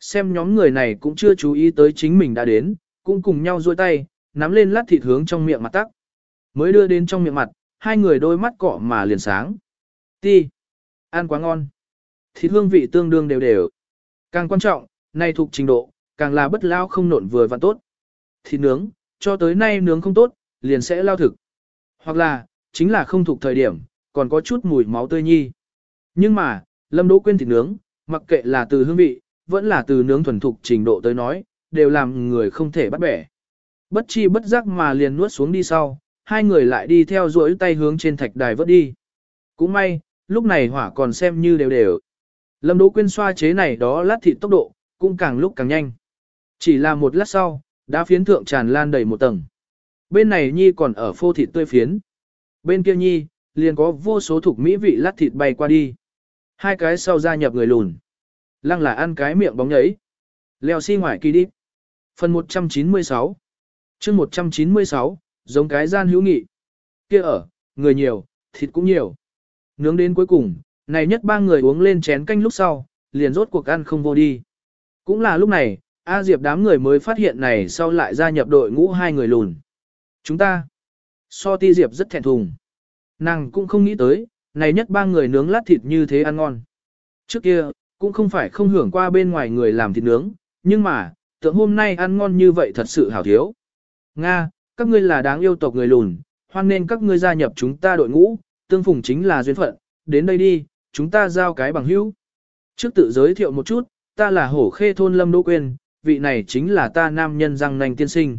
Xem nhóm người này cũng chưa chú ý tới chính mình đã đến, cũng cùng nhau duỗi tay, nắm lên lát thịt hướng trong miệng mặt tắc. Mới đưa đến trong miệng mặt, hai người đôi mắt cọ mà liền sáng. Ti. Ăn quá ngon. Thịt hương vị tương đương đều đều. Càng quan trọng, nay thuộc trình độ, càng là bất lao không nộn vừa và tốt. Thịt nướng, cho tới nay nướng không tốt, liền sẽ lao thực. Hoặc là, chính là không thuộc thời điểm, còn có chút mùi máu tươi nhi. Nhưng mà, Lâm Đỗ Quyên thịt nướng, mặc kệ là từ hương vị, vẫn là từ nướng thuần thục trình độ tới nói, đều làm người không thể bắt bẻ. Bất chi bất giác mà liền nuốt xuống đi sau, hai người lại đi theo dõi tay hướng trên thạch đài vớt đi. Cũng may, lúc này hỏa còn xem như đều đều. Lâm Đỗ Quyên xoa chế này đó lát thịt tốc độ, cũng càng lúc càng nhanh. Chỉ là một lát sau, đã phiến thượng tràn lan đầy một tầng. Bên này Nhi còn ở phô thịt tươi phiến. Bên kia Nhi, liền có vô số thuộc mỹ vị lát thịt bay qua đi. Hai cái sau gia nhập người lùn. Lăng là ăn cái miệng bóng nhấy. Leo xi si ngoài kỳ đi. Phần 196 chương 196, giống cái gian hữu nghị. Kia ở, người nhiều, thịt cũng nhiều. Nướng đến cuối cùng, này nhất ba người uống lên chén canh lúc sau, liền rốt cuộc ăn không vô đi. Cũng là lúc này, A Diệp đám người mới phát hiện này sau lại gia nhập đội ngũ hai người lùn. Chúng ta, so ti Diệp rất thẹn thùng. Nàng cũng không nghĩ tới, này nhất ba người nướng lát thịt như thế ăn ngon. Trước kia, cũng không phải không hưởng qua bên ngoài người làm thịt nướng, nhưng mà, tượng hôm nay ăn ngon như vậy thật sự hảo thiếu. Nga, các ngươi là đáng yêu tộc người lùn, hoan nên các ngươi gia nhập chúng ta đội ngũ, tương phùng chính là duyên phận, đến đây đi, chúng ta giao cái bằng hữu. Trước tự giới thiệu một chút, ta là hổ khê thôn Lâm Đỗ quên vị này chính là ta nam nhân răng nành tiên sinh.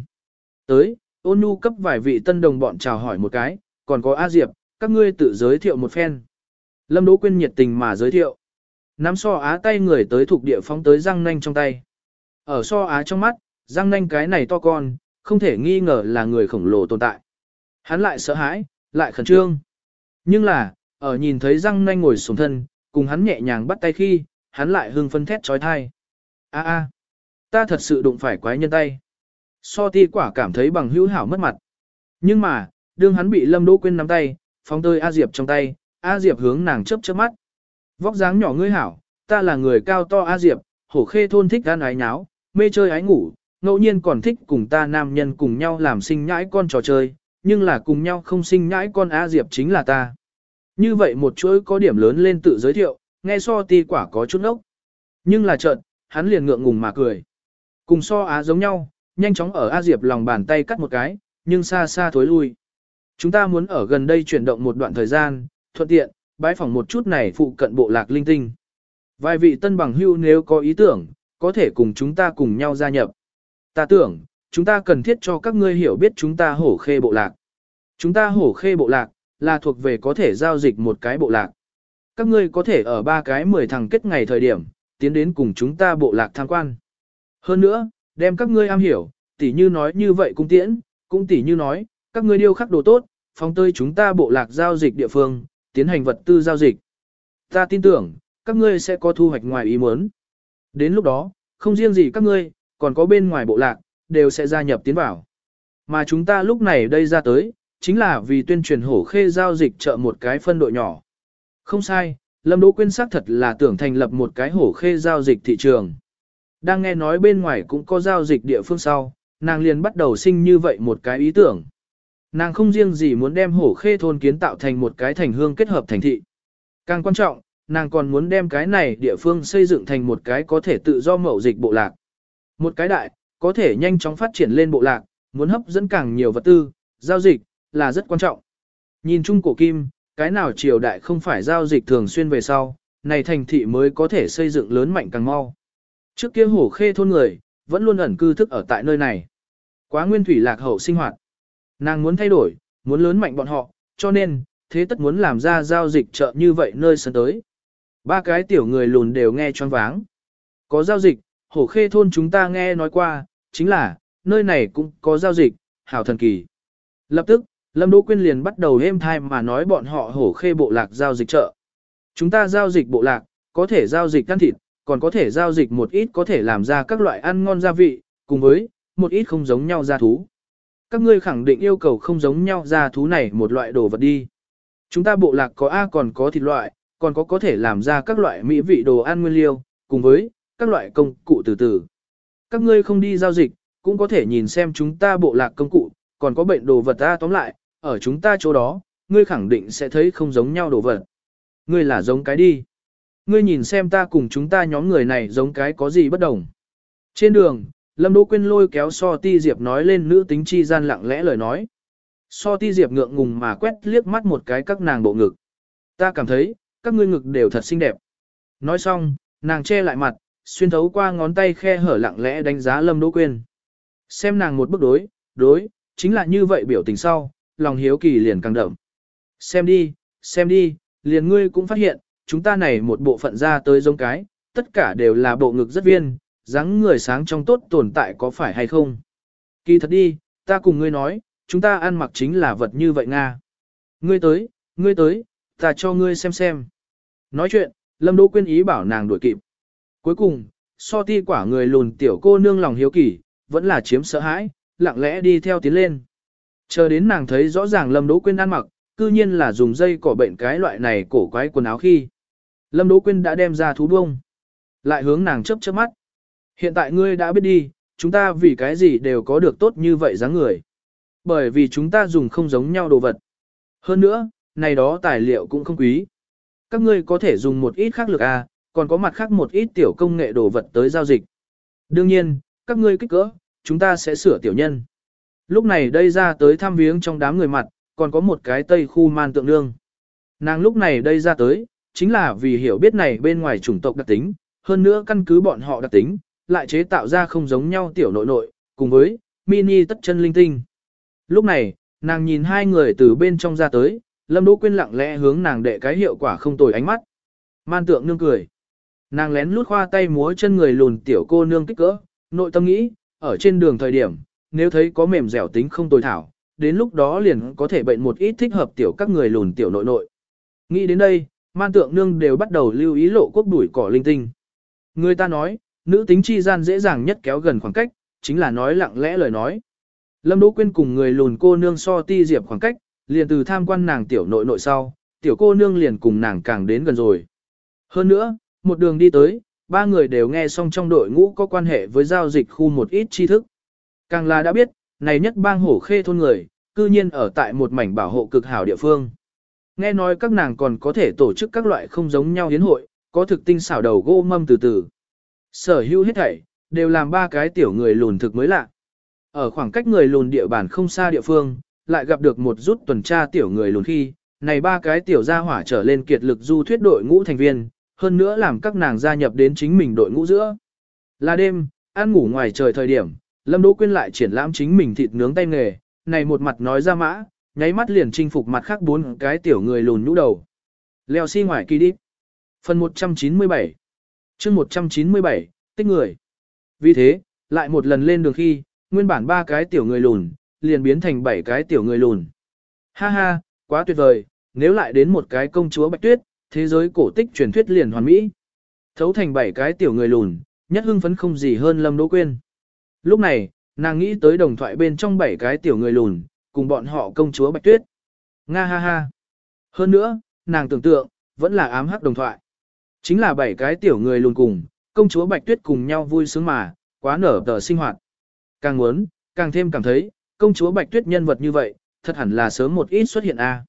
Tới, ôn nhu cấp vài vị tân đồng bọn chào hỏi một cái, còn có A Diệp, các ngươi tự giới thiệu một phen. Lâm Đỗ Quyên nhiệt tình mà giới thiệu. Nắm so á tay người tới thuộc địa phóng tới răng nanh trong tay. Ở so á trong mắt, răng nanh cái này to con, không thể nghi ngờ là người khổng lồ tồn tại. Hắn lại sợ hãi, lại khẩn trương. Nhưng là, ở nhìn thấy răng nanh ngồi xuống thân, cùng hắn nhẹ nhàng bắt tay khi, hắn lại hưng phân thét trói thai. A a, ta thật sự đụng phải quái nhân tay. So ti quả cảm thấy bằng hữu hảo mất mặt. Nhưng mà, đương hắn bị Lâm Đỗ Quyên nắm tay, phóng tơi A Diệp trong tay, A Diệp hướng nàng chớp chớp mắt. Vóc dáng nhỏ ngươi hảo, ta là người cao to A Diệp, hổ khê thôn thích gan ái nháo, mê chơi ái ngủ, ngẫu nhiên còn thích cùng ta nam nhân cùng nhau làm sinh nhãi con trò chơi, nhưng là cùng nhau không sinh nhãi con A Diệp chính là ta. Như vậy một chuỗi có điểm lớn lên tự giới thiệu, nghe so ti quả có chút ốc. Nhưng là chợt, hắn liền ngượng ngùng mà cười. Cùng so á giống nhau, nhanh chóng ở A Diệp lòng bàn tay cắt một cái, nhưng xa xa thối lui. Chúng ta muốn ở gần đây chuyển động một đoạn thời gian, thuận tiện, bãi phòng một chút này phụ cận bộ lạc linh tinh. Vài vị tân bằng hưu nếu có ý tưởng, có thể cùng chúng ta cùng nhau gia nhập. Ta tưởng, chúng ta cần thiết cho các ngươi hiểu biết chúng ta hổ khê bộ lạc. Chúng ta hổ khê bộ lạc, là thuộc về có thể giao dịch một cái bộ lạc. Các ngươi có thể ở ba cái mười thằng kết ngày thời điểm, tiến đến cùng chúng ta bộ lạc tham quan. Hơn nữa, đem các ngươi am hiểu, tỉ như nói như vậy cung tiễn, cũng tỉ như nói, các ngươi điêu khắc đồ tốt, phóng tơi chúng ta bộ lạc giao dịch địa phương, tiến hành vật tư giao dịch. Ta tin tưởng, các ngươi sẽ có thu hoạch ngoài ý muốn. Đến lúc đó, không riêng gì các ngươi, còn có bên ngoài bộ lạc, đều sẽ gia nhập tiến vào. Mà chúng ta lúc này đây ra tới, chính là vì tuyên truyền hổ khê giao dịch chợ một cái phân đội nhỏ. Không sai, Lâm Đỗ Quyên xác thật là tưởng thành lập một cái hổ khê giao dịch thị trường. Đang nghe nói bên ngoài cũng có giao dịch địa phương sau, nàng liền bắt đầu sinh như vậy một cái ý tưởng. Nàng không riêng gì muốn đem hổ khê thôn kiến tạo thành một cái thành hương kết hợp thành thị. Càng quan trọng, nàng còn muốn đem cái này địa phương xây dựng thành một cái có thể tự do mậu dịch bộ lạc. Một cái đại, có thể nhanh chóng phát triển lên bộ lạc, muốn hấp dẫn càng nhiều vật tư, giao dịch, là rất quan trọng. Nhìn chung cổ kim, cái nào triều đại không phải giao dịch thường xuyên về sau, này thành thị mới có thể xây dựng lớn mạnh càng mau. Trước kia hổ khê thôn người, vẫn luôn ẩn cư thức ở tại nơi này. Quá nguyên thủy lạc hậu sinh hoạt. Nàng muốn thay đổi, muốn lớn mạnh bọn họ, cho nên, thế tất muốn làm ra giao dịch chợ như vậy nơi sân tới. Ba cái tiểu người lùn đều nghe choáng váng. Có giao dịch, hổ khê thôn chúng ta nghe nói qua, chính là, nơi này cũng có giao dịch, hảo thần kỳ. Lập tức, Lâm Đỗ Quyên liền bắt đầu êm thai mà nói bọn họ hổ khê bộ lạc giao dịch chợ. Chúng ta giao dịch bộ lạc, có thể giao dịch căn thịt, còn có thể giao dịch một ít có thể làm ra các loại ăn ngon gia vị, cùng với một ít không giống nhau gia thú. Các ngươi khẳng định yêu cầu không giống nhau ra thú này một loại đồ vật đi. Chúng ta bộ lạc có A còn có thịt loại, còn có có thể làm ra các loại mỹ vị đồ ăn nguyên liêu, cùng với các loại công cụ từ từ. Các ngươi không đi giao dịch, cũng có thể nhìn xem chúng ta bộ lạc công cụ, còn có bệnh đồ vật ta tóm lại, ở chúng ta chỗ đó, ngươi khẳng định sẽ thấy không giống nhau đồ vật. Ngươi là giống cái đi. Ngươi nhìn xem ta cùng chúng ta nhóm người này giống cái có gì bất đồng. Trên đường, Lâm Đỗ Quyên lôi kéo So Ti Diệp nói lên nữ tính chi gian lặng lẽ lời nói. So Ti Diệp ngượng ngùng mà quét liếc mắt một cái các nàng bộ ngực. Ta cảm thấy, các ngươi ngực đều thật xinh đẹp. Nói xong, nàng che lại mặt, xuyên thấu qua ngón tay khe hở lặng lẽ đánh giá Lâm Đỗ Quyên. Xem nàng một bước đối, đối, chính là như vậy biểu tình sau, lòng hiếu kỳ liền càng đậm. Xem đi, xem đi, liền ngươi cũng phát hiện, chúng ta này một bộ phận ra tới giống cái, tất cả đều là bộ ngực rất viên, dáng người sáng trong tốt tồn tại có phải hay không. Kỳ thật đi, ta cùng ngươi nói, chúng ta ăn mặc chính là vật như vậy Nga. Ngươi tới, ngươi tới, ta cho ngươi xem xem. Nói chuyện, Lâm Đỗ Quyên ý bảo nàng đuổi kịp. Cuối cùng, so ti quả người lùn tiểu cô nương lòng hiếu kỳ, vẫn là chiếm sợ hãi, lặng lẽ đi theo tiến lên. Chờ đến nàng thấy rõ ràng Lâm Đỗ Quyên ăn mặc, cư nhiên là dùng dây cỏ bệnh cái loại này cổ quái quần áo khi. Lâm Đỗ Quyên đã đem ra thú bông. Lại hướng nàng chớp chớp mắt. Hiện tại ngươi đã biết đi, chúng ta vì cái gì đều có được tốt như vậy dáng người. Bởi vì chúng ta dùng không giống nhau đồ vật. Hơn nữa, này đó tài liệu cũng không quý. Các ngươi có thể dùng một ít khác lực A, còn có mặt khác một ít tiểu công nghệ đồ vật tới giao dịch. Đương nhiên, các ngươi kích cỡ, chúng ta sẽ sửa tiểu nhân. Lúc này đây ra tới thăm viếng trong đám người mặt, còn có một cái tây khu man tượng nương. Nàng lúc này đây ra tới, chính là vì hiểu biết này bên ngoài chủng tộc đặc tính, hơn nữa căn cứ bọn họ đặc tính, lại chế tạo ra không giống nhau tiểu nội nội, cùng với mini tất chân linh tinh. Lúc này, nàng nhìn hai người từ bên trong ra tới, Lâm Đỗ Quyên lặng lẽ hướng nàng đệ cái hiệu quả không tồi ánh mắt. Man tượng nương cười. Nàng lén lút khoa tay múa chân người lùn tiểu cô nương kích cỡ, nội tâm nghĩ, ở trên đường thời điểm, nếu thấy có mềm dẻo tính không tồi thảo, đến lúc đó liền có thể bệnh một ít thích hợp tiểu các người lùn tiểu nội nội. Nghĩ đến đây, man tượng nương đều bắt đầu lưu ý lộ quốc đuổi cỏ linh tinh. Người ta nói, nữ tính chi gian dễ dàng nhất kéo gần khoảng cách, chính là nói lặng lẽ lời nói. Lâm Đỗ Quyên cùng người lùn cô nương so ti diệp khoảng cách, liền từ tham quan nàng tiểu nội nội sau, tiểu cô nương liền cùng nàng càng đến gần rồi. Hơn nữa, một đường đi tới, ba người đều nghe xong trong đội ngũ có quan hệ với giao dịch khu một ít tri thức. Càng là đã biết, này nhất bang hổ khê thôn người, cư nhiên ở tại một mảnh bảo hộ cực hảo địa phương. Nghe nói các nàng còn có thể tổ chức các loại không giống nhau hiến hội, có thực tinh xảo đầu gỗ mâm từ từ. Sở hữu hết thảy, đều làm ba cái tiểu người lùn thực mới lạ. Ở khoảng cách người lùn địa bàn không xa địa phương, lại gặp được một rút tuần tra tiểu người lùn khi, này ba cái tiểu gia hỏa trở lên kiệt lực du thuyết đội ngũ thành viên, hơn nữa làm các nàng gia nhập đến chính mình đội ngũ giữa. Là đêm, ăn ngủ ngoài trời thời điểm, Lâm Đỗ Quyên lại triển lãm chính mình thịt nướng tay nghề, này một mặt nói ra mã, nháy mắt liền chinh phục mặt khác bốn cái tiểu người lùn nhũ đầu. Leo xi si ngoài kỳ đi. Phần 197 chương 197, tích người. Vì thế, lại một lần lên đường khi, nguyên bản ba cái tiểu người lùn, liền biến thành bảy cái tiểu người lùn. Ha ha, quá tuyệt vời, nếu lại đến một cái công chúa Bạch Tuyết, thế giới cổ tích truyền thuyết liền hoàn mỹ. Thấu thành bảy cái tiểu người lùn, nhất hưng phấn không gì hơn Lâm Đỗ Quyên. Lúc này, Nàng nghĩ tới đồng thoại bên trong bảy cái tiểu người lùn, cùng bọn họ công chúa Bạch Tuyết. Nga ha ha. Hơn nữa, nàng tưởng tượng, vẫn là ám hắc đồng thoại. Chính là bảy cái tiểu người lùn cùng, công chúa Bạch Tuyết cùng nhau vui sướng mà, quá nở tờ sinh hoạt. Càng muốn, càng thêm cảm thấy, công chúa Bạch Tuyết nhân vật như vậy, thật hẳn là sớm một ít xuất hiện a.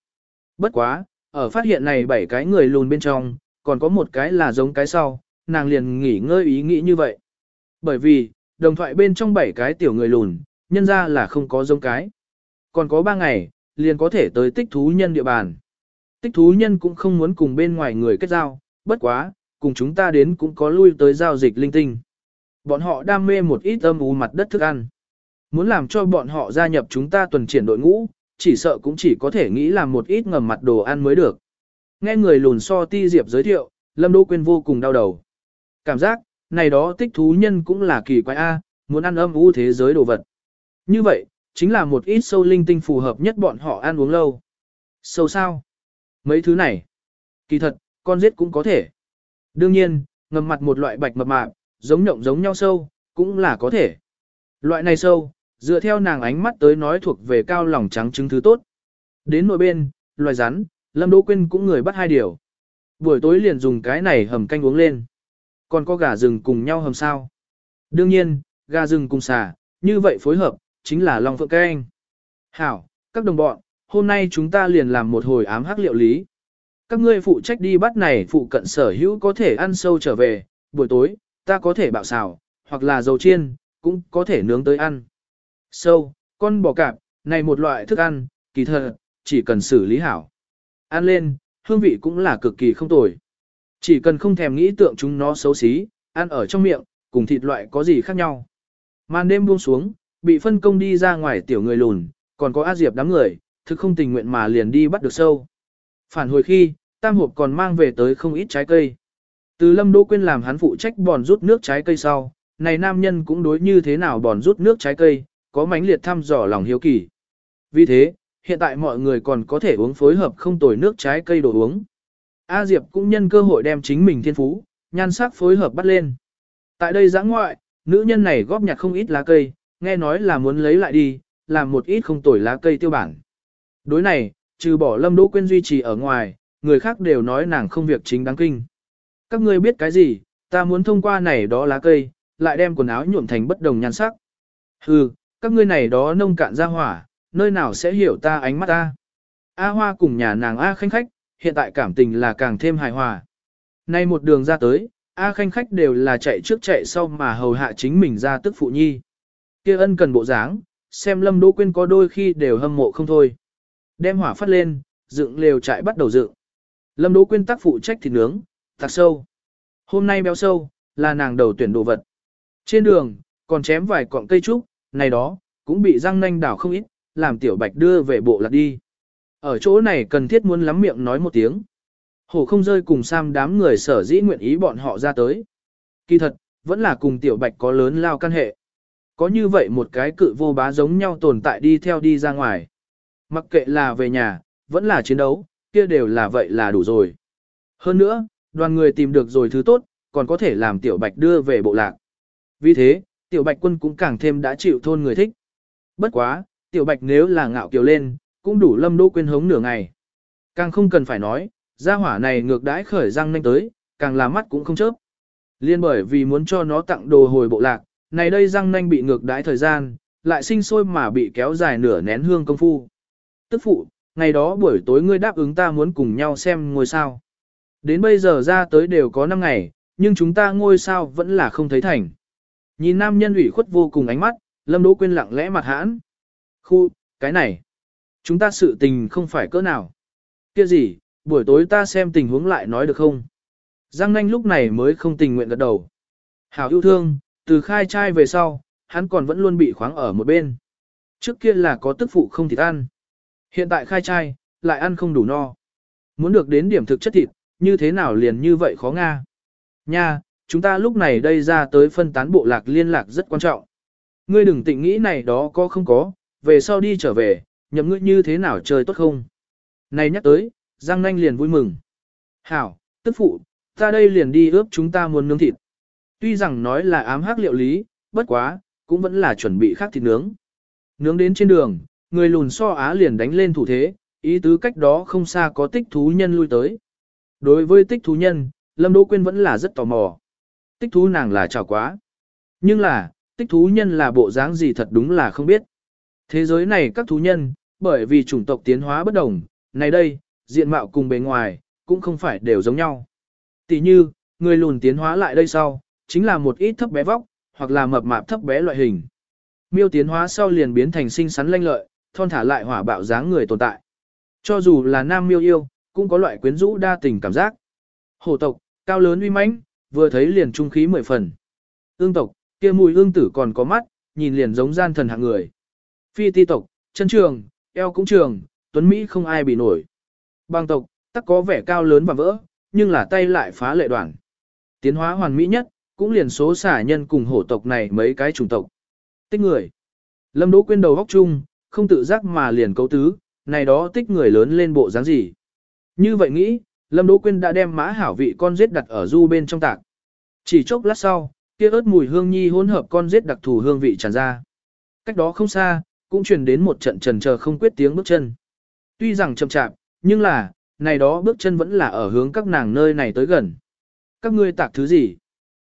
Bất quá, ở phát hiện này bảy cái người lùn bên trong, còn có một cái là giống cái sau, nàng liền nghỉ ngơi ý nghĩ như vậy. Bởi vì, đồng thoại bên trong bảy cái tiểu người lùn, nhân ra là không có giống cái. Còn có ba ngày, liền có thể tới tích thú nhân địa bàn. Tích thú nhân cũng không muốn cùng bên ngoài người kết giao, bất quá, cùng chúng ta đến cũng có lui tới giao dịch linh tinh. Bọn họ đam mê một ít âm u mặt đất thức ăn. Muốn làm cho bọn họ gia nhập chúng ta tuần triển đội ngũ, chỉ sợ cũng chỉ có thể nghĩ làm một ít ngầm mặt đồ ăn mới được. Nghe người lùn so ti diệp giới thiệu, Lâm Đỗ Quyên vô cùng đau đầu. Cảm giác, này đó tích thú nhân cũng là kỳ quái A, muốn ăn âm u thế giới đồ vật. Như vậy, chính là một ít sâu linh tinh phù hợp nhất bọn họ ăn uống lâu. Sâu sao? Mấy thứ này. Kỳ thật, con giết cũng có thể. Đương nhiên, ngầm mặt một loại bạch mập mạp, giống nhộng giống nhau sâu, cũng là có thể. Loại này sâu, dựa theo nàng ánh mắt tới nói thuộc về cao lòng trắng trứng thứ tốt. Đến nội bên, loài rắn, Lâm Đỗ Quyên cũng người bắt hai điều. Buổi tối liền dùng cái này hầm canh uống lên. Còn có gà rừng cùng nhau hầm sao. Đương nhiên, gà rừng cùng xà, như vậy phối hợp, chính là Long Phượng Canh. Hảo, các đồng bọn, hôm nay chúng ta liền làm một hồi ám hắc liệu lý. Các ngươi phụ trách đi bắt này phụ cận sở hữu có thể ăn sâu trở về, buổi tối, ta có thể bạo xào, hoặc là dầu chiên, cũng có thể nướng tới ăn. Sâu, con bò cạp, này một loại thức ăn, kỳ thật, chỉ cần xử lý hảo. Ăn lên, hương vị cũng là cực kỳ không tồi. Chỉ cần không thèm nghĩ tượng chúng nó xấu xí, ăn ở trong miệng, cùng thịt loại có gì khác nhau. Màn đêm buông xuống, bị phân công đi ra ngoài tiểu người lùn, còn có A Diệp đám người, thực không tình nguyện mà liền đi bắt được sâu. Phản hồi khi, tam hộp còn mang về tới không ít trái cây. Từ lâm đỗ quên làm hắn phụ trách bòn rút nước trái cây sau, này nam nhân cũng đối như thế nào bòn rút nước trái cây, có mánh liệt thăm dò lòng hiếu kỳ. Vì thế, hiện tại mọi người còn có thể uống phối hợp không tồi nước trái cây đồ uống. A Diệp cũng nhân cơ hội đem chính mình thiên phú, nhan sắc phối hợp bắt lên. Tại đây giã ngoại, nữ nhân này góp nhặt không ít lá cây, nghe nói là muốn lấy lại đi, làm một ít không tồi lá cây tiêu bản. Đối này, trừ bỏ Lâm Đỗ Quyên duy trì ở ngoài, người khác đều nói nàng không việc chính đáng kinh. Các ngươi biết cái gì, ta muốn thông qua này đó lá cây, lại đem quần áo nhuộm thành bất đồng nhan sắc. Hừ, các ngươi này đó nông cạn ra hỏa, nơi nào sẽ hiểu ta ánh mắt ta. A Hoa cùng nhà nàng A Khanh Khách, hiện tại cảm tình là càng thêm hài hòa. Nay một đường ra tới, A Khanh Khách đều là chạy trước chạy sau mà hầu hạ chính mình ra tức phụ nhi. kia ân cần bộ dáng, xem Lâm Đỗ Quyên có đôi khi đều hâm mộ không thôi. Đem hỏa phát lên, dựng lều trại bắt đầu dựng. Lâm Đỗ Quyên tác phụ trách thịt nướng, tạc sâu. Hôm nay béo sâu, là nàng đầu tuyển đồ vật. Trên đường, còn chém vài cọng cây trúc, này đó, cũng bị răng nanh đảo không ít, làm tiểu bạch đưa về bộ lạc đi. Ở chỗ này cần thiết muốn lắm miệng nói một tiếng. Hổ không rơi cùng Sam đám người sở dĩ nguyện ý bọn họ ra tới. Kỳ thật, vẫn là cùng tiểu bạch có lớn lao căn hệ. Có như vậy một cái cự vô bá giống nhau tồn tại đi theo đi ra ngoài. Mặc kệ là về nhà, vẫn là chiến đấu, kia đều là vậy là đủ rồi. Hơn nữa, đoàn người tìm được rồi thứ tốt, còn có thể làm tiểu bạch đưa về bộ lạc. Vì thế, tiểu bạch quân cũng càng thêm đã chịu thôn người thích. Bất quá, tiểu bạch nếu là ngạo kiều lên, cũng đủ lâm đỗ quên hống nửa ngày. Càng không cần phải nói, gia hỏa này ngược đãi khởi răng nanh tới, càng là mắt cũng không chớp. Liên bởi vì muốn cho nó tặng đồ hồi bộ lạc, này đây răng nanh bị ngược đãi thời gian, lại sinh sôi mà bị kéo dài nửa nén hương công phu. Tức phụ, ngày đó buổi tối ngươi đáp ứng ta muốn cùng nhau xem ngôi sao. Đến bây giờ ra tới đều có 5 ngày, nhưng chúng ta ngôi sao vẫn là không thấy thành. Nhìn nam nhân ủy khuất vô cùng ánh mắt, Lâm Đỗ Quyên lặng lẽ mặt hãn. Khu, cái này, chúng ta sự tình không phải cỡ nào. Kia gì, buổi tối ta xem tình huống lại nói được không? Giang nanh lúc này mới không tình nguyện gật đầu. Hảo yêu thương, từ khai trai về sau, hắn còn vẫn luôn bị khoáng ở một bên. Trước kia là có tức phụ không thịt ăn. Hiện tại khai trai, lại ăn không đủ no. Muốn được đến điểm thực chất thịt, như thế nào liền như vậy khó nga. Nha, chúng ta lúc này đây ra tới phân tán bộ lạc liên lạc rất quan trọng. Ngươi đừng tịnh nghĩ này đó có không có, về sau đi trở về, nhậm ngươi như thế nào chơi tốt không. Này nhắc tới, Giang Nanh liền vui mừng. Hảo, tức phụ, ta đây liền đi ướp chúng ta muốn nướng thịt. Tuy rằng nói là ám hắc liệu lý, bất quá, cũng vẫn là chuẩn bị khác thịt nướng. Nướng đến trên đường, người lùn so á liền đánh lên thủ thế, ý tứ cách đó không xa có tích thú nhân lui tới. Đối với tích thú nhân, Lâm Đỗ Quyên vẫn là rất tò mò. Tích thú nàng là chào quá. Nhưng là, tích thú nhân là bộ dáng gì thật đúng là không biết. Thế giới này các thú nhân, bởi vì chủng tộc tiến hóa bất đồng, này đây, diện mạo cùng bề ngoài, cũng không phải đều giống nhau. Tỷ như, người lùn tiến hóa lại đây sau, chính là một ít thấp bé vóc, hoặc là mập mạp thấp bé loại hình. Miêu tiến hóa sau liền biến thành sinh sắn lanh lợi, thon thả lại hỏa bạo dáng người tồn tại. Cho dù là nam miêu yêu, cũng có loại quyến rũ đa tình cảm giác. Hổ tộc, cao lớn uy mãnh, vừa thấy liền trung khí mười phần. Ương tộc, kia mùi ương tử còn có mắt, nhìn liền giống gian thần hạng người. Phi ti tộc, chân trường, eo cũng trường, tuấn Mỹ không ai bị nổi. Bang tộc, tắc có vẻ cao lớn và vỡ, nhưng là tay lại phá lệ đoạn. Tiến hóa hoàn mỹ nhất, cũng liền số xả nhân cùng hổ tộc này mấy cái chủng tộc. Tích người. Lâm Đỗ Quyên đầu góc chung, không tự giác mà liền cấu tứ, này đó tích người lớn lên bộ dáng gì. Như vậy nghĩ, Lâm Đỗ Quyên đã đem mã hảo vị con giết đặt ở du bên trong tạc. Chỉ chốc lát sau, kia ớt mùi hương nhi hỗn hợp con giết đặc thù hương vị tràn ra. Cách đó không xa, cũng truyền đến một trận trần chờ không quyết tiếng bước chân. Tuy rằng chậm chạp, nhưng là, này đó bước chân vẫn là ở hướng các nàng nơi này tới gần. Các ngươi tạc thứ gì?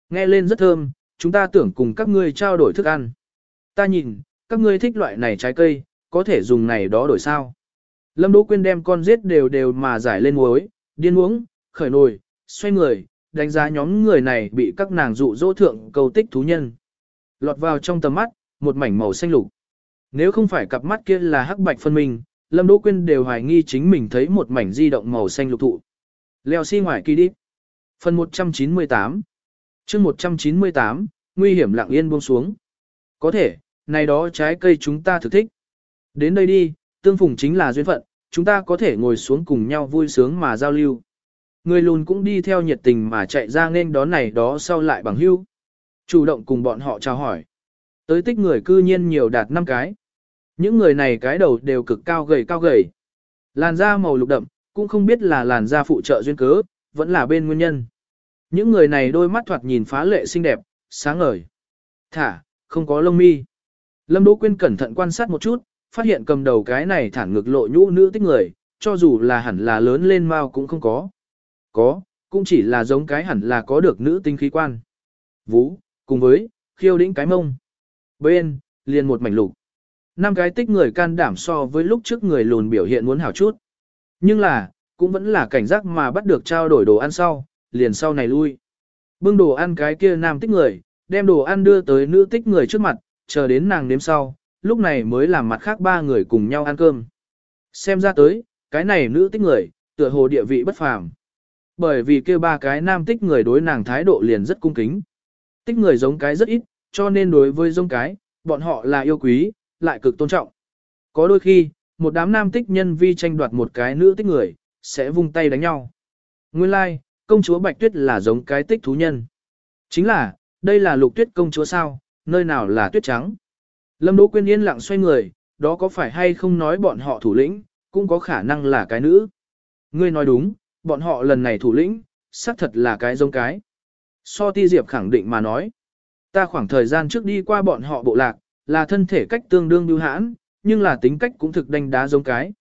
Nghe lên rất thơm, chúng ta tưởng cùng các ngươi trao đổi thức ăn. Ta nhìn, các ngươi thích loại này trái cây, có thể dùng này đó đổi sao. Lâm Đỗ Quyên đem con giết đều đều mà giải lên muối, điên uống, khởi nồi, xoay người, đánh giá nhóm người này bị các nàng dụ dỗ thượng cầu tích thú nhân. Lọt vào trong tầm mắt, một mảnh màu xanh lục. Nếu không phải cặp mắt kia là hắc bạch phân minh, Lâm Đỗ Quyên đều hoài nghi chính mình thấy một mảnh di động màu xanh lục thụ. Leo xi si ngoài kỳ đi. Phần 198 chương 198, nguy hiểm lặng yên buông xuống. Có thể, này đó trái cây chúng ta thử thích. Đến đây đi, tương phùng chính là duyên phận, chúng ta có thể ngồi xuống cùng nhau vui sướng mà giao lưu. Người lùn cũng đi theo nhiệt tình mà chạy ra nên đón này đó sau lại bằng hưu. Chủ động cùng bọn họ chào hỏi. Tới tích người cư nhiên nhiều đạt 5 cái. Những người này cái đầu đều cực cao gầy cao gầy. Làn da màu lục đậm, cũng không biết là làn da phụ trợ duyên cớ, vẫn là bên nguyên nhân. Những người này đôi mắt thoạt nhìn phá lệ xinh đẹp, sáng ngời. Thả, không có lông mi. Lâm Đỗ Quyên cẩn thận quan sát một chút, phát hiện cầm đầu cái này thản ngực lộ nhũ nữ tích người, cho dù là hẳn là lớn lên mau cũng không có. Có, cũng chỉ là giống cái hẳn là có được nữ tinh khí quan. Vú, cùng với, khiêu đĩnh cái mông. Bên, liền một mảnh lục. Năm cái tích người can đảm so với lúc trước người lùn biểu hiện muốn hảo chút. Nhưng là, cũng vẫn là cảnh giác mà bắt được trao đổi đồ ăn sau, liền sau này lui. Bưng đồ ăn cái kia nam tích người, đem đồ ăn đưa tới nữ tích người trước mặt, chờ đến nàng nếm sau, lúc này mới làm mặt khác ba người cùng nhau ăn cơm. Xem ra tới, cái này nữ tích người, tựa hồ địa vị bất phàm. Bởi vì kia ba cái nam tích người đối nàng thái độ liền rất cung kính. Tích người giống cái rất ít, cho nên đối với giống cái, bọn họ là yêu quý, lại cực tôn trọng. Có đôi khi, một đám nam tích nhân vi tranh đoạt một cái nữ tích người, sẽ vung tay đánh nhau. Nguyên lai, like, công chúa Bạch Tuyết là giống cái tích thú nhân. Chính là, đây là lục tuyết công chúa sao, nơi nào là tuyết trắng. Lâm Đỗ Quyên yên lặng xoay người, đó có phải hay không nói bọn họ thủ lĩnh, cũng có khả năng là cái nữ. Ngươi nói đúng, bọn họ lần này thủ lĩnh, xác thật là cái giống cái. So ti diệp khẳng định mà nói. Ta khoảng thời gian trước đi qua bọn họ bộ lạc, là thân thể cách tương đương lưu hãn, nhưng là tính cách cũng thực đánh đá giống cái.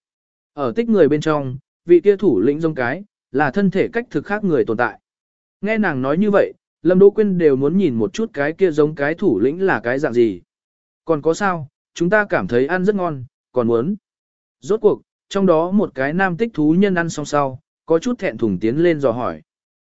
Ở tích người bên trong, vị kia thủ lĩnh giống cái, là thân thể cách thực khác người tồn tại. Nghe nàng nói như vậy, Lâm Đỗ Quyên đều muốn nhìn một chút cái kia giống cái thủ lĩnh là cái dạng gì. Còn có sao, chúng ta cảm thấy ăn rất ngon, còn muốn. Rốt cuộc, trong đó một cái nam tích thú nhân ăn xong sau, có chút thẹn thùng tiến lên dò hỏi.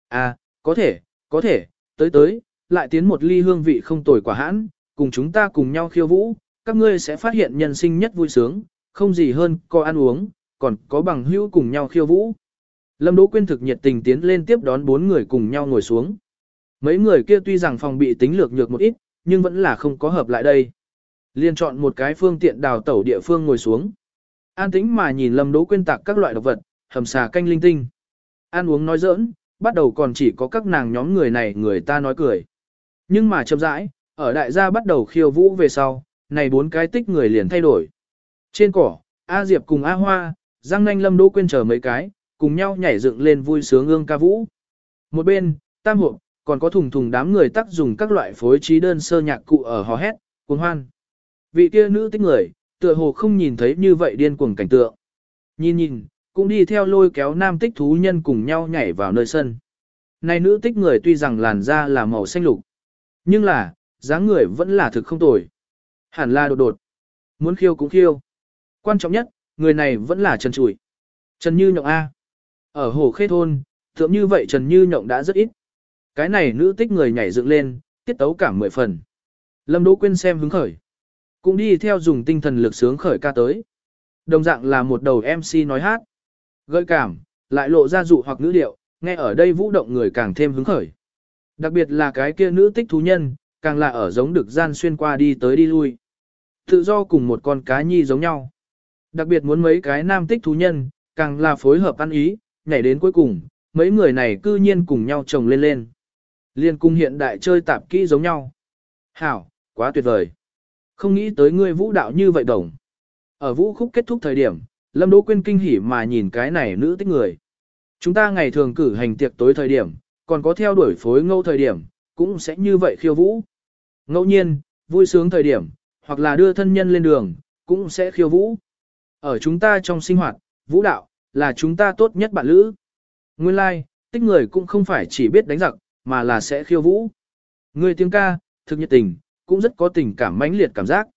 À, có thể, có thể, tới tới, lại tiến một ly hương vị không tồi quả hãn, cùng chúng ta cùng nhau khiêu vũ, các ngươi sẽ phát hiện nhân sinh nhất vui sướng, không gì hơn có ăn uống, còn có bằng hữu cùng nhau khiêu vũ. Lâm Đỗ Quyên thực nhiệt tình tiến lên tiếp đón bốn người cùng nhau ngồi xuống. Mấy người kia tuy rằng phòng bị tính lược nhược một ít, nhưng vẫn là không có hợp lại đây. Liên chọn một cái phương tiện đào tẩu địa phương ngồi xuống. An tĩnh mà nhìn Lâm Đỗ Quyên tạc các loại độc vật, hầm xà canh linh tinh. Ăn uống nói giỡn, bắt đầu còn chỉ có các nàng nhóm người này người ta nói cười. Nhưng mà chậm rãi, ở đại gia bắt đầu khiêu vũ về sau, này bốn cái tích người liền thay đổi. Trên cỏ, A Diệp cùng A Hoa, Giang Nanh Lâm Đỗ Quyên chờ mấy cái, cùng nhau nhảy dựng lên vui sướng ương ca vũ. Một bên, tam hộp, còn có thùng thùng đám người tác dùng các loại phối trí đơn sơ nhạc cụ ở hò hét, cuồng hoan. Vị kia nữ tích người, tựa hồ không nhìn thấy như vậy điên cuồng cảnh tượng. Nhìn nhìn, cũng đi theo lôi kéo nam tích thú nhân cùng nhau nhảy vào nơi sân. Này nữ tích người tuy rằng làn da là màu xanh lục, nhưng là, dáng người vẫn là thực không tồi. Hẳn là đột đột. Muốn khiêu cũng khiêu. Quan trọng nhất, người này vẫn là Trần Chủi. Trần Như Nhộng A. Ở hồ khê thôn, tượng như vậy Trần Như Nhộng đã rất ít. Cái này nữ tích người nhảy dựng lên, tiết tấu cảm mười phần. Lâm Đỗ Quyên xem hứng khởi. Cũng đi theo dùng tinh thần lực sướng khởi ca tới. Đồng dạng là một đầu MC nói hát. Gợi cảm, lại lộ ra dụ hoặc ngữ điệu, nghe ở đây vũ động người càng thêm hứng khởi. Đặc biệt là cái kia nữ tích thú nhân, càng là ở giống được gian xuyên qua đi tới đi lui. Tự do cùng một con cá nhi giống nhau. Đặc biệt muốn mấy cái nam tích thú nhân, càng là phối hợp ăn ý, nhảy đến cuối cùng, mấy người này cư nhiên cùng nhau chồng lên lên. Liên cung hiện đại chơi tạp kỹ giống nhau. Hảo, quá tuyệt vời. Không nghĩ tới ngươi vũ đạo như vậy đồng. Ở vũ khúc kết thúc thời điểm, Lâm Đỗ Quyên kinh hỉ mà nhìn cái này nữ tích người. Chúng ta ngày thường cử hành tiệc tối thời điểm, còn có theo đuổi phối ngẫu thời điểm, cũng sẽ như vậy khiêu vũ. Ngẫu nhiên, vui sướng thời điểm, hoặc là đưa thân nhân lên đường, cũng sẽ khiêu vũ. Ở chúng ta trong sinh hoạt, vũ đạo, là chúng ta tốt nhất bạn lữ. Nguyên lai, like, tích người cũng không phải chỉ biết đánh giặc, mà là sẽ khiêu vũ. Người tiếng ca, thực nhiệt tình, cũng rất có tình cảm mãnh liệt cảm giác.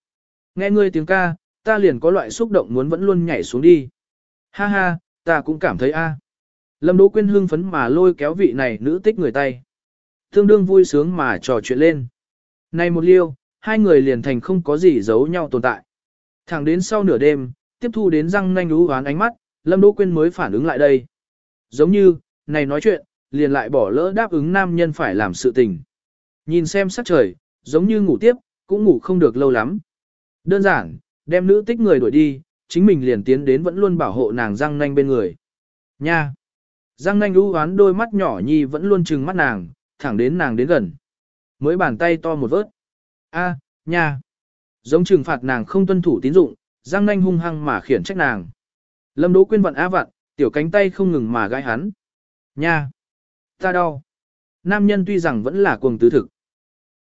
Nghe ngươi tiếng ca, ta liền có loại xúc động muốn vẫn luôn nhảy xuống đi. Ha ha, ta cũng cảm thấy a. Lâm Đỗ Quyên hưng phấn mà lôi kéo vị này nữ tích người tay. Tương đương vui sướng mà trò chuyện lên. Này một liêu, hai người liền thành không có gì giấu nhau tồn tại. Thẳng đến sau nửa đêm, tiếp thu đến răng nanh ú hoán ánh mắt, Lâm Đỗ Quyên mới phản ứng lại đây. Giống như, này nói chuyện, liền lại bỏ lỡ đáp ứng nam nhân phải làm sự tình. Nhìn xem sắc trời, giống như ngủ tiếp, cũng ngủ không được lâu lắm. Đơn giản, đem nữ tích người đuổi đi, chính mình liền tiến đến vẫn luôn bảo hộ nàng răng nanh bên người. Nha! Giang nanh u hoán đôi mắt nhỏ nhi vẫn luôn trừng mắt nàng, thẳng đến nàng đến gần. Mới bàn tay to một vớt. A, nha! Giống trừng phạt nàng không tuân thủ tín dụng, Giang nanh hung hăng mà khiển trách nàng. Lâm Đỗ Quyên vận á vặn, tiểu cánh tay không ngừng mà gãi hắn. Nha! Ta đau! Nam nhân tuy rằng vẫn là cuồng tứ thực.